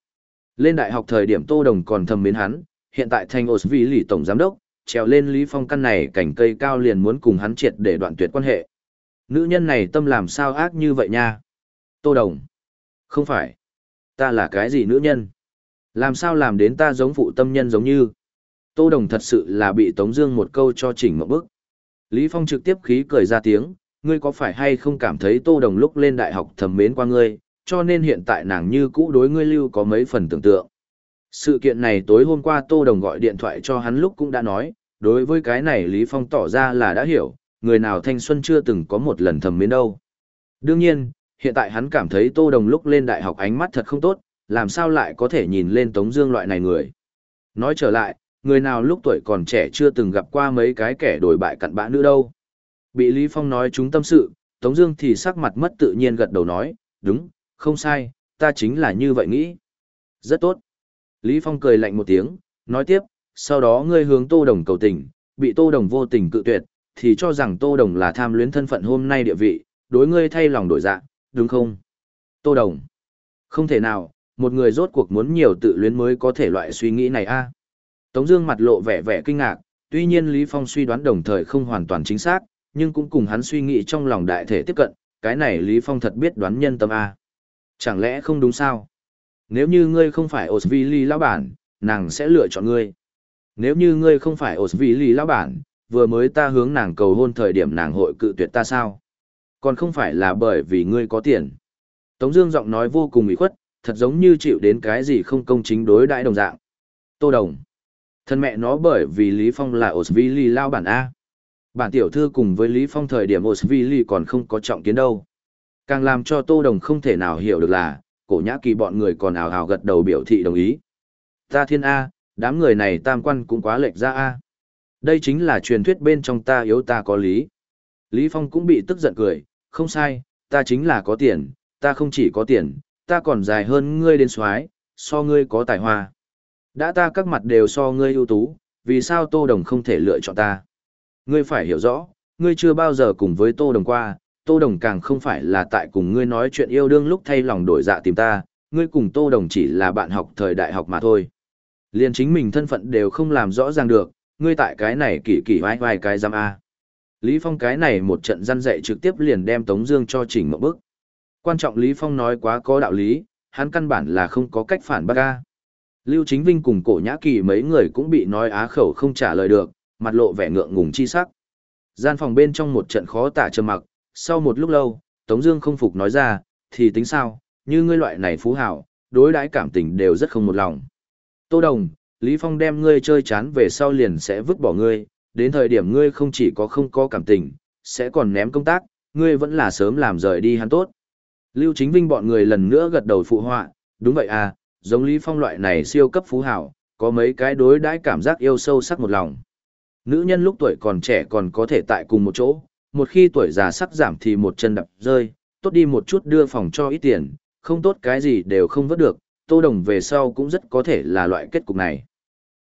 Lên đại học thời điểm Tô Đồng còn thầm mến hắn, hiện tại thành Osvi lì tổng giám đốc, trèo lên Lý Phong căn này cảnh cây cao liền muốn cùng hắn triệt để đoạn tuyệt quan hệ. Nữ nhân này tâm làm sao ác như vậy nha? Tô Đồng. Không phải. Ta là cái gì nữ nhân? Làm sao làm đến ta giống phụ tâm nhân giống như? Tô Đồng thật sự là bị Tống Dương một câu cho chỉnh một bức. Lý Phong trực tiếp khí cười ra tiếng, ngươi có phải hay không cảm thấy Tô Đồng lúc lên đại học thầm mến qua ngươi, cho nên hiện tại nàng như cũ đối ngươi lưu có mấy phần tưởng tượng. Sự kiện này tối hôm qua Tô Đồng gọi điện thoại cho hắn lúc cũng đã nói, đối với cái này Lý Phong tỏ ra là đã hiểu, người nào thanh xuân chưa từng có một lần thầm mến đâu. Đương nhiên, hiện tại hắn cảm thấy Tô Đồng lúc lên đại học ánh mắt thật không tốt, làm sao lại có thể nhìn lên Tống Dương loại này người. Nói trở lại, người nào lúc tuổi còn trẻ chưa từng gặp qua mấy cái kẻ đổi bại cặn bã nữa đâu. Bị Lý Phong nói chúng tâm sự, Tống Dương thì sắc mặt mất tự nhiên gật đầu nói, đúng, không sai, ta chính là như vậy nghĩ. Rất tốt. Lý Phong cười lạnh một tiếng, nói tiếp, sau đó ngươi hướng Tô Đồng cầu tình, bị Tô Đồng vô tình cự tuyệt, thì cho rằng Tô Đồng là tham luyến thân phận hôm nay địa vị, đối ngươi thay lòng đổi dạ, đúng không? Tô Đồng. Không thể nào, một người rốt cuộc muốn nhiều tự luyến mới có thể loại suy nghĩ này a. Tống Dương mặt lộ vẻ vẻ kinh ngạc, tuy nhiên Lý Phong suy đoán đồng thời không hoàn toàn chính xác, nhưng cũng cùng hắn suy nghĩ trong lòng đại thể tiếp cận, cái này Lý Phong thật biết đoán nhân tâm a. Chẳng lẽ không đúng sao? Nếu như ngươi không phải Osvili lão bản, nàng sẽ lựa chọn ngươi. Nếu như ngươi không phải Osvili lão bản, vừa mới ta hướng nàng cầu hôn thời điểm nàng hội cự tuyệt ta sao? Còn không phải là bởi vì ngươi có tiền. Tống Dương giọng nói vô cùng ủy khuất, thật giống như chịu đến cái gì không công chính đối đãi đồng dạng. Tô Đồng. Thân mẹ nó bởi vì Lý Phong là Osvili lao bản A. Bản tiểu thư cùng với Lý Phong thời điểm Osvili còn không có trọng kiến đâu. Càng làm cho Tô Đồng không thể nào hiểu được là, cổ nhã kỳ bọn người còn ảo ảo gật đầu biểu thị đồng ý. Ta thiên A, đám người này tam quan cũng quá lệch ra A. Đây chính là truyền thuyết bên trong ta yếu ta có lý. Lý Phong cũng bị tức giận cười, không sai, ta chính là có tiền, ta không chỉ có tiền, ta còn dài hơn ngươi đến soái, so ngươi có tài hoa. Đã ta các mặt đều so ngươi ưu tú, vì sao Tô Đồng không thể lựa chọn ta? Ngươi phải hiểu rõ, ngươi chưa bao giờ cùng với Tô Đồng qua, Tô Đồng càng không phải là tại cùng ngươi nói chuyện yêu đương lúc thay lòng đổi dạ tìm ta, ngươi cùng Tô Đồng chỉ là bạn học thời đại học mà thôi. Liên chính mình thân phận đều không làm rõ ràng được, ngươi tại cái này kỳ kỳ vai vai cái giam A. Lý Phong cái này một trận răn dạy trực tiếp liền đem Tống Dương cho chỉnh một bước. Quan trọng Lý Phong nói quá có đạo lý, hắn căn bản là không có cách phản bác A. Lưu Chính Vinh cùng cổ nhã kỳ mấy người cũng bị nói á khẩu không trả lời được, mặt lộ vẻ ngượng ngùng chi sắc. Gian phòng bên trong một trận khó tả trầm mặc, sau một lúc lâu, Tống Dương không phục nói ra, thì tính sao, như ngươi loại này phú hảo, đối đãi cảm tình đều rất không một lòng. Tô Đồng, Lý Phong đem ngươi chơi chán về sau liền sẽ vứt bỏ ngươi, đến thời điểm ngươi không chỉ có không có cảm tình, sẽ còn ném công tác, ngươi vẫn là sớm làm rời đi hắn tốt. Lưu Chính Vinh bọn người lần nữa gật đầu phụ họa, đúng vậy à, giống Lý Phong loại này siêu cấp phú hảo, có mấy cái đối đãi cảm giác yêu sâu sắc một lòng. Nữ nhân lúc tuổi còn trẻ còn có thể tại cùng một chỗ, một khi tuổi già sắc giảm thì một chân đập rơi, tốt đi một chút đưa phòng cho ít tiền, không tốt cái gì đều không vớt được, Tô Đồng về sau cũng rất có thể là loại kết cục này.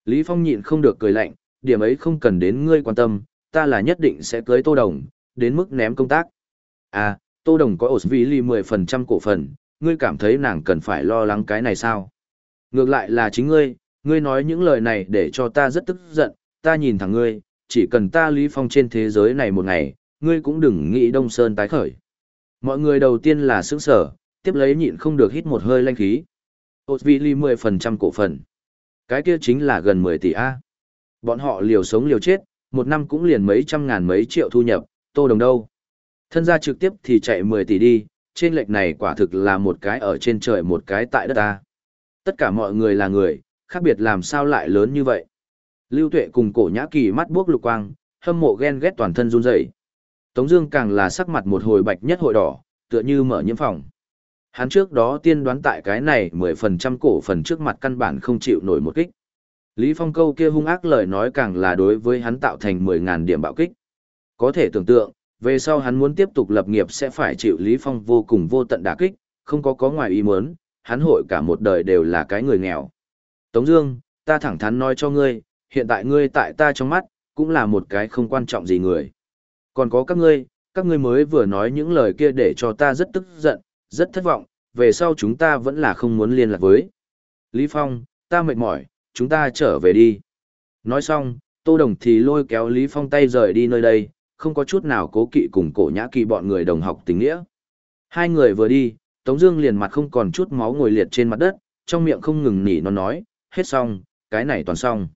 Lý Phong nhịn không được cười lạnh, điểm ấy không cần đến ngươi quan tâm, ta là nhất định sẽ cưới Tô Đồng, đến mức ném công tác. À, Tô Đồng có Osvili 10% cổ phần, ngươi cảm thấy nàng cần phải lo lắng cái này sao? Ngược lại là chính ngươi, ngươi nói những lời này để cho ta rất tức giận, ta nhìn thẳng ngươi, chỉ cần ta Lý Phong trên thế giới này một ngày, ngươi cũng đừng nghĩ Đông Sơn tái khởi. Mọi người đầu tiên là sững sở, tiếp lấy nhịn không được hít một hơi lanh khí. Osvili 10% cổ phần. Cái kia chính là gần 10 tỷ A. Bọn họ liều sống liều chết, một năm cũng liền mấy trăm ngàn mấy triệu thu nhập, tô đồng đâu. Thân gia trực tiếp thì chạy 10 tỷ đi, trên lệch này quả thực là một cái ở trên trời một cái tại đất ta. Tất cả mọi người là người, khác biệt làm sao lại lớn như vậy. Lưu Tuệ cùng cổ nhã kỳ mắt buốc lục quang, hâm mộ ghen ghét toàn thân run rẩy. Tống Dương càng là sắc mặt một hồi bạch nhất hội đỏ, tựa như mở nhiễm phòng. Hắn trước đó tiên đoán tại cái này 10% cổ phần trước mặt căn bản không chịu nổi một kích. Lý Phong câu kia hung ác lời nói càng là đối với hắn tạo thành 10.000 điểm bạo kích. Có thể tưởng tượng, về sau hắn muốn tiếp tục lập nghiệp sẽ phải chịu Lý Phong vô cùng vô tận đả kích, không có có ngoài ý muốn, hắn hội cả một đời đều là cái người nghèo. Tống Dương, ta thẳng thắn nói cho ngươi, hiện tại ngươi tại ta trong mắt, cũng là một cái không quan trọng gì người. Còn có các ngươi, các ngươi mới vừa nói những lời kia để cho ta rất tức giận, rất thất vọng, về sau chúng ta vẫn là không muốn liên lạc với. Lý Phong, ta mệt mỏi, chúng ta trở về đi. Nói xong, Tô Đồng thì lôi kéo Lý Phong tay rời đi nơi đây, không có chút nào cố kỵ cùng cổ nhã kỳ bọn người đồng học tình nghĩa. Hai người vừa đi, Tống Dương liền mặt không còn chút máu ngồi liệt trên mặt đất, trong miệng không ngừng nỉ nó nói, hết xong, cái này toàn xong.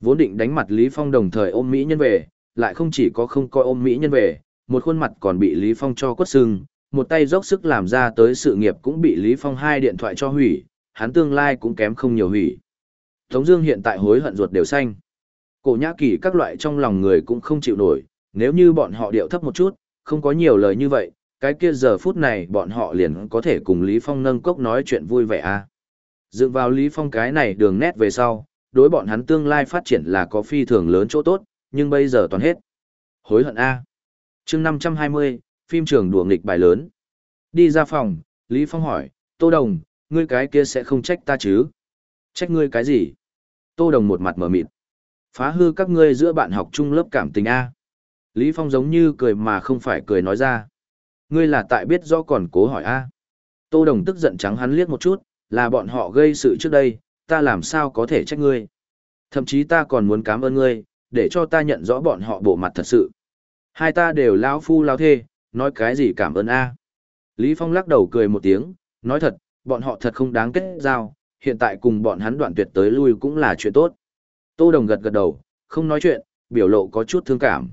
Vốn định đánh mặt Lý Phong đồng thời ôm Mỹ nhân về, lại không chỉ có không coi ôm Mỹ nhân về, một khuôn mặt còn bị Lý Phong cho quất sưng, một tay dốc sức làm ra tới sự nghiệp cũng bị Lý Phong hai điện thoại cho hủy, hắn tương lai cũng kém không nhiều hủy. Tống Dương hiện tại hối hận ruột đều xanh. Cổ nhã kỳ các loại trong lòng người cũng không chịu nổi, nếu như bọn họ điệu thấp một chút, không có nhiều lời như vậy, cái kia giờ phút này bọn họ liền có thể cùng Lý Phong nâng cốc nói chuyện vui vẻ a. À. Dựa vào Lý Phong cái này đường nét về sau, đối bọn hắn tương lai phát triển là có phi thường lớn chỗ tốt, nhưng bây giờ toàn hết. Hối hận a. Chương 520, phim trường đùa nghịch bài lớn. Đi ra phòng, Lý Phong hỏi, Tô Đồng, ngươi cái kia sẽ không trách ta chứ? Trách ngươi cái gì? Tô Đồng một mặt mở mịt. Phá hư các ngươi giữa bạn học chung lớp cảm tình A. Lý Phong giống như cười mà không phải cười nói ra. Ngươi là tại biết do còn cố hỏi A. Tô Đồng tức giận trắng hắn liếc một chút, là bọn họ gây sự trước đây, ta làm sao có thể trách ngươi. Thậm chí ta còn muốn cảm ơn ngươi, để cho ta nhận rõ bọn họ bộ mặt thật sự. Hai ta đều lão phu lão thê, nói cái gì cảm ơn A. Lý Phong lắc đầu cười một tiếng, nói thật, bọn họ thật không đáng kết giao, hiện tại cùng bọn hắn đoạn tuyệt tới lui cũng là chuyện tốt. Tô Đồng gật gật đầu, không nói chuyện, biểu lộ có chút thương cảm.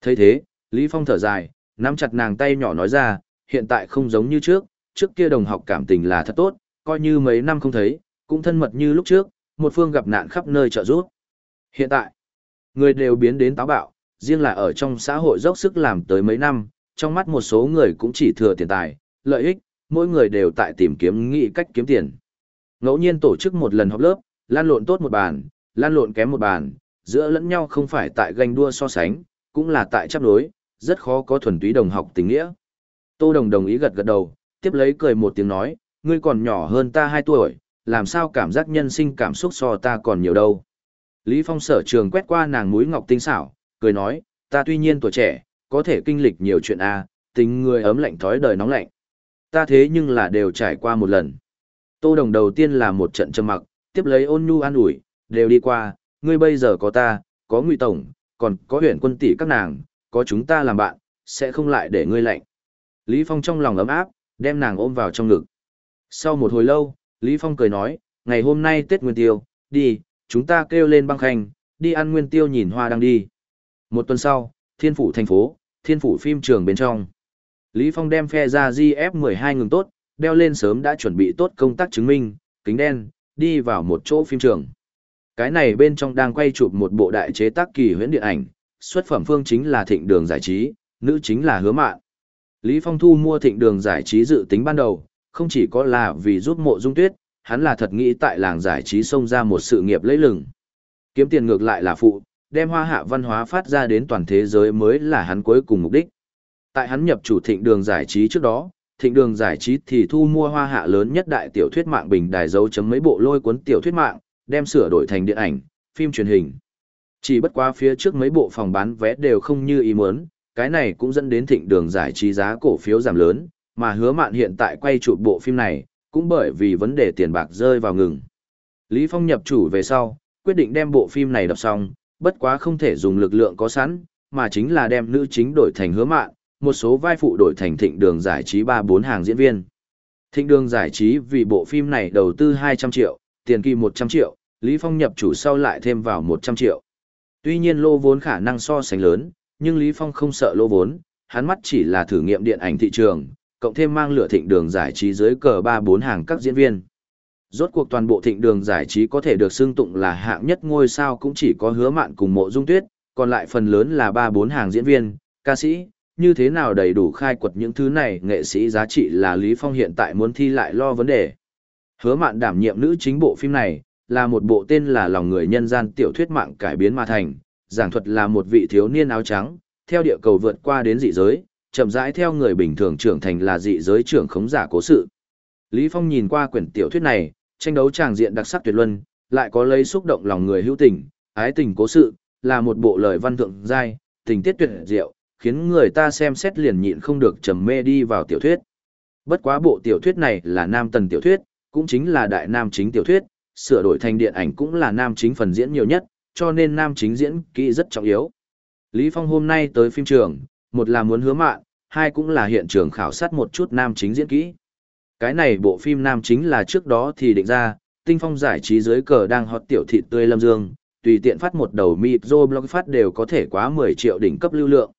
thấy thế, Lý Phong thở dài, nắm chặt nàng tay nhỏ nói ra, hiện tại không giống như trước, trước kia đồng học cảm tình là thật tốt, coi như mấy năm không thấy, cũng thân mật như lúc trước, một phương gặp nạn khắp nơi trợ giúp. Hiện tại, người đều biến đến táo bạo, riêng là ở trong xã hội dốc sức làm tới mấy năm, trong mắt một số người cũng chỉ thừa tiền tài, lợi ích, mỗi người đều tại tìm kiếm nghĩ cách kiếm tiền. Ngẫu nhiên tổ chức một lần họp lớp, lan lộn tốt một bàn, lan lộn kém một bàn, giữa lẫn nhau không phải tại ganh đua so sánh, cũng là tại chấp đối, rất khó có thuần túy đồng học tình nghĩa. Tô Đồng đồng ý gật gật đầu, tiếp lấy cười một tiếng nói, ngươi còn nhỏ hơn ta 2 tuổi, làm sao cảm giác nhân sinh cảm xúc so ta còn nhiều đâu. Lý Phong sở trường quét qua nàng mũi ngọc tinh xảo, cười nói, ta tuy nhiên tuổi trẻ, có thể kinh lịch nhiều chuyện a, tình người ấm lạnh thói đời nóng lạnh. Ta thế nhưng là đều trải qua một lần. Tô Đồng đầu tiên là một trận trầm mặc, tiếp lấy ôn nhu an ủi, đều đi qua, ngươi bây giờ có ta, có Ngụy tổng, còn có huyện quân tỷ các nàng, có chúng ta làm bạn, sẽ không lại để ngươi lạnh. Lý Phong trong lòng ấm áp, đem nàng ôm vào trong ngực. Sau một hồi lâu, Lý Phong cười nói, ngày hôm nay Tết Nguyên Tiêu, đi, chúng ta kêu lên băng khanh, đi ăn Nguyên Tiêu nhìn hoa đang đi. Một tuần sau, thiên phủ thành phố, thiên phủ phim trường bên trong. Lý Phong đem phe ra GF12 ngừng tốt, đeo lên sớm đã chuẩn bị tốt công tác chứng minh, kính đen, đi vào một chỗ phim trường. Cái này bên trong đang quay chụp một bộ đại chế tác kỳ huyễn điện ảnh, xuất phẩm phương chính là thịnh đường giải trí, nữ chính là hứa mạn. Lý Phong thu mua thịnh đường giải trí dự tính ban đầu, không chỉ có là vì giúp mộ dung tuyết, hắn là thật nghĩ tại làng giải trí xông ra một sự nghiệp lấy lừng. Kiếm tiền ngược lại là phụ, đem hoa hạ văn hóa phát ra đến toàn thế giới mới là hắn cuối cùng mục đích. Tại hắn nhập chủ thịnh đường giải trí trước đó, thịnh đường giải trí thì thu mua hoa hạ lớn nhất đại tiểu thuyết mạng bình đài dấu chấm mấy bộ lôi cuốn tiểu thuyết mạng, đem sửa đổi thành điện ảnh, phim truyền hình. Chỉ bất quá phía trước mấy bộ phòng bán vé đều không như ý muốn, cái này cũng dẫn đến thịnh đường giải trí giá cổ phiếu giảm lớn, mà hứa mạn hiện tại quay chụp bộ phim này, cũng bởi vì vấn đề tiền bạc rơi vào ngừng. Lý Phong nhập chủ về sau, quyết định đem bộ phim này đọc xong, bất quá không thể dùng lực lượng có sẵn, mà chính là đem nữ chính đổi thành hứa mạn, một số vai phụ đổi thành thịnh đường giải trí 3-4 hàng diễn viên. Thịnh đường giải trí vì bộ phim này đầu tư 200 triệu, tiền kỳ 100 triệu, Lý Phong nhập chủ sau lại thêm vào 100 triệu. Tuy nhiên lô vốn khả năng so sánh lớn, nhưng Lý Phong không sợ lô vốn, hắn mắt chỉ là thử nghiệm điện ảnh thị trường, cộng thêm mang lửa thịnh đường giải trí dưới cờ 3-4 hàng các diễn viên. Rốt cuộc toàn bộ thịnh đường giải trí có thể được xưng tụng là hạng nhất ngôi sao cũng chỉ có hứa mạn cùng mộ dung tuyết, còn lại phần lớn là ba bốn hàng diễn viên, ca sĩ, như thế nào đầy đủ khai quật những thứ này nghệ sĩ giá trị là Lý Phong hiện tại muốn thi lại lo vấn đề. Hứa mạn đảm nhiệm nữ chính bộ phim này, là một bộ tên là Lòng người nhân gian tiểu thuyết mạng cải biến mà thành, giảng thuật là một vị thiếu niên áo trắng, theo địa cầu vượt qua đến dị giới, chậm rãi theo người bình thường trưởng thành là dị giới trưởng khống giả cố sự. Lý Phong nhìn qua quyển tiểu thuyết này, tranh đấu tràng diện đặc sắc tuyệt luân, lại có lấy xúc động lòng người hữu tình, ái tình cố sự, là một bộ lời văn thượng giai, tình tiết tuyệt diệu, khiến người ta xem xét liền nhịn không được trầm mê đi vào tiểu thuyết. Bất quá bộ tiểu thuyết này là nam tần tiểu thuyết, cũng chính là đại nam chính tiểu thuyết, sửa đổi thành điện ảnh cũng là nam chính phần diễn nhiều nhất, cho nên nam chính diễn kỹ rất trọng yếu. Lý Phong hôm nay tới phim trường, một là muốn hứa mạn, hai cũng là hiện trường khảo sát một chút nam chính diễn kỹ. Cái này bộ phim nam chính là trước đó thì định ra, tinh phong giải trí dưới cờ đang hot tiểu thị tươi lâm dương, tùy tiện phát một đầu micro blog phát đều có thể quá 10 triệu đỉnh cấp lưu lượng.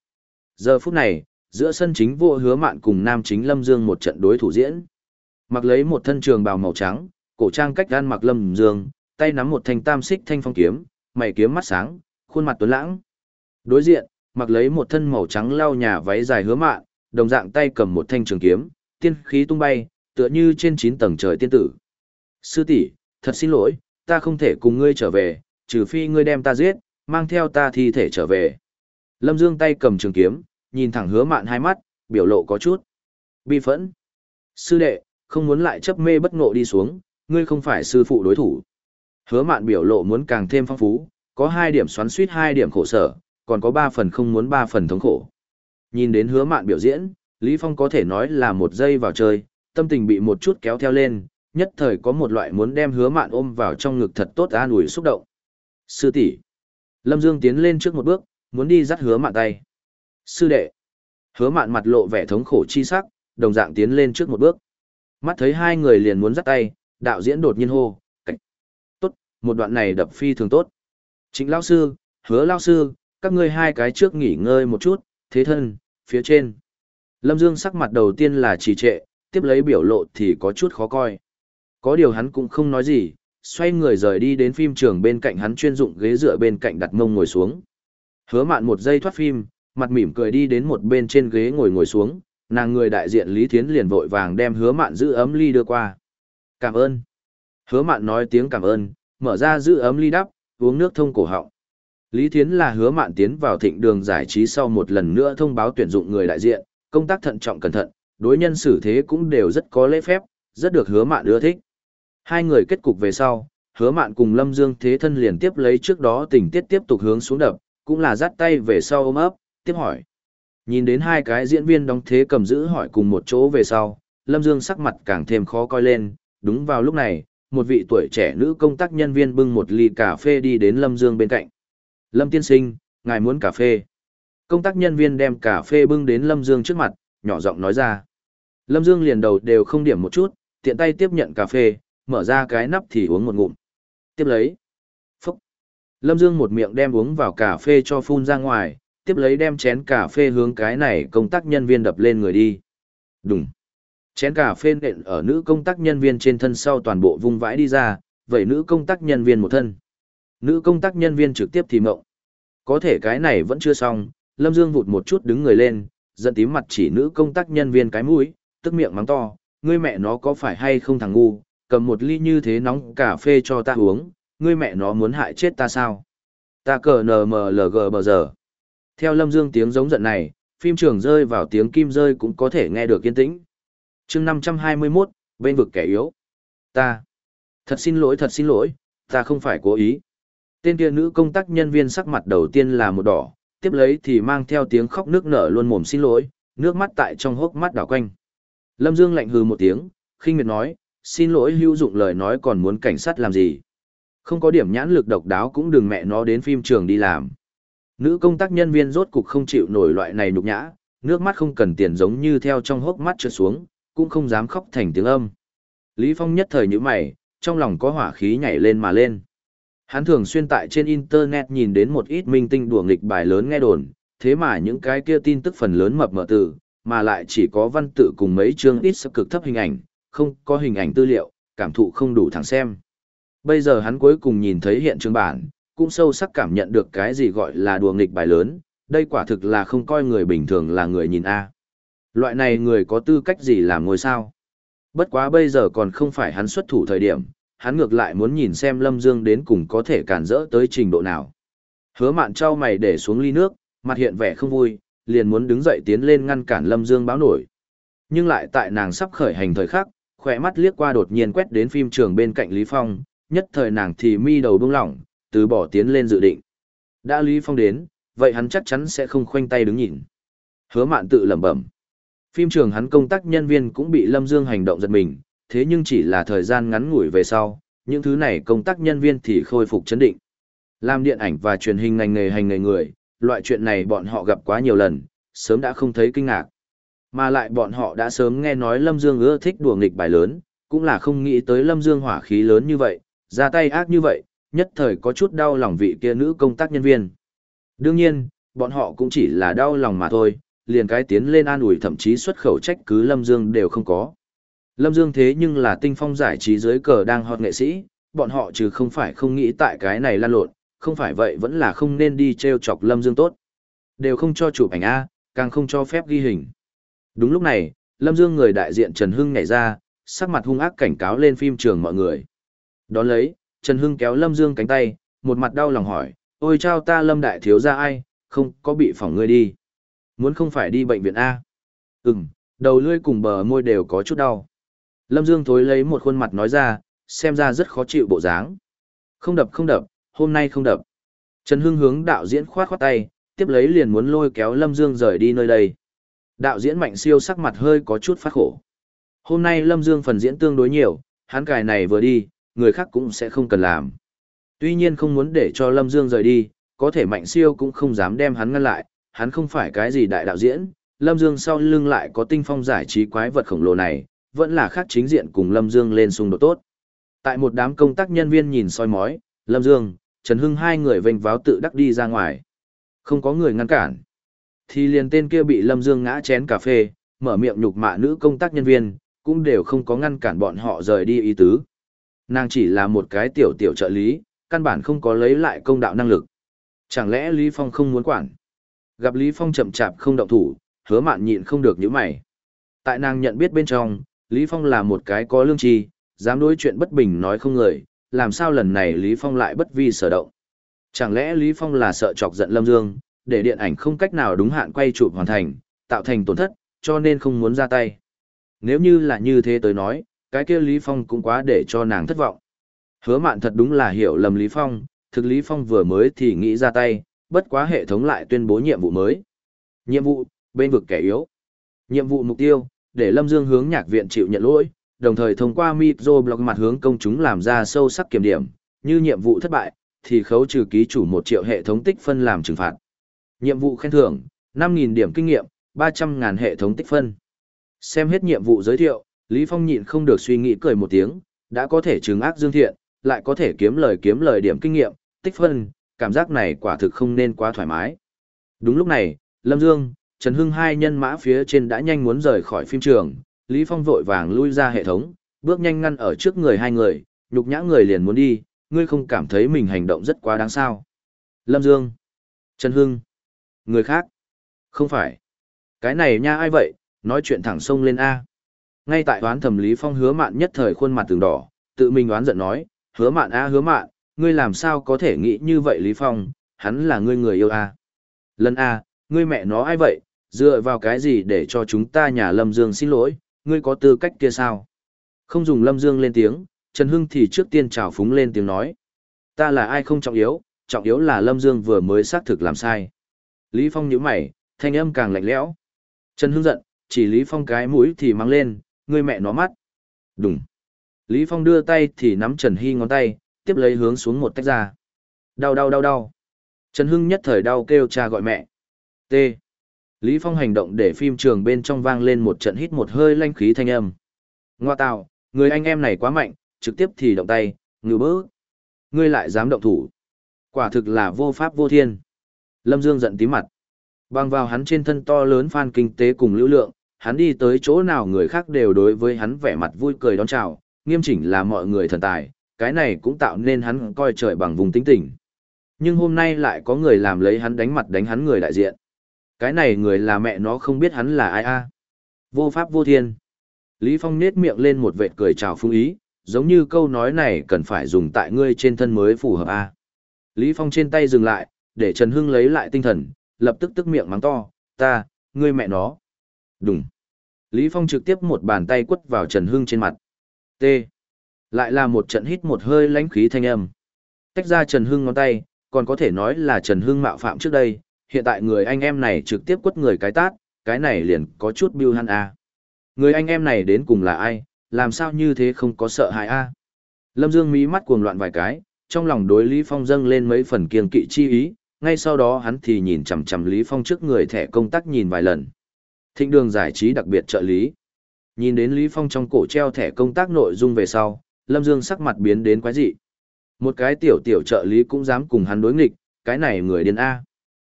Giờ phút này, giữa sân chính vô hứa mạn cùng nam chính lâm dương một trận đối thủ diễn. Mặc lấy một thân trường bào màu trắng, cổ trang cách gan mặc lâm dương, tay nắm một thanh tam xích thanh phong kiếm, mày kiếm mắt sáng, khuôn mặt tuấn lãng. Đối diện, mặc lấy một thân màu trắng lau nhà váy dài hứa mạn, đồng dạng tay cầm một thanh trường kiếm, tiên khí tung bay, tựa như trên chín tầng trời tiên tử. Sư tỷ, thật xin lỗi, ta không thể cùng ngươi trở về, trừ phi ngươi đem ta giết, mang theo ta thi thể trở về. Lâm Dương tay cầm trường kiếm, nhìn thẳng hứa mạn hai mắt, biểu lộ có chút. Bi phẫn. Sư đệ, không muốn lại chấp mê bất ngộ đi xuống, ngươi không phải sư phụ đối thủ. Hứa mạn biểu lộ muốn càng thêm phong phú, có hai điểm xoắn suýt hai điểm khổ sở, còn có ba phần không muốn ba phần thống khổ. Nhìn đến hứa mạn biểu diễn, Lý Phong có thể nói là một giây vào chơi, tâm tình bị một chút kéo theo lên, nhất thời có một loại muốn đem hứa mạn ôm vào trong ngực thật tốt an ủi xúc động. Sư tỷ Lâm Dương tiến lên trước một bước, muốn đi dắt hứa mạn tay. Sư đệ. Hứa mạn mặt lộ vẻ thống khổ chi sắc, đồng dạng tiến lên trước một bước. Mắt thấy hai người liền muốn dắt tay, đạo diễn đột nhiên hô, cảnh. Tốt, một đoạn này đập phi thường tốt. Chính lao sư, hứa lao sư, các ngươi hai cái trước nghỉ ngơi một chút, thế thân, phía trên. Lâm Dương sắc mặt đầu tiên là trì trệ, tiếp lấy biểu lộ thì có chút khó coi. Có điều hắn cũng không nói gì, xoay người rời đi đến phim trường bên cạnh hắn chuyên dụng ghế dựa bên cạnh đặt mông ngồi xuống. Hứa mạn một giây thoát phim, mặt mỉm cười đi đến một bên trên ghế ngồi ngồi xuống, nàng người đại diện Lý Thiến liền vội vàng đem hứa mạn giữ ấm ly đưa qua. Cảm ơn. Hứa mạn nói tiếng cảm ơn, mở ra giữ ấm ly đắp, uống nước thông cổ họng. Lý Thiến là hứa mạn tiến vào thịnh đường giải trí sau một lần nữa thông báo tuyển dụng người đại diện, công tác thận trọng cẩn thận, đối nhân xử thế cũng đều rất có lễ phép, rất được hứa mạn ưa thích. Hai người kết cục về sau, hứa mạn cùng Lâm Dương thế thân liền tiếp lấy trước đó tình tiết tiếp tục hướng xuống đập, cũng là dắt tay về sau ôm ấp, tiếp hỏi. Nhìn đến hai cái diễn viên đóng thế cầm giữ hỏi cùng một chỗ về sau, Lâm Dương sắc mặt càng thêm khó coi lên, đúng vào lúc này, một vị tuổi trẻ nữ công tác nhân viên bưng một ly cà phê đi đến Lâm Dương bên cạnh. Lâm tiên sinh, ngài muốn cà phê. Công tác nhân viên đem cà phê bưng đến Lâm Dương trước mặt, nhỏ giọng nói ra. Lâm Dương liền đầu đều không điểm một chút, tiện tay tiếp nhận cà phê, mở ra cái nắp thì uống một ngụm. Tiếp lấy. Phúc. Lâm Dương một miệng đem uống vào cà phê cho phun ra ngoài, tiếp lấy đem chén cà phê hướng cái này công tác nhân viên đập lên người đi. Đúng. Chén cà phê nện ở nữ công tác nhân viên trên thân sau toàn bộ vung vãi đi ra, vậy nữ công tác nhân viên một thân. Nữ công tác nhân viên trực tiếp thì mộng. Có thể cái này vẫn chưa xong, Lâm Dương vụt một chút đứng người lên, giận tím mặt chỉ nữ công tác nhân viên cái mũi, tức miệng mắng to, ngươi mẹ nó có phải hay không thằng ngu, cầm một ly như thế nóng cà phê cho ta uống, ngươi mẹ nó muốn hại chết ta sao? Ta cờ nờ mờ lờ gờ bờ giờ. Theo Lâm Dương tiếng giống giận này, phim trường rơi vào tiếng kim rơi cũng có thể nghe được yên tĩnh. chương 521, bên vực kẻ yếu. Ta. Thật xin lỗi thật xin lỗi, ta không phải cố ý. Tên kia nữ công tác nhân viên sắc mặt đầu tiên là một đỏ, tiếp lấy thì mang theo tiếng khóc nước nở luôn mồm xin lỗi, nước mắt tại trong hốc mắt đảo quanh. Lâm Dương lạnh hừ một tiếng, khinh miệt nói, xin lỗi hữu dụng lời nói còn muốn cảnh sát làm gì. Không có điểm nhãn lực độc đáo cũng đừng mẹ nó đến phim trường đi làm. Nữ công tác nhân viên rốt cục không chịu nổi loại này nhục nhã, nước mắt không cần tiền giống như theo trong hốc mắt trượt xuống, cũng không dám khóc thành tiếng âm. Lý Phong nhất thời như mày, trong lòng có hỏa khí nhảy lên mà lên. Hắn thường xuyên tại trên internet nhìn đến một ít minh tinh đùa nghịch bài lớn nghe đồn, thế mà những cái kia tin tức phần lớn mập mờ từ, mà lại chỉ có văn tự cùng mấy chương ít sắc cực thấp hình ảnh, không có hình ảnh tư liệu, cảm thụ không đủ thẳng xem. Bây giờ hắn cuối cùng nhìn thấy hiện trường bản, cũng sâu sắc cảm nhận được cái gì gọi là đùa nghịch bài lớn, đây quả thực là không coi người bình thường là người nhìn A. Loại này người có tư cách gì làm ngôi sao? Bất quá bây giờ còn không phải hắn xuất thủ thời điểm, hắn ngược lại muốn nhìn xem Lâm Dương đến cùng có thể cản rỡ tới trình độ nào. Hứa mạn trao mày để xuống ly nước, mặt hiện vẻ không vui, liền muốn đứng dậy tiến lên ngăn cản Lâm Dương báo nổi. Nhưng lại tại nàng sắp khởi hành thời khắc, khỏe mắt liếc qua đột nhiên quét đến phim trường bên cạnh Lý Phong, nhất thời nàng thì mi đầu bông lỏng, từ bỏ tiến lên dự định. Đã Lý Phong đến, vậy hắn chắc chắn sẽ không khoanh tay đứng nhìn. Hứa mạn tự lẩm bẩm. Phim trường hắn công tác nhân viên cũng bị Lâm Dương hành động giật mình, thế nhưng chỉ là thời gian ngắn ngủi về sau, những thứ này công tác nhân viên thì khôi phục chấn định. Làm điện ảnh và truyền hình ngành nghề hành nghề người, loại chuyện này bọn họ gặp quá nhiều lần, sớm đã không thấy kinh ngạc. Mà lại bọn họ đã sớm nghe nói Lâm Dương ưa thích đùa nghịch bài lớn, cũng là không nghĩ tới Lâm Dương hỏa khí lớn như vậy, ra tay ác như vậy, nhất thời có chút đau lòng vị kia nữ công tác nhân viên. Đương nhiên, bọn họ cũng chỉ là đau lòng mà thôi, liền cái tiến lên an ủi thậm chí xuất khẩu trách cứ Lâm Dương đều không có. Lâm Dương thế nhưng là tinh phong giải trí dưới cờ đang hot nghệ sĩ, bọn họ chứ không phải không nghĩ tại cái này lan lộn, không phải vậy vẫn là không nên đi treo chọc Lâm Dương tốt. Đều không cho chụp ảnh A, càng không cho phép ghi hình. Đúng lúc này, Lâm Dương người đại diện Trần Hưng nhảy ra, sắc mặt hung ác cảnh cáo lên phim trường mọi người. Đón lấy, Trần Hưng kéo Lâm Dương cánh tay, một mặt đau lòng hỏi, ôi chao ta Lâm đại thiếu ra ai, không có bị phỏng ngươi đi. Muốn không phải đi bệnh viện A. Ừm, đầu lưỡi cùng bờ môi đều có chút đau. Lâm Dương thối lấy một khuôn mặt nói ra, xem ra rất khó chịu bộ dáng. Không đập không đập, hôm nay không đập. Trần Hưng hướng đạo diễn khoát khoát tay, tiếp lấy liền muốn lôi kéo Lâm Dương rời đi nơi đây. Đạo diễn Mạnh Siêu sắc mặt hơi có chút phát khổ. Hôm nay Lâm Dương phần diễn tương đối nhiều, hắn cài này vừa đi, người khác cũng sẽ không cần làm. Tuy nhiên không muốn để cho Lâm Dương rời đi, có thể Mạnh Siêu cũng không dám đem hắn ngăn lại, hắn không phải cái gì đại đạo diễn, Lâm Dương sau lưng lại có tinh phong giải trí quái vật khổng lồ này, vẫn là khác chính diện cùng Lâm Dương lên xung đột tốt. Tại một đám công tác nhân viên nhìn soi mói, Lâm Dương, Trần Hưng hai người vênh váo tự đắc đi ra ngoài. Không có người ngăn cản. Thì liền tên kia bị Lâm Dương ngã chén cà phê, mở miệng nhục mạ nữ công tác nhân viên, cũng đều không có ngăn cản bọn họ rời đi ý tứ. Nàng chỉ là một cái tiểu tiểu trợ lý, căn bản không có lấy lại công đạo năng lực. Chẳng lẽ Lý Phong không muốn quản? Gặp Lý Phong chậm chạp không động thủ, hứa mạn nhịn không được những mày. Tại nàng nhận biết bên trong, Lý Phong là một cái có lương tri, dám đối chuyện bất bình nói không lời làm sao lần này Lý Phong lại bất vi sở động. Chẳng lẽ Lý Phong là sợ chọc giận Lâm Dương, để điện ảnh không cách nào đúng hạn quay chụp hoàn thành, tạo thành tổn thất, cho nên không muốn ra tay. Nếu như là như thế tới nói, cái kia Lý Phong cũng quá để cho nàng thất vọng. Hứa mạn thật đúng là hiểu lầm Lý Phong, thực Lý Phong vừa mới thì nghĩ ra tay, bất quá hệ thống lại tuyên bố nhiệm vụ mới. Nhiệm vụ, bên vực kẻ yếu. Nhiệm vụ mục tiêu, để Lâm Dương hướng nhạc viện chịu nhận lỗi, đồng thời thông qua micro blog mặt hướng công chúng làm ra sâu sắc kiểm điểm, như nhiệm vụ thất bại, thì khấu trừ ký chủ 1 triệu hệ thống tích phân làm trừng phạt. Nhiệm vụ khen thưởng, 5.000 điểm kinh nghiệm, 300.000 hệ thống tích phân. Xem hết nhiệm vụ giới thiệu, Lý Phong nhịn không được suy nghĩ cười một tiếng, đã có thể trừng ác dương thiện, lại có thể kiếm lời kiếm lời điểm kinh nghiệm, tích phân, cảm giác này quả thực không nên quá thoải mái. Đúng lúc này, Lâm Dương, Trần Hưng hai nhân mã phía trên đã nhanh muốn rời khỏi phim trường, Lý Phong vội vàng lui ra hệ thống, bước nhanh ngăn ở trước người hai người, nhục nhã người liền muốn đi, ngươi không cảm thấy mình hành động rất quá đáng sao. Lâm Dương, Trần Hưng, người khác, không phải. Cái này nha ai vậy, nói chuyện thẳng sông lên A. Ngay tại toán thẩm Lý Phong hứa mạn nhất thời khuôn mặt từng đỏ, tự mình đoán giận nói, hứa mạn A hứa mạn, ngươi làm sao có thể nghĩ như vậy Lý Phong, hắn là ngươi người yêu A. Lần A, ngươi mẹ nó ai vậy, dựa vào cái gì để cho chúng ta nhà Lâm Dương xin lỗi, ngươi có tư cách kia sao? Không dùng Lâm Dương lên tiếng, Trần Hưng thì trước tiên chào phúng lên tiếng nói. Ta là ai không trọng yếu, trọng yếu là Lâm Dương vừa mới xác thực làm sai. Lý Phong nhíu mày, thanh âm càng lạnh lẽo. Trần Hưng giận, chỉ Lý Phong cái mũi thì mang lên, ngươi mẹ nó mắt. Đúng. Lý Phong đưa tay thì nắm Trần Hy ngón tay, tiếp lấy hướng xuống một tách ra. Đau đau đau đau. Trần Hưng nhất thời đau kêu cha gọi mẹ. T. Lý Phong hành động để phim trường bên trong vang lên một trận hít một hơi lanh khí thanh âm. Ngoa tạo, người anh em này quá mạnh, trực tiếp thì động tay, ngư bớ. Ngươi lại dám động thủ. Quả thực là vô pháp vô thiên. Lâm Dương giận tí mặt. Bằng vào hắn trên thân to lớn phan kinh tế cùng lưu lượng, hắn đi tới chỗ nào người khác đều đối với hắn vẻ mặt vui cười đón chào, nghiêm chỉnh là mọi người thần tài, cái này cũng tạo nên hắn coi trời bằng vùng tính tình. Nhưng hôm nay lại có người làm lấy hắn đánh mặt đánh hắn người đại diện. Cái này người là mẹ nó không biết hắn là ai a Vô pháp vô thiên. Lý Phong nết miệng lên một vệt cười chào phương ý, giống như câu nói này cần phải dùng tại ngươi trên thân mới phù hợp a Lý Phong trên tay dừng lại, để Trần Hưng lấy lại tinh thần, lập tức tức miệng mắng to, ta, ngươi mẹ nó. Đúng. Lý Phong trực tiếp một bàn tay quất vào Trần Hưng trên mặt. T. Lại là một trận hít một hơi lãnh khí thanh âm. Tách ra Trần Hưng ngón tay, còn có thể nói là Trần Hưng mạo phạm trước đây, hiện tại người anh em này trực tiếp quất người cái tát, cái này liền có chút biêu hắn a. À. Người anh em này đến cùng là ai, làm sao như thế không có sợ hãi a? Lâm Dương mí mắt cuồng loạn vài cái, trong lòng đối Lý Phong dâng lên mấy phần kiêng kỵ chi ý, ngay sau đó hắn thì nhìn chằm chằm Lý Phong trước người thẻ công tác nhìn vài lần. Thịnh đường giải trí đặc biệt trợ lý. Nhìn đến Lý Phong trong cổ treo thẻ công tác nội dung về sau, Lâm Dương sắc mặt biến đến quái dị. Một cái tiểu tiểu trợ lý cũng dám cùng hắn đối nghịch, cái này người điên A.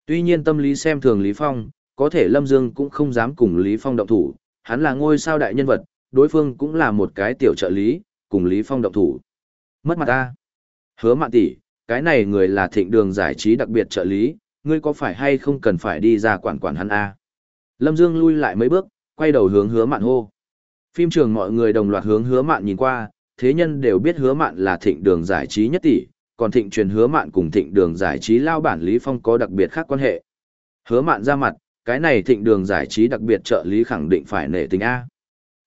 Tuy nhiên tâm lý xem thường Lý Phong, có thể Lâm Dương cũng không dám cùng Lý Phong động thủ, hắn là ngôi sao đại nhân vật, đối phương cũng là một cái tiểu trợ lý, cùng Lý Phong động thủ. Mất mặt ta. Hứa mạn tỷ, cái này người là thịnh đường giải trí đặc biệt trợ lý, ngươi có phải hay không cần phải đi ra quản quản hắn A. Lâm Dương lui lại mấy bước, quay đầu hướng hứa mạn hô. Phim trường mọi người đồng loạt hướng hứa mạn nhìn qua, thế nhân đều biết hứa mạn là thịnh đường giải trí nhất tỷ, còn thịnh truyền hứa mạn cùng thịnh đường giải trí lao bản Lý Phong có đặc biệt khác quan hệ. Hứa mạn ra mặt, cái này thịnh đường giải trí đặc biệt trợ lý khẳng định phải nể tình A.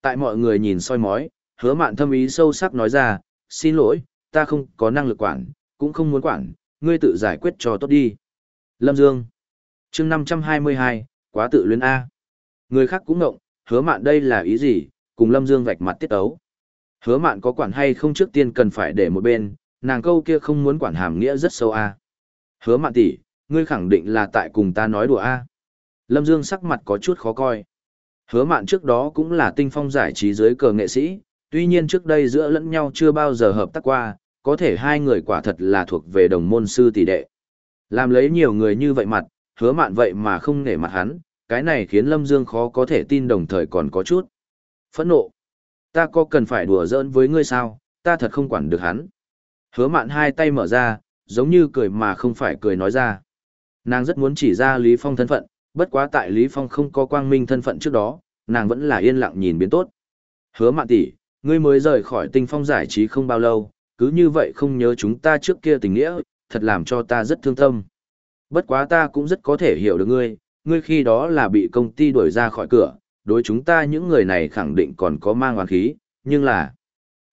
Tại mọi người nhìn soi mói, hứa mạn thâm ý sâu sắc nói ra, xin lỗi, ta không có năng lực quản, cũng không muốn quản, ngươi tự giải quyết cho tốt đi. Lâm Dương chương 522, quá tự luyến A. Người khác cũng ngộng, hứa mạn đây là ý gì, cùng Lâm Dương vạch mặt tiết ấu. Hứa mạn có quản hay không trước tiên cần phải để một bên, nàng câu kia không muốn quản hàm nghĩa rất sâu A. Hứa mạn tỷ, ngươi khẳng định là tại cùng ta nói đùa A. Lâm Dương sắc mặt có chút khó coi. Hứa mạn trước đó cũng là tinh phong giải trí dưới cờ nghệ sĩ, tuy nhiên trước đây giữa lẫn nhau chưa bao giờ hợp tác qua, có thể hai người quả thật là thuộc về đồng môn sư tỷ đệ. Làm lấy nhiều người như vậy mặt, hứa mạn vậy mà không nể mặt hắn, cái này khiến Lâm Dương khó có thể tin đồng thời còn có chút. Phẫn nộ. Ta có cần phải đùa giỡn với ngươi sao, ta thật không quản được hắn. Hứa mạn hai tay mở ra, giống như cười mà không phải cười nói ra. Nàng rất muốn chỉ ra Lý Phong thân phận, bất quá tại Lý Phong không có quang minh thân phận trước đó, nàng vẫn là yên lặng nhìn biến tốt. Hứa mạn tỷ, ngươi mới rời khỏi tinh phong giải trí không bao lâu, cứ như vậy không nhớ chúng ta trước kia tình nghĩa, thật làm cho ta rất thương tâm. Bất quá ta cũng rất có thể hiểu được ngươi, ngươi khi đó là bị công ty đuổi ra khỏi cửa, đối chúng ta những người này khẳng định còn có mang oán khí, nhưng là...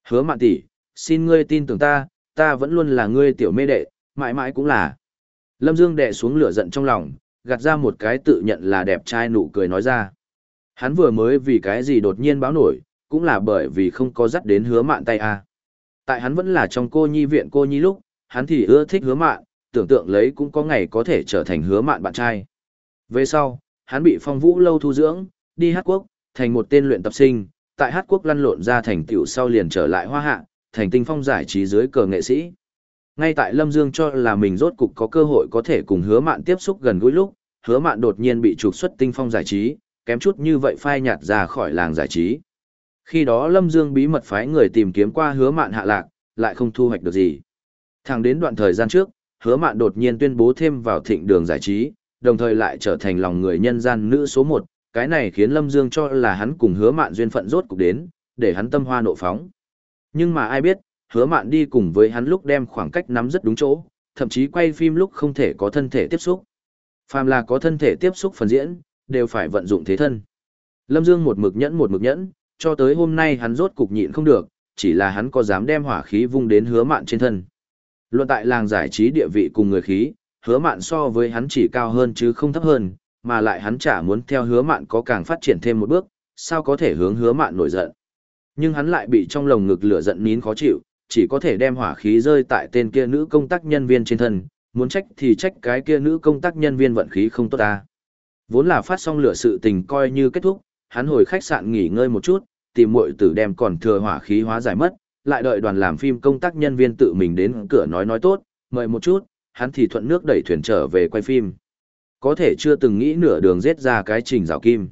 Hứa mạn tỷ, xin ngươi tin tưởng ta, ta vẫn luôn là ngươi tiểu mê đệ, mãi mãi cũng là. Lâm Dương đệ xuống lửa giận trong lòng, gạt ra một cái tự nhận là đẹp trai nụ cười nói ra. Hắn vừa mới vì cái gì đột nhiên báo nổi, cũng là bởi vì không có dắt đến hứa mạn tay a. Tại hắn vẫn là trong cô nhi viện cô nhi lúc, hắn thì ưa thích hứa mạn, tưởng tượng lấy cũng có ngày có thể trở thành hứa mạn bạn trai. Về sau, hắn bị phong vũ lâu thu dưỡng, đi hát quốc, thành một tên luyện tập sinh, tại hát quốc lăn lộn ra thành tiểu sau liền trở lại hoa hạ, thành tinh phong giải trí dưới cờ nghệ sĩ. Ngay tại Lâm Dương cho là mình rốt cục có cơ hội có thể cùng hứa mạn tiếp xúc gần gũi lúc, hứa mạn đột nhiên bị trục xuất tinh phong giải trí, kém chút như vậy phai nhạt ra khỏi làng giải trí. Khi đó Lâm Dương bí mật phái người tìm kiếm qua hứa mạn hạ lạc, lại không thu hoạch được gì. Thẳng đến đoạn thời gian trước, hứa mạn đột nhiên tuyên bố thêm vào thịnh đường giải trí, đồng thời lại trở thành lòng người nhân gian nữ số một. cái này khiến Lâm Dương cho là hắn cùng hứa mạn duyên phận rốt cục đến, để hắn tâm hoa nộ phóng. Nhưng mà ai biết, hứa mạn đi cùng với hắn lúc đem khoảng cách nắm rất đúng chỗ, thậm chí quay phim lúc không thể có thân thể tiếp xúc. Phàm là có thân thể tiếp xúc phần diễn, đều phải vận dụng thế thân. Lâm Dương một mực nhẫn một mực nhẫn, cho tới hôm nay hắn rốt cục nhịn không được, chỉ là hắn có dám đem hỏa khí vung đến hứa mạn trên thân. Luận tại làng giải trí địa vị cùng người khí, hứa mạn so với hắn chỉ cao hơn chứ không thấp hơn, mà lại hắn chả muốn theo hứa mạn có càng phát triển thêm một bước, sao có thể hướng hứa mạn nổi giận. Nhưng hắn lại bị trong lồng ngực lửa giận nín khó chịu, chỉ có thể đem hỏa khí rơi tại tên kia nữ công tác nhân viên trên thân, muốn trách thì trách cái kia nữ công tác nhân viên vận khí không tốt ta. Vốn là phát xong lửa sự tình coi như kết thúc, hắn hồi khách sạn nghỉ ngơi một chút, tìm muội tử đem còn thừa hỏa khí hóa giải mất, lại đợi đoàn làm phim công tác nhân viên tự mình đến cửa nói nói tốt, mời một chút, hắn thì thuận nước đẩy thuyền trở về quay phim. Có thể chưa từng nghĩ nửa đường giết ra cái trình rào kim.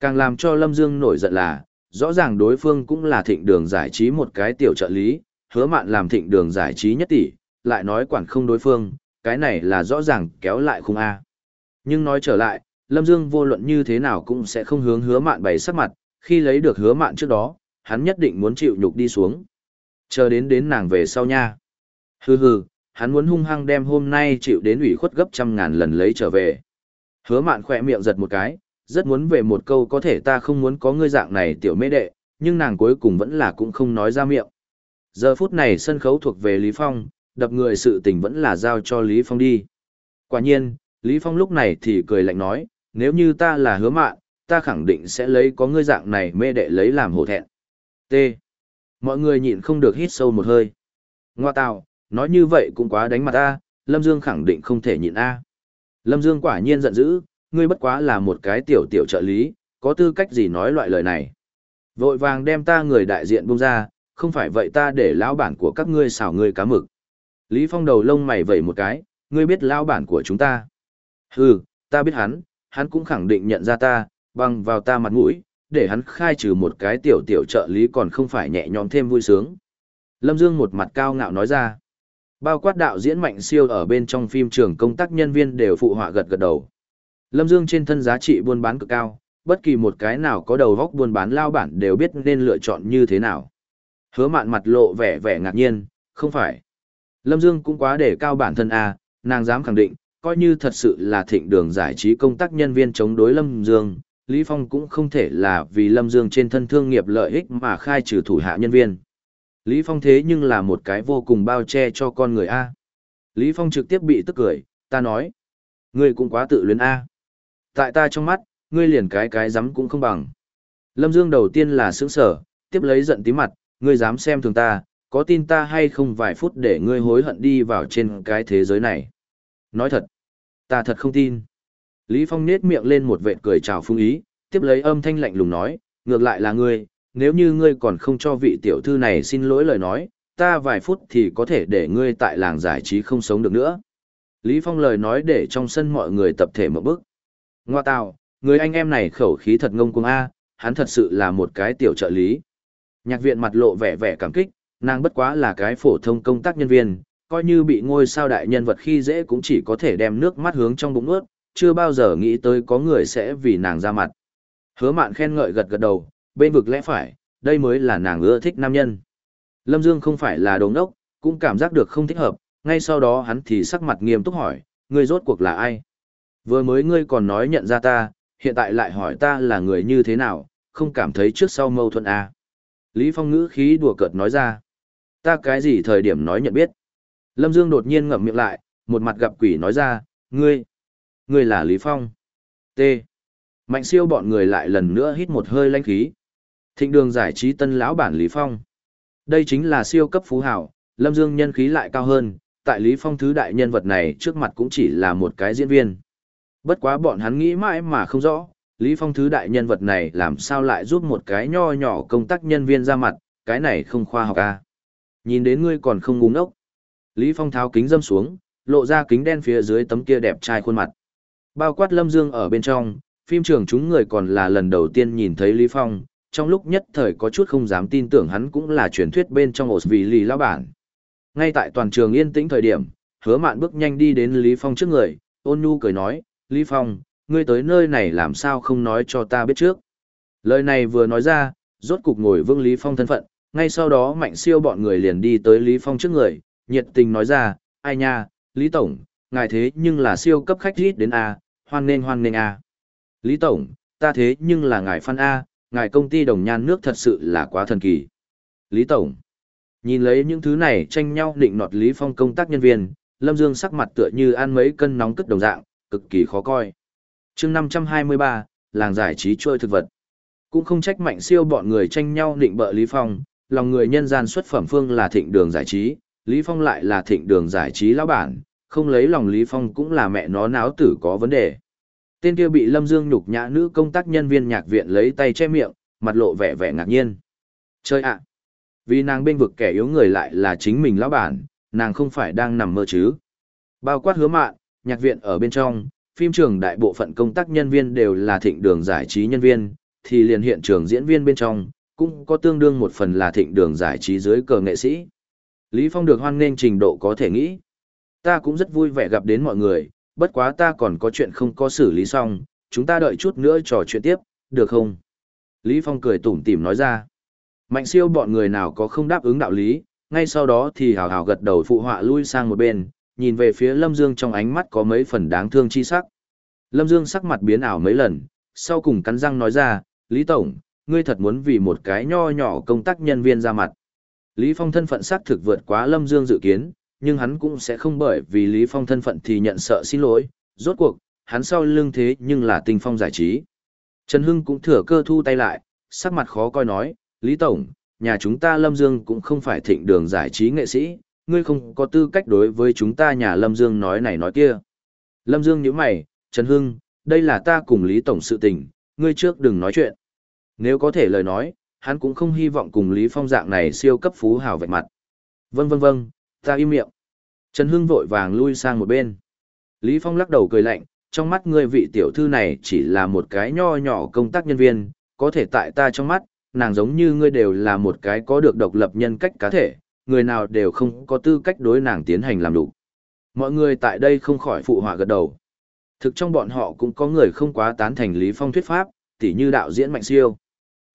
Càng làm cho Lâm Dương nổi giận là, rõ ràng đối phương cũng là thịnh đường giải trí một cái tiểu trợ lý, hứa mạn làm thịnh đường giải trí nhất tỷ, lại nói quản không đối phương, cái này là rõ ràng kéo lại khung A. Nhưng nói trở lại, Lâm Dương vô luận như thế nào cũng sẽ không hướng hứa mạn bày sắc mặt, khi lấy được hứa mạn trước đó, hắn nhất định muốn chịu nhục đi xuống. Chờ đến đến nàng về sau nha. Hừ hừ, hắn muốn hung hăng đem hôm nay chịu đến ủy khuất gấp trăm ngàn lần lấy trở về. Hứa mạn khỏe miệng giật một cái, rất muốn về một câu có thể ta không muốn có ngươi dạng này tiểu mê đệ, nhưng nàng cuối cùng vẫn là cũng không nói ra miệng. Giờ phút này sân khấu thuộc về Lý Phong, đập người sự tình vẫn là giao cho Lý Phong đi. Quả nhiên, Lý Phong lúc này thì cười lạnh nói, nếu như ta là hứa mạn, ta khẳng định sẽ lấy có ngươi dạng này mê đệ lấy làm hổ thẹn. T. Mọi người nhịn không được hít sâu một hơi. Ngoa tào, nói như vậy cũng quá đánh mặt ta, Lâm Dương khẳng định không thể nhịn A. Lâm Dương quả nhiên giận dữ, ngươi bất quá là một cái tiểu tiểu trợ lý, có tư cách gì nói loại lời này. Vội vàng đem ta người đại diện buông ra, không phải vậy ta để lão bản của các ngươi xảo ngươi cá mực. Lý Phong đầu lông mày vẩy một cái, ngươi biết lão bản của chúng ta. Hừ, ta biết hắn, hắn cũng khẳng định nhận ra ta, bằng vào ta mặt mũi, để hắn khai trừ một cái tiểu tiểu trợ lý còn không phải nhẹ nhõm thêm vui sướng. Lâm Dương một mặt cao ngạo nói ra. Bao quát đạo diễn mạnh siêu ở bên trong phim trường công tác nhân viên đều phụ họa gật gật đầu. Lâm Dương trên thân giá trị buôn bán cực cao, bất kỳ một cái nào có đầu góc buôn bán lao bản đều biết nên lựa chọn như thế nào. Hứa mạn mặt lộ vẻ vẻ ngạc nhiên, không phải. Lâm Dương cũng quá để cao bản thân à, nàng dám khẳng định, coi như thật sự là thịnh đường giải trí công tác nhân viên chống đối Lâm Dương, Lý Phong cũng không thể là vì Lâm Dương trên thân thương nghiệp lợi ích mà khai trừ thủ hạ nhân viên. Lý Phong thế nhưng là một cái vô cùng bao che cho con người A. Lý Phong trực tiếp bị tức cười, ta nói. Ngươi cũng quá tự luyến A. Tại ta trong mắt, ngươi liền cái cái dám cũng không bằng. Lâm Dương đầu tiên là sững sở, tiếp lấy giận tí mặt, ngươi dám xem thường ta, có tin ta hay không vài phút để ngươi hối hận đi vào trên cái thế giới này. Nói thật, ta thật không tin. Lý Phong nết miệng lên một vệt cười chào phung ý, tiếp lấy âm thanh lạnh lùng nói, ngược lại là ngươi, nếu như ngươi còn không cho vị tiểu thư này xin lỗi lời nói, ta vài phút thì có thể để ngươi tại làng giải trí không sống được nữa. Lý Phong lời nói để trong sân mọi người tập thể một bước. Ngoa tào, người anh em này khẩu khí thật ngông cuồng A, hắn thật sự là một cái tiểu trợ lý. Nhạc viện mặt lộ vẻ vẻ cảm kích, nàng bất quá là cái phổ thông công tác nhân viên, coi như bị ngôi sao đại nhân vật khi dễ cũng chỉ có thể đem nước mắt hướng trong bụng ướt, chưa bao giờ nghĩ tới có người sẽ vì nàng ra mặt. Hứa mạn khen ngợi gật gật đầu, bên vực lẽ phải, đây mới là nàng ưa thích nam nhân. Lâm Dương không phải là đồ ngốc, cũng cảm giác được không thích hợp, ngay sau đó hắn thì sắc mặt nghiêm túc hỏi, người rốt cuộc là ai? Vừa mới ngươi còn nói nhận ra ta, hiện tại lại hỏi ta là người như thế nào, không cảm thấy trước sau mâu thuẫn à. Lý Phong ngữ khí đùa cợt nói ra. Ta cái gì thời điểm nói nhận biết? Lâm Dương đột nhiên ngậm miệng lại, một mặt gặp quỷ nói ra, ngươi, ngươi là Lý Phong. T. Mạnh siêu bọn người lại lần nữa hít một hơi lanh khí. Thịnh đường giải trí tân lão bản Lý Phong. Đây chính là siêu cấp phú hảo, Lâm Dương nhân khí lại cao hơn, tại Lý Phong thứ đại nhân vật này trước mặt cũng chỉ là một cái diễn viên. Bất quá bọn hắn nghĩ mãi mà không rõ, Lý Phong thứ đại nhân vật này làm sao lại giúp một cái nho nhỏ công tác nhân viên ra mặt, cái này không khoa học à. Nhìn đến ngươi còn không ngu ngốc. Lý Phong tháo kính dâm xuống, lộ ra kính đen phía dưới tấm kia đẹp trai khuôn mặt. Bao quát Lâm Dương ở bên trong, phim trường chúng người còn là lần đầu tiên nhìn thấy Lý Phong, trong lúc nhất thời có chút không dám tin tưởng hắn cũng là truyền thuyết bên trong ổ vì lì lão bản. Ngay tại toàn trường yên tĩnh thời điểm, hứa mạn bước nhanh đi đến Lý Phong trước người, ôn nhu cười nói, Lý Phong, ngươi tới nơi này làm sao không nói cho ta biết trước. Lời này vừa nói ra, rốt cục ngồi vương Lý Phong thân phận, ngay sau đó mạnh siêu bọn người liền đi tới Lý Phong trước người, nhiệt tình nói ra, ai nha, Lý Tổng, ngài thế nhưng là siêu cấp khách rít đến A, hoan nghênh hoan nghênh A. Lý Tổng, ta thế nhưng là ngài phan A, ngài công ty đồng nhan nước thật sự là quá thần kỳ. Lý Tổng, nhìn lấy những thứ này tranh nhau định nọt Lý Phong công tác nhân viên, Lâm Dương sắc mặt tựa như ăn mấy cân nóng cất đồng dạng, cực kỳ khó coi. chương 523, làng giải trí trôi thực vật. Cũng không trách mạnh siêu bọn người tranh nhau định bợ Lý Phong, lòng người nhân gian xuất phẩm phương là thịnh đường giải trí, Lý Phong lại là thịnh đường giải trí lão bản, không lấy lòng Lý Phong cũng là mẹ nó náo tử có vấn đề. Tên kia bị Lâm Dương nhục nhã nữ công tác nhân viên nhạc viện lấy tay che miệng, mặt lộ vẻ vẻ ngạc nhiên. Chơi ạ! Vì nàng bên vực kẻ yếu người lại là chính mình lão bản, nàng không phải đang nằm mơ chứ. Bao quát hứa mạn, nhạc viện ở bên trong, phim trường đại bộ phận công tác nhân viên đều là thịnh đường giải trí nhân viên, thì liền hiện trường diễn viên bên trong, cũng có tương đương một phần là thịnh đường giải trí dưới cờ nghệ sĩ. Lý Phong được hoan nghênh trình độ có thể nghĩ. Ta cũng rất vui vẻ gặp đến mọi người, bất quá ta còn có chuyện không có xử lý xong, chúng ta đợi chút nữa trò chuyện tiếp, được không? Lý Phong cười tủm tỉm nói ra. Mạnh siêu bọn người nào có không đáp ứng đạo lý, ngay sau đó thì hào hào gật đầu phụ họa lui sang một bên, nhìn về phía Lâm Dương trong ánh mắt có mấy phần đáng thương chi sắc. Lâm Dương sắc mặt biến ảo mấy lần, sau cùng cắn răng nói ra, Lý Tổng, ngươi thật muốn vì một cái nho nhỏ công tác nhân viên ra mặt. Lý Phong thân phận xác thực vượt quá Lâm Dương dự kiến, nhưng hắn cũng sẽ không bởi vì Lý Phong thân phận thì nhận sợ xin lỗi, rốt cuộc, hắn sau lưng thế nhưng là tinh phong giải trí. Trần Hưng cũng thừa cơ thu tay lại, sắc mặt khó coi nói, Lý Tổng, nhà chúng ta Lâm Dương cũng không phải thịnh đường giải trí nghệ sĩ, ngươi không có tư cách đối với chúng ta nhà Lâm Dương nói này nói kia. Lâm Dương nhíu mày, Trần Hưng, đây là ta cùng Lý Tổng sự tình, ngươi trước đừng nói chuyện. Nếu có thể lời nói, hắn cũng không hy vọng cùng Lý Phong dạng này siêu cấp phú hào vạch mặt. Vâng vâng vâng, ta im miệng. Trần Hưng vội vàng lui sang một bên. Lý Phong lắc đầu cười lạnh, trong mắt ngươi vị tiểu thư này chỉ là một cái nho nhỏ công tác nhân viên, có thể tại ta trong mắt, nàng giống như ngươi đều là một cái có được độc lập nhân cách cá thể, người nào đều không có tư cách đối nàng tiến hành làm đủ. Mọi người tại đây không khỏi phụ họa gật đầu. Thực trong bọn họ cũng có người không quá tán thành Lý Phong thuyết pháp, tỉ như đạo diễn Mạnh Siêu.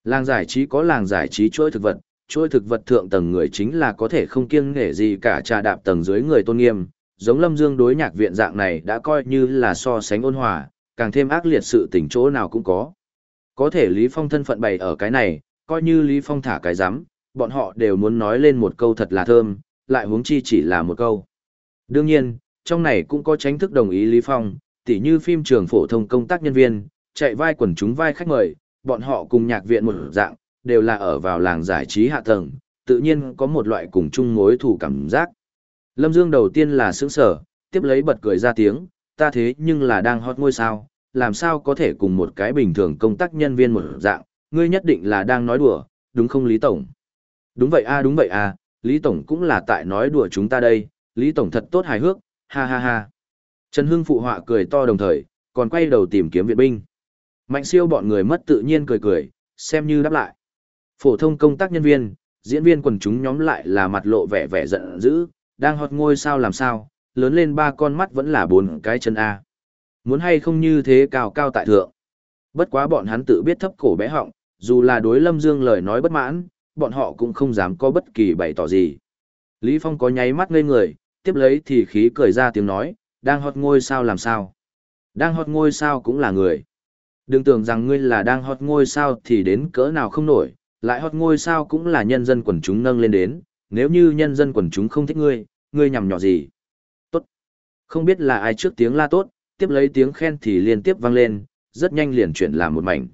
Làng giải trí có làng giải trí chuỗi thực vật, chuỗi thực vật thượng tầng người chính là có thể không kiêng nể gì cả trà đạp tầng dưới người tôn nghiêm, giống Lâm Dương đối nhạc viện dạng này đã coi như là so sánh ôn hòa, càng thêm ác liệt sự tình chỗ nào cũng có. Có thể Lý Phong thân phận bày ở cái này, coi như Lý Phong thả cái rắm bọn họ đều muốn nói lên một câu thật là thơm, lại huống chi chỉ là một câu. Đương nhiên, trong này cũng có tránh thức đồng ý Lý Phong, tỉ như phim trường phổ thông công tác nhân viên, chạy vai quần chúng vai khách mời, bọn họ cùng nhạc viện một dạng, đều là ở vào làng giải trí hạ tầng, tự nhiên có một loại cùng chung mối thù cảm giác. Lâm Dương đầu tiên là sững sở, tiếp lấy bật cười ra tiếng, ta thế nhưng là đang hot ngôi sao, làm sao có thể cùng một cái bình thường công tác nhân viên một dạng, ngươi nhất định là đang nói đùa, đúng không Lý Tổng? Đúng vậy a đúng vậy a, Lý Tổng cũng là tại nói đùa chúng ta đây, Lý Tổng thật tốt hài hước, ha ha ha. Trần Hưng phụ họa cười to đồng thời, còn quay đầu tìm kiếm viện binh. Mạnh siêu bọn người mất tự nhiên cười cười, xem như đáp lại. Phổ thông công tác nhân viên, diễn viên quần chúng nhóm lại là mặt lộ vẻ vẻ giận dữ, đang hot ngôi sao làm sao, lớn lên ba con mắt vẫn là bốn cái chân A. Muốn hay không như thế cao cao tại thượng. Bất quá bọn hắn tự biết thấp cổ bé họng, dù là đối Lâm Dương lời nói bất mãn, bọn họ cũng không dám có bất kỳ bày tỏ gì. Lý Phong có nháy mắt ngây người, tiếp lấy thì khí cười ra tiếng nói, đang hot ngôi sao làm sao. Đang hot ngôi sao cũng là người. Đừng tưởng rằng ngươi là đang hot ngôi sao thì đến cỡ nào không nổi, lại hot ngôi sao cũng là nhân dân quần chúng nâng lên đến, nếu như nhân dân quần chúng không thích ngươi, ngươi nhằm nhỏ gì. Tốt. Không biết là ai trước tiếng la tốt, tiếp lấy tiếng khen thì liên tiếp vang lên, rất nhanh liền chuyển làm một mảnh.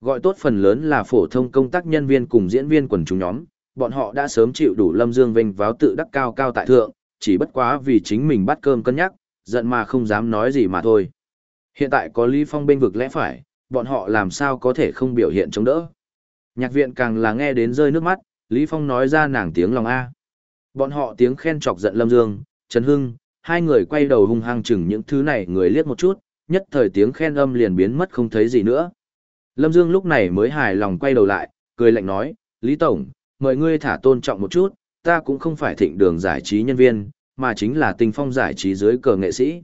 Gọi tốt phần lớn là phổ thông công tác nhân viên cùng diễn viên quần chúng nhóm, bọn họ đã sớm chịu đủ Lâm Dương vinh váo tự đắc cao cao tại thượng, chỉ bất quá vì chính mình bắt cơm cân nhắc, giận mà không dám nói gì mà thôi. Hiện tại có Lý Phong bên vực lẽ phải, bọn họ làm sao có thể không biểu hiện chống đỡ. Nhạc viện càng là nghe đến rơi nước mắt, Lý Phong nói ra nàng tiếng lòng A. Bọn họ tiếng khen chọc giận Lâm Dương, Trần Hưng, hai người quay đầu hung hăng chừng những thứ này người liếc một chút, nhất thời tiếng khen âm liền biến mất không thấy gì nữa. Lâm Dương lúc này mới hài lòng quay đầu lại, cười lạnh nói, Lý Tổng, mời ngươi thả tôn trọng một chút, ta cũng không phải thịnh đường giải trí nhân viên, mà chính là tinh phong giải trí dưới cờ nghệ sĩ.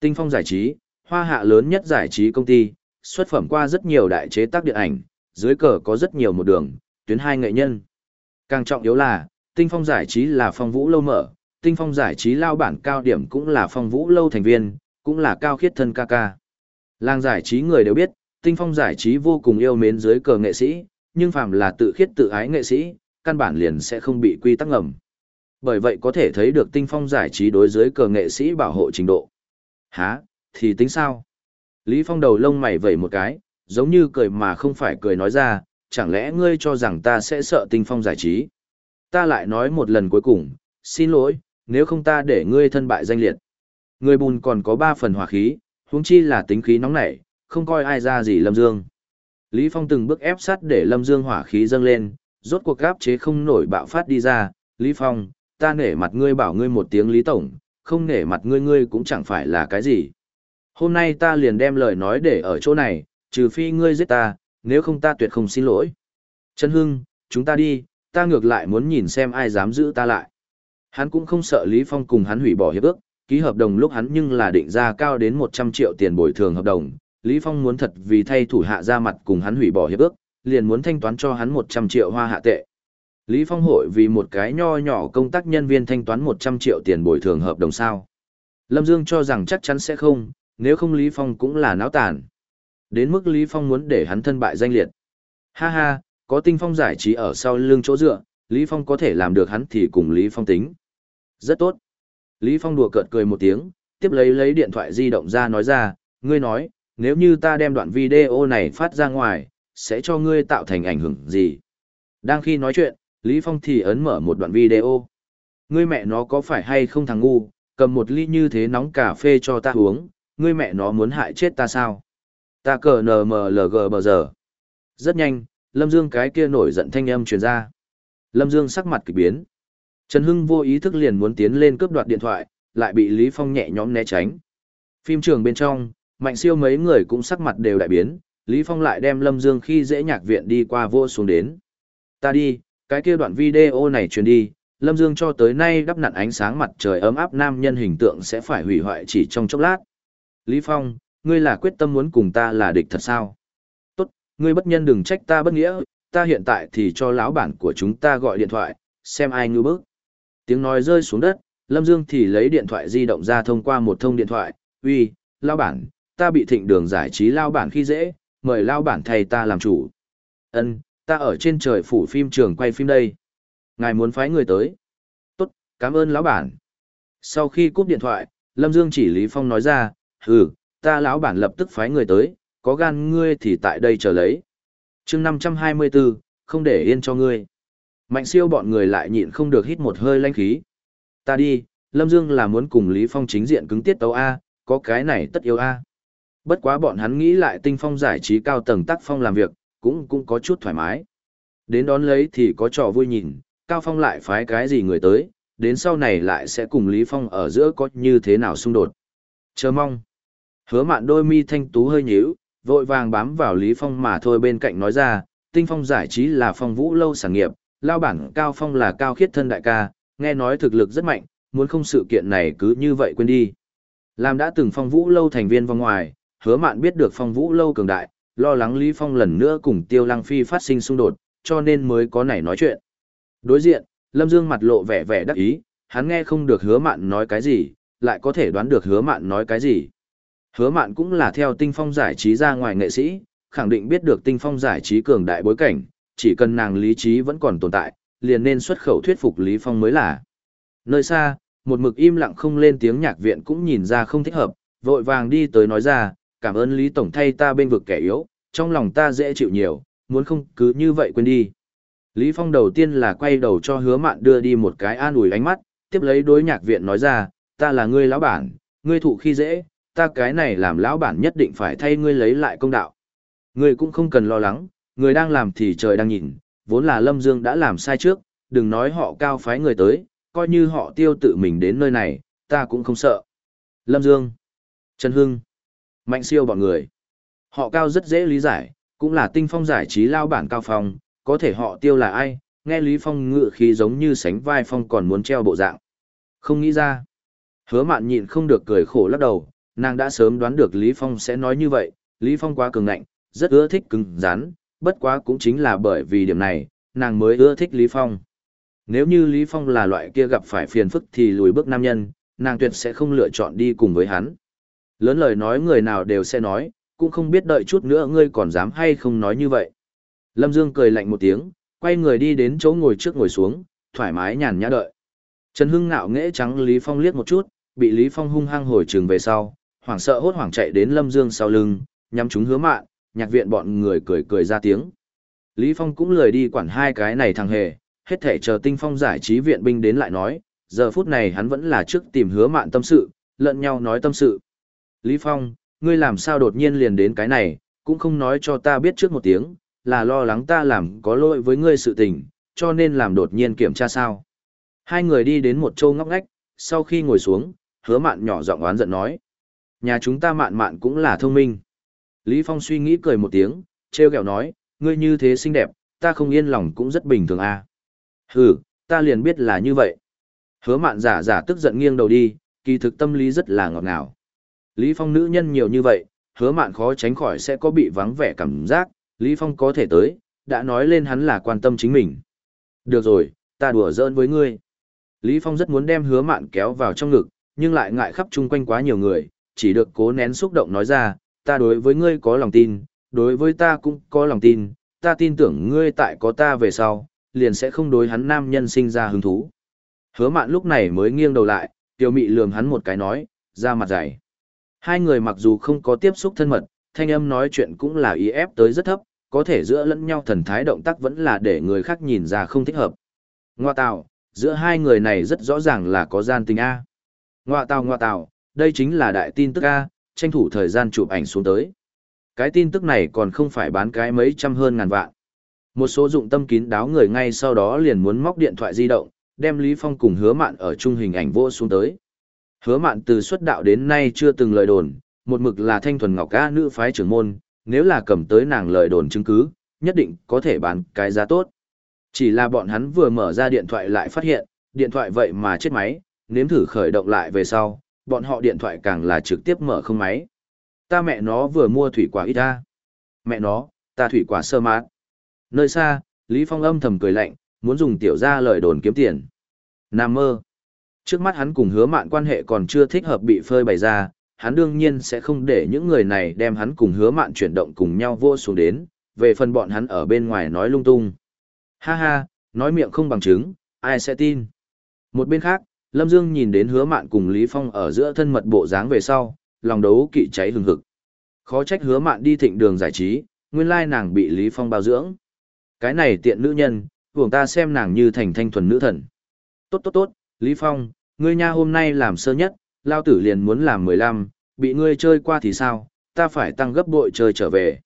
Tinh phong giải trí, hoa hạ lớn nhất giải trí công ty, xuất phẩm qua rất nhiều đại chế tác điện ảnh, dưới cờ có rất nhiều một đường, tuyến hai nghệ nhân. Càng trọng yếu là, tinh phong giải trí là phong vũ lâu mở, tinh phong giải trí lao bản cao điểm cũng là phong vũ lâu thành viên, cũng là cao khiết thân ca ca. Làng giải trí người đều biết, tinh phong giải trí vô cùng yêu mến dưới cờ nghệ sĩ, nhưng phàm là tự khiết tự ái nghệ sĩ, căn bản liền sẽ không bị quy tắc ngầm. Bởi vậy có thể thấy được tinh phong giải trí đối dưới cờ nghệ sĩ bảo hộ trình độ. Hả, thì tính sao? Lý Phong đầu lông mày vẩy một cái, giống như cười mà không phải cười nói ra, chẳng lẽ ngươi cho rằng ta sẽ sợ tinh phong giải trí? Ta lại nói một lần cuối cùng, xin lỗi, nếu không ta để ngươi thân bại danh liệt. Người bùn còn có ba phần hỏa khí, huống chi là tính khí nóng nảy, không coi ai ra gì Lâm Dương. Lý Phong từng bước ép sát để Lâm Dương hỏa khí dâng lên, rốt cuộc gáp chế không nổi bạo phát đi ra, Lý Phong, ta nể mặt ngươi bảo ngươi một tiếng Lý Tổng, không nể mặt ngươi ngươi cũng chẳng phải là cái gì. Hôm nay ta liền đem lời nói để ở chỗ này, trừ phi ngươi giết ta, nếu không ta tuyệt không xin lỗi. Trần Hưng, chúng ta đi, ta ngược lại muốn nhìn xem ai dám giữ ta lại. Hắn cũng không sợ Lý Phong cùng hắn hủy bỏ hiệp ước, ký hợp đồng lúc hắn nhưng là định ra cao đến 100 triệu tiền bồi thường hợp đồng, Lý Phong muốn thật vì thay thủ hạ ra mặt cùng hắn hủy bỏ hiệp ước, liền muốn thanh toán cho hắn 100 triệu hoa hạ tệ. Lý Phong hội vì một cái nho nhỏ công tác nhân viên thanh toán 100 triệu tiền bồi thường hợp đồng sao. Lâm Dương cho rằng chắc chắn sẽ không, nếu không Lý Phong cũng là náo tàn. Đến mức Lý Phong muốn để hắn thân bại danh liệt. Ha ha, có tinh phong giải trí ở sau lưng chỗ dựa, Lý Phong có thể làm được hắn thì cùng Lý Phong tính. Rất tốt. Lý Phong đùa cợt cười một tiếng, tiếp lấy lấy điện thoại di động ra nói ra, ngươi nói, nếu như ta đem đoạn video này phát ra ngoài, sẽ cho ngươi tạo thành ảnh hưởng gì? Đang khi nói chuyện, Lý Phong thì ấn mở một đoạn video. Ngươi mẹ nó có phải hay không thằng ngu, cầm một ly như thế nóng cà phê cho ta uống, ngươi mẹ nó muốn hại chết ta sao? Ta cờ nờ mờ lg bờ giờ. Rất nhanh, Lâm Dương cái kia nổi giận thanh âm truyền ra. Lâm Dương sắc mặt kỳ biến. Trần Hưng vô ý thức liền muốn tiến lên cướp đoạt điện thoại, lại bị Lý Phong nhẹ nhõm né tránh. Phim trường bên trong, mạnh siêu mấy người cũng sắc mặt đều đại biến, Lý Phong lại đem Lâm Dương khi dễ nhạc viện đi qua vô xuống đến. Ta đi, cái kia đoạn video này truyền đi, Lâm Dương cho tới nay đắp nặn ánh sáng mặt trời ấm áp nam nhân hình tượng sẽ phải hủy hoại chỉ trong chốc lát. Lý Phong, ngươi là quyết tâm muốn cùng ta là địch thật sao? Tốt, ngươi bất nhân đừng trách ta bất nghĩa, ta hiện tại thì cho lão bản của chúng ta gọi điện thoại, xem ai ngư bức. Tiếng nói rơi xuống đất, Lâm Dương thì lấy điện thoại di động ra thông qua một thông điện thoại, uy, lão bản, ta bị thịnh đường giải trí lao bản khi dễ, mời lao bản thầy ta làm chủ. Ân, ta ở trên trời phủ phim trường quay phim đây. Ngài muốn phái người tới. Tốt, cảm ơn lão bản. Sau khi cúp điện thoại, Lâm Dương chỉ Lý Phong nói ra, hừ, ta lão bản lập tức phái người tới, có gan ngươi thì tại đây chờ lấy. chương 524, không để yên cho ngươi. Mạnh siêu bọn người lại nhịn không được hít một hơi lanh khí. Ta đi, Lâm Dương là muốn cùng Lý Phong chính diện cứng tiết tấu A, có cái này tất yếu A. Bất quá bọn hắn nghĩ lại tinh phong giải trí cao tầng tác phong làm việc, cũng cũng có chút thoải mái. Đến đón lấy thì có trò vui nhìn, Cao Phong lại phái cái gì người tới, đến sau này lại sẽ cùng Lý Phong ở giữa có như thế nào xung đột. Chờ mong. Hứa mạn đôi mi thanh tú hơi nhíu, vội vàng bám vào Lý Phong mà thôi bên cạnh nói ra, tinh phong giải trí là phong vũ lâu sản nghiệp, lao bản Cao Phong là cao khiết thân đại ca, nghe nói thực lực rất mạnh, muốn không sự kiện này cứ như vậy quên đi. Làm đã từng phong vũ lâu thành viên vòng ngoài, hứa mạn biết được phong vũ lâu cường đại, lo lắng Lý Phong lần nữa cùng Tiêu Lăng Phi phát sinh xung đột, cho nên mới có nảy nói chuyện. Đối diện, Lâm Dương mặt lộ vẻ vẻ đắc ý, hắn nghe không được hứa mạn nói cái gì, lại có thể đoán được hứa mạn nói cái gì. Hứa mạn cũng là theo tinh phong giải trí ra ngoài nghệ sĩ, khẳng định biết được tinh phong giải trí cường đại bối cảnh, chỉ cần nàng lý trí vẫn còn tồn tại, liền nên xuất khẩu thuyết phục Lý Phong mới là. Nơi xa, một mực im lặng không lên tiếng nhạc viện cũng nhìn ra không thích hợp, vội vàng đi tới nói ra, cảm ơn Lý Tổng thay ta bên vực kẻ yếu, trong lòng ta dễ chịu nhiều, muốn không cứ như vậy quên đi. Lý Phong đầu tiên là quay đầu cho hứa mạn đưa đi một cái an ủi ánh mắt, tiếp lấy đối nhạc viện nói ra, ta là ngươi lão bản, ngươi thụ khi dễ, ta cái này làm lão bản nhất định phải thay ngươi lấy lại công đạo. Ngươi cũng không cần lo lắng, người đang làm thì trời đang nhìn, vốn là Lâm Dương đã làm sai trước, đừng nói họ cao phái người tới, coi như họ tiêu tự mình đến nơi này, ta cũng không sợ. Lâm Dương, Trần Hưng, Mạnh siêu bọn người. Họ cao rất dễ lý giải, cũng là tinh phong giải trí lao bản cao phong, có thể họ tiêu là ai, nghe Lý Phong ngự khí giống như sánh vai phong còn muốn treo bộ dạng. Không nghĩ ra. Hứa mạn nhịn không được cười khổ lắc đầu, nàng đã sớm đoán được Lý Phong sẽ nói như vậy, Lý Phong quá cường ngạnh, rất ưa thích cứng rắn, bất quá cũng chính là bởi vì điểm này, nàng mới ưa thích Lý Phong. Nếu như Lý Phong là loại kia gặp phải phiền phức thì lùi bước nam nhân, nàng tuyệt sẽ không lựa chọn đi cùng với hắn. Lớn lời nói người nào đều sẽ nói, cũng không biết đợi chút nữa ngươi còn dám hay không nói như vậy. Lâm Dương cười lạnh một tiếng, quay người đi đến chỗ ngồi trước ngồi xuống, thoải mái nhàn nhã đợi. Trần Hưng ngạo nghễ trắng Lý Phong liếc một chút, bị Lý Phong hung hăng hồi trường về sau, hoảng sợ hốt hoảng chạy đến Lâm Dương sau lưng, nhắm chúng hứa mạn, nhạc viện bọn người cười cười ra tiếng. Lý Phong cũng lười đi quản hai cái này thằng hề, hết thể chờ tinh phong giải trí viện binh đến lại nói, giờ phút này hắn vẫn là trước tìm hứa mạn tâm sự, lẫn nhau nói tâm sự. Lý Phong, ngươi làm sao đột nhiên liền đến cái này, cũng không nói cho ta biết trước một tiếng, là lo lắng ta làm có lỗi với ngươi sự tình, cho nên làm đột nhiên kiểm tra sao. Hai người đi đến một châu ngóc ngách, sau khi ngồi xuống, hứa mạn nhỏ giọng oán giận nói. Nhà chúng ta mạn mạn cũng là thông minh. Lý Phong suy nghĩ cười một tiếng, treo kẹo nói, ngươi như thế xinh đẹp, ta không yên lòng cũng rất bình thường à. Hừ, ta liền biết là như vậy. Hứa mạn giả giả tức giận nghiêng đầu đi, kỳ thực tâm lý rất là ngọt ngào. Lý Phong nữ nhân nhiều như vậy, hứa mạn khó tránh khỏi sẽ có bị vắng vẻ cảm giác, Lý Phong có thể tới, đã nói lên hắn là quan tâm chính mình. Được rồi, ta đùa giỡn với ngươi. Lý Phong rất muốn đem hứa mạn kéo vào trong ngực, nhưng lại ngại khắp chung quanh quá nhiều người, chỉ được cố nén xúc động nói ra, ta đối với ngươi có lòng tin, đối với ta cũng có lòng tin, ta tin tưởng ngươi tại có ta về sau, liền sẽ không đối hắn nam nhân sinh ra hứng thú. Hứa mạn lúc này mới nghiêng đầu lại, tiêu mị lườm hắn một cái nói, ra mặt dày. Hai người mặc dù không có tiếp xúc thân mật, thanh âm nói chuyện cũng là ý ép tới rất thấp, có thể giữa lẫn nhau thần thái động tác vẫn là để người khác nhìn ra không thích hợp. Ngoa tạo, giữa hai người này rất rõ ràng là có gian tình A. Ngoa tạo ngoa tạo, đây chính là đại tin tức A, tranh thủ thời gian chụp ảnh xuống tới. Cái tin tức này còn không phải bán cái mấy trăm hơn ngàn vạn. Một số dụng tâm kín đáo người ngay sau đó liền muốn móc điện thoại di động, đem Lý Phong cùng hứa mạn ở chung hình ảnh vô xuống tới. Hứa mạn từ xuất đạo đến nay chưa từng lời đồn, một mực là thanh thuần ngọc ca nữ phái trưởng môn, nếu là cầm tới nàng lời đồn chứng cứ, nhất định có thể bán cái giá tốt. Chỉ là bọn hắn vừa mở ra điện thoại lại phát hiện, điện thoại vậy mà chết máy, nếm thử khởi động lại về sau, bọn họ điện thoại càng là trực tiếp mở không máy. Ta mẹ nó vừa mua thủy quả ít ta. Mẹ nó, ta thủy quả sơ mát. Nơi xa, Lý Phong âm thầm cười lạnh, muốn dùng tiểu ra lời đồn kiếm tiền. Nam mơ. Trước mắt hắn cùng hứa mạn quan hệ còn chưa thích hợp bị phơi bày ra, hắn đương nhiên sẽ không để những người này đem hắn cùng hứa mạn chuyển động cùng nhau vô xuống đến, về phần bọn hắn ở bên ngoài nói lung tung. Ha ha, nói miệng không bằng chứng, ai sẽ tin. Một bên khác, Lâm Dương nhìn đến hứa mạn cùng Lý Phong ở giữa thân mật bộ dáng về sau, lòng đấu kỵ cháy hừng hực. Khó trách hứa mạn đi thịnh đường giải trí, nguyên lai nàng bị Lý Phong bao dưỡng. Cái này tiện nữ nhân, vùng ta xem nàng như thành thanh thuần nữ thần. Tốt tốt tốt, Lý Phong, ngươi nha hôm nay làm sơ nhất, lao tử liền muốn làm mười lăm, bị ngươi chơi qua thì sao, ta phải tăng gấp bội chơi trở về.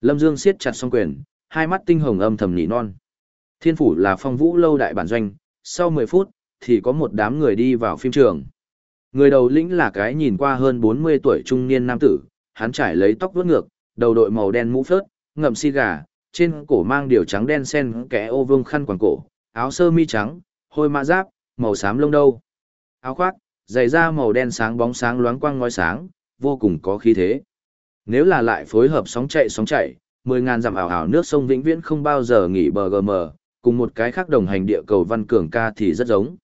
Lâm Dương siết chặt song quyền, hai mắt tinh hồng âm thầm nỉ non. Thiên phủ là phong vũ lâu đại bản doanh, sau mười phút, thì có một đám người đi vào phim trường. Người đầu lĩnh là cái nhìn qua hơn bốn mươi tuổi trung niên nam tử, hắn trải lấy tóc vuốt ngược, đầu đội màu đen mũ phớt, ngậm xi gà, trên cổ mang điều trắng đen sen kẽ ô vương khăn quàng cổ, áo sơ mi trắng, hôi mã giáp, màu xám lông đâu. Áo khoác, giày da màu đen sáng bóng sáng loáng quang ngói sáng, vô cùng có khí thế. Nếu là lại phối hợp sóng chạy sóng chạy, mười ngàn dặm ảo ảo nước sông vĩnh viễn không bao giờ nghỉ bờ gm, cùng một cái khác đồng hành địa cầu văn cường ca thì rất giống.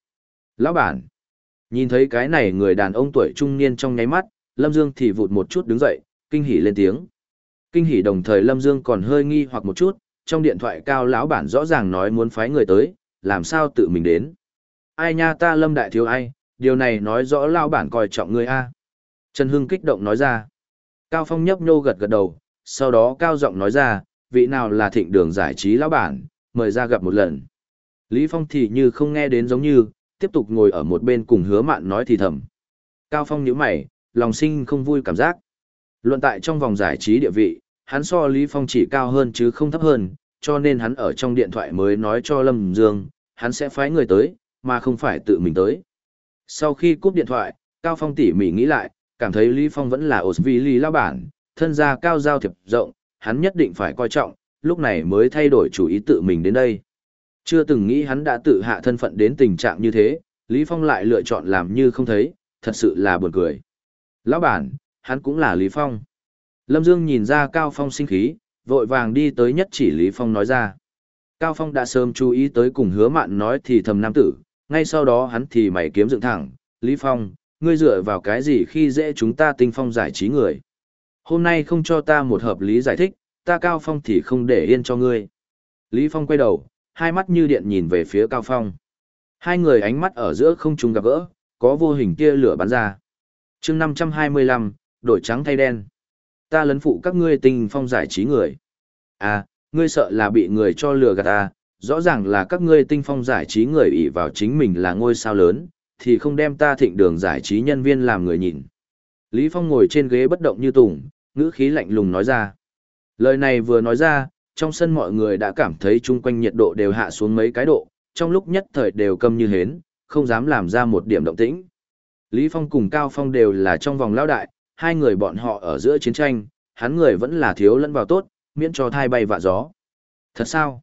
Lão bản, nhìn thấy cái này người đàn ông tuổi trung niên trong nháy mắt, Lâm Dương thì vụt một chút đứng dậy, kinh hỉ lên tiếng. Kinh hỉ đồng thời Lâm Dương còn hơi nghi hoặc một chút, trong điện thoại cao lão bản rõ ràng nói muốn phái người tới, làm sao tự mình đến. Ai nha ta Lâm đại thiếu ai, điều này nói rõ lão bản coi trọng ngươi a. Trần Hưng kích động nói ra. Cao Phong nhấp nhô gật gật đầu, sau đó cao giọng nói ra, vị nào là thịnh đường giải trí lão bản, mời ra gặp một lần. Lý Phong thì như không nghe đến giống như, tiếp tục ngồi ở một bên cùng hứa mạn nói thì thầm. Cao Phong nhíu mày, lòng sinh không vui cảm giác. Luận tại trong vòng giải trí địa vị, hắn so Lý Phong chỉ cao hơn chứ không thấp hơn, cho nên hắn ở trong điện thoại mới nói cho Lâm Dương, hắn sẽ phái người tới, mà không phải tự mình tới. Sau khi cúp điện thoại, Cao Phong tỉ mỉ nghĩ lại, cảm thấy Lý Phong vẫn là vì Lý lao bản, thân gia cao giao thiệp rộng, hắn nhất định phải coi trọng, lúc này mới thay đổi chủ ý tự mình đến đây. Chưa từng nghĩ hắn đã tự hạ thân phận đến tình trạng như thế, Lý Phong lại lựa chọn làm như không thấy, thật sự là buồn cười. Lão bản, hắn cũng là Lý Phong. Lâm Dương nhìn ra Cao Phong sinh khí, vội vàng đi tới nhất chỉ Lý Phong nói ra. Cao Phong đã sớm chú ý tới cùng hứa mạn nói thì thầm nam tử, ngay sau đó hắn thì mày kiếm dựng thẳng, Lý Phong, ngươi dựa vào cái gì khi dễ chúng ta tinh phong giải trí người. Hôm nay không cho ta một hợp lý giải thích, ta Cao Phong thì không để yên cho ngươi. Lý Phong quay đầu, hai mắt như điện nhìn về phía Cao Phong. Hai người ánh mắt ở giữa không trùng gặp gỡ, có vô hình kia lửa bắn ra. chương 525, đổi trắng thay đen. Ta lấn phụ các ngươi tinh phong giải trí người. À, ngươi sợ là bị người cho lừa gạt à, rõ ràng là các ngươi tinh phong giải trí người ỷ vào chính mình là ngôi sao lớn, thì không đem ta thịnh đường giải trí nhân viên làm người nhìn. Lý Phong ngồi trên ghế bất động như tùng, ngữ khí lạnh lùng nói ra. Lời này vừa nói ra, trong sân mọi người đã cảm thấy chung quanh nhiệt độ đều hạ xuống mấy cái độ, trong lúc nhất thời đều câm như hến, không dám làm ra một điểm động tĩnh. Lý Phong cùng Cao Phong đều là trong vòng lao đại, hai người bọn họ ở giữa chiến tranh, hắn người vẫn là thiếu lẫn vào tốt, miễn cho thai bay vạ gió. Thật sao?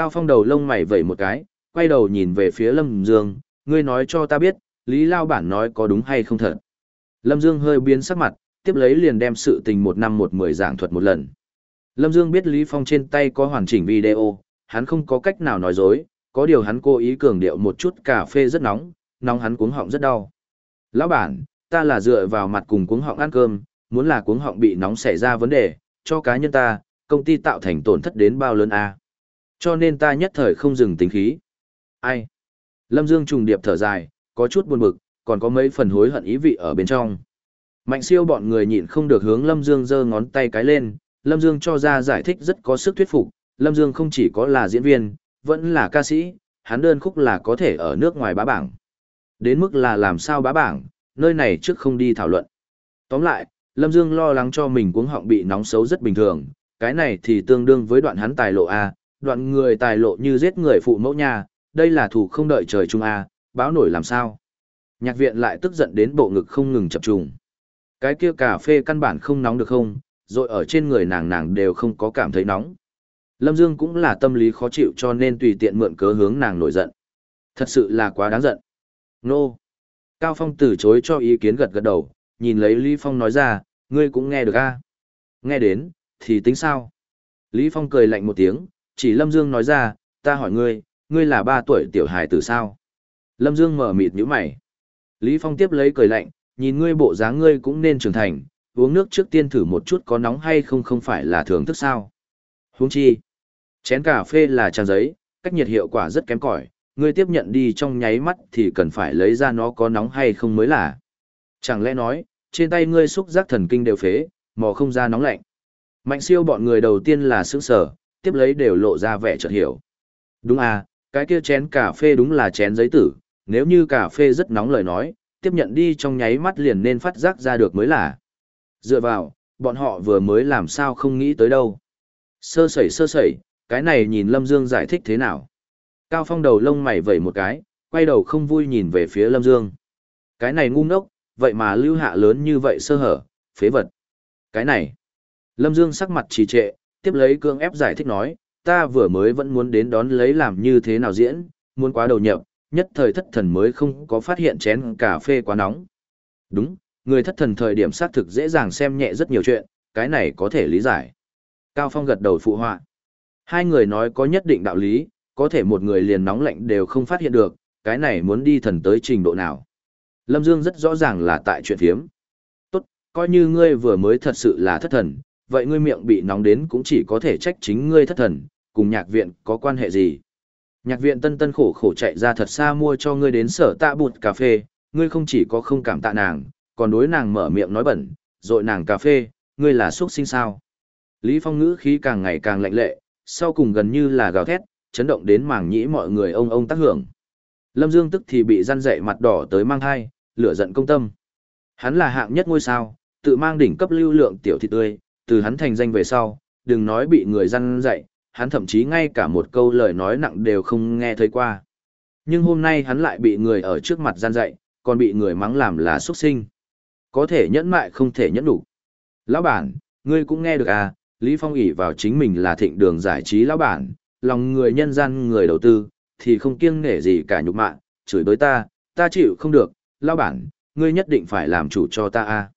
Cao Phong đầu lông mày vẩy một cái, quay đầu nhìn về phía Lâm Dương, ngươi nói cho ta biết, Lý Lao Bản nói có đúng hay không thật. Lâm Dương hơi biến sắc mặt, tiếp lấy liền đem sự tình một năm một mười giảng thuật một lần. Lâm Dương biết Lý Phong trên tay có hoàn chỉnh video, hắn không có cách nào nói dối, có điều hắn cố ý cường điệu một chút cà phê rất nóng, nóng hắn cuống họng rất đau. Lão bản, ta là dựa vào mặt cùng cuống họng ăn cơm, muốn là cuống họng bị nóng xảy ra vấn đề, cho cá nhân ta, công ty tạo thành tổn thất đến bao lớn a cho nên ta nhất thời không dừng tính khí. Ai? Lâm Dương trùng điệp thở dài, có chút buồn bực, còn có mấy phần hối hận ý vị ở bên trong. Mạnh siêu bọn người nhịn không được hướng Lâm Dương giơ ngón tay cái lên, Lâm Dương cho ra giải thích rất có sức thuyết phục, Lâm Dương không chỉ có là diễn viên, vẫn là ca sĩ, hắn đơn khúc là có thể ở nước ngoài bá bảng. Đến mức là làm sao bá bảng, nơi này trước không đi thảo luận. Tóm lại, Lâm Dương lo lắng cho mình cuống họng bị nóng xấu rất bình thường, cái này thì tương đương với đoạn hắn tài lộ A, đoạn người tài lộ như giết người phụ mẫu nhà, đây là thủ không đợi trời chung A, báo nổi làm sao. Nhạc viện lại tức giận đến bộ ngực không ngừng chập trùng. Cái kia cà phê căn bản không nóng được không, rồi ở trên người nàng nàng đều không có cảm thấy nóng. Lâm Dương cũng là tâm lý khó chịu cho nên tùy tiện mượn cớ hướng nàng nổi giận. Thật sự là quá đáng giận. Nô. Cao Phong từ chối cho ý kiến gật gật đầu, nhìn lấy Lý Phong nói ra, ngươi cũng nghe được a? Nghe đến, thì tính sao? Lý Phong cười lạnh một tiếng, chỉ Lâm Dương nói ra, ta hỏi ngươi, ngươi là ba tuổi tiểu hài tử sao? Lâm Dương mở mịt nhũ mày. Lý Phong tiếp lấy cười lạnh, nhìn ngươi bộ dáng ngươi cũng nên trưởng thành, uống nước trước tiên thử một chút có nóng hay không không phải là thưởng thức sao. Huống chi, chén cà phê là trang giấy, cách nhiệt hiệu quả rất kém cỏi, ngươi tiếp nhận đi trong nháy mắt thì cần phải lấy ra nó có nóng hay không mới là. Chẳng lẽ nói, trên tay ngươi xúc giác thần kinh đều phế, mò không ra nóng lạnh. Mạnh siêu bọn người đầu tiên là sững sở, tiếp lấy đều lộ ra vẻ chợt hiểu. Đúng à, cái kia chén cà phê đúng là chén giấy tử, nếu như cà phê rất nóng lời nói, tiếp nhận đi trong nháy mắt liền nên phát giác ra được mới là. Dựa vào, bọn họ vừa mới làm sao không nghĩ tới đâu. Sơ sẩy sơ sẩy, cái này nhìn Lâm Dương giải thích thế nào. Cao Phong đầu lông mày vẩy một cái, quay đầu không vui nhìn về phía Lâm Dương. Cái này ngu ngốc, vậy mà lưu hạ lớn như vậy sơ hở, phế vật. Cái này. Lâm Dương sắc mặt trì trệ, tiếp lấy cương ép giải thích nói, ta vừa mới vẫn muốn đến đón lấy làm như thế nào diễn, muốn quá đầu nhập, nhất thời thất thần mới không có phát hiện chén cà phê quá nóng. Đúng, người thất thần thời điểm xác thực dễ dàng xem nhẹ rất nhiều chuyện, cái này có thể lý giải. Cao Phong gật đầu phụ họa. Hai người nói có nhất định đạo lý, có thể một người liền nóng lạnh đều không phát hiện được, cái này muốn đi thần tới trình độ nào. Lâm Dương rất rõ ràng là tại chuyện thiếm. Tốt, coi như ngươi vừa mới thật sự là thất thần, vậy ngươi miệng bị nóng đến cũng chỉ có thể trách chính ngươi thất thần, cùng nhạc viện có quan hệ gì. Nhạc viện tân tân khổ khổ chạy ra thật xa mua cho ngươi đến sở tạ bụt cà phê, ngươi không chỉ có không cảm tạ nàng, còn đối nàng mở miệng nói bẩn, rồi nàng cà phê, ngươi là xuất sinh sao. Lý Phong ngữ khí càng ngày càng lạnh lệ, sau cùng gần như là gào thét, chấn động đến màng nhĩ mọi người ông ông tác hưởng. Lâm Dương tức thì bị răn dậy mặt đỏ tới mang thai lửa giận công tâm. Hắn là hạng nhất ngôi sao, tự mang đỉnh cấp lưu lượng tiểu thị tươi, từ hắn thành danh về sau, đừng nói bị người răn dạy, hắn thậm chí ngay cả một câu lời nói nặng đều không nghe thấy qua. Nhưng hôm nay hắn lại bị người ở trước mặt gian dạy, còn bị người mắng làm là xuất sinh. Có thể nhẫn mại không thể nhẫn đủ. Lão bản, ngươi cũng nghe được à, Lý Phong ỷ vào chính mình là thịnh đường giải trí lão bản, lòng người nhân gian người đầu tư, thì không kiêng nể gì cả nhục mạ, chửi bới ta, ta chịu không được, lão bản, ngươi nhất định phải làm chủ cho ta a. À.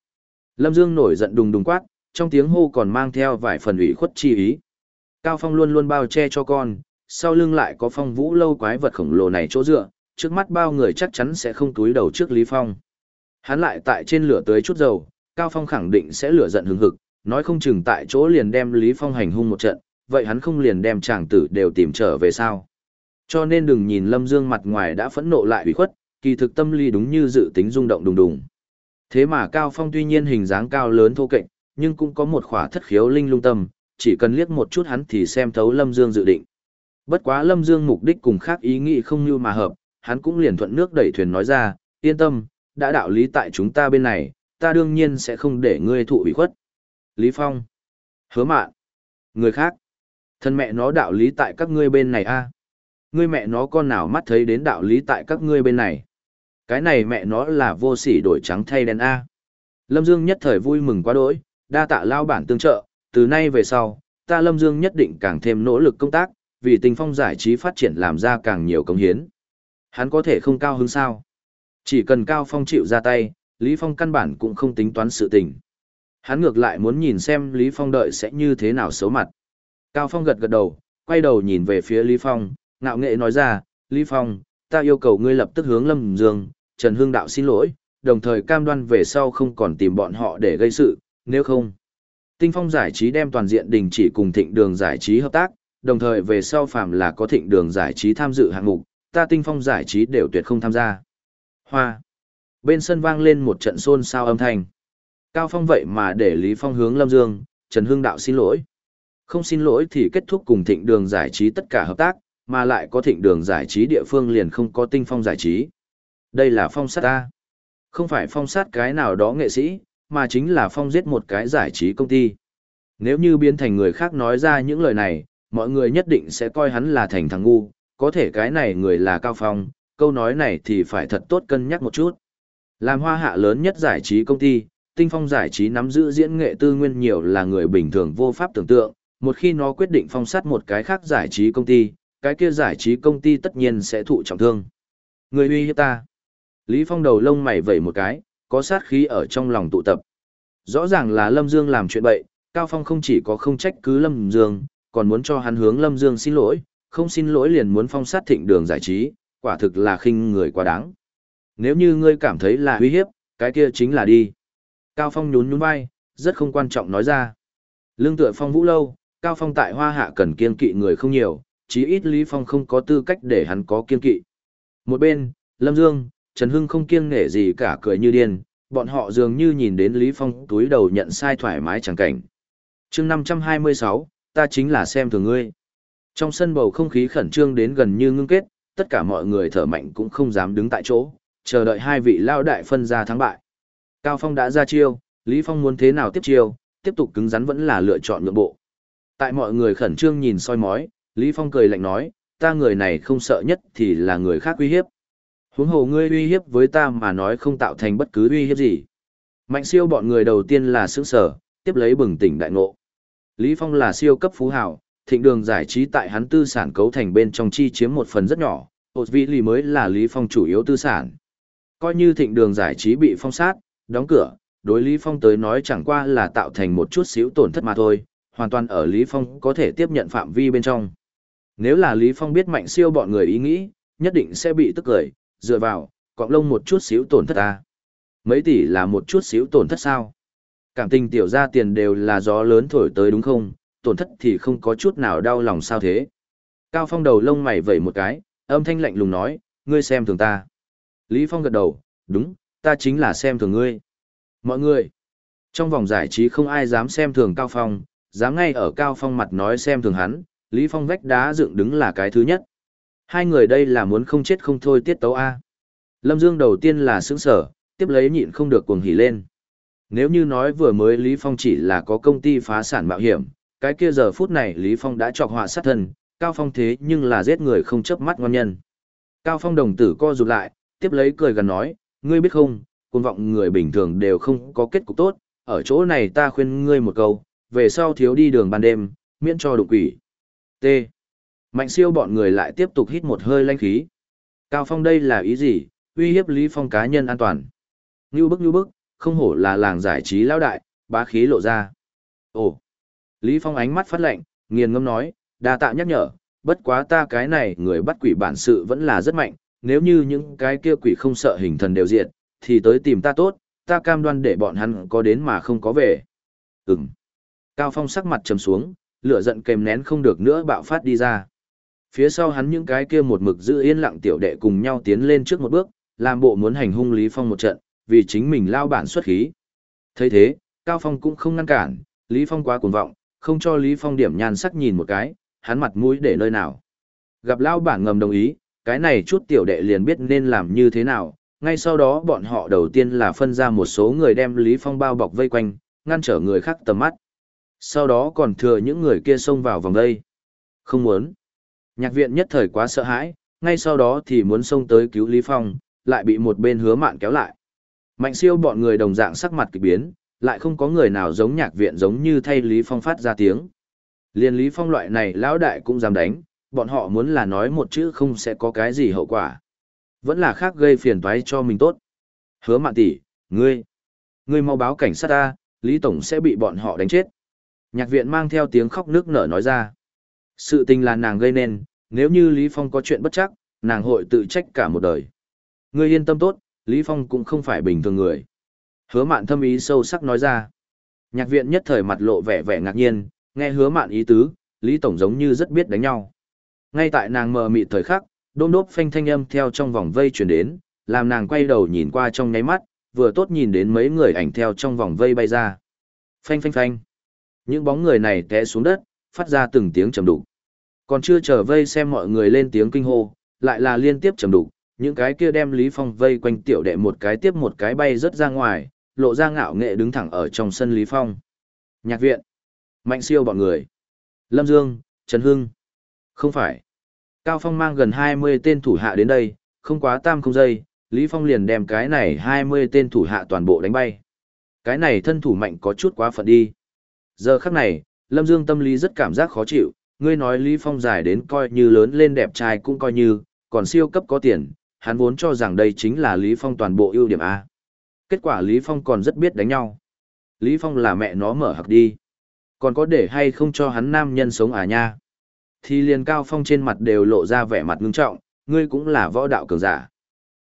Lâm Dương nổi giận đùng đùng quát, trong tiếng hô còn mang theo vài phần ủy khuất chi ý. Cao Phong luôn luôn bao che cho con, sau lưng lại có phong vũ lâu quái vật khổng lồ này chỗ dựa, trước mắt bao người chắc chắn sẽ không túi đầu trước Lý Phong. Hắn lại tại trên lửa tới chút dầu, Cao Phong khẳng định sẽ lửa giận hừng hực, nói không chừng tại chỗ liền đem Lý Phong hành hung một trận, vậy hắn không liền đem chàng tử đều tìm trở về sao. Cho nên đừng nhìn Lâm Dương mặt ngoài đã phẫn nộ lại ủy khuất, kỳ thực tâm lý đúng như dự tính rung động đùng đùng. Thế mà Cao Phong tuy nhiên hình dáng cao lớn thô kệch, nhưng cũng có một khỏa thất khiếu linh lung tâm, chỉ cần liếc một chút hắn thì xem thấu Lâm Dương dự định. Bất quá Lâm Dương mục đích cùng khác ý nghĩ không như mà hợp, hắn cũng liền thuận nước đẩy thuyền nói ra, yên tâm, đã đạo lý tại chúng ta bên này, ta đương nhiên sẽ không để ngươi thụ ủy khuất. Lý Phong, hứa mạn, người khác, thân mẹ nó đạo lý tại các ngươi bên này a Ngươi mẹ nó con nào mắt thấy đến đạo lý tại các ngươi bên này. Cái này mẹ nó là vô sỉ đổi trắng thay đen a Lâm Dương nhất thời vui mừng quá đỗi, đa tạ lao bản tương trợ, từ nay về sau, ta Lâm Dương nhất định càng thêm nỗ lực công tác, vì tình phong giải trí phát triển làm ra càng nhiều công hiến. Hắn có thể không cao hứng sao? Chỉ cần Cao Phong chịu ra tay, Lý Phong căn bản cũng không tính toán sự tình. Hắn ngược lại muốn nhìn xem Lý Phong đợi sẽ như thế nào xấu mặt. Cao Phong gật gật đầu, quay đầu nhìn về phía Lý Phong, ngạo nghệ nói ra, Lý Phong, ta yêu cầu ngươi lập tức hướng Lâm Dương, Trần Hương Đạo xin lỗi, đồng thời cam đoan về sau không còn tìm bọn họ để gây sự, nếu không. Tinh Phong giải trí đem toàn diện đình chỉ cùng thịnh đường giải trí hợp tác, đồng thời về sau phạm là có thịnh đường giải trí tham dự hạng mục, ta Tinh Phong giải trí đều tuyệt không tham gia. Hoa. Bên sân vang lên một trận xôn xao âm thanh. Cao Phong vậy mà để Lý Phong hướng Lâm Dương, Trần Hưng Đạo xin lỗi. Không xin lỗi thì kết thúc cùng thịnh đường giải trí tất cả hợp tác, mà lại có thịnh đường giải trí địa phương liền không có tinh phong giải trí. Đây là phong sát ta. Không phải phong sát cái nào đó nghệ sĩ, mà chính là phong giết một cái giải trí công ty. Nếu như biến thành người khác nói ra những lời này, mọi người nhất định sẽ coi hắn là thành thằng ngu, có thể cái này người là cao phong, câu nói này thì phải thật tốt cân nhắc một chút. Làm hoa hạ lớn nhất giải trí công ty, tinh phong giải trí nắm giữ diễn nghệ tư nguyên nhiều là người bình thường vô pháp tưởng tượng, một khi nó quyết định phong sát một cái khác giải trí công ty, cái kia giải trí công ty tất nhiên sẽ thụ trọng thương. Người uy hiếp ta. Lý Phong đầu lông mày vẩy một cái, có sát khí ở trong lòng tụ tập. Rõ ràng là Lâm Dương làm chuyện bậy, Cao Phong không chỉ có không trách cứ Lâm Dương, còn muốn cho hắn hướng Lâm Dương xin lỗi, không xin lỗi liền muốn phong sát thịnh đường giải trí, quả thực là khinh người quá đáng. Nếu như ngươi cảm thấy là uy hiếp, cái kia chính là đi. Cao Phong nhún nhún vai, rất không quan trọng nói ra. Lương tựa Phong Vũ lâu, Cao Phong tại Hoa Hạ cần kiên kỵ người không nhiều, chí ít Lý Phong không có tư cách để hắn có kiên kỵ. Một bên, Lâm Dương, Trần Hưng không kiêng nể gì cả cười như điên, bọn họ dường như nhìn đến Lý Phong túi đầu nhận sai thoải mái chẳng cảnh. chương 526, ta chính là xem thường ngươi. Trong sân bầu không khí khẩn trương đến gần như ngưng kết, tất cả mọi người thở mạnh cũng không dám đứng tại chỗ, chờ đợi hai vị lao đại phân ra thắng bại. Cao Phong đã ra chiêu, Lý Phong muốn thế nào tiếp chiêu, tiếp tục cứng rắn vẫn là lựa chọn nhượng bộ. Tại mọi người khẩn trương nhìn soi mói, Lý Phong cười lạnh nói, ta người này không sợ nhất thì là người khác uy hiếp. Huống hồ ngươi uy hiếp với ta mà nói không tạo thành bất cứ uy hiếp gì. Mạnh siêu bọn người đầu tiên là sướng sở, tiếp lấy bừng tỉnh đại ngộ. Lý Phong là siêu cấp phú hào, thịnh đường giải trí tại hắn tư sản cấu thành bên trong chi chiếm một phần rất nhỏ, ột vị lì mới là Lý Phong chủ yếu tư sản. Coi như thịnh đường giải trí bị phong sát, đóng cửa, đối Lý Phong tới nói chẳng qua là tạo thành một chút xíu tổn thất mà thôi, hoàn toàn ở Lý Phong có thể tiếp nhận phạm vi bên trong. Nếu là Lý Phong biết mạnh siêu bọn người ý nghĩ, nhất định sẽ bị tức cười, dựa vào, cọng lông một chút xíu tổn thất ta. Mấy tỷ là một chút xíu tổn thất sao? Cảm tình tiểu ra tiền đều là gió lớn thổi tới đúng không? Tổn thất thì không có chút nào đau lòng sao thế? Cao Phong đầu lông mày vẩy một cái, âm thanh lạnh lùng nói, ngươi xem thường ta. Lý Phong gật đầu, đúng, ta chính là xem thường ngươi. Mọi người, trong vòng giải trí không ai dám xem thường Cao Phong, dám ngay ở Cao Phong mặt nói xem thường hắn, Lý Phong vách đá dựng đứng là cái thứ nhất. Hai người đây là muốn không chết không thôi tiết tấu A. Lâm Dương đầu tiên là sững sở, tiếp lấy nhịn không được cuồng hỉ lên. Nếu như nói vừa mới Lý Phong chỉ là có công ty phá sản mạo hiểm, cái kia giờ phút này Lý Phong đã chọc họa sát thân, Cao Phong thế nhưng là giết người không chớp mắt ngon nhân. Cao Phong đồng tử co rụt lại, tiếp lấy cười gần nói, ngươi biết không, côn vọng người bình thường đều không có kết cục tốt, ở chỗ này ta khuyên ngươi một câu, về sau thiếu đi đường ban đêm, miễn cho đụng quỷ. T. Mạnh siêu bọn người lại tiếp tục hít một hơi lanh khí. Cao Phong đây là ý gì, uy hiếp Lý Phong cá nhân an toàn. Như bức như bức, không hổ là làng giải trí lão đại, bá khí lộ ra. Ồ. Lý Phong ánh mắt phát lạnh, nghiền ngâm nói, đa tạ nhắc nhở, bất quá ta cái này người bắt quỷ bản sự vẫn là rất mạnh, nếu như những cái kia quỷ không sợ hình thần đều diệt, thì tới tìm ta tốt, ta cam đoan để bọn hắn có đến mà không có về. Ừm. Cao Phong sắc mặt trầm xuống, lửa giận kềm nén không được nữa bạo phát đi ra. Phía sau hắn những cái kia một mực giữ yên lặng tiểu đệ cùng nhau tiến lên trước một bước, làm bộ muốn hành hung Lý Phong một trận, vì chính mình lao bản xuất khí. thấy thế, Cao Phong cũng không ngăn cản, Lý Phong quá cuồng vọng, không cho Lý Phong điểm nhan sắc nhìn một cái, hắn mặt mũi để nơi nào. Gặp lao bản ngầm đồng ý, cái này chút tiểu đệ liền biết nên làm như thế nào, ngay sau đó bọn họ đầu tiên là phân ra một số người đem Lý Phong bao bọc vây quanh, ngăn trở người khác tầm mắt. Sau đó còn thừa những người kia xông vào vòng đây. Không muốn. Nhạc viện nhất thời quá sợ hãi, ngay sau đó thì muốn xông tới cứu Lý Phong, lại bị một bên hứa mạn kéo lại. Mạnh siêu bọn người đồng dạng sắc mặt kỳ biến, lại không có người nào giống nhạc viện giống như thay Lý Phong phát ra tiếng. Liên Lý Phong loại này lão đại cũng dám đánh, bọn họ muốn là nói một chữ không sẽ có cái gì hậu quả. Vẫn là khác gây phiền toái cho mình tốt. Hứa mạn tỷ, ngươi, ngươi mau báo cảnh sát ta, Lý Tổng sẽ bị bọn họ đánh chết. Nhạc viện mang theo tiếng khóc nước nở nói ra. Sự tình là nàng gây nên, nếu như Lý Phong có chuyện bất chắc, nàng hội tự trách cả một đời. Ngươi yên tâm tốt, Lý Phong cũng không phải bình thường người. Hứa mạn thâm ý sâu sắc nói ra. Nhạc viện nhất thời mặt lộ vẻ vẻ ngạc nhiên, nghe hứa mạn ý tứ, Lý Tổng giống như rất biết đánh nhau. Ngay tại nàng mờ mịt thời khắc, đôm đốp phanh thanh âm theo trong vòng vây chuyển đến, làm nàng quay đầu nhìn qua trong nháy mắt, vừa tốt nhìn đến mấy người ảnh theo trong vòng vây bay ra. Phanh phanh phanh. Những bóng người này té xuống đất, phát ra từng tiếng trầm đục. Còn chưa chờ vây xem mọi người lên tiếng kinh hô, lại là liên tiếp trầm đục, những cái kia đem Lý Phong vây quanh tiểu đệ một cái tiếp một cái bay rất ra ngoài, lộ ra ngạo nghệ đứng thẳng ở trong sân Lý Phong. Nhạc viện. Mạnh siêu bọn người. Lâm Dương, Trần Hưng. Không phải. Cao Phong mang gần 20 tên thủ hạ đến đây, không quá tam không giây, Lý Phong liền đem cái này 20 tên thủ hạ toàn bộ đánh bay. Cái này thân thủ mạnh có chút quá phận đi. Giờ khắc này, Lâm Dương tâm lý rất cảm giác khó chịu, ngươi nói Lý Phong dài đến coi như lớn lên đẹp trai cũng coi như, còn siêu cấp có tiền, hắn vốn cho rằng đây chính là Lý Phong toàn bộ ưu điểm A. Kết quả Lý Phong còn rất biết đánh nhau. Lý Phong là mẹ nó mở hạc đi. Còn có để hay không cho hắn nam nhân sống à nha. Thì liền cao phong trên mặt đều lộ ra vẻ mặt ngưng trọng, ngươi cũng là võ đạo cường giả.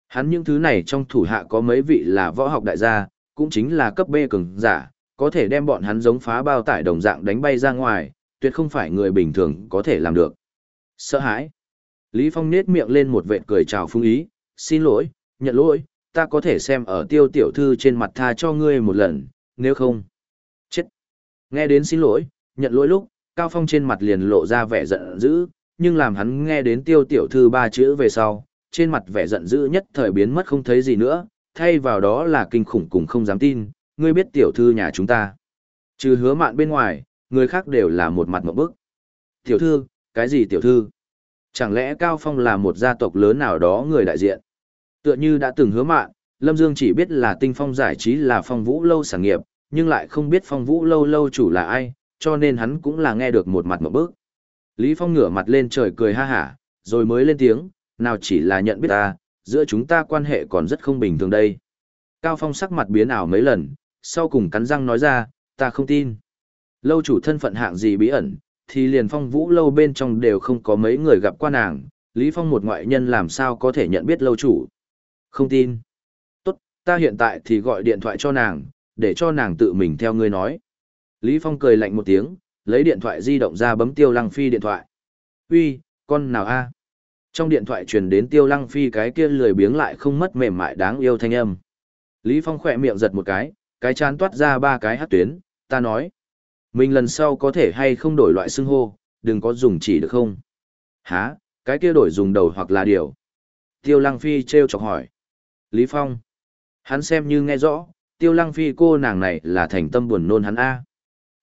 Hắn những thứ này trong thủ hạ có mấy vị là võ học đại gia, cũng chính là cấp B cường giả, có thể đem bọn hắn giống phá bao tải đồng dạng đánh bay ra ngoài, tuyệt không phải người bình thường có thể làm được. Sợ hãi. Lý Phong nết miệng lên một vệt cười chào phương ý, xin lỗi, nhận lỗi, ta có thể xem ở tiêu tiểu thư trên mặt tha cho ngươi một lần, nếu không. Chết. Nghe đến xin lỗi, nhận lỗi lúc, Cao Phong trên mặt liền lộ ra vẻ giận dữ, nhưng làm hắn nghe đến tiêu tiểu thư ba chữ về sau, trên mặt vẻ giận dữ nhất thời biến mất không thấy gì nữa, thay vào đó là kinh khủng cùng không dám tin, ngươi biết tiểu thư nhà chúng ta. Trừ hứa mạn bên ngoài, người khác đều là một mặt một bức. Tiểu thư, cái gì tiểu thư? Chẳng lẽ Cao Phong là một gia tộc lớn nào đó người đại diện? Tựa như đã từng hứa mạn, Lâm Dương chỉ biết là tinh phong giải trí là phong vũ lâu sản nghiệp, nhưng lại không biết phong vũ lâu lâu chủ là ai, cho nên hắn cũng là nghe được một mặt một bước. Lý Phong ngửa mặt lên trời cười ha hả, rồi mới lên tiếng, nào chỉ là nhận biết ta, giữa chúng ta quan hệ còn rất không bình thường đây. Cao Phong sắc mặt biến ảo mấy lần, sau cùng cắn răng nói ra, ta không tin. Lâu chủ thân phận hạng gì bí ẩn, thì liền phong vũ lâu bên trong đều không có mấy người gặp qua nàng, Lý Phong một ngoại nhân làm sao có thể nhận biết lâu chủ. Không tin. Tốt, ta hiện tại thì gọi điện thoại cho nàng, để cho nàng tự mình theo ngươi nói. Lý Phong cười lạnh một tiếng, lấy điện thoại di động ra bấm tiêu lăng phi điện thoại. Uy, con nào a? Trong điện thoại truyền đến tiêu lăng phi cái kia lười biếng lại không mất mềm mại đáng yêu thanh âm. Lý Phong khỏe miệng giật một cái, cái chán toát ra ba cái hát tuyến, ta nói. Mình lần sau có thể hay không đổi loại xưng hô, đừng có dùng chỉ được không? Hả, cái kia đổi dùng đầu hoặc là điều. Tiêu Lăng Phi treo chọc hỏi. Lý Phong. Hắn xem như nghe rõ, Tiêu Lăng Phi cô nàng này là thành tâm buồn nôn hắn A.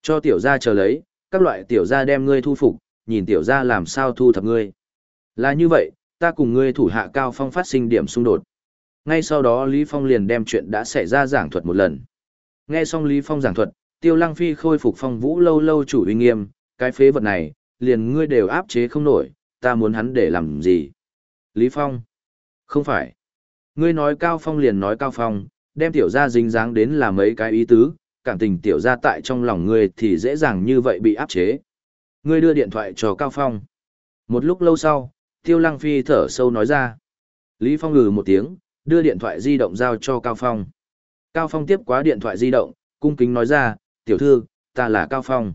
Cho tiểu gia chờ lấy, các loại tiểu gia đem ngươi thu phục, nhìn tiểu gia làm sao thu thập ngươi. Là như vậy, ta cùng ngươi thủ hạ cao phong phát sinh điểm xung đột. Ngay sau đó Lý Phong liền đem chuyện đã xảy ra giảng thuật một lần. Nghe xong Lý Phong giảng thuật, Tiêu Lăng Phi khôi phục phong vũ lâu lâu chủ uy nghiêm, cái phế vật này, liền ngươi đều áp chế không nổi, ta muốn hắn để làm gì? Lý Phong. Không phải. Ngươi nói Cao Phong liền nói Cao Phong, đem tiểu gia dính dáng đến là mấy cái ý tứ, cảm tình tiểu gia tại trong lòng ngươi thì dễ dàng như vậy bị áp chế. Ngươi đưa điện thoại cho Cao Phong. Một lúc lâu sau, Tiêu Lăng Phi thở sâu nói ra. Lý Phong ngừ một tiếng, đưa điện thoại di động giao cho Cao Phong. Cao Phong tiếp quá điện thoại di động, cung kính nói ra, tiểu thư, ta là Cao Phong.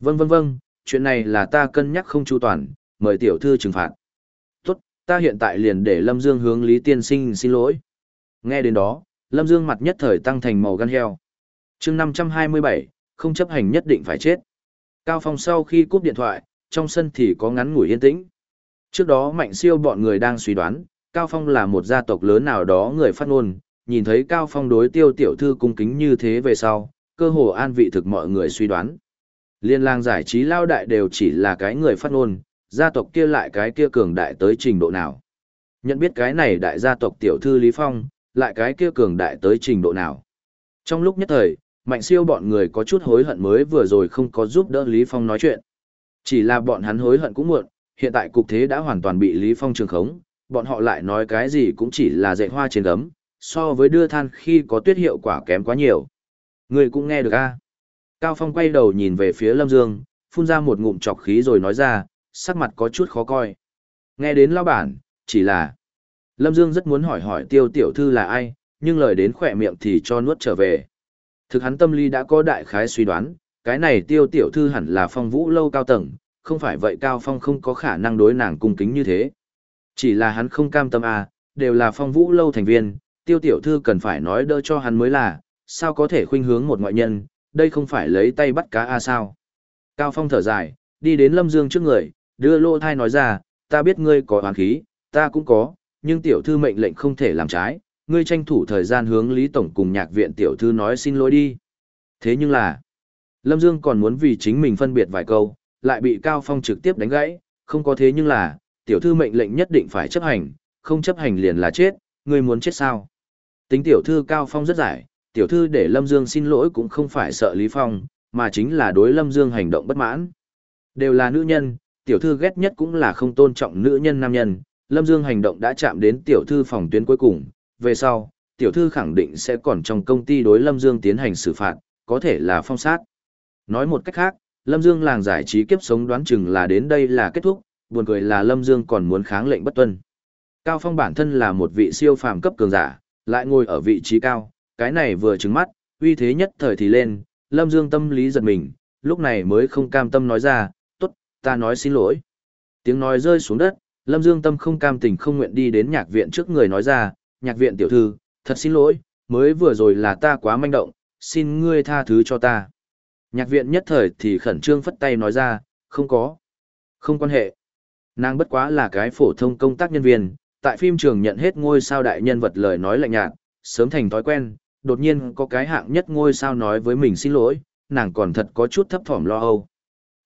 Vâng vâng vâng, chuyện này là ta cân nhắc không chu toàn, mời tiểu thư trừng phạt. Tốt, ta hiện tại liền để Lâm Dương hướng Lý Tiên Sinh xin lỗi. Nghe đến đó, Lâm Dương mặt nhất thời tăng thành màu gan heo. chương 527, không chấp hành nhất định phải chết. Cao Phong sau khi cúp điện thoại, trong sân thì có ngắn ngủi yên tĩnh. Trước đó mạnh siêu bọn người đang suy đoán, Cao Phong là một gia tộc lớn nào đó người phát ngôn, nhìn thấy Cao Phong đối tiêu tiểu thư cung kính như thế về sau, cơ hồ an vị thực mọi người suy đoán. Liên lang giải trí lao đại đều chỉ là cái người phát ngôn, gia tộc kia lại cái kia cường đại tới trình độ nào. Nhận biết cái này đại gia tộc tiểu thư Lý Phong, lại cái kia cường đại tới trình độ nào. Trong lúc nhất thời, mạnh siêu bọn người có chút hối hận mới vừa rồi không có giúp đỡ Lý Phong nói chuyện. Chỉ là bọn hắn hối hận cũng muộn, hiện tại cục thế đã hoàn toàn bị Lý Phong trường khống, bọn họ lại nói cái gì cũng chỉ là dạy hoa trên gấm, so với đưa than khi có tuyết hiệu quả kém quá nhiều. Người cũng nghe được a Cao Phong quay đầu nhìn về phía Lâm Dương, phun ra một ngụm chọc khí rồi nói ra, sắc mặt có chút khó coi. Nghe đến lao bản, chỉ là... Lâm Dương rất muốn hỏi hỏi tiêu tiểu thư là ai, nhưng lời đến khỏe miệng thì cho nuốt trở về. Thực hắn tâm lý đã có đại khái suy đoán, cái này tiêu tiểu thư hẳn là phong vũ lâu cao tầng, không phải vậy cao phong không có khả năng đối nàng cung kính như thế. Chỉ là hắn không cam tâm à, đều là phong vũ lâu thành viên, tiêu tiểu thư cần phải nói đỡ cho hắn mới là, sao có thể khuynh hướng một ngoại nhân, đây không phải lấy tay bắt cá a à sao. Cao phong thở dài, đi đến lâm dương trước người, đưa lô thai nói ra, ta biết ngươi có hoàn khí, ta cũng có, nhưng tiểu thư mệnh lệnh không thể làm trái, ngươi tranh thủ thời gian hướng Lý Tổng cùng nhạc viện tiểu thư nói xin lỗi đi. Thế nhưng là, Lâm Dương còn muốn vì chính mình phân biệt vài câu, lại bị Cao Phong trực tiếp đánh gãy, không có thế nhưng là, tiểu thư mệnh lệnh nhất định phải chấp hành, không chấp hành liền là chết, ngươi muốn chết sao? Tính tiểu thư Cao Phong rất giải, tiểu thư để Lâm Dương xin lỗi cũng không phải sợ Lý Phong, mà chính là đối Lâm Dương hành động bất mãn. Đều là nữ nhân, tiểu thư ghét nhất cũng là không tôn trọng nữ nhân nam nhân, Lâm Dương hành động đã chạm đến tiểu thư phòng tuyến cuối cùng, về sau, tiểu thư khẳng định sẽ còn trong công ty đối Lâm Dương tiến hành xử phạt, có thể là phong sát. Nói một cách khác, Lâm Dương làng giải trí kiếp sống đoán chừng là đến đây là kết thúc, buồn cười là Lâm Dương còn muốn kháng lệnh bất tuân. Cao Phong bản thân là một vị siêu phàm cấp cường giả, lại ngồi ở vị trí cao, cái này vừa trứng mắt, uy thế nhất thời thì lên, Lâm Dương tâm lý giật mình, lúc này mới không cam tâm nói ra, tốt, ta nói xin lỗi. Tiếng nói rơi xuống đất, Lâm Dương tâm không cam tình không nguyện đi đến nhạc viện trước người nói ra, nhạc viện tiểu thư, thật xin lỗi, mới vừa rồi là ta quá manh động, xin ngươi tha thứ cho ta. Nhạc viện nhất thời thì khẩn trương phất tay nói ra, không có, không quan hệ. Nàng bất quá là cái phổ thông công tác nhân viên, tại phim trường nhận hết ngôi sao đại nhân vật lời nói lạnh nhạt, sớm thành thói quen, đột nhiên có cái hạng nhất ngôi sao nói với mình xin lỗi, nàng còn thật có chút thấp thỏm lo âu.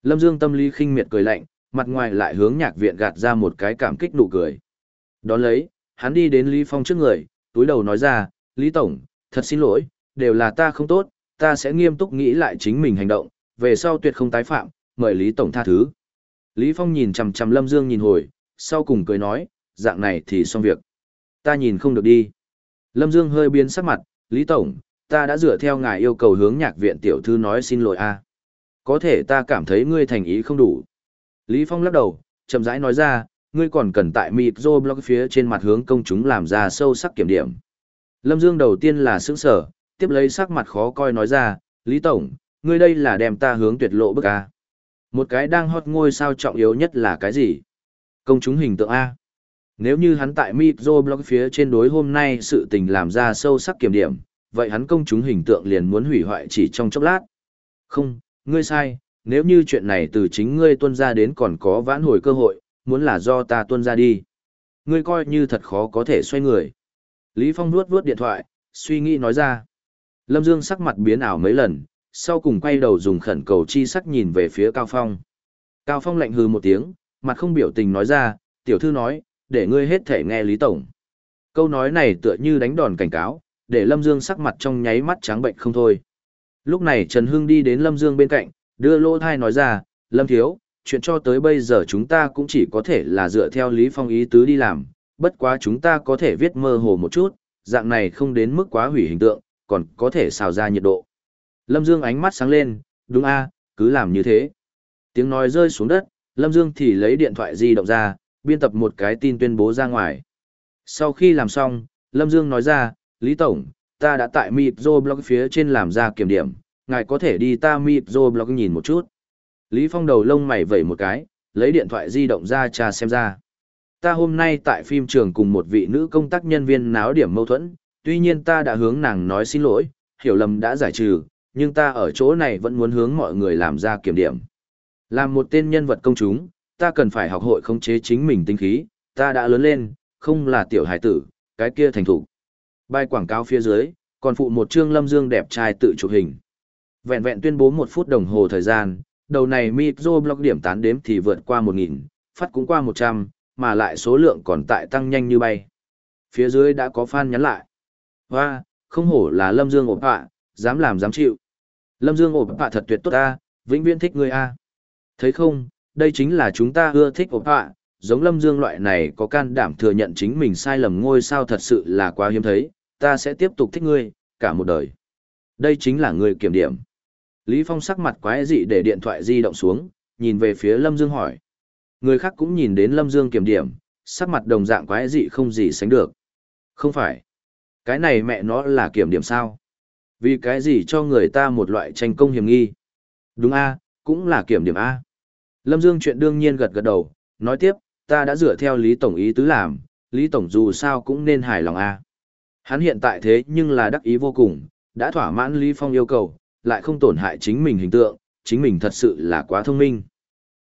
Lâm Dương tâm lý khinh miệt cười lạnh, mặt ngoài lại hướng nhạc viện gạt ra một cái cảm kích nụ cười. Đón lấy, hắn đi đến Lý Phong trước người, túi đầu nói ra, Lý Tổng, thật xin lỗi, đều là ta không tốt, ta sẽ nghiêm túc nghĩ lại chính mình hành động, về sau tuyệt không tái phạm, mời Lý Tổng tha thứ. Lý Phong nhìn chằm chằm Lâm Dương nhìn hồi, sau cùng cười nói, dạng này thì xong việc. Ta nhìn không được đi. Lâm Dương hơi biến sắc mặt, Lý Tổng, ta đã dựa theo ngài yêu cầu hướng nhạc viện tiểu thư nói xin lỗi a. Có thể ta cảm thấy ngươi thành ý không đủ. Lý Phong lắc đầu, chậm rãi nói ra, ngươi còn cần tại micro blog phía trên mặt hướng công chúng làm ra sâu sắc kiểm điểm. Lâm Dương đầu tiên là sững sở, tiếp lấy sắc mặt khó coi nói ra, Lý Tổng, ngươi đây là đem ta hướng tuyệt lộ bức A. Một cái đang hot ngôi sao trọng yếu nhất là cái gì? Công chúng hình tượng A. Nếu như hắn tại micro blog phía trên đối hôm nay sự tình làm ra sâu sắc kiểm điểm, vậy hắn công chúng hình tượng liền muốn hủy hoại chỉ trong chốc lát. Không, ngươi sai, nếu như chuyện này từ chính ngươi tuân ra đến còn có vãn hồi cơ hội, muốn là do ta tuân ra đi. Ngươi coi như thật khó có thể xoay người. Lý Phong nuốt vuốt điện thoại, suy nghĩ nói ra. Lâm Dương sắc mặt biến ảo mấy lần, sau cùng quay đầu dùng khẩn cầu chi sắc nhìn về phía Cao Phong. Cao Phong lạnh hừ một tiếng, mặt không biểu tình nói ra, tiểu thư nói, để ngươi hết thể nghe Lý Tổng. Câu nói này tựa như đánh đòn cảnh cáo, để Lâm Dương sắc mặt trong nháy mắt trắng bệnh không thôi. Lúc này Trần Hưng đi đến Lâm Dương bên cạnh, đưa lô thai nói ra, Lâm Thiếu, chuyện cho tới bây giờ chúng ta cũng chỉ có thể là dựa theo Lý Phong ý tứ đi làm, bất quá chúng ta có thể viết mơ hồ một chút, dạng này không đến mức quá hủy hình tượng, còn có thể xào ra nhiệt độ. Lâm Dương ánh mắt sáng lên, đúng a, cứ làm như thế. Tiếng nói rơi xuống đất, Lâm Dương thì lấy điện thoại di động ra, biên tập một cái tin tuyên bố ra ngoài. Sau khi làm xong, Lâm Dương nói ra, Lý Tổng, ta đã tại Mipzo blog phía trên làm ra kiểm điểm, ngài có thể đi ta Mipzo blog nhìn một chút. Lý Phong đầu lông mày vẩy một cái, lấy điện thoại di động ra trà xem ra. Ta hôm nay tại phim trường cùng một vị nữ công tác nhân viên náo điểm mâu thuẫn, tuy nhiên ta đã hướng nàng nói xin lỗi, hiểu lầm đã giải trừ, nhưng ta ở chỗ này vẫn muốn hướng mọi người làm ra kiểm điểm. Làm một tên nhân vật công chúng, ta cần phải học hội khống chế chính mình tinh khí, ta đã lớn lên, không là tiểu hải tử, cái kia thành thủ. Bài quảng cáo phía dưới, còn phụ một chương lâm dương đẹp trai tự chụp hình. Vẹn vẹn tuyên bố một phút đồng hồ thời gian, đầu này micro blog điểm tán đếm thì vượt qua 1.000, phát cũng qua 100, mà lại số lượng còn tại tăng nhanh như bay. Phía dưới đã có fan nhắn lại. Hoa, không hổ là Lâm Dương ổn họa, dám làm dám chịu. Lâm Dương ổn họa thật tuyệt tốt ta, vĩnh viễn thích người A. Thấy không, đây chính là chúng ta ưa thích ổn họa, giống Lâm Dương loại này có can đảm thừa nhận chính mình sai lầm ngôi sao thật sự là quá hiếm thấy, ta sẽ tiếp tục thích ngươi, cả một đời. Đây chính là người kiểm điểm. Lý Phong sắc mặt quái dị để điện thoại di động xuống, nhìn về phía Lâm Dương hỏi. Người khác cũng nhìn đến Lâm Dương kiểm điểm, sắc mặt đồng dạng quái dị không gì sánh được. Không phải. Cái này mẹ nó là kiểm điểm sao? Vì cái gì cho người ta một loại tranh công hiểm nghi? Đúng a, cũng là kiểm điểm a. Lâm Dương chuyện đương nhiên gật gật đầu, nói tiếp, ta đã dựa theo Lý Tổng ý tứ làm, Lý Tổng dù sao cũng nên hài lòng a. Hắn hiện tại thế nhưng là đắc ý vô cùng, đã thỏa mãn Lý Phong yêu cầu, lại không tổn hại chính mình hình tượng, chính mình thật sự là quá thông minh.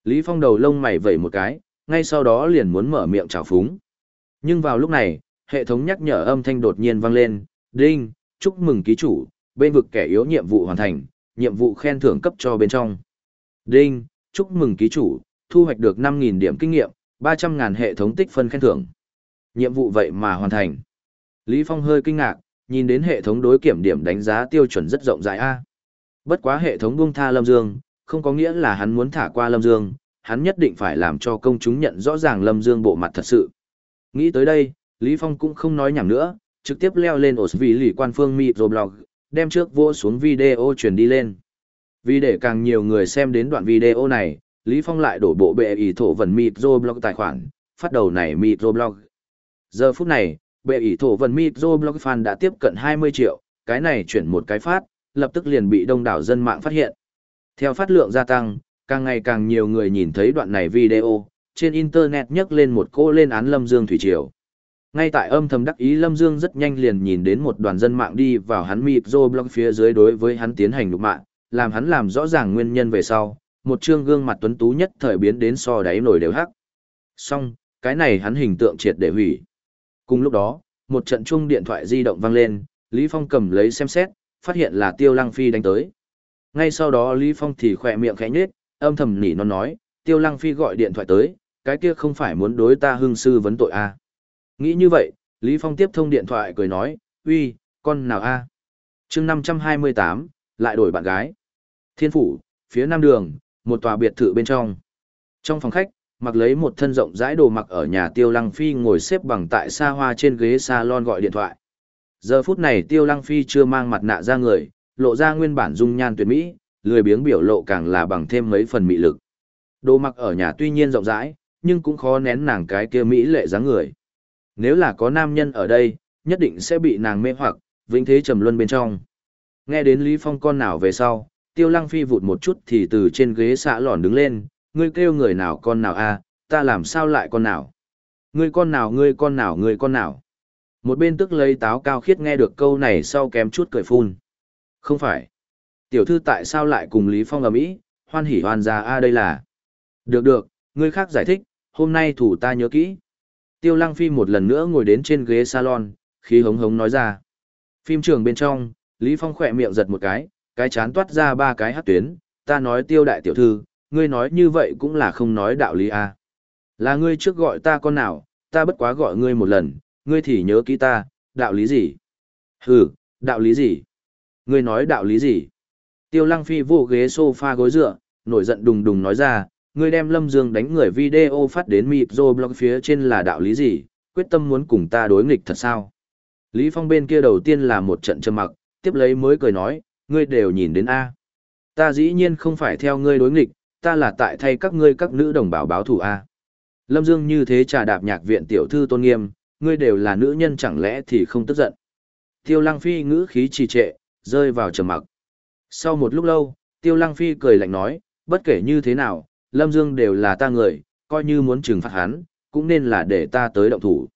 Lý Phong đầu lông mày vẩy một cái, ngay sau đó liền muốn mở miệng chào phúng. Nhưng vào lúc này, hệ thống nhắc nhở âm thanh đột nhiên vang lên, đinh, chúc mừng ký chủ, bên vực kẻ yếu nhiệm vụ hoàn thành, nhiệm vụ khen thưởng cấp cho bên trong. Đinh, chúc mừng ký chủ, thu hoạch được 5.000 điểm kinh nghiệm, 300.000 hệ thống tích phân khen thưởng. Nhiệm vụ vậy mà hoàn thành. Lý Phong hơi kinh ngạc, nhìn đến hệ thống đối kiểm điểm đánh giá tiêu chuẩn rất rộng rãi a. Bất quá hệ thống buông tha Lâm Dương, không có nghĩa là hắn muốn thả qua Lâm Dương, hắn nhất định phải làm cho công chúng nhận rõ ràng Lâm Dương bộ mặt thật sự. Nghĩ tới đây, Lý Phong cũng không nói nhảm nữa, trực tiếp leo lên ổ vị lì quan phương microblog, đem trước vô xuống video truyền đi lên. Vì để càng nhiều người xem đến đoạn video này, Lý Phong lại đổ bộ bệ ý thổ vần microblog tài khoản, phát đầu này microblog. Giờ phút này, bệ ý thổ vần microblog fan đã tiếp cận 20 triệu, cái này chuyển một cái phát, lập tức liền bị đông đảo dân mạng phát hiện. Theo phát lượng gia tăng, càng ngày càng nhiều người nhìn thấy đoạn này video, trên internet nhấc lên một cô lên án Lâm Dương Thủy Triều. Ngay tại âm thầm đắc ý Lâm Dương rất nhanh liền nhìn đến một đoàn dân mạng đi vào hắn micro blog phía dưới đối với hắn tiến hành lục mạng, làm hắn làm rõ ràng nguyên nhân về sau, một trương gương mặt tuấn tú nhất thời biến đến so đáy nổi đều hắc. Xong, cái này hắn hình tượng triệt để hủy. Cùng lúc đó, một trận chuông điện thoại di động vang lên, Lý Phong cầm lấy xem xét, phát hiện là Tiêu Lăng Phi đánh tới. Ngay sau đó Lý Phong thì khỏe miệng khẽ nhếch, âm thầm nỉ non nói, Tiêu Lăng Phi gọi điện thoại tới, cái kia không phải muốn đối ta hưng sư vấn tội à. Nghĩ như vậy, Lý Phong tiếp thông điện thoại cười nói, uy, con nào a? À? chương 528, lại đổi bạn gái. Thiên phủ, phía nam đường, một tòa biệt thự bên trong. Trong phòng khách, mặc lấy một thân rộng rãi đồ mặc ở nhà Tiêu Lăng Phi ngồi xếp bằng tại xa hoa trên ghế salon gọi điện thoại. Giờ phút này Tiêu Lăng Phi chưa mang mặt nạ ra người, lộ ra nguyên bản dung nhan tuyệt mỹ, lười biếng biểu lộ càng là bằng thêm mấy phần mị lực. Đồ mặc ở nhà tuy nhiên rộng rãi, nhưng cũng khó nén nàng cái kia mỹ lệ dáng người. Nếu là có nam nhân ở đây, nhất định sẽ bị nàng mê hoặc, vĩnh thế trầm luân bên trong. Nghe đến Lý Phong con nào về sau, Tiêu Lăng Phi vụt một chút thì từ trên ghế xạ lòn đứng lên, ngươi kêu người nào con nào a, ta làm sao lại con nào? Ngươi con nào ngươi con nào ngươi con nào? Một bên tức lấy táo cao khiết nghe được câu này sau kém chút cười phun. Không phải. Tiểu thư tại sao lại cùng Lý Phong ở Mỹ, hoan hỉ hoan ra a đây là. Được được, ngươi khác giải thích, hôm nay thủ ta nhớ kỹ. Tiêu Lăng Phi một lần nữa ngồi đến trên ghế salon, khí hống hống nói ra. Phim trường bên trong, Lý Phong khỏe miệng giật một cái, cái chán toát ra ba cái hát tuyến, ta nói tiêu đại tiểu thư, ngươi nói như vậy cũng là không nói đạo lý à. Là ngươi trước gọi ta con nào, ta bất quá gọi ngươi một lần, ngươi thì nhớ kỹ ta, đạo lý gì? Hừ, đạo lý gì? Ngươi nói đạo lý gì? Tiêu Lăng Phi vô ghế sofa gối dựa, nổi giận đùng đùng nói ra, ngươi đem Lâm Dương đánh người video phát đến micro blog phía trên là đạo lý gì, quyết tâm muốn cùng ta đối nghịch thật sao? Lý Phong bên kia đầu tiên là một trận trầm mặc, tiếp lấy mới cười nói, ngươi đều nhìn đến A. Ta dĩ nhiên không phải theo ngươi đối nghịch, ta là tại thay các ngươi các nữ đồng bào báo thù A. Lâm Dương như thế trà đạp nhạc viện tiểu thư tôn nghiêm, ngươi đều là nữ nhân chẳng lẽ thì không tức giận. Tiêu Lăng Phi ngữ khí trì trệ, rơi vào trầm mặc. Sau một lúc lâu, Tiêu Lăng Phi cười lạnh nói, bất kể như thế nào, Lâm Dương đều là ta người, coi như muốn trừng phạt hắn, cũng nên là để ta tới động thủ.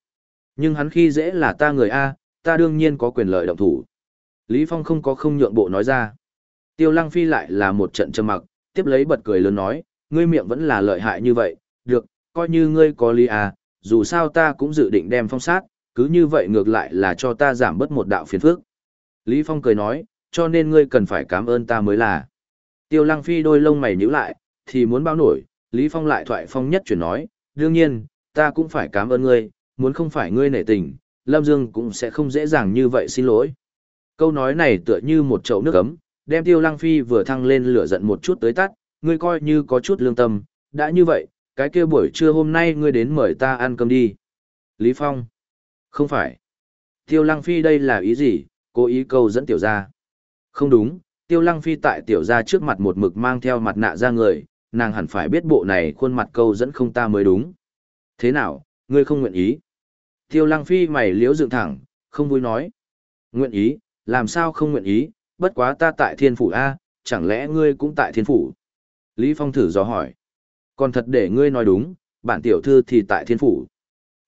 Nhưng hắn khi dễ là ta người A, ta đương nhiên có quyền lợi động thủ. Lý Phong không có không nhượng bộ nói ra. Tiêu Lăng Phi lại là một trận trầm mặc, tiếp lấy bật cười lớn nói, ngươi miệng vẫn là lợi hại như vậy, được, coi như ngươi có lý à, dù sao ta cũng dự định đem phong sát, cứ như vậy ngược lại là cho ta giảm bớt một đạo phiền phức. Lý Phong cười nói, cho nên ngươi cần phải cảm ơn ta mới là. Tiêu Lăng Phi đôi lông mày nhíu lại, thì muốn bao nổi, Lý Phong lại thoại phong nhất chuyển nói, đương nhiên, ta cũng phải cảm ơn ngươi, muốn không phải ngươi nể tình, Lâm Dương cũng sẽ không dễ dàng như vậy xin lỗi. Câu nói này tựa như một chậu nước ấm, đem Tiêu Lăng Phi vừa thăng lên lửa giận một chút tới tắt, ngươi coi như có chút lương tâm, đã như vậy, cái kia buổi trưa hôm nay ngươi đến mời ta ăn cơm đi. Lý Phong. Không phải. Tiêu Lăng Phi đây là ý gì, cố ý câu dẫn tiểu gia. Không đúng, Tiêu Lăng Phi tại tiểu gia trước mặt một mực mang theo mặt nạ ra người, nàng hẳn phải biết bộ này khuôn mặt câu dẫn không ta mới đúng. Thế nào, ngươi không nguyện ý? Tiêu Lăng Phi mày liếu dựng thẳng, không vui nói. Nguyện ý, làm sao không nguyện ý, bất quá ta tại thiên phủ A, chẳng lẽ ngươi cũng tại thiên phủ? Lý Phong thử dò hỏi. Còn thật để ngươi nói đúng, bản tiểu thư thì tại thiên phủ.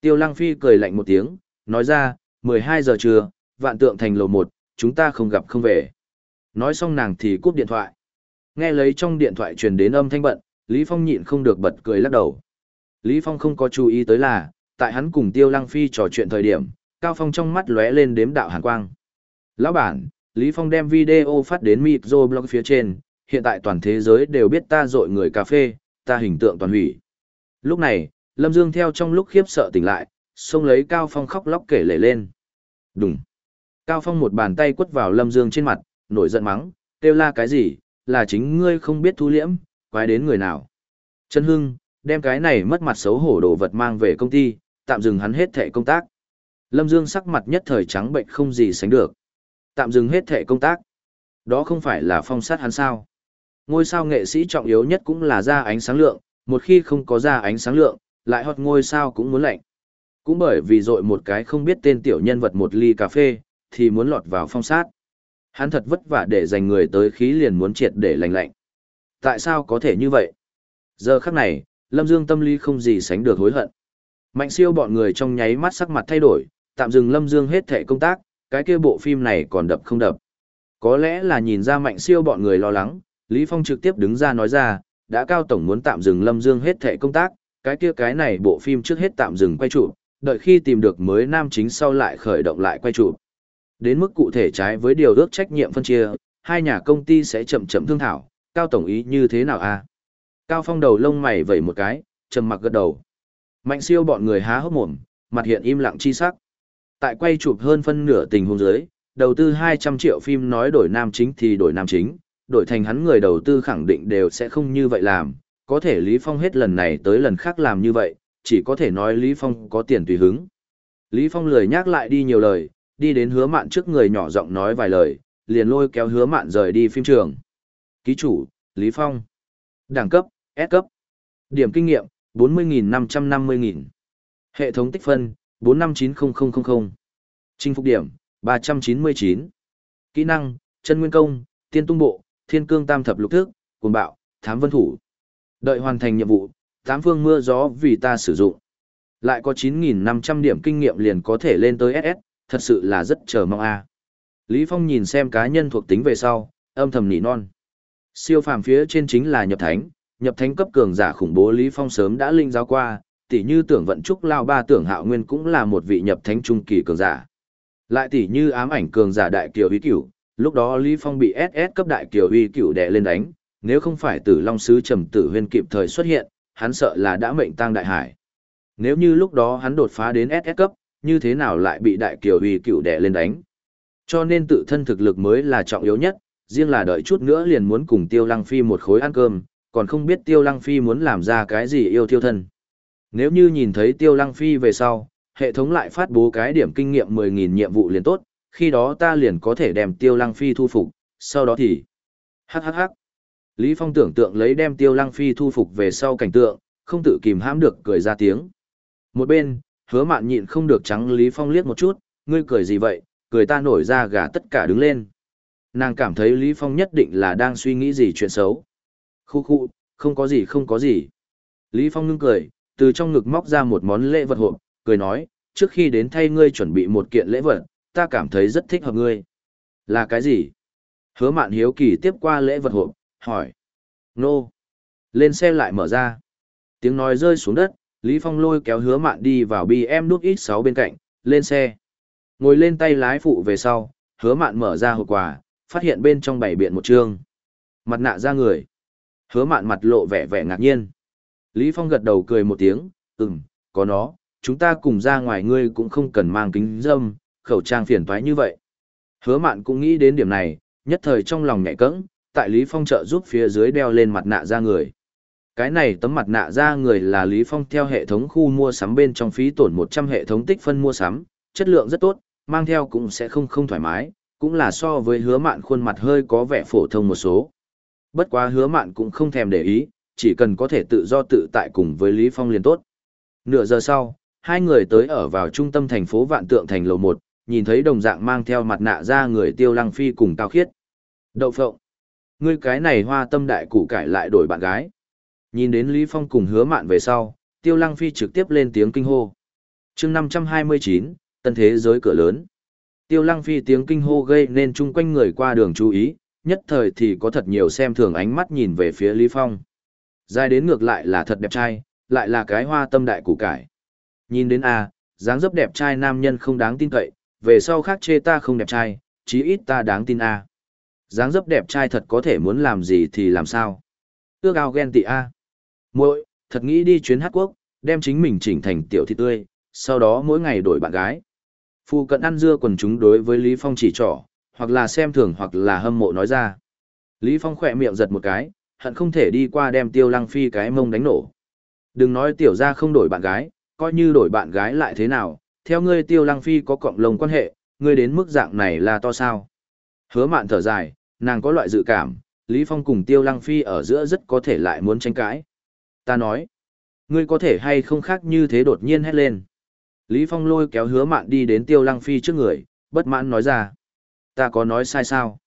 Tiêu Lăng Phi cười lạnh một tiếng, nói ra, 12 giờ trưa, vạn tượng thành lầu 1, chúng ta không gặp không về. Nói xong nàng thì cúp điện thoại. Nghe lấy trong điện thoại truyền đến âm thanh bận, Lý Phong nhịn không được bật cười lắc đầu. Lý Phong không có chú ý tới là, tại hắn cùng Tiêu Lăng Phi trò chuyện thời điểm, Cao Phong trong mắt lóe lên đếm đạo hàn quang. Lão bản, Lý Phong đem video phát đến blog phía trên, hiện tại toàn thế giới đều biết ta dội người cà phê, ta hình tượng toàn hủy. Lúc này, Lâm Dương theo trong lúc khiếp sợ tỉnh lại, xông lấy Cao Phong khóc lóc kể lể lên. Đúng. Cao Phong một bàn tay quất vào Lâm Dương trên mặt, nổi giận mắng, kêu la cái gì, là chính ngươi không biết thu liễm, quái đến người nào. Trần Hưng, đem cái này mất mặt xấu hổ đồ vật mang về công ty, tạm dừng hắn hết thẻ công tác. Lâm Dương sắc mặt nhất thời trắng bệnh không gì sánh được. Tạm dừng hết thể công tác. Đó không phải là phong sát hắn sao. Ngôi sao nghệ sĩ trọng yếu nhất cũng là ra ánh sáng lượng, một khi không có ra ánh sáng lượng, lại hot ngôi sao cũng muốn lạnh. Cũng bởi vì dội một cái không biết tên tiểu nhân vật một ly cà phê, thì muốn lọt vào phong sát. Hắn thật vất vả để dành người tới khí liền muốn triệt để lành lạnh. Tại sao có thể như vậy? Giờ khắc này, Lâm Dương tâm lý không gì sánh được hối hận. Mạnh siêu bọn người trong nháy mắt sắc mặt thay đổi, tạm dừng Lâm Dương hết thể công tác, cái kia bộ phim này còn đập không đập. Có lẽ là nhìn ra mạnh siêu bọn người lo lắng, Lý Phong trực tiếp đứng ra nói ra, đã cao tổng muốn tạm dừng Lâm Dương hết thể công tác, cái kia cái này bộ phim trước hết tạm dừng quay trụ, đợi khi tìm được mới nam chính sau lại khởi động lại quay trụ. Đến mức cụ thể trái với điều ước trách nhiệm phân chia, hai nhà công ty sẽ chậm chậm thương thảo, cao tổng ý như thế nào a? À? Cao Phong đầu lông mày vẩy một cái, trầm mặc gật đầu. Mạnh siêu bọn người há hốc mồm, mặt hiện im lặng chi sắc. Tại quay chụp hơn phân nửa tình huống dưới, đầu tư 200 triệu phim nói đổi nam chính thì đổi nam chính, đổi thành hắn người đầu tư khẳng định đều sẽ không như vậy làm, có thể Lý Phong hết lần này tới lần khác làm như vậy, chỉ có thể nói Lý Phong có tiền tùy hứng. Lý Phong lười nhắc lại đi nhiều lời, đi đến hứa mạn trước người nhỏ giọng nói vài lời, liền lôi kéo hứa mạn rời đi phim trường. Ký chủ, Lý Phong. Đẳng cấp, S cấp. Điểm kinh nghiệm, 40.550.000. Hệ thống tích phân, 4590000. Chinh phục điểm, 399. Kỹ năng, chân nguyên công, tiên tung bộ, thiên cương tam thập lục thức, cuồng bạo, thám vân thủ. Đợi hoàn thành nhiệm vụ, tám phương mưa gió vì ta sử dụng. Lại có 9.500 điểm kinh nghiệm liền có thể lên tới SS, thật sự là rất chờ mong a. Lý Phong nhìn xem cá nhân thuộc tính về sau, âm thầm nỉ non. Siêu phàm phía trên chính là nhập thánh, nhập thánh cấp cường giả khủng bố Lý Phong sớm đã linh giáo qua, tỷ như tưởng vận trúc lao ba tưởng hạo nguyên cũng là một vị nhập thánh trung kỳ cường giả. Lại tỷ như ám ảnh cường giả đại kiều huy cửu, lúc đó Lý Phong bị SS cấp đại kiều huy cửu đè lên đánh, nếu không phải tử long sứ trầm tử huyên kịp thời xuất hiện, hắn sợ là đã mệnh tang đại hải. Nếu như lúc đó hắn đột phá đến SS cấp, như thế nào lại bị đại kiều huy cửu đè lên đánh. Cho nên tự thân thực lực mới là trọng yếu nhất, riêng là đợi chút nữa liền muốn cùng Tiêu Lăng Phi một khối ăn cơm, còn không biết Tiêu Lăng Phi muốn làm ra cái gì yêu thiêu thân. Nếu như nhìn thấy Tiêu Lăng Phi về sau, hệ thống lại phát bố cái điểm kinh nghiệm 10.000 nhiệm vụ liền tốt, khi đó ta liền có thể đem Tiêu Lăng Phi thu phục, sau đó thì... Hắc hắc hắc. Lý Phong tưởng tượng lấy đem Tiêu Lăng Phi thu phục về sau cảnh tượng, không tự kìm hãm được cười ra tiếng. Một bên, hứa mạn nhịn không được trắng Lý Phong liếc một chút, ngươi cười gì vậy, cười ta nổi ra gà tất cả đứng lên. Nàng cảm thấy Lý Phong nhất định là đang suy nghĩ gì chuyện xấu. Khu khu, không có gì không có gì. Lý Phong ngưng cười, từ trong ngực móc ra một món lễ vật hộp, cười nói, trước khi đến thay ngươi chuẩn bị một kiện lễ vật, ta cảm thấy rất thích hợp ngươi. Là cái gì? Hứa mạn hiếu kỳ tiếp qua lễ vật hộp, hỏi. Nô. Lên xe lại mở ra. Tiếng nói rơi xuống đất, Lý Phong lôi kéo hứa mạn đi vào BM nút X6 bên cạnh, lên xe. Ngồi lên tay lái phụ về sau, hứa mạn mở ra hộp quà, phát hiện bên trong bảy biện một chương. Mặt nạ ra người. Hứa mạn mặt lộ vẻ vẻ ngạc nhiên. Lý Phong gật đầu cười một tiếng, ừm, có nó, chúng ta cùng ra ngoài ngươi cũng không cần mang kính dâm, khẩu trang phiền toái như vậy. Hứa mạn cũng nghĩ đến điểm này, nhất thời trong lòng nhẹ cẫng, tại Lý Phong trợ giúp phía dưới đeo lên mặt nạ ra người. Cái này tấm mặt nạ ra người là Lý Phong theo hệ thống khu mua sắm bên trong phí tổn 100 hệ thống tích phân mua sắm, chất lượng rất tốt, mang theo cũng sẽ không không thoải mái, cũng là so với hứa mạn khuôn mặt hơi có vẻ phổ thông một số. Bất quá hứa mạn cũng không thèm để ý, chỉ cần có thể tự do tự tại cùng với Lý Phong liền tốt. Nửa giờ sau, hai người tới ở vào trung tâm thành phố Vạn Tượng Thành lầu 1, nhìn thấy đồng dạng mang theo mặt nạ ra người tiêu lăng phi cùng cao khiết. Đậu phộng. Ngươi cái này hoa tâm đại củ cải lại đổi bạn gái. Nhìn đến Lý Phong cùng hứa mạn về sau, tiêu lăng phi trực tiếp lên tiếng kinh hô. chương 529, tân thế giới cửa lớn. Tiêu lăng phi tiếng kinh hô gây nên chung quanh người qua đường chú ý, nhất thời thì có thật nhiều xem thường ánh mắt nhìn về phía Lý Phong. Dài đến ngược lại là thật đẹp trai, lại là cái hoa tâm đại củ cải. Nhìn đến A, dáng dấp đẹp trai nam nhân không đáng tin cậy, về sau khác chê ta không đẹp trai, chí ít ta đáng tin A. Dáng dấp đẹp trai thật có thể muốn làm gì thì làm sao. Ước ao ghen tị A. muội thật nghĩ đi chuyến hát quốc, đem chính mình chỉnh thành tiểu thị tươi, sau đó mỗi ngày đổi bạn gái. Phu cận ăn dưa quần chúng đối với Lý Phong chỉ trỏ, hoặc là xem thường hoặc là hâm mộ nói ra. Lý Phong khỏe miệng giật một cái, hận không thể đi qua đem tiêu lăng phi cái mông đánh nổ. Đừng nói tiểu ra không đổi bạn gái, coi như đổi bạn gái lại thế nào, theo ngươi tiêu lăng phi có cộng lồng quan hệ, ngươi đến mức dạng này là to sao. Hứa mạn thở dài, nàng có loại dự cảm, Lý Phong cùng tiêu lăng phi ở giữa rất có thể lại muốn tranh cãi. Ta nói, ngươi có thể hay không khác như thế đột nhiên hét lên. Lý Phong lôi kéo hứa mạn đi đến tiêu lăng phi trước người, bất mãn nói ra. Ta có nói sai sao?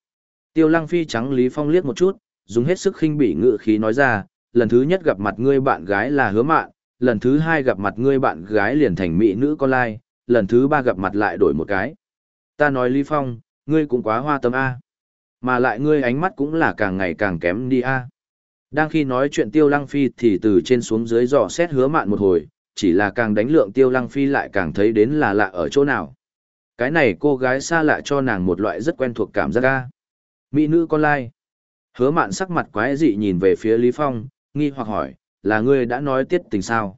Tiêu lăng phi trắng Lý Phong liếc một chút, dùng hết sức khinh bỉ ngự khí nói ra, lần thứ nhất gặp mặt ngươi bạn gái là hứa mạn, lần thứ hai gặp mặt ngươi bạn gái liền thành mỹ nữ con lai, lần thứ ba gặp mặt lại đổi một cái. Ta nói Lý Phong, ngươi cũng quá hoa tâm A. Mà lại ngươi ánh mắt cũng là càng ngày càng kém đi A. Đang khi nói chuyện tiêu lăng phi thì từ trên xuống dưới dò xét hứa mạn một hồi, chỉ là càng đánh lượng tiêu lăng phi lại càng thấy đến là lạ ở chỗ nào. Cái này cô gái xa lạ cho nàng một loại rất quen thuộc cảm giác A. Mỹ nữ con lai. Hứa mạn sắc mặt quái dị nhìn về phía Lý Phong, nghi hoặc hỏi, là ngươi đã nói tiết tình sao?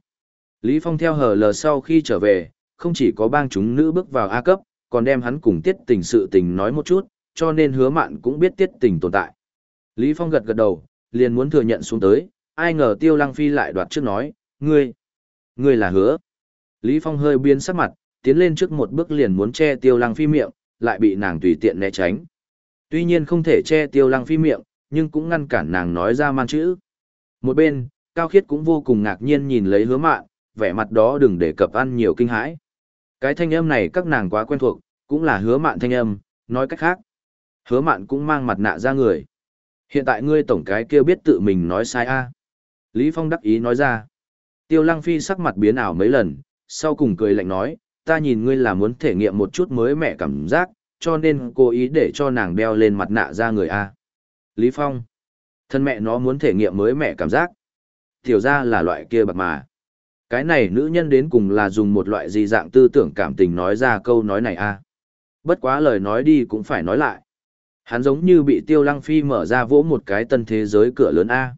Lý Phong theo hờ lờ sau khi trở về, không chỉ có bang chúng nữ bước vào A cấp, còn đem hắn cùng tiết tình sự tình nói một chút, cho nên hứa mạn cũng biết tiết tình tồn tại. Lý Phong gật gật đầu, liền muốn thừa nhận xuống tới, ai ngờ tiêu lăng phi lại đoạt trước nói, ngươi, ngươi là hứa. Lý Phong hơi biến sắc mặt, tiến lên trước một bước liền muốn che tiêu lăng phi miệng, lại bị nàng tùy tiện né tránh. Tuy nhiên không thể che tiêu lăng phi miệng, nhưng cũng ngăn cản nàng nói ra man chữ. Một bên, Cao Khiết cũng vô cùng ngạc nhiên nhìn lấy hứa mạn, vẻ mặt đó đừng để cập ăn nhiều kinh hãi. Cái thanh âm này các nàng quá quen thuộc, cũng là hứa mạn thanh âm, nói cách khác. Hứa mạn cũng mang mặt nạ ra người. Hiện tại ngươi tổng cái kia biết tự mình nói sai a Lý Phong đắc ý nói ra. Tiêu Lăng Phi sắc mặt biến ảo mấy lần, sau cùng cười lạnh nói, ta nhìn ngươi là muốn thể nghiệm một chút mới mẻ cảm giác, cho nên cố ý để cho nàng đeo lên mặt nạ ra người a Lý Phong. Thân mẹ nó muốn thể nghiệm mới mẹ cảm giác. Tiểu ra là loại kia bạc mà. Cái này nữ nhân đến cùng là dùng một loại gì dạng tư tưởng cảm tình nói ra câu nói này a à? Bất quá lời nói đi cũng phải nói lại. Hắn giống như bị tiêu lăng phi mở ra vỗ một cái tân thế giới cửa lớn A.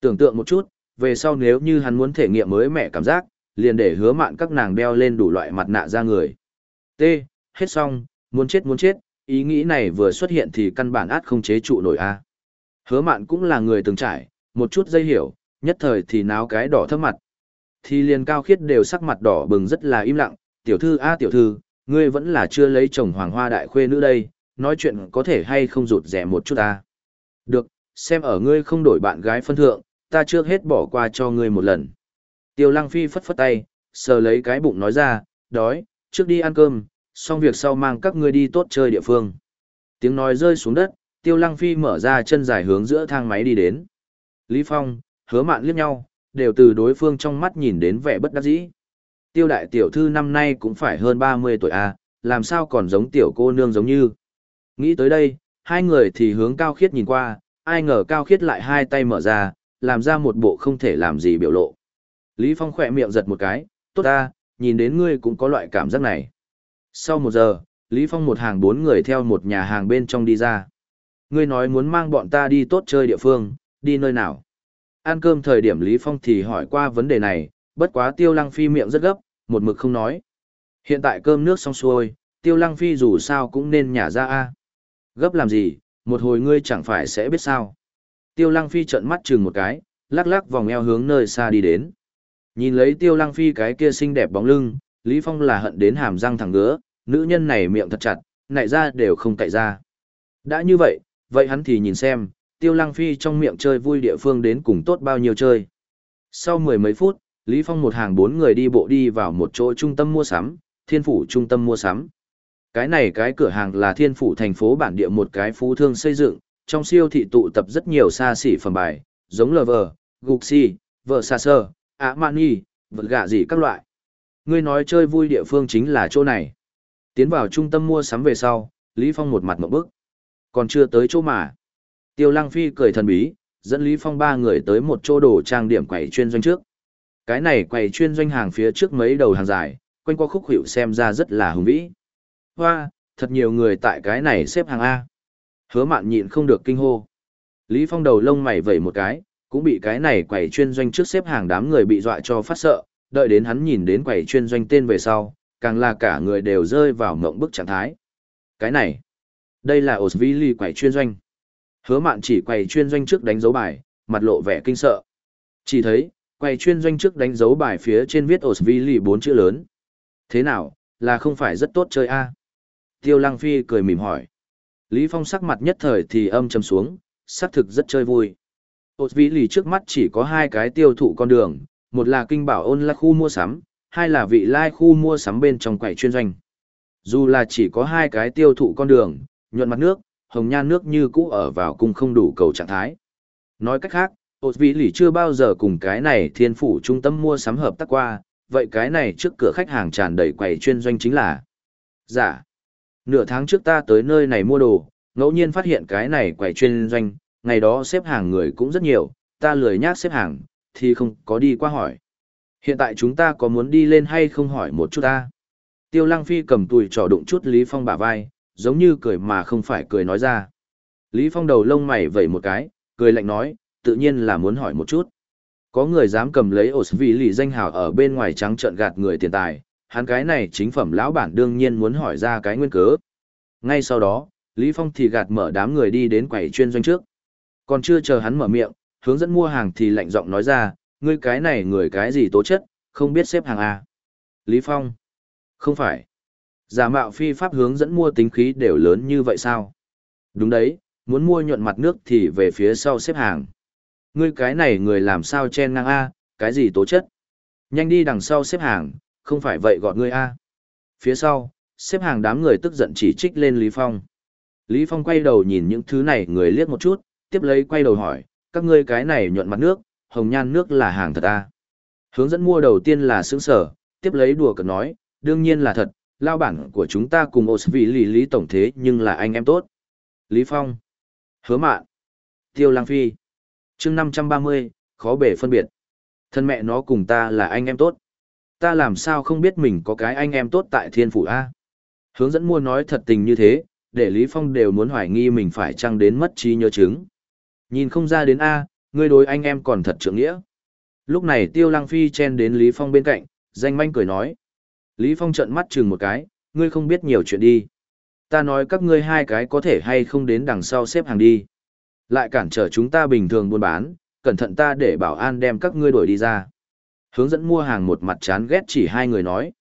Tưởng tượng một chút, về sau nếu như hắn muốn thể nghiệm mới mẹ cảm giác, liền để hứa mạn các nàng đeo lên đủ loại mặt nạ ra người. T. Hết xong, muốn chết muốn chết, ý nghĩ này vừa xuất hiện thì căn bản át không chế trụ nổi A. Hứa mạn cũng là người từng trải, một chút dây hiểu, nhất thời thì náo cái đỏ thấp mặt. Thì liền cao khiết đều sắc mặt đỏ bừng rất là im lặng, tiểu thư a tiểu thư, ngươi vẫn là chưa lấy chồng hoàng hoa đại khuê nữ đây, nói chuyện có thể hay không rụt rẻ một chút ta. Được, xem ở ngươi không đổi bạn gái phân thượng, ta trước hết bỏ qua cho ngươi một lần. Tiêu lăng phi phất phất tay, sờ lấy cái bụng nói ra, đói, trước đi ăn cơm, xong việc sau mang các ngươi đi tốt chơi địa phương. Tiếng nói rơi xuống đất, tiêu lăng phi mở ra chân dài hướng giữa thang máy đi đến. Lý Phong, hứa mạn liếc nhau, đều từ đối phương trong mắt nhìn đến vẻ bất đắc dĩ. Tiêu đại tiểu thư năm nay cũng phải hơn 30 tuổi a, à, làm sao còn giống tiểu cô nương giống như. Nghĩ tới đây, hai người thì hướng cao khiết nhìn qua, ai ngờ cao khiết lại hai tay mở ra, làm ra một bộ không thể làm gì biểu lộ. Lý Phong khỏe miệng giật một cái, tốt ta, nhìn đến ngươi cũng có loại cảm giác này. Sau một giờ, Lý Phong một hàng bốn người theo một nhà hàng bên trong đi ra. Ngươi nói muốn mang bọn ta đi tốt chơi địa phương, đi nơi nào? Ăn cơm thời điểm Lý Phong thì hỏi qua vấn đề này, bất quá Tiêu Lăng Phi miệng rất gấp, một mực không nói. Hiện tại cơm nước xong xuôi, Tiêu Lăng Phi dù sao cũng nên nhả ra a. Gấp làm gì, một hồi ngươi chẳng phải sẽ biết sao. Tiêu Lăng Phi trợn mắt chừng một cái, lắc lắc vòng eo hướng nơi xa đi đến. Nhìn lấy tiêu lăng phi cái kia xinh đẹp bóng lưng, Lý Phong là hận đến hàm răng thẳng ngứa, nữ nhân này miệng thật chặt, nại ra đều không cậy ra. Đã như vậy, vậy hắn thì nhìn xem, tiêu lăng phi trong miệng chơi vui địa phương đến cùng tốt bao nhiêu chơi. Sau mười mấy phút, Lý Phong một hàng bốn người đi bộ đi vào một chỗ trung tâm mua sắm, thiên phủ trung tâm mua sắm. Cái này cái cửa hàng là thiên phủ thành phố bản địa một cái phú thương xây dựng, trong siêu thị tụ tập rất nhiều xa xỉ phẩm bài, giống lờ vờ, Gucci, vợ xa sơ, Armani, vật gạ gì các loại. Ngươi nói chơi vui địa phương chính là chỗ này. Tiến vào trung tâm mua sắm về sau, Lý Phong một mặt một bước. Còn chưa tới chỗ mà. Tiêu Lăng Phi cười thần bí, dẫn Lý Phong ba người tới một chỗ đồ trang điểm quầy chuyên doanh trước. Cái này quầy chuyên doanh hàng phía trước mấy đầu hàng dài, quanh qua khúc hiệu xem ra rất là hùng vĩ. Hoa, thật nhiều người tại cái này xếp hàng A. Hứa mạn nhịn không được kinh hô. Lý Phong đầu lông mày vẩy một cái, cũng bị cái này quầy chuyên doanh trước xếp hàng đám người bị dọa cho phát sợ, đợi đến hắn nhìn đến quầy chuyên doanh tên về sau, càng là cả người đều rơi vào mộng bức trạng thái. Cái này, đây là Osvili quầy chuyên doanh. Hứa mạn chỉ quầy chuyên doanh trước đánh dấu bài, mặt lộ vẻ kinh sợ. Chỉ thấy, quầy chuyên doanh trước đánh dấu bài phía trên viết Osvili bốn chữ lớn. Thế nào, là không phải rất tốt chơi a? Tiêu Lăng Phi cười mỉm hỏi. Lý Phong sắc mặt nhất thời thì âm trầm xuống, xác thực rất chơi vui. Osvili trước mắt chỉ có hai cái tiêu thụ con đường, một là kinh bảo ôn là khu mua sắm, hai là vị lai khu mua sắm bên trong quầy chuyên doanh. Dù là chỉ có hai cái tiêu thụ con đường, nhuận mặt nước, hồng nhan nước như cũ ở vào cung không đủ cầu trạng thái. Nói cách khác, Ôt vị lì chưa bao giờ cùng cái này thiên phủ trung tâm mua sắm hợp tác qua, vậy cái này trước cửa khách hàng tràn đầy quầy chuyên doanh chính là giả. Dạ. Nửa tháng trước ta tới nơi này mua đồ, ngẫu nhiên phát hiện cái này quầy chuyên doanh, ngày đó xếp hàng người cũng rất nhiều, ta lười nhác xếp hàng, thì không có đi qua hỏi. Hiện tại chúng ta có muốn đi lên hay không hỏi một chút ta? Tiêu Lăng Phi cầm tùi trò đụng chút Lý Phong bả vai, giống như cười mà không phải cười nói ra. Lý Phong đầu lông mày vẩy một cái, cười lạnh nói, tự nhiên là muốn hỏi một chút. Có người dám cầm lấy ổ vì lì danh hào ở bên ngoài trắng trợn gạt người tiền tài, hắn cái này chính phẩm lão bản đương nhiên muốn hỏi ra cái nguyên cớ. Ngay sau đó, Lý Phong thì gạt mở đám người đi đến quầy chuyên doanh trước. Còn chưa chờ hắn mở miệng, hướng dẫn mua hàng thì lạnh giọng nói ra, ngươi cái này người cái gì tố chất, không biết xếp hàng à? Lý Phong. Không phải. Giả mạo phi pháp hướng dẫn mua tính khí đều lớn như vậy sao? Đúng đấy, muốn mua nhuận mặt nước thì về phía sau xếp hàng. Ngươi cái này người làm sao chen ngang A, cái gì tố chất? Nhanh đi đằng sau xếp hàng, không phải vậy gọt ngươi A. Phía sau, xếp hàng đám người tức giận chỉ trích lên Lý Phong. Lý Phong quay đầu nhìn những thứ này người liếc một chút, tiếp lấy quay đầu hỏi, các ngươi cái này nhuận mặt nước, hồng nhan nước là hàng thật a? Hướng dẫn mua đầu tiên là sướng sở, tiếp lấy đùa cợt nói, đương nhiên là thật, lao bản của chúng ta cùng ô vị lý lý tổng thế nhưng là anh em tốt. Lý Phong, Hứa Mạn, Tiêu Lang Phi, chương 530, khó bể phân biệt. Thân mẹ nó cùng ta là anh em tốt. Ta làm sao không biết mình có cái anh em tốt tại thiên phủ A. Hướng dẫn mua nói thật tình như thế, để Lý Phong đều muốn hoài nghi mình phải chăng đến mất trí nhớ chứng. Nhìn không ra đến A, ngươi đối anh em còn thật trưởng nghĩa. Lúc này Tiêu Lăng Phi chen đến Lý Phong bên cạnh, danh manh cười nói. Lý Phong trợn mắt chừng một cái, ngươi không biết nhiều chuyện đi. Ta nói các ngươi hai cái có thể hay không đến đằng sau xếp hàng đi. Lại cản trở chúng ta bình thường buôn bán, cẩn thận ta để bảo an đem các ngươi đuổi đi ra. Hướng dẫn mua hàng một mặt chán ghét chỉ hai người nói.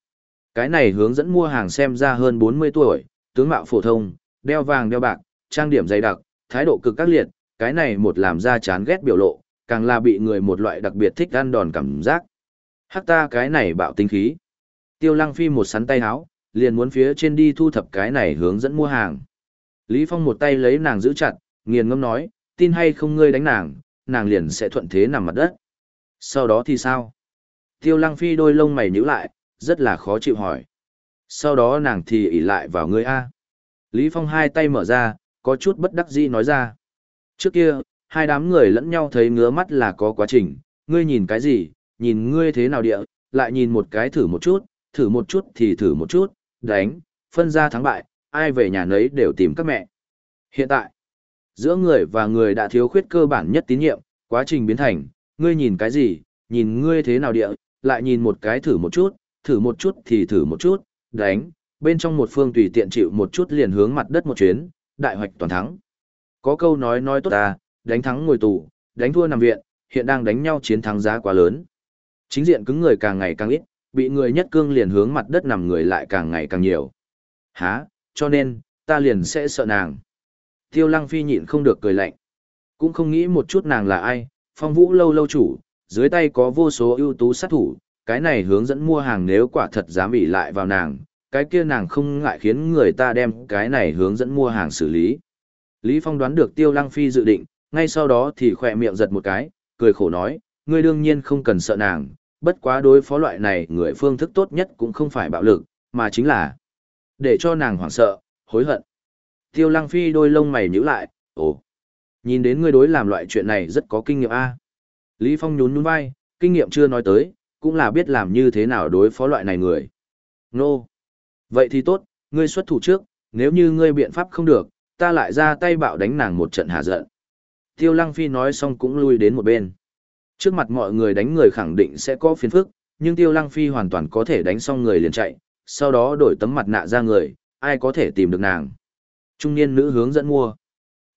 Cái này hướng dẫn mua hàng xem ra hơn 40 tuổi, tướng mạo phổ thông, đeo vàng đeo bạc, trang điểm dày đặc, thái độ cực các liệt, cái này một làm ra chán ghét biểu lộ, càng là bị người một loại đặc biệt thích ăn đòn cảm giác. Hắc ta cái này bạo tinh khí. Tiêu lăng phi một sắn tay áo, liền muốn phía trên đi thu thập cái này hướng dẫn mua hàng. Lý Phong một tay lấy nàng giữ chặt, nghiền ngâm nói, tin hay không ngươi đánh nàng, nàng liền sẽ thuận thế nằm mặt đất. Sau đó thì sao? Tiêu lăng phi đôi lông mày nhíu lại, rất là khó chịu hỏi. Sau đó nàng thì ỉ lại vào ngươi A. Lý Phong hai tay mở ra, có chút bất đắc dĩ nói ra. Trước kia, hai đám người lẫn nhau thấy ngứa mắt là có quá trình, ngươi nhìn cái gì, nhìn ngươi thế nào địa, lại nhìn một cái thử một chút, thử một chút thì thử một chút, đánh, phân ra thắng bại, ai về nhà nấy đều tìm các mẹ. Hiện tại, giữa người và người đã thiếu khuyết cơ bản nhất tín nhiệm, quá trình biến thành, ngươi nhìn cái gì, nhìn ngươi thế nào địa, lại nhìn một cái thử một chút, thử một chút thì thử một chút, đánh, bên trong một phương tùy tiện chịu một chút liền hướng mặt đất một chuyến, đại hoạch toàn thắng. Có câu nói nói tốt ta, đánh thắng ngồi tù, đánh thua nằm viện, hiện đang đánh nhau chiến thắng giá quá lớn. Chính diện cứng người càng ngày càng ít, bị người nhất cương liền hướng mặt đất nằm người lại càng ngày càng nhiều. Hả, cho nên, ta liền sẽ sợ nàng. Tiêu lăng phi nhịn không được cười lạnh. Cũng không nghĩ một chút nàng là ai, phong vũ lâu lâu chủ, dưới tay có vô số ưu tú sát thủ, cái này hướng dẫn mua hàng nếu quả thật dám bị lại vào nàng, cái kia nàng không ngại khiến người ta đem cái này hướng dẫn mua hàng xử lý. Lý Phong đoán được Tiêu Lăng Phi dự định, ngay sau đó thì khỏe miệng giật một cái, cười khổ nói, ngươi đương nhiên không cần sợ nàng, bất quá đối phó loại này người phương thức tốt nhất cũng không phải bạo lực, mà chính là để cho nàng hoảng sợ, hối hận. Tiêu Lăng Phi đôi lông mày nhíu lại, ồ, nhìn đến ngươi đối làm loại chuyện này rất có kinh nghiệm a. Lý Phong nhún nhún vai, kinh nghiệm chưa nói tới, cũng là biết làm như thế nào đối phó loại này người. Nô. Vậy thì tốt, ngươi xuất thủ trước, nếu như ngươi biện pháp không được, ta lại ra tay bạo đánh nàng một trận hạ giận. Tiêu Lăng Phi nói xong cũng lui đến một bên. Trước mặt mọi người đánh người khẳng định sẽ có phiền phức, nhưng Tiêu Lăng Phi hoàn toàn có thể đánh xong người liền chạy, sau đó đổi tấm mặt nạ ra người, ai có thể tìm được nàng. Trung niên nữ hướng dẫn mua.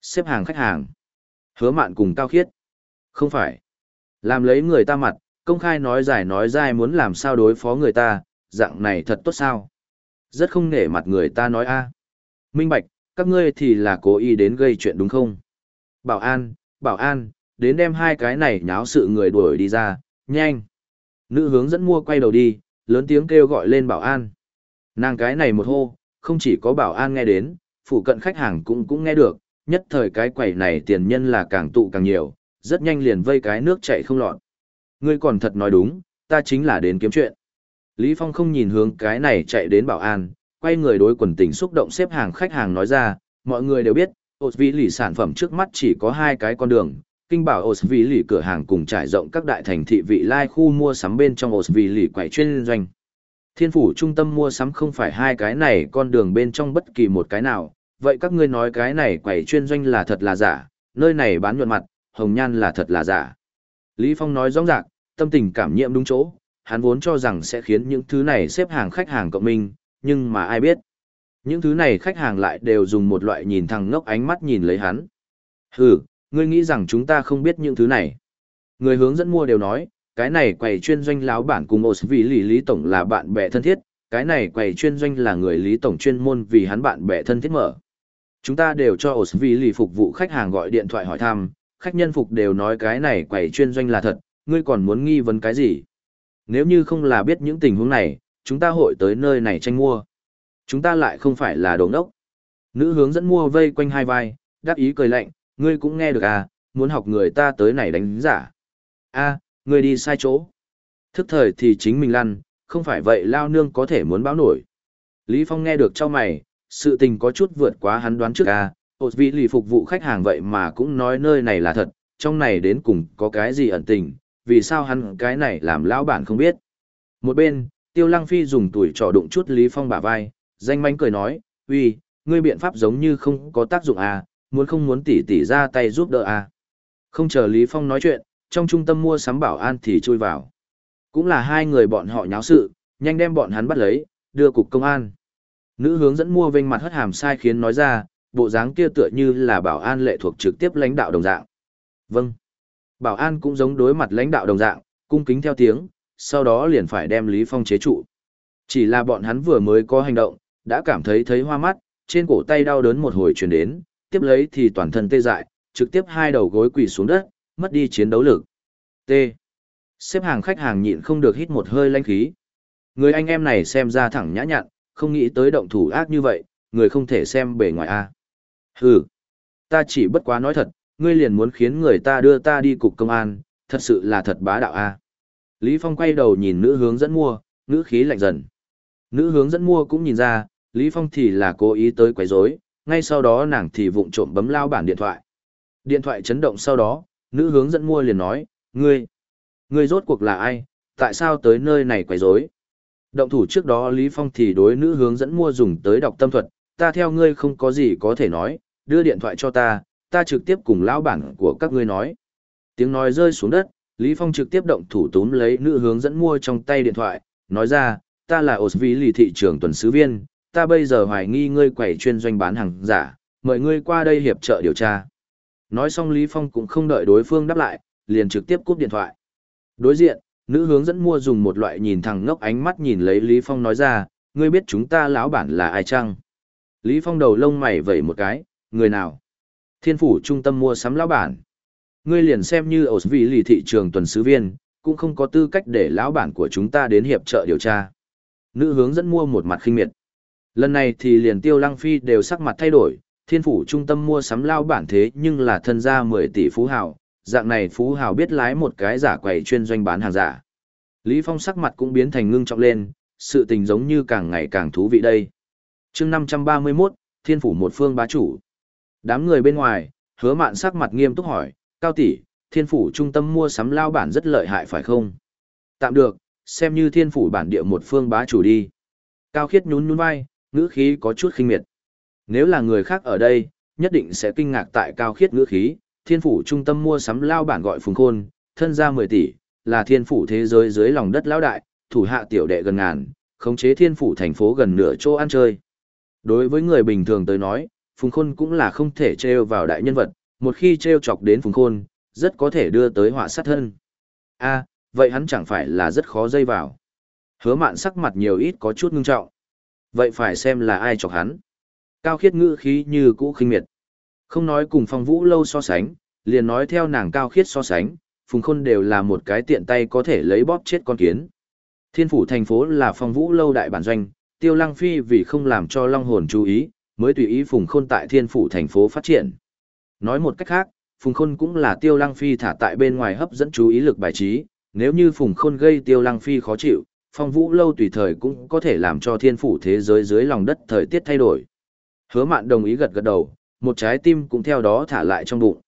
Xếp hàng khách hàng. Hứa mạn cùng cao khiết. Không phải. Làm lấy người ta mặt, công khai nói giải nói dài muốn làm sao đối phó người ta, dạng này thật tốt sao. Rất không nể mặt người ta nói a. Minh Bạch, các ngươi thì là cố ý đến gây chuyện đúng không? Bảo an, bảo an, đến đem hai cái này nháo sự người đuổi đi ra, nhanh. Nữ hướng dẫn mua quay đầu đi, lớn tiếng kêu gọi lên bảo an. Nàng cái này một hô, không chỉ có bảo an nghe đến, phụ cận khách hàng cũng cũng nghe được, nhất thời cái quầy này tiền nhân là càng tụ càng nhiều, rất nhanh liền vây cái nước chạy không lọt. Ngươi còn thật nói đúng, ta chính là đến kiếm chuyện. Lý Phong không nhìn hướng cái này chạy đến bảo an, quay người đối quần tình xúc động xếp hàng khách hàng nói ra, mọi người đều biết, ột vị lì sản phẩm trước mắt chỉ có hai cái con đường, kinh bảo Osvili lì cửa hàng cùng trải rộng các đại thành thị vị lai khu mua sắm bên trong Osvili lì quầy chuyên doanh. Thiên phủ trung tâm mua sắm không phải hai cái này con đường bên trong bất kỳ một cái nào, vậy các ngươi nói cái này quầy chuyên doanh là thật là giả, nơi này bán nhuận mặt, hồng nhan là thật là giả. Lý Phong nói rõ ràng, tâm tình cảm nhiệm đúng chỗ, hắn vốn cho rằng sẽ khiến những thứ này xếp hàng khách hàng cộng minh, nhưng mà ai biết. Những thứ này khách hàng lại đều dùng một loại nhìn thằng ngốc ánh mắt nhìn lấy hắn. Hừ, ngươi nghĩ rằng chúng ta không biết những thứ này. Người hướng dẫn mua đều nói, cái này quầy chuyên doanh láo bản cùng ổ vì lý lý tổng là bạn bè thân thiết, cái này quầy chuyên doanh là người lý tổng chuyên môn vì hắn bạn bè thân thiết mở. Chúng ta đều cho ổ vì lý phục vụ khách hàng gọi điện thoại hỏi thăm, khách nhân phục đều nói cái này quầy chuyên doanh là thật, ngươi còn muốn nghi vấn cái gì? Nếu như không là biết những tình huống này, chúng ta hội tới nơi này tranh mua. Chúng ta lại không phải là đồ ngốc. Nữ hướng dẫn mua vây quanh hai vai, đáp ý cười lạnh, ngươi cũng nghe được à, muốn học người ta tới này đánh giả. a ngươi đi sai chỗ. Thức thời thì chính mình lăn, không phải vậy lao nương có thể muốn báo nổi. Lý Phong nghe được cho mày, sự tình có chút vượt quá hắn đoán trước à, ột vị lì phục vụ khách hàng vậy mà cũng nói nơi này là thật, trong này đến cùng có cái gì ẩn tình, vì sao hắn cái này làm lão bản không biết. Một bên, Tiêu Lăng Phi dùng tuổi trò đụng chút Lý Phong bả vai, danh manh cười nói, uy, ngươi biện pháp giống như không có tác dụng à, muốn không muốn tỉ tỉ ra tay giúp đỡ à. Không chờ Lý Phong nói chuyện, trong trung tâm mua sắm bảo an thì chui vào. Cũng là hai người bọn họ nháo sự, nhanh đem bọn hắn bắt lấy, đưa cục công an. Nữ hướng dẫn mua vênh mặt hất hàm sai khiến nói ra, bộ dáng kia tựa như là bảo an lệ thuộc trực tiếp lãnh đạo đồng dạng. Vâng. Bảo an cũng giống đối mặt lãnh đạo đồng dạng, cung kính theo tiếng, sau đó liền phải đem Lý Phong chế trụ. Chỉ là bọn hắn vừa mới có hành động, đã cảm thấy thấy hoa mắt, trên cổ tay đau đớn một hồi truyền đến, tiếp lấy thì toàn thân tê dại, trực tiếp hai đầu gối quỳ xuống đất, mất đi chiến đấu lực. T. Xếp hàng khách hàng nhịn không được hít một hơi lãnh khí. Người anh em này xem ra thẳng nhã nhặn, không nghĩ tới động thủ ác như vậy, người không thể xem bề ngoài a. Hừ, ta chỉ bất quá nói thật, ngươi liền muốn khiến người ta đưa ta đi cục công an, thật sự là thật bá đạo a. Lý Phong quay đầu nhìn nữ hướng dẫn mua, nữ khí lạnh dần. Nữ hướng dẫn mua cũng nhìn ra, Lý Phong thì là cố ý tới quấy rối, ngay sau đó nàng thì vụng trộm bấm lao bản điện thoại. Điện thoại chấn động sau đó, nữ hướng dẫn mua liền nói, ngươi, ngươi rốt cuộc là ai, tại sao tới nơi này quấy rối? Động thủ trước đó Lý Phong thì đối nữ hướng dẫn mua dùng tới đọc tâm thuật, ta theo ngươi không có gì có thể nói, đưa điện thoại cho ta, ta trực tiếp cùng lão bản của các ngươi nói. Tiếng nói rơi xuống đất, Lý Phong trực tiếp động thủ túm lấy nữ hướng dẫn mua trong tay điện thoại, nói ra, ta là Osvi lì thị trường tuần sứ viên, ta bây giờ hoài nghi ngươi quẩy chuyên doanh bán hàng giả, mời ngươi qua đây hiệp trợ điều tra. Nói xong Lý Phong cũng không đợi đối phương đáp lại, liền trực tiếp cúp điện thoại. Đối diện, nữ hướng dẫn mua dùng một loại nhìn thẳng ngốc ánh mắt nhìn lấy Lý Phong nói ra, ngươi biết chúng ta lão bản là ai chăng? Lý Phong đầu lông mày vẩy một cái, người nào? Thiên phủ trung tâm mua sắm lão bản. Ngươi liền xem như ở vị lì thị trường tuần sứ viên, cũng không có tư cách để lão bản của chúng ta đến hiệp trợ điều tra. Nữ hướng dẫn mua một mặt khinh miệt. Lần này thì liền tiêu lăng phi đều sắc mặt thay đổi, thiên phủ trung tâm mua sắm lao bản thế nhưng là thân gia 10 tỷ phú hào, dạng này phú hào biết lái một cái giả quầy chuyên doanh bán hàng giả. Lý Phong sắc mặt cũng biến thành ngưng trọng lên, sự tình giống như càng ngày càng thú vị đây. chương 531, thiên phủ một phương bá chủ. Đám người bên ngoài, hứa mạn sắc mặt nghiêm túc hỏi, cao tỷ, thiên phủ trung tâm mua sắm lao bản rất lợi hại phải không? Tạm được, xem như thiên phủ bản địa một phương bá chủ đi. Cao khiết nhún nhún vai, ngữ khí có chút khinh miệt. Nếu là người khác ở đây, nhất định sẽ kinh ngạc tại cao khiết ngữ khí, thiên phủ trung tâm mua sắm lao bản gọi phùng khôn, thân gia 10 tỷ, là thiên phủ thế giới dưới lòng đất lão đại, thủ hạ tiểu đệ gần ngàn, khống chế thiên phủ thành phố gần nửa chỗ ăn chơi. Đối với người bình thường tới nói, phùng khôn cũng là không thể treo vào đại nhân vật, một khi treo chọc đến phùng khôn, rất có thể đưa tới họa sát thân. a vậy hắn chẳng phải là rất khó dây vào. Hứa mạn sắc mặt nhiều ít có chút ngưng trọng. Vậy phải xem là ai chọc hắn. Cao khiết ngữ khí như cũ khinh miệt. Không nói cùng phong vũ lâu so sánh, liền nói theo nàng cao khiết so sánh, phùng khôn đều là một cái tiện tay có thể lấy bóp chết con kiến. Thiên phủ thành phố là phong vũ lâu đại bản doanh, tiêu lăng phi vì không làm cho long hồn chú ý, mới tùy ý phùng khôn tại thiên phủ thành phố phát triển. Nói một cách khác, phùng khôn cũng là tiêu lăng phi thả tại bên ngoài hấp dẫn chú ý lực bài trí, nếu như phùng khôn gây tiêu lăng phi khó chịu, phong vũ lâu tùy thời cũng có thể làm cho thiên phủ thế giới dưới lòng đất thời tiết thay đổi. Hứa mạn đồng ý gật gật đầu, một trái tim cũng theo đó thả lại trong bụng.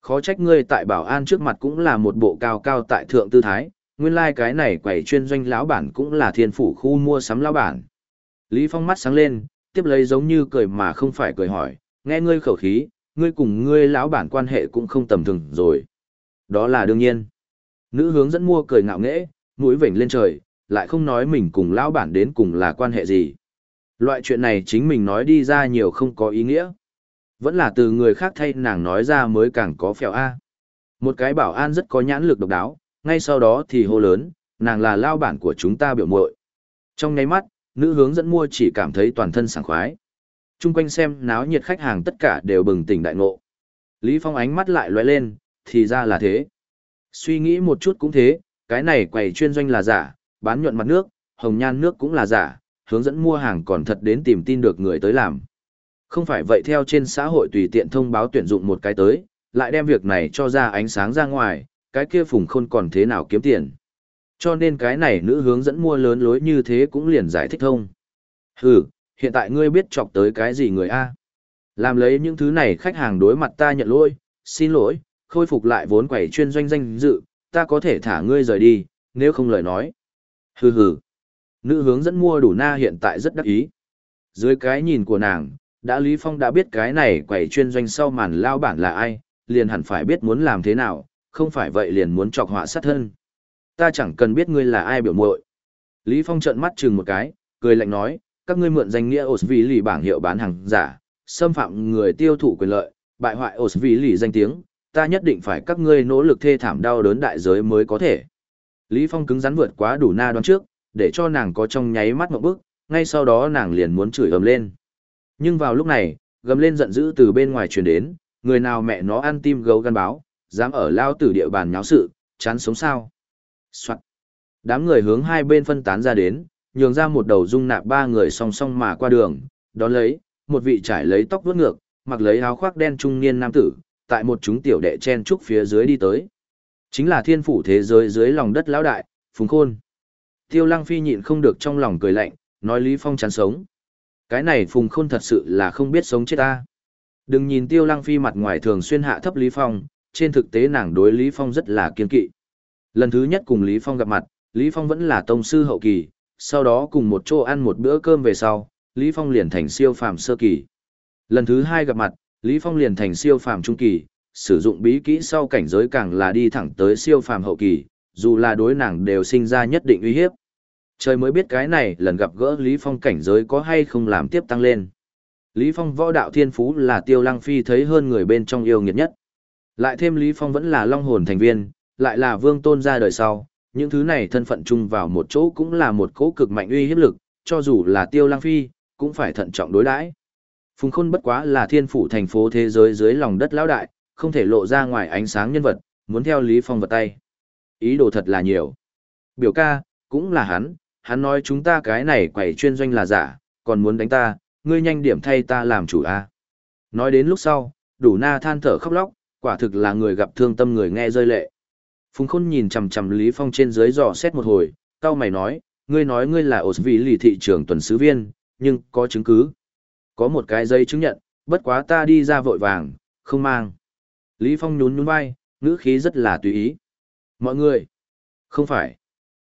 Khó trách ngươi tại bảo an trước mặt cũng là một bộ cao cao tại thượng tư thái, nguyên lai like cái này quẩy chuyên doanh lão bản cũng là thiên phủ khu mua sắm lão bản. Lý Phong mắt sáng lên, tiếp lấy giống như cười mà không phải cười hỏi, nghe ngươi khẩu khí, ngươi cùng ngươi lão bản quan hệ cũng không tầm thường rồi. Đó là đương nhiên. Nữ hướng dẫn mua cười ngạo nghễ, mũi vểnh lên trời, lại không nói mình cùng lão bản đến cùng là quan hệ gì. Loại chuyện này chính mình nói đi ra nhiều không có ý nghĩa. Vẫn là từ người khác thay nàng nói ra mới càng có phèo A. Một cái bảo an rất có nhãn lực độc đáo, ngay sau đó thì hô lớn, nàng là lao bản của chúng ta biểu muội. Trong nháy mắt, nữ hướng dẫn mua chỉ cảm thấy toàn thân sảng khoái. Trung quanh xem náo nhiệt khách hàng tất cả đều bừng tỉnh đại ngộ. Lý Phong ánh mắt lại lóe lên, thì ra là thế. Suy nghĩ một chút cũng thế, cái này quầy chuyên doanh là giả, bán nhuận mặt nước, hồng nhan nước cũng là giả, hướng dẫn mua hàng còn thật đến tìm tin được người tới làm. Không phải vậy theo trên xã hội tùy tiện thông báo tuyển dụng một cái tới, lại đem việc này cho ra ánh sáng ra ngoài, cái kia phùng khôn còn thế nào kiếm tiền. Cho nên cái này nữ hướng dẫn mua lớn lối như thế cũng liền giải thích thông. Hừ, hiện tại ngươi biết chọc tới cái gì người A. Làm lấy những thứ này khách hàng đối mặt ta nhận lỗi, xin lỗi, khôi phục lại vốn quẩy chuyên doanh danh dự, ta có thể thả ngươi rời đi, nếu không lời nói. Hừ hừ. Nữ hướng dẫn mua đủ na hiện tại rất đắc ý. Dưới cái nhìn của nàng, đã Lý Phong đã biết cái này quẩy chuyên doanh sau màn lao bản là ai, liền hẳn phải biết muốn làm thế nào, không phải vậy liền muốn chọc họa sát thân. Ta chẳng cần biết ngươi là ai biểu muội. Lý Phong trợn mắt chừng một cái, cười lạnh nói, các ngươi mượn danh nghĩa vì lì bảng hiệu bán hàng giả, xâm phạm người tiêu thụ quyền lợi, bại hoại vì lì danh tiếng, ta nhất định phải các ngươi nỗ lực thê thảm đau đớn đại giới mới có thể. Lý Phong cứng rắn vượt quá đủ na đoán trước, để cho nàng có trong nháy mắt một bước, ngay sau đó nàng liền muốn chửi ầm lên. Nhưng vào lúc này, gầm lên giận dữ từ bên ngoài truyền đến, người nào mẹ nó ăn tim gấu gan báo, dám ở lao tử địa bàn nháo sự, chán sống sao. Soạn. Đám người hướng hai bên phân tán ra đến, nhường ra một đầu dung nạp ba người song song mà qua đường, đón lấy, một vị trải lấy tóc vuốt ngược, mặc lấy áo khoác đen trung niên nam tử, tại một chúng tiểu đệ chen trúc phía dưới đi tới. Chính là thiên phủ thế giới dưới lòng đất lão đại, Phùng Khôn. Tiêu Lăng Phi nhịn không được trong lòng cười lạnh, nói Lý Phong chán sống. Cái này Phùng Khôn thật sự là không biết sống chết ta. Đừng nhìn Tiêu Lăng Phi mặt ngoài thường xuyên hạ thấp Lý Phong, trên thực tế nàng đối Lý Phong rất là kiên kỵ. Lần thứ nhất cùng Lý Phong gặp mặt, Lý Phong vẫn là tông sư hậu kỳ, sau đó cùng một chỗ ăn một bữa cơm về sau, Lý Phong liền thành siêu phàm sơ kỳ. Lần thứ hai gặp mặt, Lý Phong liền thành siêu phàm trung kỳ, sử dụng bí kỹ sau cảnh giới càng là đi thẳng tới siêu phàm hậu kỳ, dù là đối nàng đều sinh ra nhất định uy hiếp. Trời mới biết cái này lần gặp gỡ Lý Phong cảnh giới có hay không làm tiếp tăng lên. Lý Phong võ đạo thiên phú là tiêu lăng phi thấy hơn người bên trong yêu nghiệt nhất. Lại thêm Lý Phong vẫn là long hồn thành viên, lại là vương tôn ra đời sau, những thứ này thân phận chung vào một chỗ cũng là một cỗ cực mạnh uy hiếp lực, cho dù là tiêu lang phi, cũng phải thận trọng đối đãi. Phùng Khôn bất quá là thiên phủ thành phố thế giới dưới lòng đất lão đại, không thể lộ ra ngoài ánh sáng nhân vật, muốn theo Lý Phong vật tay. Ý đồ thật là nhiều. Biểu ca, cũng là hắn, hắn nói chúng ta cái này quẩy chuyên doanh là giả, còn muốn đánh ta, ngươi nhanh điểm thay ta làm chủ a. Nói đến lúc sau, đủ na than thở khóc lóc, quả thực là người gặp thương tâm người nghe rơi lệ. Phùng Khôn nhìn chằm chằm Lý Phong trên dưới dò xét một hồi, cao mày nói, ngươi nói ngươi là ổ vị lì thị trường tuần sứ viên, nhưng có chứng cứ. Có một cái giấy chứng nhận, bất quá ta đi ra vội vàng, không mang. Lý Phong nhún nhún vai, ngữ khí rất là tùy ý. Mọi người, không phải.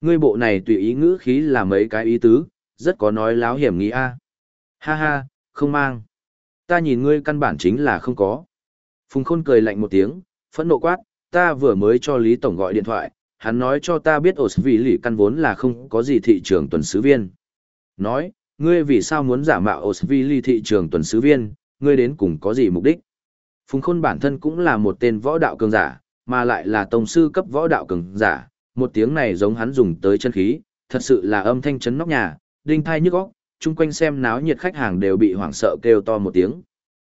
Ngươi bộ này tùy ý ngữ khí là mấy cái ý tứ, rất có nói láo hiểm nghĩ a. Ha ha, không mang. Ta nhìn ngươi căn bản chính là không có. Phùng Khôn cười lạnh một tiếng, phẫn nộ quát, ta vừa mới cho Lý Tổng gọi điện thoại, hắn nói cho ta biết ổ vì lì căn vốn là không có gì thị trường tuần sứ viên. Nói, ngươi vì sao muốn giả mạo ổ vị lì thị trường tuần sứ viên, ngươi đến cùng có gì mục đích? Phùng Khôn bản thân cũng là một tên võ đạo cường giả, mà lại là tổng sư cấp võ đạo cường giả, một tiếng này giống hắn dùng tới chân khí, thật sự là âm thanh chấn nóc nhà, đinh thai nhức óc, chung quanh xem náo nhiệt khách hàng đều bị hoảng sợ kêu to một tiếng.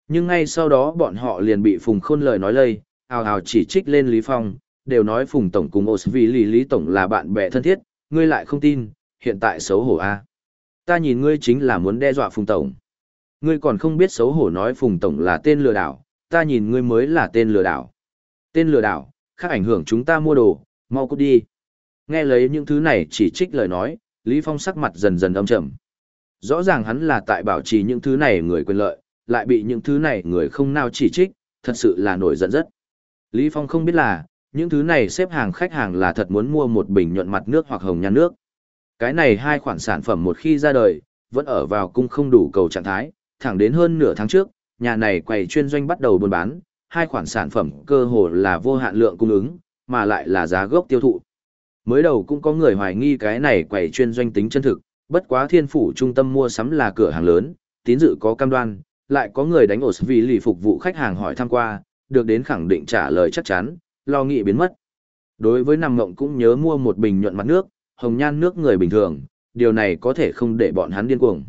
Nhưng ngay sau đó bọn họ liền bị Phùng Khôn lời nói lây, ào ào chỉ trích lên Lý Phong, đều nói Phùng Tổng cùng Osvi Lý Lý Tổng là bạn bè thân thiết, ngươi lại không tin, hiện tại xấu hổ a. Ta nhìn ngươi chính là muốn đe dọa Phùng Tổng. Ngươi còn không biết xấu hổ nói Phùng Tổng là tên lừa đảo, ta nhìn ngươi mới là tên lừa đảo. Tên lừa đảo, khác ảnh hưởng chúng ta mua đồ, mau cút đi. Nghe lấy những thứ này chỉ trích lời nói, Lý Phong sắc mặt dần dần âm trầm. Rõ ràng hắn là tại bảo trì những thứ này người quyền lợi, lại bị những thứ này người không nào chỉ trích, thật sự là nổi giận rất. Lý Phong không biết là, những thứ này xếp hàng khách hàng là thật muốn mua một bình nhuận mặt nước hoặc hồng nhan nước. Cái này hai khoản sản phẩm một khi ra đời, vẫn ở vào cung không đủ cầu trạng thái, thẳng đến hơn nửa tháng trước, nhà này quầy chuyên doanh bắt đầu buôn bán, hai khoản sản phẩm cơ hồ là vô hạn lượng cung ứng, mà lại là giá gốc tiêu thụ. Mới đầu cũng có người hoài nghi cái này quầy chuyên doanh tính chân thực, bất quá thiên phủ trung tâm mua sắm là cửa hàng lớn, tín dự có cam đoan, lại có người đánh ổ vì lì phục vụ khách hàng hỏi thăm qua, được đến khẳng định trả lời chắc chắn, lo nghĩ biến mất. Đối với nằm ngộng cũng nhớ mua một bình nhuận mặt nước, hồng nhan nước người bình thường, điều này có thể không để bọn hắn điên cuồng.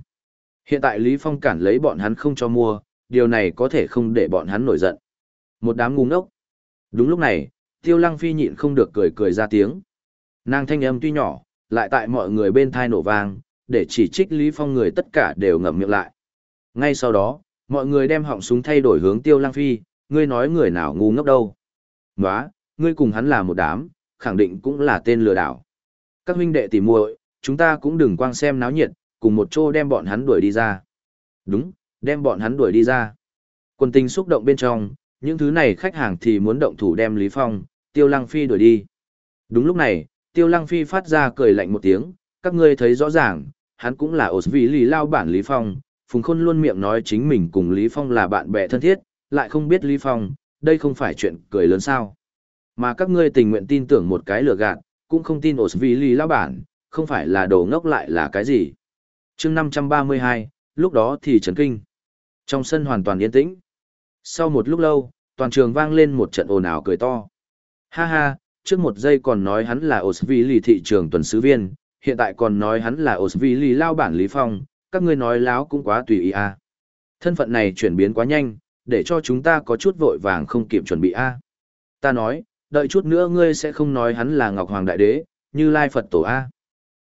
Hiện tại Lý Phong cản lấy bọn hắn không cho mua, điều này có thể không để bọn hắn nổi giận. Một đám ngu ngốc. Đúng lúc này, Tiêu Lăng Phi nhịn không được cười cười ra tiếng. Nàng thanh âm tuy nhỏ, lại tại mọi người bên thai nổ vang, để chỉ trích Lý Phong người tất cả đều ngậm miệng lại. Ngay sau đó, mọi người đem họng súng thay đổi hướng Tiêu Lăng Phi, ngươi nói người nào ngu ngốc đâu. Nóa, ngươi cùng hắn là một đám, khẳng định cũng là tên lừa đảo. Các huynh đệ tỉ muội, chúng ta cũng đừng quang xem náo nhiệt, cùng một chỗ đem bọn hắn đuổi đi ra. Đúng, đem bọn hắn đuổi đi ra. Quân tình xúc động bên trong, những thứ này khách hàng thì muốn động thủ đem Lý Phong, Tiêu Lăng Phi đuổi đi. Đúng lúc này, Tiêu Lăng Phi phát ra cười lạnh một tiếng, các ngươi thấy rõ ràng, hắn cũng là ổ vì lì lao bản Lý Phong, Phùng Khôn luôn miệng nói chính mình cùng Lý Phong là bạn bè thân thiết, lại không biết Lý Phong, đây không phải chuyện cười lớn sao. Mà các ngươi tình nguyện tin tưởng một cái lừa gạt, cũng không tin ổ vì lì lao bản, không phải là đồ ngốc lại là cái gì. chương 532, lúc đó thì chấn kinh. Trong sân hoàn toàn yên tĩnh. Sau một lúc lâu, toàn trường vang lên một trận ồn ào cười to. Ha ha, trước một giây còn nói hắn là Osvili thị trường tuần sứ viên, hiện tại còn nói hắn là Osvili lao bản Lý Phong, các ngươi nói láo cũng quá tùy ý a. Thân phận này chuyển biến quá nhanh, để cho chúng ta có chút vội vàng không kịp chuẩn bị a. Ta nói, đợi chút nữa ngươi sẽ không nói hắn là Ngọc Hoàng Đại Đế, như Lai Phật Tổ a.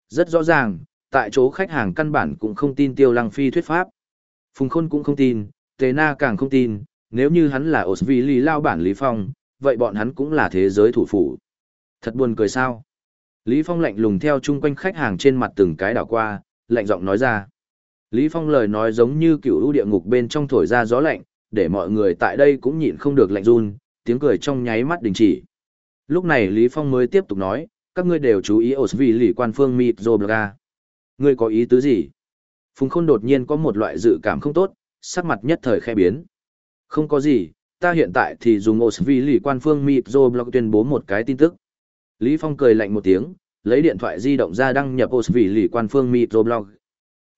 Rất rõ ràng, tại chỗ khách hàng căn bản cũng không tin Tiêu Lăng Phi thuyết pháp. Phùng Khôn cũng không tin, Tề Na càng không tin, nếu như hắn là Osvili lao bản Lý Phong, vậy bọn hắn cũng là thế giới thủ phủ. Thật buồn cười sao? Lý Phong lạnh lùng theo chung quanh khách hàng trên mặt từng cái đảo qua, lạnh giọng nói ra. Lý Phong lời nói giống như cựu ưu địa ngục bên trong thổi ra gió lạnh, để mọi người tại đây cũng nhịn không được lạnh run, tiếng cười trong nháy mắt đình chỉ. Lúc này Lý Phong mới tiếp tục nói, các ngươi đều chú ý ổ vì lì quan phương mịt Zoblaga. Ngươi có ý tứ gì? Phùng Khôn đột nhiên có một loại dự cảm không tốt, sắc mặt nhất thời khẽ biến. Không có gì, ta hiện tại thì dùng ổ lì quan phương mịt blog tuyên bố một cái tin tức. Lý Phong cười lạnh một tiếng, lấy điện thoại di động ra đăng nhập ổ lì quan phương mịt blog.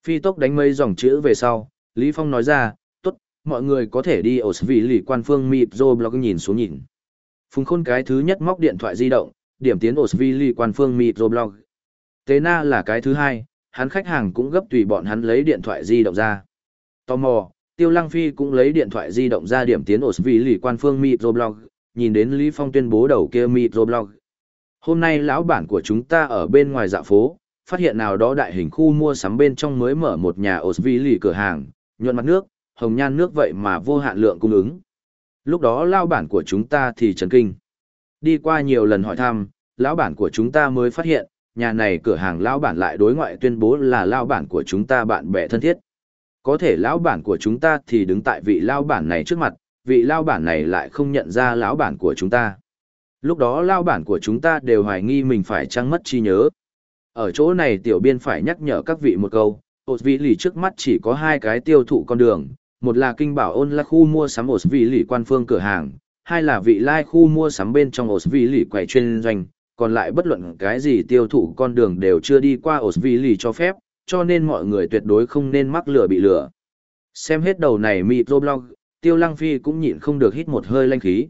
Phi tốc đánh mấy dòng chữ về sau, Lý Phong nói ra, tốt, mọi người có thể đi ổ lì quan phương mịt blog nhìn xuống nhìn. Phùng Khôn cái thứ nhất móc điện thoại di động, điểm tiến Osvili quan phương microblog. Tế Na là cái thứ hai, hắn khách hàng cũng gấp tùy bọn hắn lấy điện thoại di động ra. Tò mò, Tiêu Lăng Phi cũng lấy điện thoại di động ra điểm tiến Osvili quan phương microblog, nhìn đến Lý Phong tuyên bố đầu kia microblog. Hôm nay lão bản của chúng ta ở bên ngoài dạ phố, phát hiện nào đó đại hình khu mua sắm bên trong mới mở một nhà Osvili cửa hàng, nhuận mặt nước, hồng nhan nước vậy mà vô hạn lượng cung ứng. Lúc đó lão bản của chúng ta thì chấn kinh. Đi qua nhiều lần hỏi thăm, lão bản của chúng ta mới phát hiện, nhà này cửa hàng lão bản lại đối ngoại tuyên bố là lão bản của chúng ta bạn bè thân thiết. Có thể lão bản của chúng ta thì đứng tại vị lão bản này trước mặt, vị lão bản này lại không nhận ra lão bản của chúng ta. Lúc đó lão bản của chúng ta đều hoài nghi mình phải trăng mất trí nhớ. Ở chỗ này tiểu biên phải nhắc nhở các vị một câu, ột vị lì trước mắt chỉ có hai cái tiêu thụ con đường, một là kinh bảo ôn là khu mua sắm ột vị lì quan phương cửa hàng, hai là vị lai khu mua sắm bên trong ột vị lì quầy chuyên doanh, còn lại bất luận cái gì tiêu thụ con đường đều chưa đi qua osvili lì cho phép, cho nên mọi người tuyệt đối không nên mắc lửa bị lửa. Xem hết đầu này microblog, tiêu lăng phi cũng nhịn không được hít một hơi lanh khí.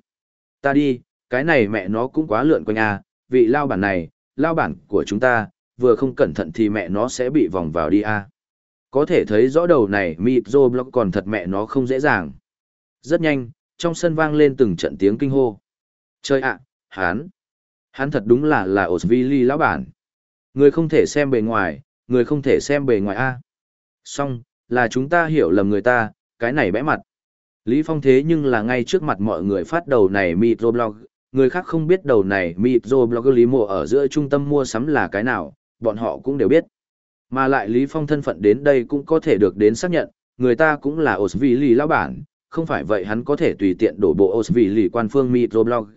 Ta đi, cái này mẹ nó cũng quá lượn quanh à, vị lao bản này, lao bản của chúng ta, vừa không cẩn thận thì mẹ nó sẽ bị vòng vào đi à. Có thể thấy rõ đầu này microblog còn thật mẹ nó không dễ dàng. Rất nhanh, trong sân vang lên từng trận tiếng kinh hô. Chơi ạ, hán. Hắn thật đúng là là Osvili lão bản. Người không thể xem bề ngoài, người không thể xem bề ngoài A. Xong, là chúng ta hiểu lầm người ta, cái này bẽ mặt. Lý Phong thế nhưng là ngay trước mặt mọi người phát đầu này microblog, người khác không biết đầu này microblog Lý Mộ ở giữa trung tâm mua sắm là cái nào, bọn họ cũng đều biết. Mà lại Lý Phong thân phận đến đây cũng có thể được đến xác nhận, người ta cũng là Osvili lão bản, không phải vậy hắn có thể tùy tiện đổ bộ Osvili quan phương microblog.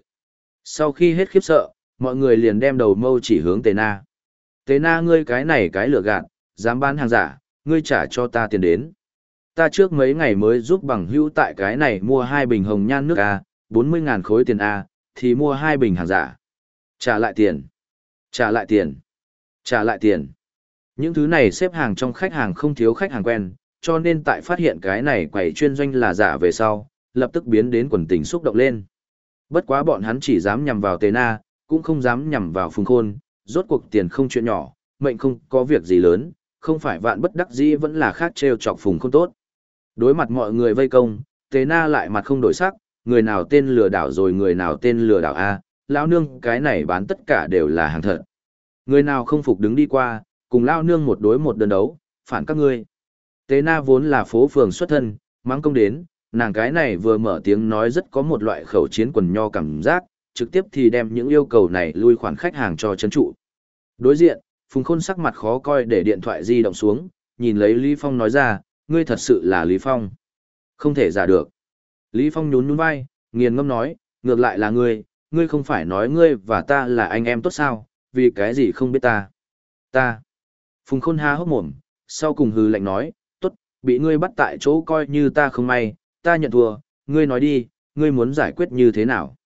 Sau khi hết khiếp sợ, mọi người liền đem đầu mâu chỉ hướng Tề Na. Tề Na ngươi cái này cái lừa gạt, dám bán hàng giả, ngươi trả cho ta tiền đến. Ta trước mấy ngày mới giúp bằng hữu tại cái này mua hai bình hồng nhan nước A, 40.000 khối tiền A, thì mua hai bình hàng giả. Trả lại tiền. Trả lại tiền. Trả lại tiền. Những thứ này xếp hàng trong khách hàng không thiếu khách hàng quen, cho nên tại phát hiện cái này quầy chuyên doanh là giả về sau, lập tức biến đến quần tình xúc động lên. Bất quá bọn hắn chỉ dám nhằm vào Tề Na, cũng không dám nhằm vào Phùng Khôn, rốt cuộc tiền không chuyện nhỏ, mệnh không có việc gì lớn, không phải vạn bất đắc dĩ vẫn là khác trêu chọc Phùng Khôn tốt. Đối mặt mọi người vây công, Tế Na lại mặt không đổi sắc, người nào tên lừa đảo rồi người nào tên lừa đảo a, lão nương cái này bán tất cả đều là hàng thật. Người nào không phục đứng đi qua, cùng lão nương một đối một đơn đấu, phản các ngươi. Tế Na vốn là phố phường xuất thân, mang công đến, nàng cái này vừa mở tiếng nói rất có một loại khẩu chiến quần nho cảm giác, trực tiếp thì đem những yêu cầu này lui khoản khách hàng cho chấn trụ. Đối diện, Phùng Khôn sắc mặt khó coi để điện thoại di động xuống, nhìn lấy Lý Phong nói ra, ngươi thật sự là Lý Phong. Không thể giả được. Lý Phong nhún nhún vai, nghiền ngâm nói, ngược lại là ngươi, ngươi không phải nói ngươi và ta là anh em tốt sao, vì cái gì không biết ta. Ta. Phùng Khôn ha hốc mồm, sau cùng hừ lạnh nói, tốt, bị ngươi bắt tại chỗ coi như ta không may, ta nhận thua, ngươi nói đi, ngươi muốn giải quyết như thế nào.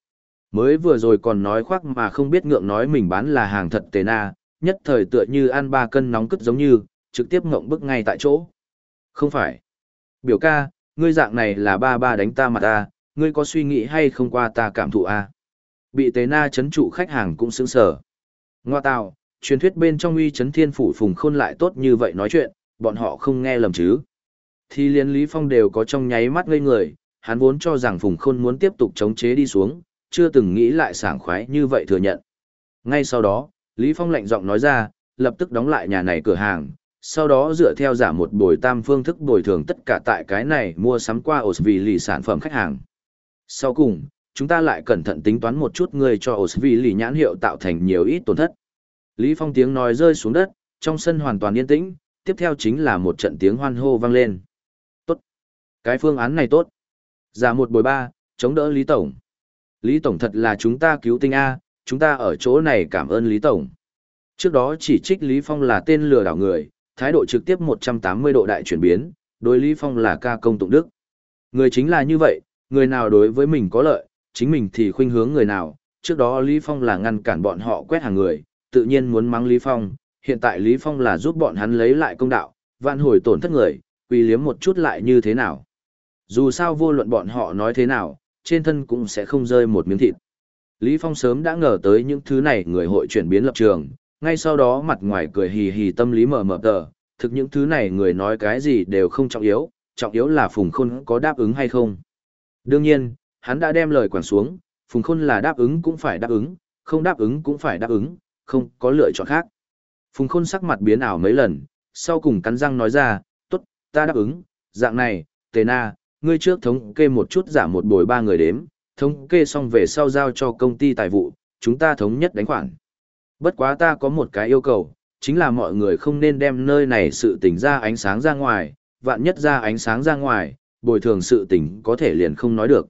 Mới vừa rồi còn nói khoác mà không biết ngượng nói mình bán là hàng thật tề na, nhất thời tựa như ăn ba cân nóng cất giống như, trực tiếp ngộng bức ngay tại chỗ. Không phải. Biểu ca, ngươi dạng này là ba ba đánh ta mà ta, ngươi có suy nghĩ hay không qua ta cảm thụ a à? Bị tề na chấn trụ khách hàng cũng sững sờ. Ngoa tạo, truyền thuyết bên trong uy chấn thiên phủ phùng khôn lại tốt như vậy nói chuyện, bọn họ không nghe lầm chứ. Thì liên Lý Phong đều có trong nháy mắt ngây người, hắn vốn cho rằng phùng khôn muốn tiếp tục chống chế đi xuống, chưa từng nghĩ lại sảng khoái như vậy thừa nhận. Ngay sau đó, Lý Phong lạnh giọng nói ra, lập tức đóng lại nhà này cửa hàng, sau đó dựa theo giả một bồi tam phương thức bồi thường tất cả tại cái này mua sắm qua Osvili lì sản phẩm khách hàng. Sau cùng, chúng ta lại cẩn thận tính toán một chút người cho Osvili lì nhãn hiệu tạo thành nhiều ít tổn thất. Lý Phong tiếng nói rơi xuống đất, trong sân hoàn toàn yên tĩnh, tiếp theo chính là một trận tiếng hoan hô vang lên. Tốt. Cái phương án này tốt. Giả một bồi ba, chống đỡ Lý Tổng. Lý Tổng thật là chúng ta cứu tinh A, chúng ta ở chỗ này cảm ơn Lý Tổng. Trước đó chỉ trích Lý Phong là tên lừa đảo người, thái độ trực tiếp 180 độ đại chuyển biến, đối Lý Phong là ca công tụng đức. Người chính là như vậy, người nào đối với mình có lợi, chính mình thì khuynh hướng người nào. Trước đó Lý Phong là ngăn cản bọn họ quét hàng người, tự nhiên muốn mắng Lý Phong, hiện tại Lý Phong là giúp bọn hắn lấy lại công đạo, vạn hồi tổn thất người, quỳ liếm một chút lại như thế nào. Dù sao vô luận bọn họ nói thế nào, trên thân cũng sẽ không rơi một miếng thịt. Lý Phong sớm đã ngờ tới những thứ này người hội chuyển biến lập trường, ngay sau đó mặt ngoài cười hì hì tâm lý mở mở tờ, thực những thứ này người nói cái gì đều không trọng yếu, trọng yếu là Phùng Khôn có đáp ứng hay không. Đương nhiên, hắn đã đem lời quản xuống, Phùng Khôn là đáp ứng cũng phải đáp ứng, không đáp ứng cũng phải đáp ứng, không có lựa chọn khác. Phùng Khôn sắc mặt biến ảo mấy lần, sau cùng cắn răng nói ra, tốt, ta đáp ứng, dạng này, Tề Na, ngươi trước thống kê một chút giảm một bồi ba người đếm, thống kê xong về sau giao cho công ty tài vụ, chúng ta thống nhất đánh khoản. Bất quá ta có một cái yêu cầu, chính là mọi người không nên đem nơi này sự tình ra ánh sáng ra ngoài, vạn nhất ra ánh sáng ra ngoài, bồi thường sự tình có thể liền không nói được.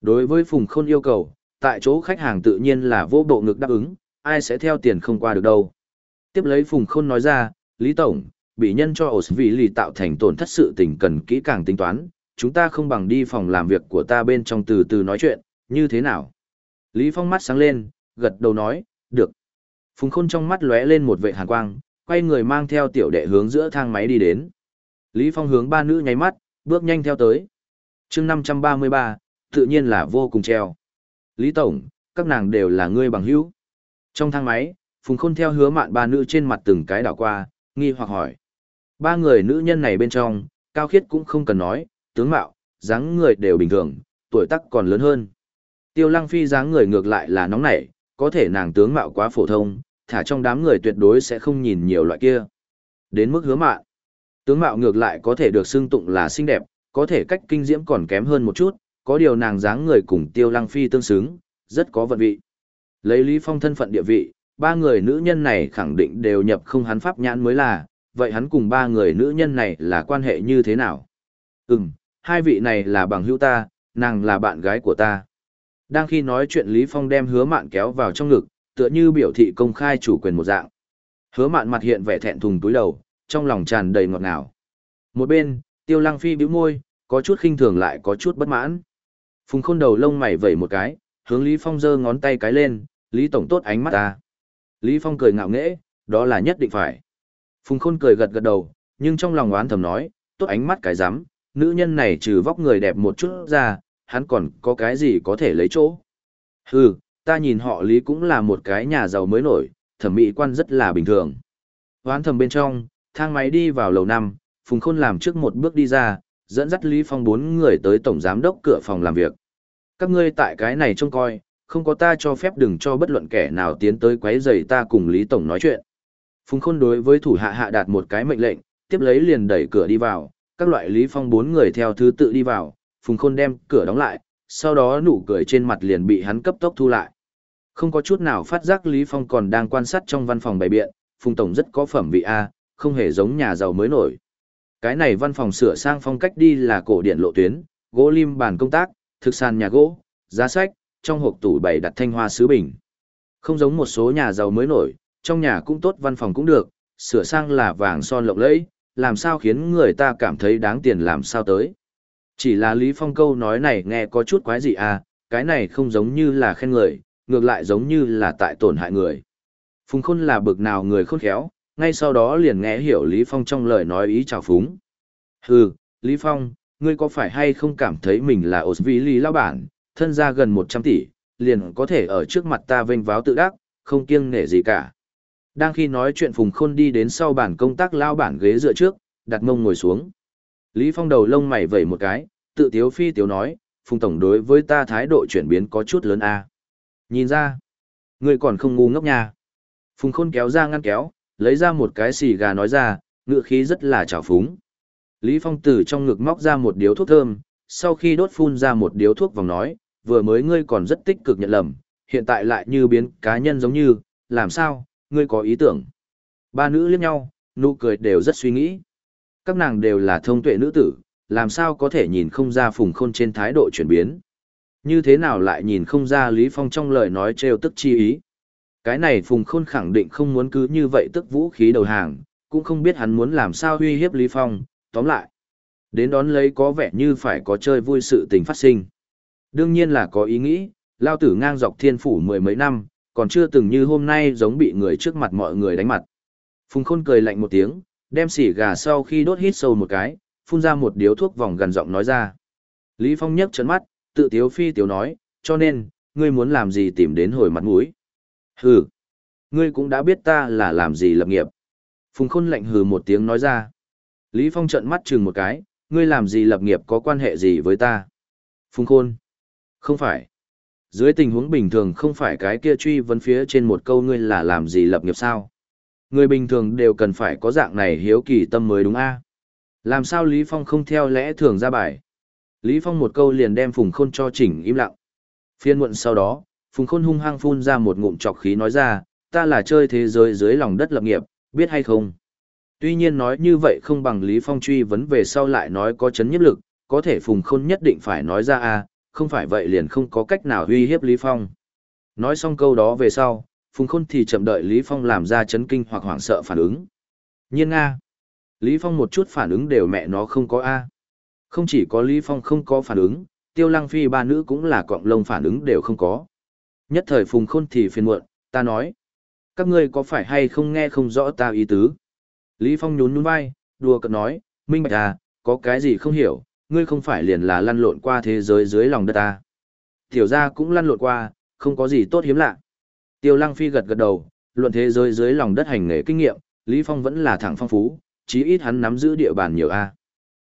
Đối với Phùng Khôn yêu cầu, tại chỗ khách hàng tự nhiên là vô bộ ngực đáp ứng, ai sẽ theo tiền không qua được đâu. Tiếp lấy Phùng Khôn nói ra, Lý Tổng, bị nhân cho ổ vị lì tạo thành tổn thất sự tình cần kỹ càng tính toán, chúng ta không bằng đi phòng làm việc của ta bên trong từ từ nói chuyện, như thế nào? Lý Phong mắt sáng lên, gật đầu nói, được. Phùng Khôn trong mắt lóe lên một vệ hàn quang, quay người mang theo tiểu đệ hướng giữa thang máy đi đến. Lý Phong hướng ba nữ nháy mắt, bước nhanh theo tới. chương 533, tự nhiên là vô cùng treo. Lý Tổng, các nàng đều là ngươi bằng hữu. Trong thang máy, Phùng Khôn theo hứa mạn ba nữ trên mặt từng cái đảo qua, nghi hoặc hỏi. Ba người nữ nhân này bên trong, cao khiết cũng không cần nói, tướng mạo, dáng người đều bình thường, tuổi tác còn lớn hơn. Tiêu Lăng Phi dáng người ngược lại là nóng nảy, có thể nàng tướng mạo quá phổ thông, thả trong đám người tuyệt đối sẽ không nhìn nhiều loại kia. Đến mức hứa mạn, tướng mạo ngược lại có thể được xưng tụng là xinh đẹp, có thể cách kinh diễm còn kém hơn một chút, có điều nàng dáng người cùng Tiêu Lăng Phi tương xứng, rất có vận vị. Lấy Lý Phong thân phận địa vị, ba người nữ nhân này khẳng định đều nhập không hắn pháp nhãn mới là, vậy hắn cùng ba người nữ nhân này là quan hệ như thế nào? Ừm, hai vị này là bằng hữu ta, nàng là bạn gái của ta. Đang khi nói chuyện Lý Phong đem hứa mạn kéo vào trong ngực, tựa như biểu thị công khai chủ quyền một dạng. Hứa mạn mặt hiện vẻ thẹn thùng túi đầu, trong lòng tràn đầy ngọt ngào. Một bên, tiêu lăng phi bĩu môi, có chút khinh thường lại có chút bất mãn. Phùng khôn đầu lông mày vẩy một cái, hướng Lý Phong giơ ngón tay cái lên, Lý Tổng tốt ánh mắt ta. Lý Phong cười ngạo nghễ, đó là nhất định phải. Phùng khôn cười gật gật đầu, nhưng trong lòng oán thầm nói, tốt ánh mắt cái rắm nữ nhân này trừ vóc người đẹp một chút ra, hắn còn có cái gì có thể lấy chỗ. Hừ, ta nhìn họ Lý cũng là một cái nhà giàu mới nổi, thẩm mỹ quan rất là bình thường. Hoán thầm bên trong, thang máy đi vào lầu năm, Phùng Khôn làm trước một bước đi ra, dẫn dắt Lý Phong bốn người tới tổng giám đốc cửa phòng làm việc. Các ngươi tại cái này trông coi, không có ta cho phép đừng cho bất luận kẻ nào tiến tới quấy rầy ta cùng Lý Tổng nói chuyện. Phùng Khôn đối với thủ hạ hạ đạt một cái mệnh lệnh, tiếp lấy liền đẩy cửa đi vào, các loại Lý Phong bốn người theo thứ tự đi vào, Phùng Khôn đem cửa đóng lại, sau đó nụ cười trên mặt liền bị hắn cấp tốc thu lại. Không có chút nào phát giác Lý Phong còn đang quan sát trong văn phòng bày biện, Phùng Tổng rất có phẩm vị A, không hề giống nhà giàu mới nổi. Cái này văn phòng sửa sang phong cách đi là cổ điển lộ tuyến, gỗ lim bàn công tác, thực sàn nhà gỗ, giá sách, trong hộp tủ bày đặt thanh hoa sứ bình. Không giống một số nhà giàu mới nổi, trong nhà cũng tốt văn phòng cũng được, sửa sang là vàng son lộng lẫy, làm sao khiến người ta cảm thấy đáng tiền làm sao tới. Chỉ là Lý Phong câu nói này nghe có chút quái gì à, cái này không giống như là khen người, ngược lại giống như là tại tổn hại người. Phùng Khôn là bực nào người khôn khéo, ngay sau đó liền nghe hiểu Lý Phong trong lời nói ý chào phúng. Hừ, Lý Phong, ngươi có phải hay không cảm thấy mình là ổ vì Lý lao bản, thân ra gần 100 tỷ, liền có thể ở trước mặt ta vênh váo tự đắc, không kiêng nể gì cả. Đang khi nói chuyện Phùng Khôn đi đến sau bàn công tác lao bản ghế dựa trước, đặt mông ngồi xuống. Lý Phong đầu lông mày vẩy một cái, tự tiếu phi tiếu nói, Phùng Tổng đối với ta thái độ chuyển biến có chút lớn a. Nhìn ra, ngươi còn không ngu ngốc nha. Phùng Khôn kéo ra ngăn kéo, lấy ra một cái xì gà nói ra, ngựa khí rất là trào phúng. Lý Phong từ trong ngực móc ra một điếu thuốc thơm, sau khi đốt phun ra một điếu thuốc vòng nói, vừa mới ngươi còn rất tích cực nhận lầm, hiện tại lại như biến cá nhân giống như, làm sao, ngươi có ý tưởng. Ba nữ liếc nhau, nụ cười đều rất suy nghĩ. Các nàng đều là thông tuệ nữ tử, làm sao có thể nhìn không ra phùng khôn trên thái độ chuyển biến. Như thế nào lại nhìn không ra Lý Phong trong lời nói trêu tức chi ý. Cái này phùng khôn khẳng định không muốn cứ như vậy tức vũ khí đầu hàng, cũng không biết hắn muốn làm sao uy hiếp Lý Phong, tóm lại. Đến đón lấy có vẻ như phải có chơi vui sự tình phát sinh. Đương nhiên là có ý nghĩ, lao tử ngang dọc thiên phủ mười mấy năm, còn chưa từng như hôm nay giống bị người trước mặt mọi người đánh mặt. Phùng khôn cười lạnh một tiếng, đem xỉ gà sau khi đốt hít sâu một cái, phun ra một điếu thuốc vòng gần giọng nói ra. Lý Phong nhấc trấn mắt, tự tiếu phi tiếu nói, cho nên, ngươi muốn làm gì tìm đến hồi mặt mũi. Hừ, ngươi cũng đã biết ta là làm gì lập nghiệp. Phùng Khôn lạnh hừ một tiếng nói ra. Lý Phong trợn mắt chừng một cái, ngươi làm gì lập nghiệp có quan hệ gì với ta? Phùng Khôn. Không phải. Dưới tình huống bình thường không phải cái kia truy vấn phía trên một câu ngươi là làm gì lập nghiệp sao? Người bình thường đều cần phải có dạng này hiếu kỳ tâm mới đúng a. Làm sao Lý Phong không theo lẽ thường ra bài? Lý Phong một câu liền đem Phùng Khôn cho chỉnh im lặng. Phiên muộn sau đó, Phùng Khôn hung hăng phun ra một ngụm trọc khí nói ra, ta là chơi thế giới dưới lòng đất lập nghiệp, biết hay không? Tuy nhiên nói như vậy không bằng Lý Phong truy vấn về sau lại nói có chấn nhiếp lực, có thể Phùng Khôn nhất định phải nói ra a, không phải vậy liền không có cách nào uy hiếp Lý Phong. Nói xong câu đó về sau, Phùng Khôn thì chậm đợi Lý Phong làm ra chấn kinh hoặc hoảng sợ phản ứng. Nhiên Nga. Lý Phong một chút phản ứng đều mẹ nó không có A. Không chỉ có Lý Phong không có phản ứng, Tiêu Lăng Phi ba nữ cũng là cọng lông phản ứng đều không có. Nhất thời Phùng Khôn thì phiền muộn, ta nói. Các ngươi có phải hay không nghe không rõ ta ý tứ? Lý Phong nhún nhún vai, đùa cợt nói, minh bạch à, có cái gì không hiểu, ngươi không phải liền là lăn lộn qua thế giới dưới lòng đất ta. Tiểu gia cũng lăn lộn qua, không có gì tốt hiếm lạ. Tiêu Lăng Phi gật gật đầu, luận thế giới dưới lòng đất hành nghề kinh nghiệm, Lý Phong vẫn là thẳng phong phú, chí ít hắn nắm giữ địa bàn nhiều a.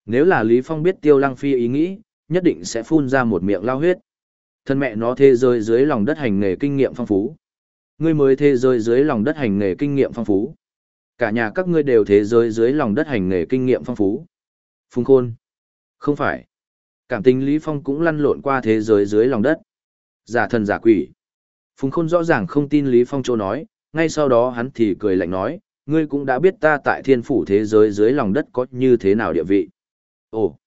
Nếu là Lý Phong biết Tiêu Lăng Phi ý nghĩ, nhất định sẽ phun ra một miệng lao huyết. Thân mẹ nó thế giới dưới lòng đất hành nghề kinh nghiệm phong phú. Ngươi mới thế giới dưới lòng đất hành nghề kinh nghiệm phong phú. Cả nhà các ngươi đều thế giới dưới lòng đất hành nghề kinh nghiệm phong phú. Phùng Khôn. Không phải. Cảm tình Lý Phong cũng lăn lộn qua thế giới dưới lòng đất. Giả thần giả quỷ. Phùng Khôn rõ ràng không tin Lý Phong chỗ nói, ngay sau đó hắn thì cười lạnh nói, ngươi cũng đã biết ta tại thiên phủ thế giới dưới lòng đất có như thế nào địa vị. Ồ!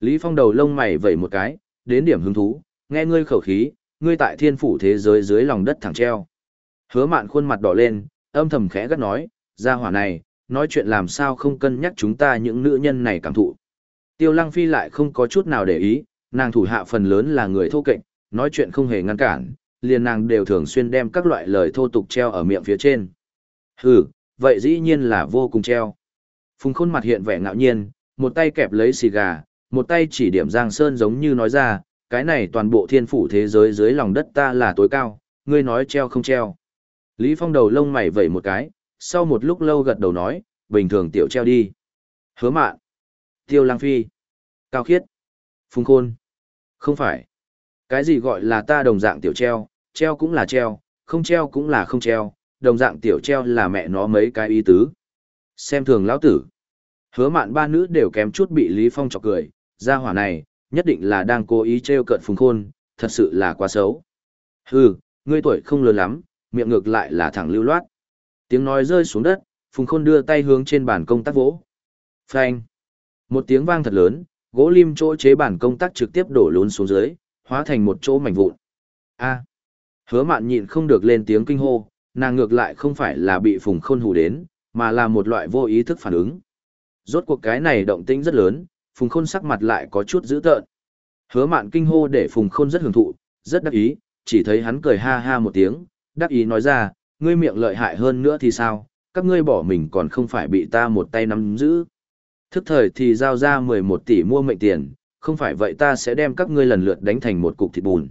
Lý Phong đầu lông mày vẩy một cái, đến điểm hứng thú, nghe ngươi khẩu khí, ngươi tại thiên phủ thế giới dưới lòng đất thẳng treo. Hứa mạn khuôn mặt đỏ lên, âm thầm khẽ gắt nói, ra hỏa này, nói chuyện làm sao không cân nhắc chúng ta những nữ nhân này cảm thụ. Tiêu Lăng Phi lại không có chút nào để ý, nàng thủ hạ phần lớn là người thô kệch, nói chuyện không hề ngăn cản, liền nàng đều thường xuyên đem các loại lời thô tục treo ở miệng phía trên. Hừ, vậy dĩ nhiên là vô cùng treo. Phùng khôn mặt hiện vẻ ngạo nhiên, một tay kẹp lấy xì gà, một tay chỉ điểm Giang Sơn giống như nói ra, cái này toàn bộ thiên phủ thế giới dưới lòng đất ta là tối cao, ngươi nói treo không treo. Lý Phong đầu lông mày vẩy một cái, sau một lúc lâu gật đầu nói, bình thường tiểu treo đi. Hứa mạn, tiêu lang phi, cao khiết, phùng khôn. Không phải. Cái gì gọi là ta đồng dạng tiểu treo, treo cũng là treo, không treo cũng là không treo, đồng dạng tiểu treo là mẹ nó mấy cái ý tứ. Xem thường lão tử. Hứa mạn ba nữ đều kém chút bị Lý Phong chọc cười, gia hỏa này, nhất định là đang cố ý treo cợt phùng khôn, thật sự là quá xấu. Hừ, ngươi tuổi không lớn lắm, miệng ngược lại là thẳng lưu loát. Tiếng nói rơi xuống đất, phùng khôn đưa tay hướng trên bàn công tác vỗ. Phanh. Một tiếng vang thật lớn, gỗ lim chỗ chế bản công tác trực tiếp đổ lún xuống dưới, hóa thành một chỗ mảnh vụn. A. Hứa mạn nhịn không được lên tiếng kinh hô, nàng ngược lại không phải là bị phùng khôn hù đến, mà là một loại vô ý thức phản ứng. Rốt cuộc cái này động tĩnh rất lớn, phùng khôn sắc mặt lại có chút dữ tợn. Hứa mạn kinh hô để phùng khôn rất hưởng thụ, rất đắc ý, chỉ thấy hắn cười ha ha một tiếng, đắc ý nói ra, ngươi miệng lợi hại hơn nữa thì sao, các ngươi bỏ mình còn không phải bị ta một tay nắm giữ. Thức thời thì giao ra 11 tỷ mua mệnh tiền, không phải vậy ta sẽ đem các ngươi lần lượt đánh thành một cục thịt bùn.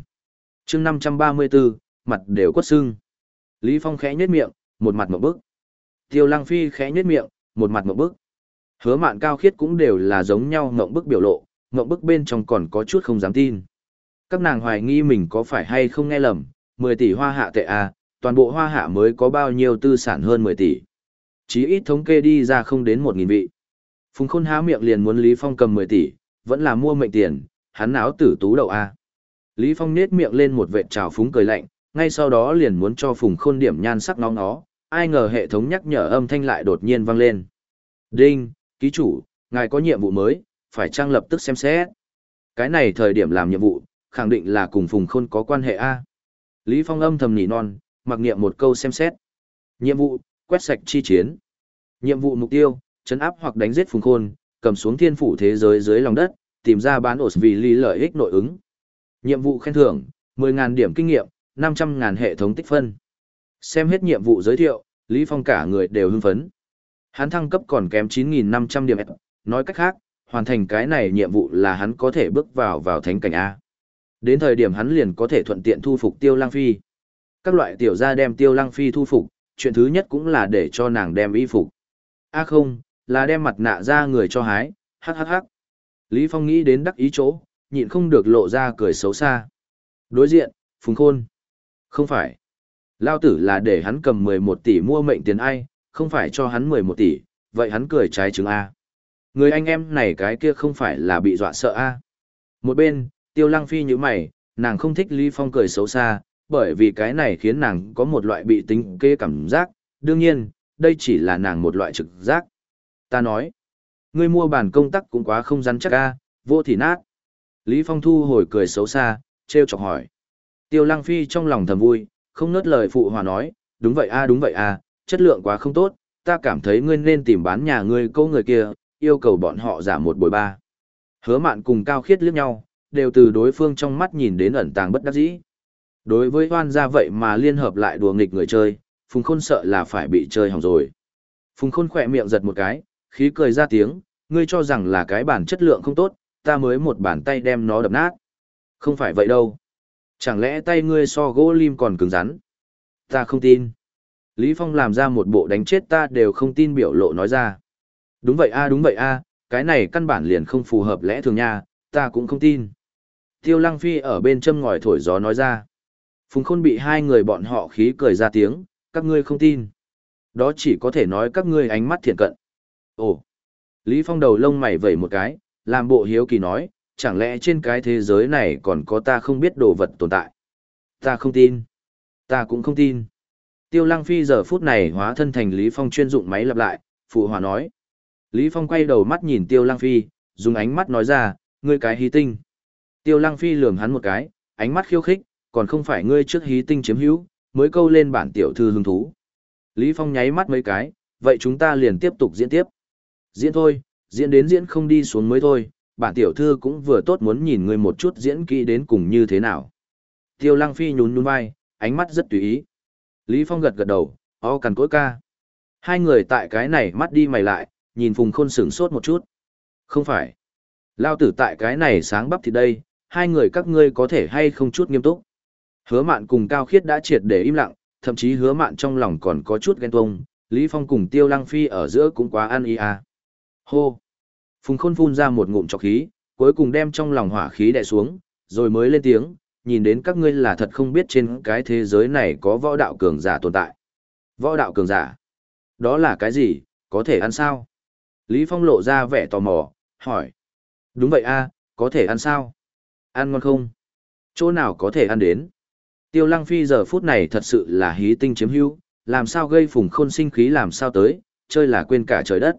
chương 534, mặt đều quất xương. Lý Phong khẽ nhếch miệng, một mặt một bức. Tiêu Lăng Phi khẽ nhếch miệng, một mặt một bức. Hứa mạn cao khiết cũng đều là giống nhau ngộng bức biểu lộ, ngộng bức bên trong còn có chút không dám tin. Các nàng hoài nghi mình có phải hay không nghe lầm, 10 tỷ hoa hạ tệ à, toàn bộ hoa hạ mới có bao nhiêu tư sản hơn 10 tỷ. Chí ít thống kê đi ra không đến 1.000 vị. Phùng Khôn há miệng liền muốn Lý Phong cầm 10 tỷ, vẫn là mua mệnh tiền, hắn áo tử tú đầu A. Lý Phong nết miệng lên một vệt trào phúng cười lạnh, ngay sau đó liền muốn cho Phùng Khôn điểm nhan sắc nóng nó, ai ngờ hệ thống nhắc nhở âm thanh lại đột nhiên vang lên. Đinh, ký chủ, ngài có nhiệm vụ mới, phải trang lập tức xem xét. Cái này thời điểm làm nhiệm vụ, khẳng định là cùng Phùng Khôn có quan hệ A. Lý Phong âm thầm nỉ non, mặc niệm một câu xem xét. Nhiệm vụ, quét sạch chi chiến. Nhiệm vụ mục tiêu, chấn áp hoặc đánh giết Phùng Khôn, cầm xuống thiên phủ thế giới dưới lòng đất, tìm ra bán ổ vì lý lợi ích nội ứng. Nhiệm vụ khen thưởng, 10.000 điểm kinh nghiệm, 500.000 hệ thống tích phân. Xem hết nhiệm vụ giới thiệu, Lý Phong cả người đều hưng phấn. Hắn thăng cấp còn kém 9.500 điểm. Nói cách khác, hoàn thành cái này nhiệm vụ là hắn có thể bước vào vào thánh cảnh A. Đến thời điểm hắn liền có thể thuận tiện thu phục Tiêu Lang Phi. Các loại tiểu gia đem Tiêu Lang Phi thu phục, chuyện thứ nhất cũng là để cho nàng đem y phục. A không, là đem mặt nạ ra người cho hái, hắc hắc hắc. Lý Phong nghĩ đến đắc ý chỗ, nhịn không được lộ ra cười xấu xa. Đối diện, Phùng Khôn. Không phải. Lao tử là để hắn cầm 11 tỷ mua mệnh tiền ai, không phải cho hắn 11 tỷ, vậy hắn cười trái trứng A. Người anh em này cái kia không phải là bị dọa sợ A. Một bên, Tiêu Lăng Phi như mày, nàng không thích Lý Phong cười xấu xa, bởi vì cái này khiến nàng có một loại bị tính kê cảm giác, đương nhiên, đây chỉ là nàng một loại trực giác. Ta nói, ngươi mua bản công tắc cũng quá không rắn chắc a, vô thì nát. Lý Phong thu hồi cười xấu xa, treo chọc hỏi. Tiêu Lăng Phi trong lòng thầm vui, không nớt lời phụ hòa nói, đúng vậy a đúng vậy a, chất lượng quá không tốt, ta cảm thấy ngươi nên tìm bán nhà ngươi câu người kia, yêu cầu bọn họ giảm một bồi ba. Hứa mạn cùng cao khiết liếc nhau, đều từ đối phương trong mắt nhìn đến ẩn tàng bất đắc dĩ. Đối với hoan gia vậy mà liên hợp lại đùa nghịch người chơi, Phùng Khôn sợ là phải bị chơi hỏng rồi. Phùng Khôn khỏe miệng giật một cái, khí cười ra tiếng, ngươi cho rằng là cái bản chất lượng không tốt, ta mới một bàn tay đem nó đập nát. Không phải vậy đâu. Chẳng lẽ tay ngươi so gỗ lim còn cứng rắn? Ta không tin. Lý Phong làm ra một bộ đánh chết ta đều không tin biểu lộ nói ra. Đúng vậy a à, đúng vậy a, à, cái này căn bản liền không phù hợp lẽ thường nha, ta cũng không tin. Tiêu Lăng Phi ở bên châm ngòi thổi gió nói ra. Phùng Khôn bị hai người bọn họ khí cười ra tiếng, các ngươi không tin. Đó chỉ có thể nói các ngươi ánh mắt thiện cận. Ồ! Lý Phong đầu lông mày vẩy một cái, làm bộ hiếu kỳ nói, chẳng lẽ trên cái thế giới này còn có ta không biết đồ vật tồn tại? Ta không tin. Ta cũng không tin. Tiêu Lăng Phi giờ phút này hóa thân thành Lý Phong chuyên dụng máy lặp lại, phụ hòa nói. Lý Phong quay đầu mắt nhìn Tiêu Lăng Phi, dùng ánh mắt nói ra, ngươi cái hí tinh. Tiêu Lăng Phi lườm hắn một cái, ánh mắt khiêu khích, còn không phải ngươi trước hí tinh chiếm hữu, mới câu lên bản tiểu thư hứng thú. Lý Phong nháy mắt mấy cái, vậy chúng ta liền tiếp tục diễn tiếp. Diễn thôi, diễn đến diễn không đi xuống mới thôi, bản tiểu thư cũng vừa tốt muốn nhìn ngươi một chút diễn kỹ đến cùng như thế nào. Tiêu Lăng Phi nhún nhún vai, ánh mắt rất tùy ý. Lý Phong gật gật đầu, o cằn cỗi ca. Hai người tại cái này mắt đi mày lại, nhìn Phùng Khôn sửng sốt một chút. Không phải. Lao tử tại cái này sáng bắp thì đây, hai người các ngươi có thể hay không chút nghiêm túc. Hứa mạn cùng Cao Khiết đã triệt để im lặng, thậm chí hứa mạn trong lòng còn có chút ghen tuông, Lý Phong cùng Tiêu Lăng Phi ở giữa cũng quá ăn ý à. Hô! Phùng Khôn phun ra một ngụm trọc khí, cuối cùng đem trong lòng hỏa khí đè xuống, rồi mới lên tiếng, nhìn đến các ngươi là thật không biết trên cái thế giới này có võ đạo cường giả tồn tại. Võ đạo cường giả? Đó là cái gì, có thể ăn sao? Lý Phong lộ ra vẻ tò mò, hỏi. Đúng vậy a, có thể ăn sao? Ăn ngon không? Chỗ nào có thể ăn đến? Tiêu Lăng Phi giờ phút này thật sự là hí tinh chiếm hữu, làm sao gây phùng khôn sinh khí làm sao tới, chơi là quên cả trời đất.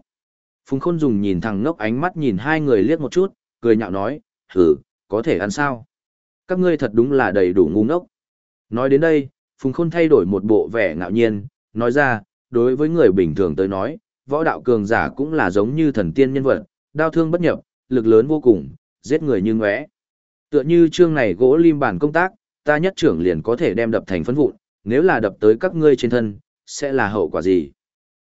Phùng khôn dùng nhìn thằng ngốc ánh mắt nhìn hai người liếc một chút, cười nhạo nói, hử, có thể ăn sao? Các ngươi thật đúng là đầy đủ ngu ngốc. Nói đến đây, Phùng khôn thay đổi một bộ vẻ ngạo nhiên, nói ra, đối với người bình thường tới nói, võ đạo cường giả cũng là giống như thần tiên nhân vật, đau thương bất nhập, lực lớn vô cùng, giết người như ngóe. Tựa như chương này gỗ lim bản công tác, ta nhất trưởng liền có thể đem đập thành phấn vụn, nếu là đập tới các ngươi trên thân, sẽ là hậu quả gì?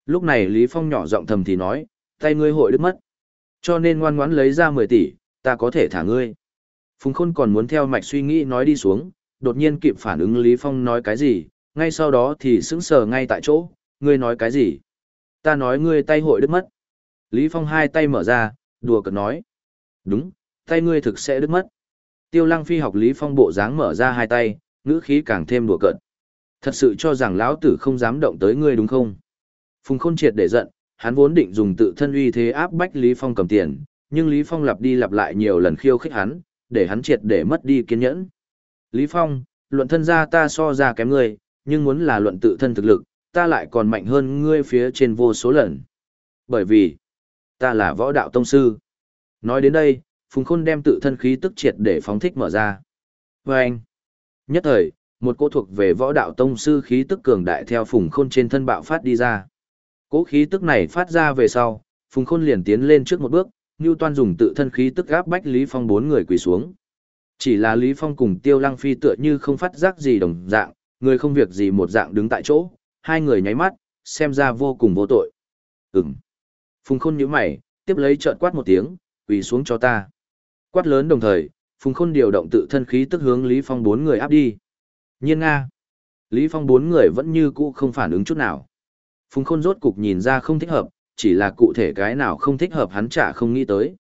Lúc này Lý Phong nhỏ giọng thầm thì nói, tay ngươi hội đứt mất. Cho nên ngoan ngoãn lấy ra 10 tỷ, ta có thể thả ngươi. Phùng Khôn còn muốn theo mạch suy nghĩ nói đi xuống, đột nhiên kịp phản ứng Lý Phong nói cái gì, ngay sau đó thì sững sờ ngay tại chỗ, ngươi nói cái gì? Ta nói ngươi tay hội đứt mất. Lý Phong hai tay mở ra, đùa cợt nói. Đúng, tay ngươi thực sẽ đứt mất. Tiêu Lăng Phi học Lý Phong bộ dáng mở ra hai tay, ngữ khí càng thêm đùa cợt. Thật sự cho rằng lão tử không dám động tới ngươi đúng không? Phùng Khôn triệt để giận, hắn vốn định dùng tự thân uy thế áp bách Lý Phong cầm tiền, nhưng Lý Phong lặp đi lặp lại nhiều lần khiêu khích hắn, để hắn triệt để mất đi kiên nhẫn. Lý Phong, luận thân gia ta so ra kém ngươi, nhưng muốn là luận tự thân thực lực, ta lại còn mạnh hơn ngươi phía trên vô số lần. Bởi vì, ta là võ đạo tông sư. Nói đến đây, Phùng Khôn đem tự thân khí tức triệt để phóng thích mở ra. Và anh, nhất thời, một cỗ thuộc về võ đạo tông sư khí tức cường đại theo Phùng Khôn trên thân bạo phát đi ra. Cỗ khí tức này phát ra về sau, Phùng Khôn liền tiến lên trước một bước, Ngưu Toan dùng tự thân khí tức áp bách Lý Phong bốn người quỳ xuống. Chỉ là Lý Phong cùng Tiêu Lăng Phi tựa như không phát giác gì đồng dạng, người không việc gì một dạng đứng tại chỗ, hai người nháy mắt, xem ra vô cùng vô tội. Ừm. Phùng Khôn nhíu mày, tiếp lấy trợn quát một tiếng, quỳ xuống cho ta. Quát lớn đồng thời, Phùng Khôn điều động tự thân khí tức hướng Lý Phong bốn người áp đi. Nhiên Nga. Lý Phong bốn người vẫn như cũ không phản ứng chút nào. Phùng Khôn rốt cục nhìn ra không thích hợp, chỉ là cụ thể cái nào không thích hợp hắn chả không nghĩ tới.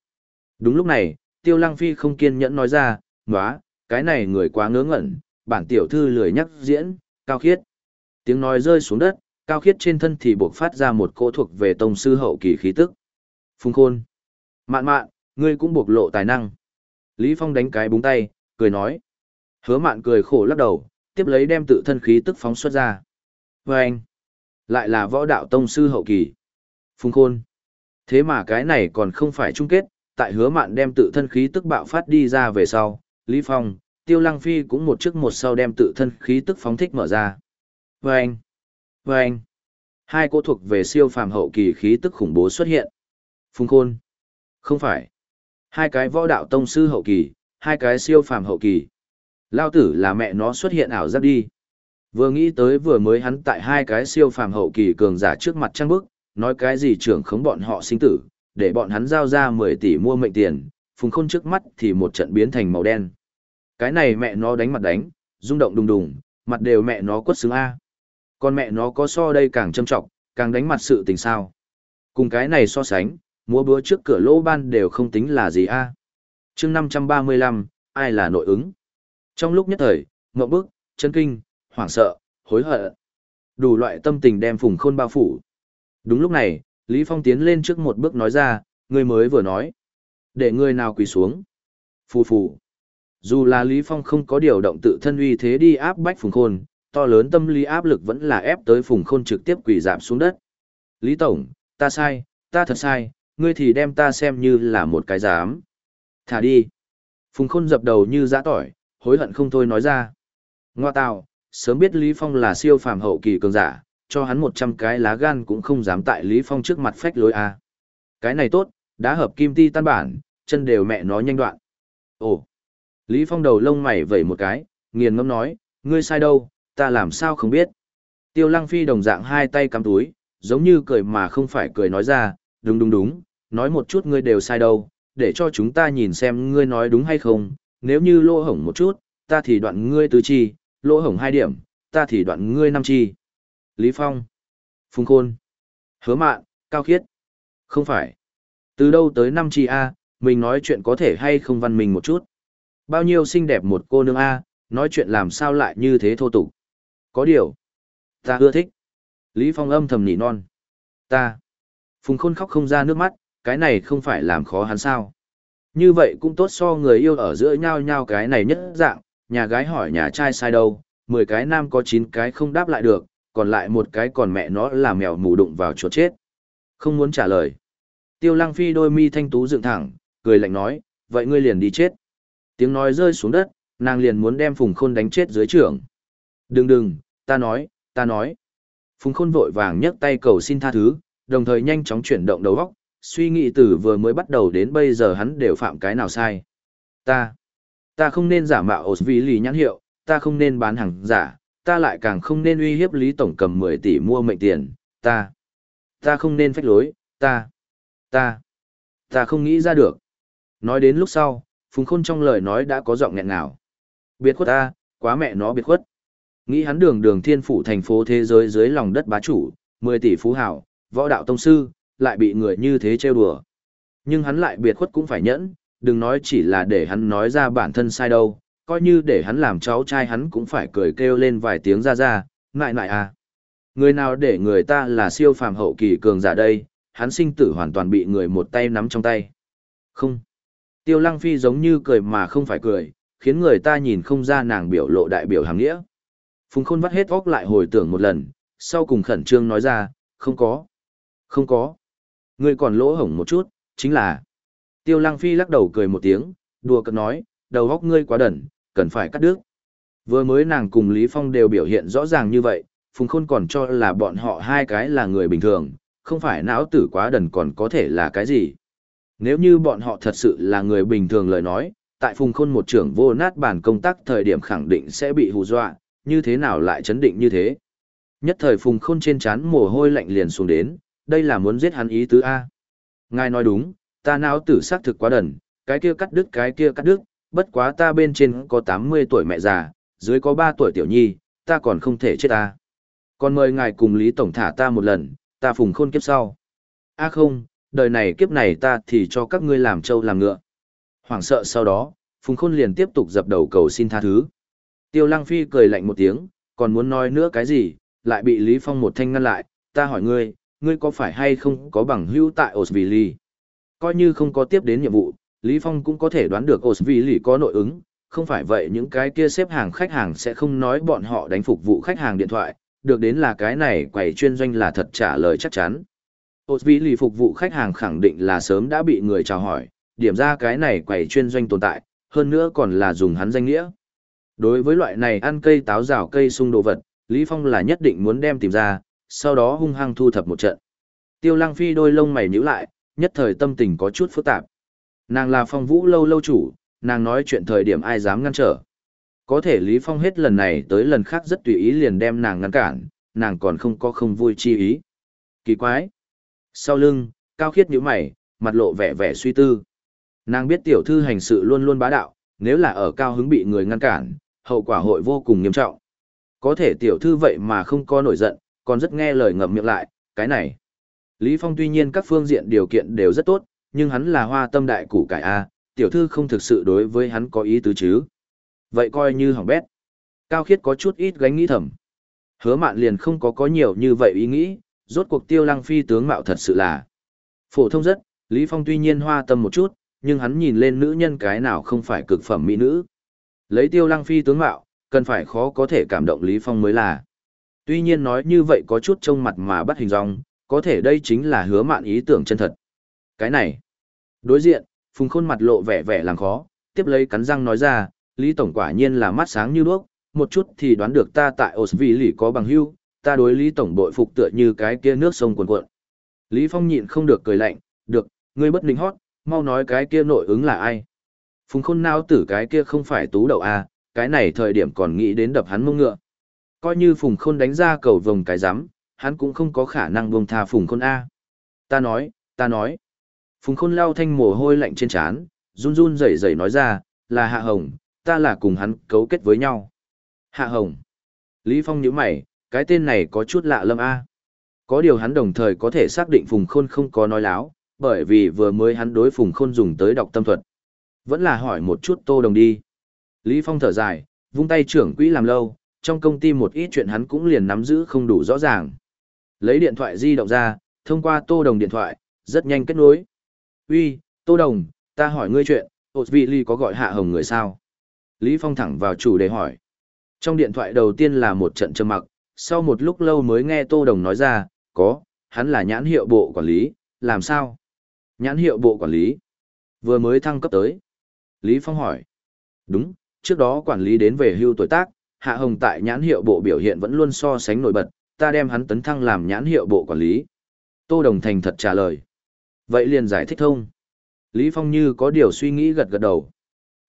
Đúng lúc này, Tiêu Lăng Phi không kiên nhẫn nói ra, "Nóa, cái này người quá ngớ ngẩn, bản tiểu thư lười nhắc diễn, cao khiết." Tiếng nói rơi xuống đất, cao khiết trên thân thì buộc phát ra một cỗ thuộc về tông sư hậu kỳ khí tức. Phùng Khôn, "Mạn mạn, ngươi cũng bộc lộ tài năng." Lý Phong đánh cái búng tay, cười nói. Hứa Mạn cười khổ lắc đầu, tiếp lấy đem tự thân khí tức phóng xuất ra. Và anh, lại là võ đạo tông sư hậu kỳ. Phùng Khôn. Thế mà cái này còn không phải chung kết, tại hứa mạn đem tự thân khí tức bạo phát đi ra về sau, Lý Phong, Tiêu Lăng Phi cũng một trước một sau đem tự thân khí tức phóng thích mở ra. Và anh, và anh, hai cô thuộc về siêu phàm hậu kỳ khí tức khủng bố xuất hiện. Phùng Khôn. Không phải. Hai cái võ đạo tông sư hậu kỳ, hai cái siêu phàm hậu kỳ. Lao tử là mẹ nó xuất hiện ảo giác đi. Vừa nghĩ tới vừa mới hắn tại hai cái siêu phàm hậu kỳ cường giả trước mặt trăng bức, nói cái gì trưởng khống bọn họ sinh tử, để bọn hắn giao ra 10 tỷ mua mệnh tiền, phùng khôn trước mắt thì một trận biến thành màu đen. Cái này mẹ nó đánh mặt đánh, rung động đùng đùng, mặt đều mẹ nó quất xứng A. Còn mẹ nó có so đây càng châm trọng, càng đánh mặt sự tình sao. Cùng cái này so sánh, múa búa trước cửa lỗ ban đều không tính là gì A. Chương 535, ai là nội ứng? Trong lúc nhất thời, ngậm bức, chân kinh, hoảng sợ, hối hận. Đủ loại tâm tình đem phùng khôn bao phủ. Đúng lúc này, Lý Phong tiến lên trước một bước nói ra, người mới vừa nói. Để người nào quỳ xuống. Phù phù. Dù là Lý Phong không có điều động tự thân uy thế đi áp bách phùng khôn, to lớn tâm lý áp lực vẫn là ép tới phùng khôn trực tiếp quỳ giảm xuống đất. Lý Tổng, ta sai, ta thật sai, ngươi thì đem ta xem như là một cái giám. Thả đi. Phùng khôn dập đầu như giã tỏi, hối hận không thôi nói ra. Ngoa tào, sớm biết Lý Phong là siêu phàm hậu kỳ cường giả, cho hắn 100 cái lá gan cũng không dám tại Lý Phong trước mặt phách lối a. Cái này tốt, đã hợp kim ti tan bản, chân đều mẹ nó nhanh đoạn. Ồ. Lý Phong đầu lông mày vẩy một cái, nghiền ngẫm nói, ngươi sai đâu, ta làm sao không biết. Tiêu Lăng Phi đồng dạng hai tay cắm túi, giống như cười mà không phải cười nói ra, đúng đúng đúng, nói một chút ngươi đều sai đâu, để cho chúng ta nhìn xem ngươi nói đúng hay không, nếu như lỗ hổng một chút, ta thì đoạn ngươi tứ chi, lỗ hổng hai điểm, ta thì đoạn ngươi năm chi. Lý Phong, Phùng Khôn, Hứa Mạn, Cao Khiết. Không phải. Từ đâu tới năm chi A, mình nói chuyện có thể hay không văn mình một chút. Bao nhiêu xinh đẹp một cô nương A, nói chuyện làm sao lại như thế thô tục. Có điều. Ta ưa thích. Lý Phong âm thầm nỉ non. Ta. Phùng Khôn khóc không ra nước mắt, cái này không phải làm khó hắn sao. Như vậy cũng tốt so người yêu ở giữa nhau nhau cái này nhất dạng, nhà gái hỏi nhà trai sai đâu, 10 cái nam có 9 cái không đáp lại được, còn lại một cái còn mẹ nó là mèo mù đụng vào chuột chết. Không muốn trả lời. Tiêu lăng phi đôi mi thanh tú dựng thẳng, cười lạnh nói, vậy ngươi liền đi chết. Tiếng nói rơi xuống đất, nàng liền muốn đem Phùng Khôn đánh chết dưới trưởng. Đừng đừng, ta nói, ta nói. Phùng Khôn vội vàng nhấc tay cầu xin tha thứ, đồng thời nhanh chóng chuyển động đầu óc, suy nghĩ từ vừa mới bắt đầu đến bây giờ hắn đều phạm cái nào sai. Ta, ta không nên giả mạo ổ vì lì nhãn hiệu, ta không nên bán hàng giả, ta lại càng không nên uy hiếp Lý Tổng cầm 10 tỷ mua mệnh tiền, ta, ta không nên phách lối, ta, ta, ta không nghĩ ra được. Nói đến lúc sau, Phùng Khôn trong lời nói đã có giọng nghẹn ngào. Biệt khuất ta, quá mẹ nó biệt khuất. Nghĩ hắn đường đường thiên phủ thành phố thế giới dưới lòng đất bá chủ, 10 tỷ phú hảo, võ đạo tông sư, lại bị người như thế trêu đùa. Nhưng hắn lại biệt khuất cũng phải nhẫn, đừng nói chỉ là để hắn nói ra bản thân sai đâu, coi như để hắn làm cháu trai hắn cũng phải cười kêu lên vài tiếng ra ra, ngại ngại à. Người nào để người ta là siêu phàm hậu kỳ cường giả đây, hắn sinh tử hoàn toàn bị người một tay nắm trong tay. Không. Tiêu lăng phi giống như cười mà không phải cười, khiến người ta nhìn không ra nàng biểu lộ đại biểu hàng nghĩa. Phùng khôn vắt hết óc lại hồi tưởng một lần, sau cùng khẩn trương nói ra, không có. Không có. Ngươi còn lỗ hổng một chút, chính là. Tiêu Lăng Phi lắc đầu cười một tiếng, đùa cợt nói, đầu óc ngươi quá đần, cần phải cắt đứt. Vừa mới nàng cùng Lý Phong đều biểu hiện rõ ràng như vậy, Phùng Khôn còn cho là bọn họ hai cái là người bình thường, không phải não tử quá đần còn có thể là cái gì. Nếu như bọn họ thật sự là người bình thường lời nói, tại Phùng Khôn một trưởng vô nát bản công tác thời điểm khẳng định sẽ bị hù dọa, như thế nào lại chấn định như thế. Nhất thời Phùng Khôn trên trán mồ hôi lạnh liền xuống đến, đây là muốn giết hắn ý tứ A. Ngài nói đúng, ta não tử xác thực quá đần, cái kia cắt đứt cái kia cắt đứt, bất quá ta bên trên có 80 tuổi mẹ già, dưới có 3 tuổi tiểu nhi, ta còn không thể chết ta. Còn mời ngài cùng Lý Tổng thả ta một lần, ta phùng khôn kiếp sau. a không, đời này kiếp này ta thì cho các ngươi làm trâu làm ngựa. Hoảng sợ sau đó, phùng khôn liền tiếp tục dập đầu cầu xin tha thứ. Tiêu Lăng Phi cười lạnh một tiếng, còn muốn nói nữa cái gì, lại bị Lý Phong một thanh ngăn lại, ta hỏi ngươi, ngươi có phải hay không có bằng hữu tại Osvili? Coi như không có tiếp đến nhiệm vụ, Lý Phong cũng có thể đoán được Osvili có nội ứng, không phải vậy những cái kia xếp hàng khách hàng sẽ không nói bọn họ đánh phục vụ khách hàng điện thoại, được đến là cái này quầy chuyên doanh là thật trả lời chắc chắn. Osvili phục vụ khách hàng khẳng định là sớm đã bị người chào hỏi, điểm ra cái này quầy chuyên doanh tồn tại, hơn nữa còn là dùng hắn danh nghĩa. Đối với loại này ăn cây táo rào cây sung đồ vật, Lý Phong là nhất định muốn đem tìm ra, sau đó hung hăng thu thập một trận. Tiêu Lăng Phi đôi lông mày nhíu lại, nhất thời tâm tình có chút phức tạp. Nàng là phong vũ lâu lâu chủ, nàng nói chuyện thời điểm ai dám ngăn trở. Có thể Lý Phong hết lần này tới lần khác rất tùy ý liền đem nàng ngăn cản, nàng còn không có không vui chi ý. Kỳ quái. Sau lưng, cao khiết nhíu mày, mặt lộ vẻ vẻ suy tư. Nàng biết tiểu thư hành sự luôn luôn bá đạo, nếu là ở cao hứng bị người ngăn cản, hậu quả hội vô cùng nghiêm trọng. Có thể tiểu thư vậy mà không có nổi giận, còn rất nghe lời ngậm miệng lại, cái này. Lý Phong tuy nhiên các phương diện điều kiện đều rất tốt, nhưng hắn là hoa tâm đại củ cải A, tiểu thư không thực sự đối với hắn có ý tứ chứ. Vậy coi như hỏng bét. Cao khiết có chút ít gánh nghĩ thầm. Hứa mạn liền không có có nhiều như vậy ý nghĩ, rốt cuộc tiêu lăng phi tướng mạo thật sự là. Phổ thông rất, Lý Phong tuy nhiên hoa tâm một chút, nhưng hắn nhìn lên nữ nhân cái nào không phải cực phẩm mỹ nữ. Lấy tiêu lăng phi tướng mạo, cần phải khó có thể cảm động Lý Phong mới là. Tuy nhiên nói như vậy có chút trông mặt mà bắt hình dong, có thể đây chính là hứa mạn ý tưởng chân thật. Cái này. Đối diện, Phùng Khôn mặt lộ vẻ vẻ làm khó, tiếp lấy cắn răng nói ra, Lý Tổng quả nhiên là mắt sáng như đuốc, một chút thì đoán được ta tại Osvili có bằng hưu, ta đối Lý Tổng bội phục tựa như cái kia nước sông cuồn cuộn. Lý Phong nhịn không được cười lạnh, được, ngươi bất định hót, mau nói cái kia nội ứng là ai. Phùng Khôn nao tử cái kia không phải tú đậu à, cái này thời điểm còn nghĩ đến đập hắn mông ngựa. Coi như Phùng Khôn đánh ra cầu vồng cái rắm hắn cũng không có khả năng buông tha Phùng Khôn A. Ta nói, ta nói. Phùng Khôn lau thanh mồ hôi lạnh trên trán, run run rẩy rẩy nói ra, là Hạ Hồng, ta là cùng hắn cấu kết với nhau. Hạ Hồng. Lý Phong nhíu mày, cái tên này có chút lạ lâm A. Có điều hắn đồng thời có thể xác định Phùng Khôn không có nói láo, bởi vì vừa mới hắn đối Phùng Khôn dùng tới đọc tâm thuật. Vẫn là hỏi một chút Tô Đồng đi. Lý Phong thở dài, vung tay trưởng quỹ làm lâu, trong công ty một ít chuyện hắn cũng liền nắm giữ không đủ rõ ràng. Lấy điện thoại di động ra, thông qua Tô Đồng điện thoại, rất nhanh kết nối. Uy, Tô Đồng, ta hỏi ngươi chuyện, ột vị ly có gọi hạ hồng người sao? Lý Phong thẳng vào chủ đề hỏi. Trong điện thoại đầu tiên là một trận trầm mặc, sau một lúc lâu mới nghe Tô Đồng nói ra, có, hắn là nhãn hiệu bộ quản lý, làm sao? Nhãn hiệu bộ quản lý. Vừa mới thăng cấp tới. Lý Phong hỏi. Đúng, trước đó quản lý đến về hưu tuổi tác, Hạ Hồng tại nhãn hiệu bộ biểu hiện vẫn luôn so sánh nổi bật, ta đem hắn tấn thăng làm nhãn hiệu bộ quản lý. Tô Đồng Thành thật trả lời. Vậy liền giải thích thông. Lý Phong như có điều suy nghĩ gật gật đầu.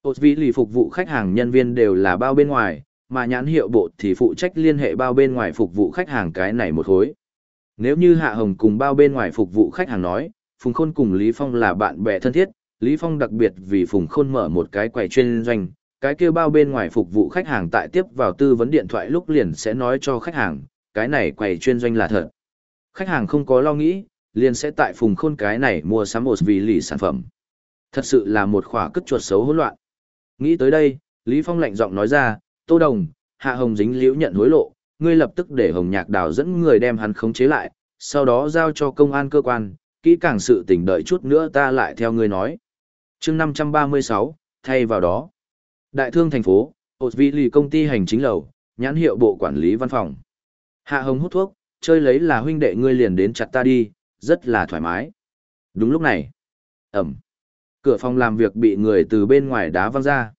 Ôt vị lì phục vụ khách hàng nhân viên đều là bao bên ngoài, mà nhãn hiệu bộ thì phụ trách liên hệ bao bên ngoài phục vụ khách hàng cái này một khối. Nếu như Hạ Hồng cùng bao bên ngoài phục vụ khách hàng nói, Phùng Khôn cùng Lý Phong là bạn bè thân thiết, Lý Phong đặc biệt vì Phùng Khôn mở một cái quầy chuyên doanh, cái kia bao bên ngoài phục vụ khách hàng tại tiếp vào tư vấn điện thoại lúc liền sẽ nói cho khách hàng, cái này quầy chuyên doanh là thật. Khách hàng không có lo nghĩ, liền sẽ tại Phùng Khôn cái này mua sắm một vì lì sản phẩm. Thật sự là một khỏa cất chuột xấu hỗn loạn. Nghĩ tới đây, Lý Phong lạnh giọng nói ra, Tô Đồng, Hạ Hồng dính liễu nhận hối lộ, ngươi lập tức để Hồng Nhạc Đào dẫn người đem hắn khống chế lại, sau đó giao cho công an cơ quan, kỹ càng sự tình đợi chút nữa ta lại theo ngươi nói chương 536, thay vào đó. Đại thương thành phố, ột vị lì công ty hành chính lầu, nhãn hiệu bộ quản lý văn phòng. Hạ hồng hút thuốc, chơi lấy là huynh đệ ngươi liền đến chặt ta đi, rất là thoải mái. Đúng lúc này, ẩm, cửa phòng làm việc bị người từ bên ngoài đá văng ra.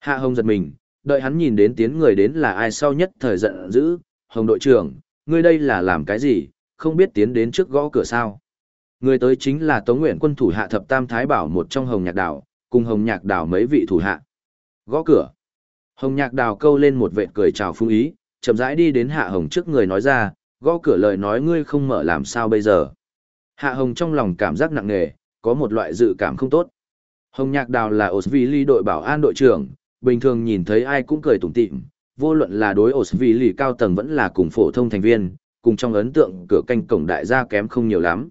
Hạ hồng giật mình, đợi hắn nhìn đến tiếng người đến là ai sau nhất thời giận dữ, hồng đội trưởng, ngươi đây là làm cái gì, không biết tiến đến trước gõ cửa sao. Người tới chính là Tống Nguyện quân thủ hạ thập tam thái bảo một trong Hồng Nhạc Đảo, cùng Hồng Nhạc Đảo mấy vị thủ hạ. Gõ cửa. Hồng Nhạc Đào câu lên một vệ cười chào phung ý, chậm rãi đi đến Hạ Hồng trước người nói ra, gõ cửa lời nói ngươi không mở làm sao bây giờ. Hạ Hồng trong lòng cảm giác nặng nề, có một loại dự cảm không tốt. Hồng Nhạc Đào là Osvili đội bảo an đội trưởng, bình thường nhìn thấy ai cũng cười tủm tỉm, vô luận là đối Osvili cao tầng vẫn là cùng phổ thông thành viên, cùng trong ấn tượng cửa canh cổng đại gia kém không nhiều lắm.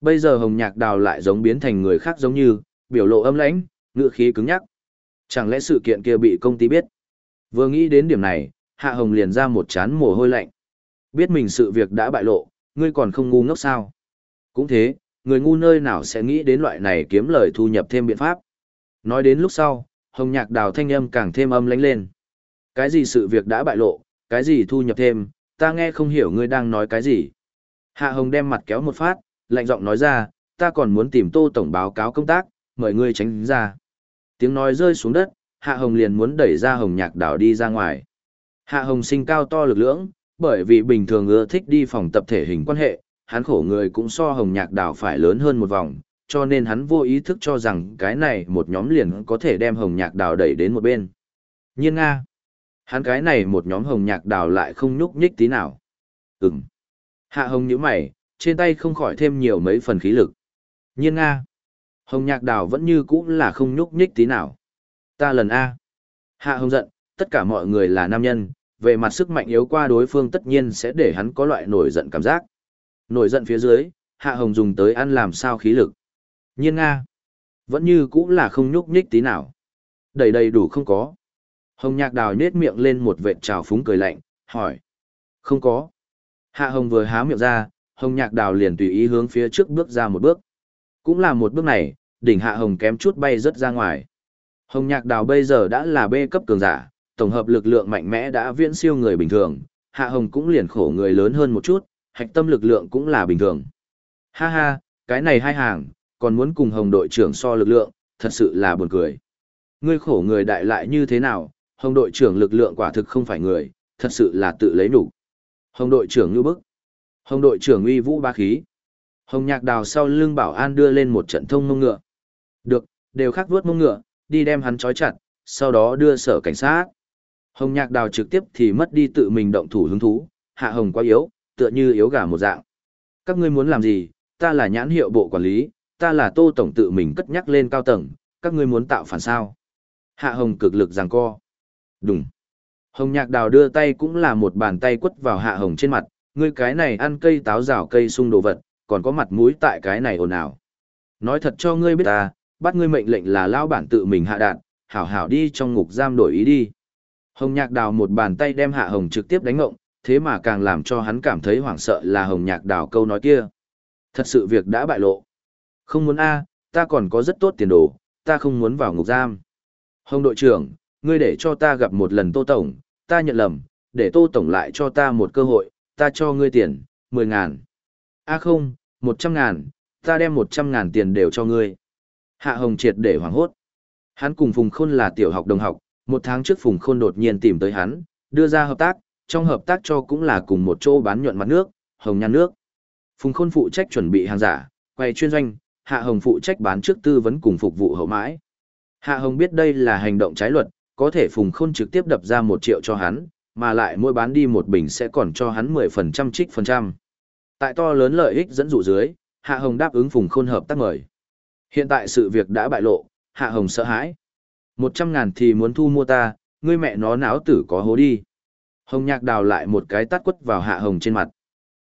Bây giờ Hồng Nhạc Đào lại giống biến thành người khác giống như, biểu lộ âm lãnh, ngựa khí cứng nhắc. Chẳng lẽ sự kiện kia bị công ty biết? Vừa nghĩ đến điểm này, Hạ Hồng liền ra một chán mồ hôi lạnh. Biết mình sự việc đã bại lộ, ngươi còn không ngu ngốc sao? Cũng thế, người ngu nơi nào sẽ nghĩ đến loại này kiếm lời thu nhập thêm biện pháp. Nói đến lúc sau, Hồng Nhạc Đào thanh âm càng thêm âm lãnh lên. Cái gì sự việc đã bại lộ, cái gì thu nhập thêm, ta nghe không hiểu ngươi đang nói cái gì. Hạ Hồng đem mặt kéo một phát, lạnh giọng nói ra, ta còn muốn tìm Tô Tổng báo cáo công tác, mời ngươi tránh ra. Tiếng nói rơi xuống đất, Hạ Hồng liền muốn đẩy ra Hồng Nhạc Đào đi ra ngoài. Hạ Hồng sinh cao to lực lưỡng, bởi vì bình thường ưa thích đi phòng tập thể hình quan hệ, hắn khổ người cũng so Hồng Nhạc Đào phải lớn hơn một vòng, cho nên hắn vô ý thức cho rằng cái này một nhóm liền có thể đem Hồng Nhạc Đào đẩy đến một bên. Nhiên Nga. Hắn cái này một nhóm Hồng Nhạc Đào lại không nhúc nhích tí nào. Ừm. Hạ Hồng nhíu mày, trên tay không khỏi thêm nhiều mấy phần khí lực. Nhiên Nga. Hồng Nhạc Đào vẫn như cũ là không nhúc nhích tí nào. Ta lần A. Hạ Hồng giận, tất cả mọi người là nam nhân, về mặt sức mạnh yếu qua đối phương tất nhiên sẽ để hắn có loại nổi giận cảm giác. Nổi giận phía dưới, Hạ Hồng dùng tới ăn làm sao khí lực. Nhiên Nga. Vẫn như cũng là không nhúc nhích tí nào. Đầy đầy đủ không có. Hồng Nhạc Đào nhết miệng lên một vệt trào phúng cười lạnh, hỏi. Không có. Hạ Hồng vừa há miệng ra, Hồng Nhạc Đào liền tùy ý hướng phía trước bước ra một bước. Cũng là một bước này, đỉnh Hạ Hồng kém chút bay rất ra ngoài. Hồng Nhạc Đào bây giờ đã là B cấp cường giả, tổng hợp lực lượng mạnh mẽ đã viễn siêu người bình thường, Hạ Hồng cũng liền khổ người lớn hơn một chút, hạch tâm lực lượng cũng là bình thường. Ha ha, cái này hai hàng, còn muốn cùng Hồng đội trưởng so lực lượng, thật sự là buồn cười. Ngươi khổ người đại lại như thế nào, Hồng đội trưởng lực lượng quả thực không phải người, thật sự là tự lấy đủ. Hồng đội trưởng như bức. Hồng đội trưởng uy vũ ba khí. Hồng nhạc đào sau lưng bảo an đưa lên một trận thông mông ngựa. Được, đều khắc vuốt mông ngựa, đi đem hắn trói chặt, sau đó đưa sở cảnh sát. Hồng nhạc đào trực tiếp thì mất đi tự mình động thủ hứng thú, hạ hồng quá yếu, tựa như yếu gà một dạng. Các ngươi muốn làm gì, ta là nhãn hiệu bộ quản lý, ta là tô tổng tự mình cất nhắc lên cao tầng, các ngươi muốn tạo phản sao. Hạ hồng cực lực giằng co. Đúng. Hồng nhạc đào đưa tay cũng là một bàn tay quất vào hạ hồng trên mặt, ngươi cái này ăn cây táo rào cây sung đồ vật, còn có mặt mũi tại cái này ồn ào. Nói thật cho ngươi biết ta, bắt ngươi mệnh lệnh là lao bản tự mình hạ đạn, hảo hảo đi trong ngục giam đổi ý đi. Hồng Nhạc Đào một bàn tay đem Hạ Hồng trực tiếp đánh ngộng, thế mà càng làm cho hắn cảm thấy hoảng sợ là Hồng Nhạc Đào câu nói kia. Thật sự việc đã bại lộ. Không muốn a, ta còn có rất tốt tiền đồ, ta không muốn vào ngục giam. Hồng đội trưởng, ngươi để cho ta gặp một lần Tô Tổng, ta nhận lầm, để Tô Tổng lại cho ta một cơ hội, ta cho ngươi tiền, mười ngàn. A không, một trăm ngàn, ta đem một trăm ngàn tiền đều cho ngươi. Hạ Hồng triệt để hoảng hốt. Hắn cùng Phùng Khôn là tiểu học đồng học, một tháng trước Phùng Khôn đột nhiên tìm tới hắn, đưa ra hợp tác, trong hợp tác cho cũng là cùng một chỗ bán nhuận mặt nước, hồng nhan nước. Phùng Khôn phụ trách chuẩn bị hàng giả, quay chuyên doanh, Hạ Hồng phụ trách bán trước tư vấn cùng phục vụ hậu mãi. Hạ Hồng biết đây là hành động trái luật, có thể Phùng Khôn trực tiếp đập ra một triệu cho hắn, mà lại mỗi bán đi một bình sẽ còn cho hắn 10% trích phần trăm. Tại to lớn lợi ích dẫn dụ dưới, Hạ Hồng đáp ứng Phùng Khôn hợp tác mời. Hiện tại sự việc đã bại lộ, Hạ Hồng sợ hãi. Một trăm ngàn thì muốn thu mua ta, ngươi mẹ nó náo tử có hố đi. Hồng Nhạc đào lại một cái tát quất vào Hạ Hồng trên mặt.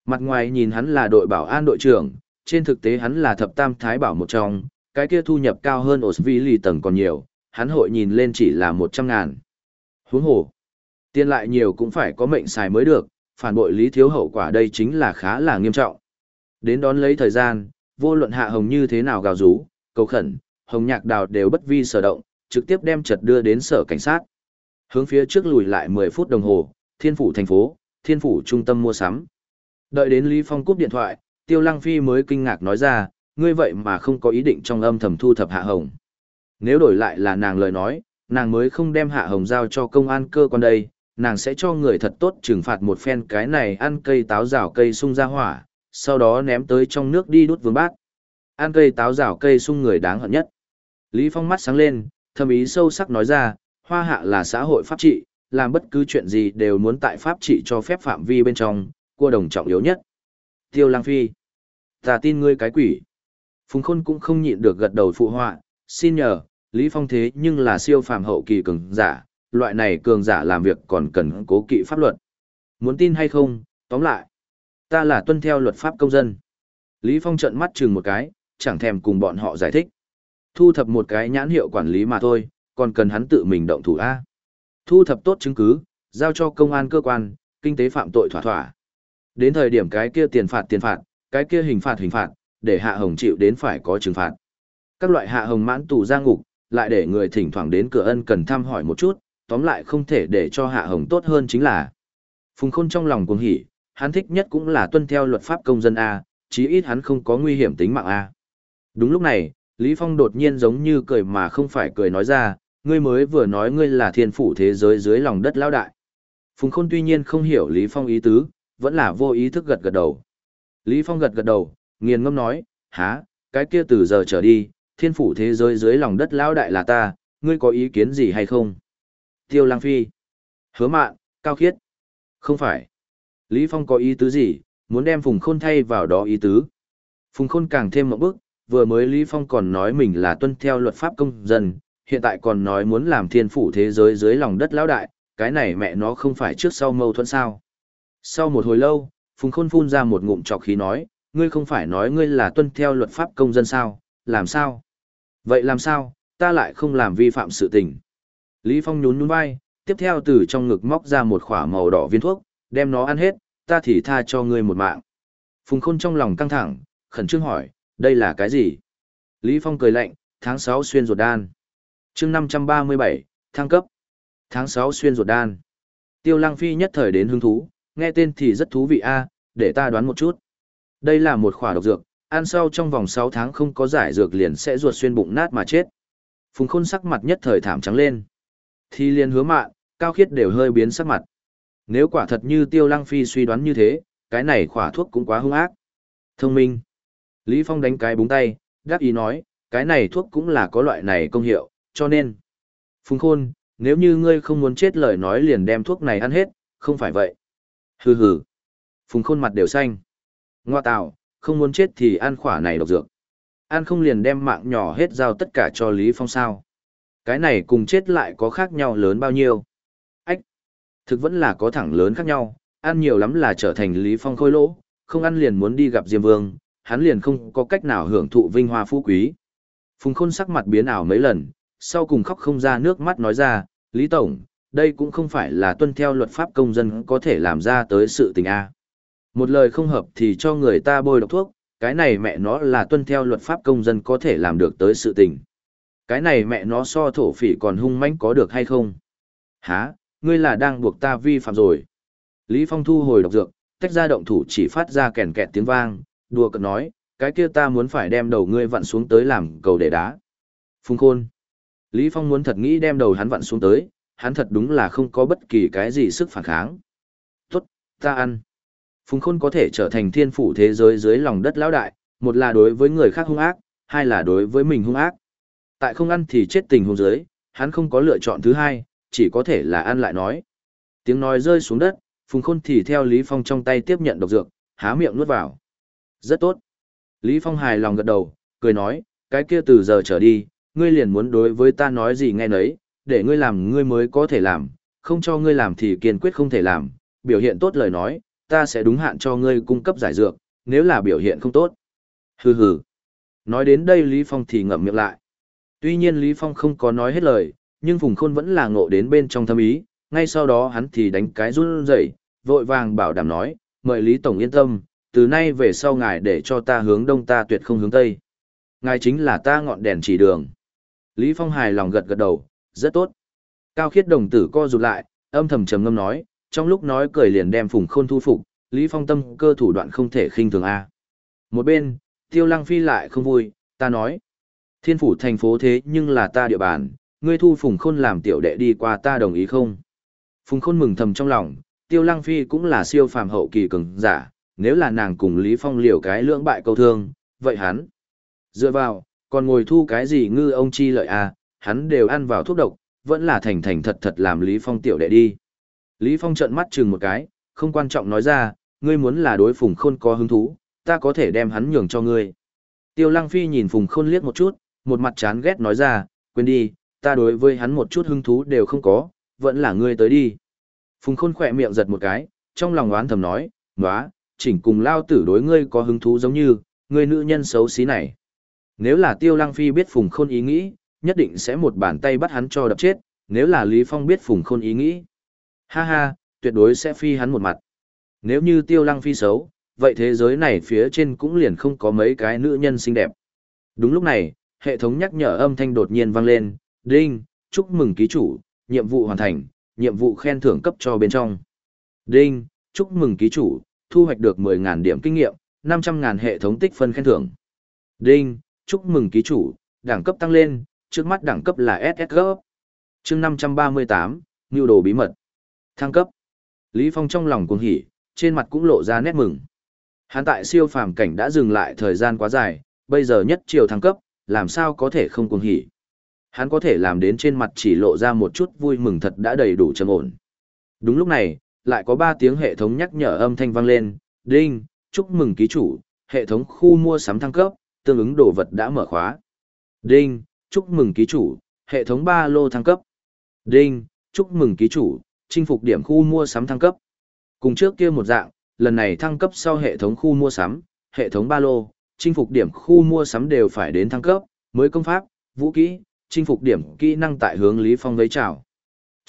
Mặt ngoài nhìn hắn là đội bảo an đội trưởng, trên thực tế hắn là thập tam thái bảo một trong, cái kia thu nhập cao hơn Osvili tầng còn nhiều, hắn hội nhìn lên chỉ là một trăm ngàn. Huống hồ, tiền lại nhiều cũng phải có mệnh xài mới được, phản bội lý thiếu hậu quả đây chính là khá là nghiêm trọng. Đến đón lấy thời gian, vô luận Hạ Hồng như thế nào gào rú, cầu khẩn, Hồng Nhạc đào đều bất vi sở động, trực tiếp đem chật đưa đến sở cảnh sát. Hướng phía trước lùi lại 10 phút đồng hồ, thiên phủ thành phố, thiên phủ trung tâm mua sắm. Đợi đến Lý Phong cúp điện thoại, Tiêu Lăng Phi mới kinh ngạc nói ra, ngươi vậy mà không có ý định trong âm thầm thu thập Hạ Hồng. Nếu đổi lại là nàng lời nói, nàng mới không đem Hạ Hồng giao cho công an cơ quan đây, nàng sẽ cho người thật tốt trừng phạt một phen cái này ăn cây táo rào cây sung ra hỏa, sau đó ném tới trong nước đi đút vương bát. Ăn cây táo rào cây sung người đáng hận nhất. Lý Phong mắt sáng lên, thâm ý sâu sắc nói ra, hoa hạ là xã hội pháp trị, làm bất cứ chuyện gì đều muốn tại pháp trị cho phép phạm vi bên trong, cua đồng trọng yếu nhất. Tiêu Lang Phi, ta tin ngươi cái quỷ. Phùng Khôn cũng không nhịn được gật đầu phụ họa, Xin nhờ, Lý Phong thế nhưng là siêu phàm hậu kỳ cường giả, loại này cường giả làm việc còn cần cố kỵ pháp luật. Muốn tin hay không, tóm lại. Ta là tuân theo luật pháp công dân. Lý Phong trợn mắt chừng một cái, chẳng thèm cùng bọn họ giải thích. Thu thập một cái nhãn hiệu quản lý mà thôi, còn cần hắn tự mình động thủ A. Thu thập tốt chứng cứ, giao cho công an cơ quan, kinh tế phạm tội thỏa thỏa. Đến thời điểm cái kia tiền phạt tiền phạt, cái kia hình phạt hình phạt, để hạ hồng chịu đến phải có trừng phạt. Các loại hạ hồng mãn tù ra ngục, lại để người thỉnh thoảng đến cửa ân cần thăm hỏi một chút, tóm lại không thể để cho hạ hồng tốt hơn chính là. Phùng khôn trong lòng cuồng hỉ, hắn thích nhất cũng là tuân theo luật pháp công dân A, chí ít hắn không có nguy hiểm tính mạng A. Đúng lúc này, Lý Phong đột nhiên giống như cười mà không phải cười nói ra, ngươi mới vừa nói ngươi là thiên phủ thế giới dưới lòng đất lão đại. Phùng Khôn tuy nhiên không hiểu Lý Phong ý tứ, vẫn là vô ý thức gật gật đầu. Lý Phong gật gật đầu, nghiền ngâm nói, há, cái kia từ giờ trở đi, thiên phủ thế giới dưới lòng đất lão đại là ta, ngươi có ý kiến gì hay không? Tiêu Lang Phi, Hứa Mạn, Cao Khiết. Không phải. Lý Phong có ý tứ gì, muốn đem Phùng Khôn thay vào đó ý tứ. Phùng Khôn càng thêm một bước, vừa mới Lý Phong còn nói mình là tuân theo luật pháp công dân, hiện tại còn nói muốn làm thiên phủ thế giới dưới lòng đất lão đại, cái này mẹ nó không phải trước sau mâu thuẫn sao. Sau một hồi lâu, Phùng Khôn phun ra một ngụm trọc khí nói, ngươi không phải nói ngươi là tuân theo luật pháp công dân sao, làm sao? Vậy làm sao, ta lại không làm vi phạm sự tình. Lý Phong nhún nhún vai, tiếp theo từ trong ngực móc ra một khỏa màu đỏ viên thuốc, đem nó ăn hết, ta thì tha cho ngươi một mạng. Phùng Khôn trong lòng căng thẳng, khẩn trương hỏi, đây là cái gì? Lý Phong cười lạnh, tháng 6 xuyên ruột đan. chương 537, thăng cấp. Tháng 6 xuyên ruột đan. Tiêu Lăng Phi nhất thời đến hứng thú, nghe tên thì rất thú vị a, để ta đoán một chút. Đây là một khỏa độc dược, ăn sau trong vòng 6 tháng không có giải dược liền sẽ ruột xuyên bụng nát mà chết. Phùng Khôn sắc mặt nhất thời thảm trắng lên. Thì liền hứa mạn, cao khiết đều hơi biến sắc mặt. Nếu quả thật như Tiêu Lăng Phi suy đoán như thế, cái này khỏa thuốc cũng quá hung ác. Thông minh. Lý Phong đánh cái búng tay, đáp ý nói, cái này thuốc cũng là có loại này công hiệu, cho nên. Phùng Khôn, nếu như ngươi không muốn chết lời nói liền đem thuốc này ăn hết, không phải vậy. Hừ hừ. Phùng Khôn mặt đều xanh. Ngoa tạo, không muốn chết thì ăn khỏa này độc dược. Ăn không liền đem mạng nhỏ hết giao tất cả cho Lý Phong sao. Cái này cùng chết lại có khác nhau lớn bao nhiêu. Ách. Thực vẫn là có thẳng lớn khác nhau, ăn nhiều lắm là trở thành Lý Phong khôi lỗ, không ăn liền muốn đi gặp Diêm Vương, hắn liền không có cách nào hưởng thụ vinh hoa phú quý. Phùng Khôn sắc mặt biến ảo mấy lần, sau cùng khóc không ra nước mắt nói ra, Lý Tổng, đây cũng không phải là tuân theo luật pháp công dân có thể làm ra tới sự tình A. Một lời không hợp thì cho người ta bôi độc thuốc, cái này mẹ nó là tuân theo luật pháp công dân có thể làm được tới sự tình. Cái này mẹ nó so thổ phỉ còn hung mãnh có được hay không? Hả, ngươi là đang buộc ta vi phạm rồi. Lý Phong thu hồi độc dược, tách ra động thủ chỉ phát ra kèn kẹt tiếng vang, đùa cợt nói, cái kia ta muốn phải đem đầu ngươi vặn xuống tới làm cầu để đá. Phùng Khôn. Lý Phong muốn thật nghĩ đem đầu hắn vặn xuống tới, hắn thật đúng là không có bất kỳ cái gì sức phản kháng. Tốt, ta ăn. Phùng Khôn có thể trở thành thiên phủ thế giới dưới lòng đất lão đại, một là đối với người khác hung ác, hai là đối với mình hung ác. Tại không ăn thì chết tình hung dưới, hắn không có lựa chọn thứ hai, chỉ có thể là ăn lại nói. Tiếng nói rơi xuống đất, Phùng Khôn thì theo Lý Phong trong tay tiếp nhận độc dược, há miệng nuốt vào. Rất tốt. Lý Phong hài lòng gật đầu, cười nói, cái kia từ giờ trở đi, ngươi liền muốn đối với ta nói gì nghe nấy, để ngươi làm ngươi mới có thể làm, không cho ngươi làm thì kiên quyết không thể làm, biểu hiện tốt lời nói, ta sẽ đúng hạn cho ngươi cung cấp giải dược, nếu là biểu hiện không tốt. Hừ hừ. Nói đến đây Lý Phong thì ngậm miệng lại. Tuy nhiên Lý Phong không có nói hết lời, nhưng Phùng Khôn vẫn là ngộ đến bên trong thâm ý, ngay sau đó hắn thì đánh cái run rẩy, vội vàng bảo đảm nói, mời Lý Tổng yên tâm, từ nay về sau ngài để cho ta hướng đông ta tuyệt không hướng tây. Ngài chính là ta ngọn đèn chỉ đường. Lý Phong hài lòng gật gật đầu, rất tốt. Cao khiết đồng tử co rụt lại, âm thầm trầm ngâm nói, trong lúc nói cười liền đem phùng khôn thu phục, Lý Phong tâm cơ thủ đoạn không thể khinh thường a. Một bên, Tiêu Lăng Phi lại không vui, ta nói, thiên phủ thành phố thế nhưng là ta địa bàn, ngươi thu phùng khôn làm tiểu đệ đi qua ta đồng ý không? Phùng khôn mừng thầm trong lòng, Tiêu Lăng Phi cũng là siêu phàm hậu kỳ cường giả, nếu là nàng cùng Lý Phong liều cái lưỡng bại câu thương, vậy hắn dựa vào, còn ngồi thu cái gì ngư ông chi lợi à, hắn đều ăn vào thuốc độc, vẫn là thành thành thật thật làm Lý Phong tiểu đệ đi. Lý Phong trợn mắt chừng một cái, không quan trọng nói ra, ngươi muốn là đối phùng khôn có hứng thú, ta có thể đem hắn nhường cho ngươi. Tiêu Lăng Phi nhìn phùng khôn liếc một chút, một mặt chán ghét nói ra, quên đi, ta đối với hắn một chút hứng thú đều không có, vẫn là ngươi tới đi. Phùng khôn khỏe miệng giật một cái, trong lòng oán thầm nói, nóa, chỉnh cùng lao tử đối ngươi có hứng thú giống như, ngươi nữ nhân xấu xí này. Nếu là tiêu lăng phi biết phùng khôn ý nghĩ, nhất định sẽ một bàn tay bắt hắn cho đập chết, nếu là Lý Phong biết phùng khôn ý nghĩ. Ha ha, tuyệt đối sẽ phi hắn một mặt. Nếu như tiêu lăng phi xấu, vậy thế giới này phía trên cũng liền không có mấy cái nữ nhân xinh đẹp. Đúng lúc này, hệ thống nhắc nhở âm thanh đột nhiên vang lên, đinh, chúc mừng ký chủ, nhiệm vụ hoàn thành, nhiệm vụ khen thưởng cấp cho bên trong. Đinh, chúc mừng ký chủ, thu hoạch được 10.000 điểm kinh nghiệm, 500.000 hệ thống tích phân khen thưởng. Đinh, chúc mừng ký chủ, đẳng cấp tăng lên, trước mắt đẳng cấp là SS cấp. Chương 538, nhu đồ bí mật. Thăng cấp. Lý Phong trong lòng cuồng hỉ, trên mặt cũng lộ ra nét mừng. Hắn tại siêu phàm cảnh đã dừng lại thời gian quá dài, bây giờ nhất chiều thăng cấp, làm sao có thể không cuồng hỉ. Hắn có thể làm đến trên mặt chỉ lộ ra một chút vui mừng thật đã đầy đủ trầm ổn. Đúng lúc này, lại có ba tiếng hệ thống nhắc nhở âm thanh vang lên, đinh, chúc mừng ký chủ, hệ thống khu mua sắm thăng cấp, tương ứng đồ vật đã mở khóa. Đinh, chúc mừng ký chủ, hệ thống ba lô thăng cấp. Đinh, chúc mừng ký chủ, chinh phục điểm khu mua sắm thăng cấp. Cùng trước kia một dạng, lần này thăng cấp sau hệ thống khu mua sắm, hệ thống ba lô, chinh phục điểm khu mua sắm đều phải đến thăng cấp, mới công pháp, vũ kỹ, chinh phục điểm kỹ năng tại hướng Lý Phong lấy chào.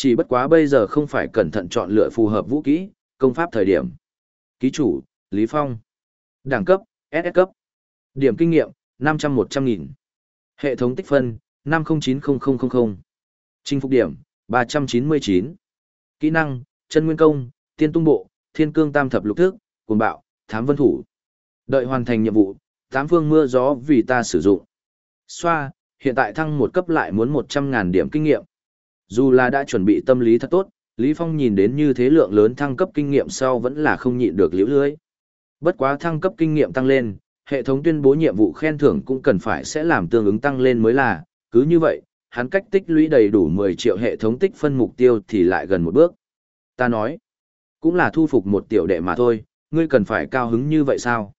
Chỉ bất quá bây giờ không phải cẩn thận chọn lựa phù hợp vũ kỹ, công pháp thời điểm. Ký chủ, Lý Phong. Đẳng cấp, SS cấp. Điểm kinh nghiệm, 500-100 nghìn. Hệ thống tích phân, 5090000. Chinh phục điểm, 399. Kỹ năng, chân nguyên công, tiên tung bộ, thiên cương tam thập lục thức, cuồng bạo, thám vân thủ. Đợi hoàn thành nhiệm vụ, tám phương mưa gió vì ta sử dụng. Xoa, hiện tại thăng một cấp lại muốn 100.000 điểm kinh nghiệm. Dù là đã chuẩn bị tâm lý thật tốt, Lý Phong nhìn đến như thế lượng lớn thăng cấp kinh nghiệm sau vẫn là không nhịn được liễu lưới. Bất quá thăng cấp kinh nghiệm tăng lên, hệ thống tuyên bố nhiệm vụ khen thưởng cũng cần phải sẽ làm tương ứng tăng lên mới là, cứ như vậy, hắn cách tích lũy đầy đủ 10 triệu hệ thống tích phân mục tiêu thì lại gần một bước. Ta nói, cũng là thu phục một tiểu đệ mà thôi, ngươi cần phải cao hứng như vậy sao?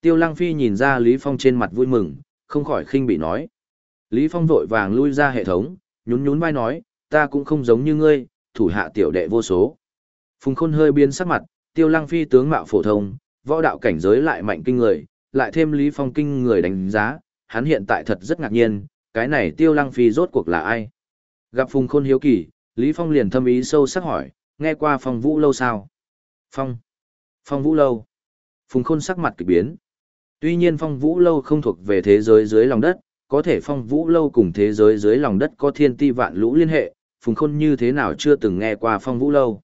Tiêu Lăng Phi nhìn ra Lý Phong trên mặt vui mừng, không khỏi khinh bị nói. Lý Phong vội vàng lui ra hệ thống, nhún nhún vai nói, ta cũng không giống như ngươi, thủ hạ tiểu đệ vô số. Phùng Khôn hơi biến sắc mặt, Tiêu Lăng Phi tướng mạo phổ thông, võ đạo cảnh giới lại mạnh kinh người, lại thêm Lý Phong kinh người đánh giá, hắn hiện tại thật rất ngạc nhiên, cái này Tiêu Lăng Phi rốt cuộc là ai? Gặp Phùng Khôn hiếu kỳ, Lý Phong liền thâm ý sâu sắc hỏi, nghe qua Phong Vũ lâu sao? Phong. Phong Vũ lâu. Phùng Khôn sắc mặt kỳ biến. Tuy nhiên Phong Vũ lâu không thuộc về thế giới dưới lòng đất, có thể Phong Vũ lâu cùng thế giới dưới lòng đất có thiên ti vạn lũ liên hệ, Phùng Khôn như thế nào chưa từng nghe qua Phong Vũ lâu.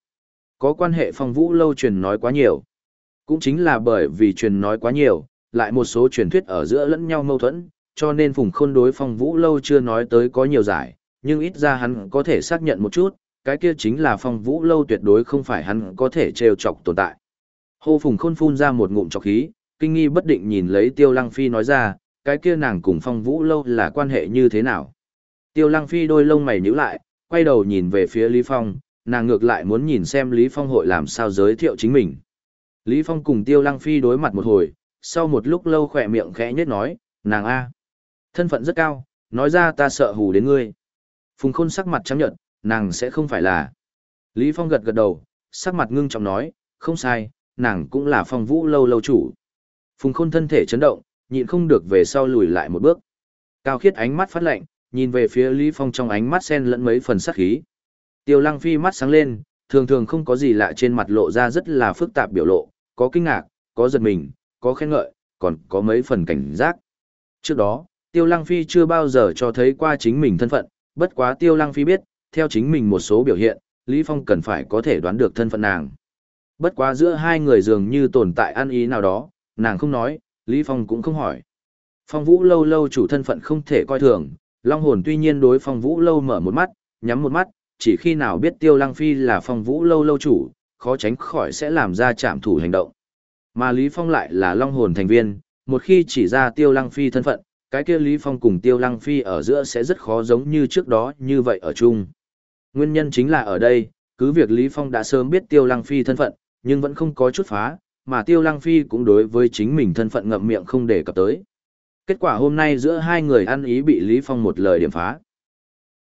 Có quan hệ Phong Vũ lâu truyền nói quá nhiều. Cũng chính là bởi vì truyền nói quá nhiều, lại một số truyền thuyết ở giữa lẫn nhau mâu thuẫn, cho nên Phùng Khôn đối Phong Vũ lâu chưa nói tới có nhiều giải, nhưng ít ra hắn có thể xác nhận một chút, cái kia chính là Phong Vũ lâu tuyệt đối không phải hắn có thể trêu chọc tồn tại. Hô Phùng Khôn phun ra một ngụm chọc khí, kinh nghi bất định nhìn lấy Tiêu Lăng Phi nói ra, cái kia nàng cùng Phong Vũ lâu là quan hệ như thế nào? Tiêu Lăng Phi đôi lông mày nhíu lại, quay đầu nhìn về phía Lý Phong, nàng ngược lại muốn nhìn xem Lý Phong hội làm sao giới thiệu chính mình. Lý Phong cùng Tiêu Lăng Phi đối mặt một hồi, sau một lúc lâu khỏe miệng khẽ nhất nói, nàng A. Thân phận rất cao, nói ra ta sợ hù đến ngươi. Phùng Khôn sắc mặt trắng nhợt, nàng sẽ không phải là. Lý Phong gật gật đầu, sắc mặt ngưng trọng nói, không sai, nàng cũng là phong vũ lâu lâu chủ. Phùng Khôn thân thể chấn động, nhịn không được về sau lùi lại một bước. Cao khiết ánh mắt phát lạnh, nhìn về phía Lý Phong trong ánh mắt xen lẫn mấy phần sắc khí. Tiêu Lăng Phi mắt sáng lên, thường thường không có gì lạ trên mặt lộ ra rất là phức tạp biểu lộ, có kinh ngạc, có giật mình, có khen ngợi, còn có mấy phần cảnh giác. Trước đó, Tiêu Lăng Phi chưa bao giờ cho thấy qua chính mình thân phận, bất quá Tiêu Lăng Phi biết, theo chính mình một số biểu hiện, Lý Phong cần phải có thể đoán được thân phận nàng. Bất quá giữa hai người dường như tồn tại ăn ý nào đó, nàng không nói, Lý Phong cũng không hỏi. Phong Vũ lâu lâu chủ thân phận không thể coi thường, Long hồn tuy nhiên đối Phong Vũ lâu mở một mắt, nhắm một mắt, chỉ khi nào biết Tiêu Lăng Phi là Phong Vũ lâu lâu chủ, khó tránh khỏi sẽ làm ra chạm thủ hành động. Mà Lý Phong lại là Long hồn thành viên, một khi chỉ ra Tiêu Lăng Phi thân phận, cái kia Lý Phong cùng Tiêu Lăng Phi ở giữa sẽ rất khó giống như trước đó như vậy ở chung. Nguyên nhân chính là ở đây, cứ việc Lý Phong đã sớm biết Tiêu Lăng Phi thân phận, nhưng vẫn không có chút phá, mà Tiêu Lăng Phi cũng đối với chính mình thân phận ngậm miệng không để cập tới. Kết quả hôm nay giữa hai người ăn ý bị Lý Phong một lời điểm phá.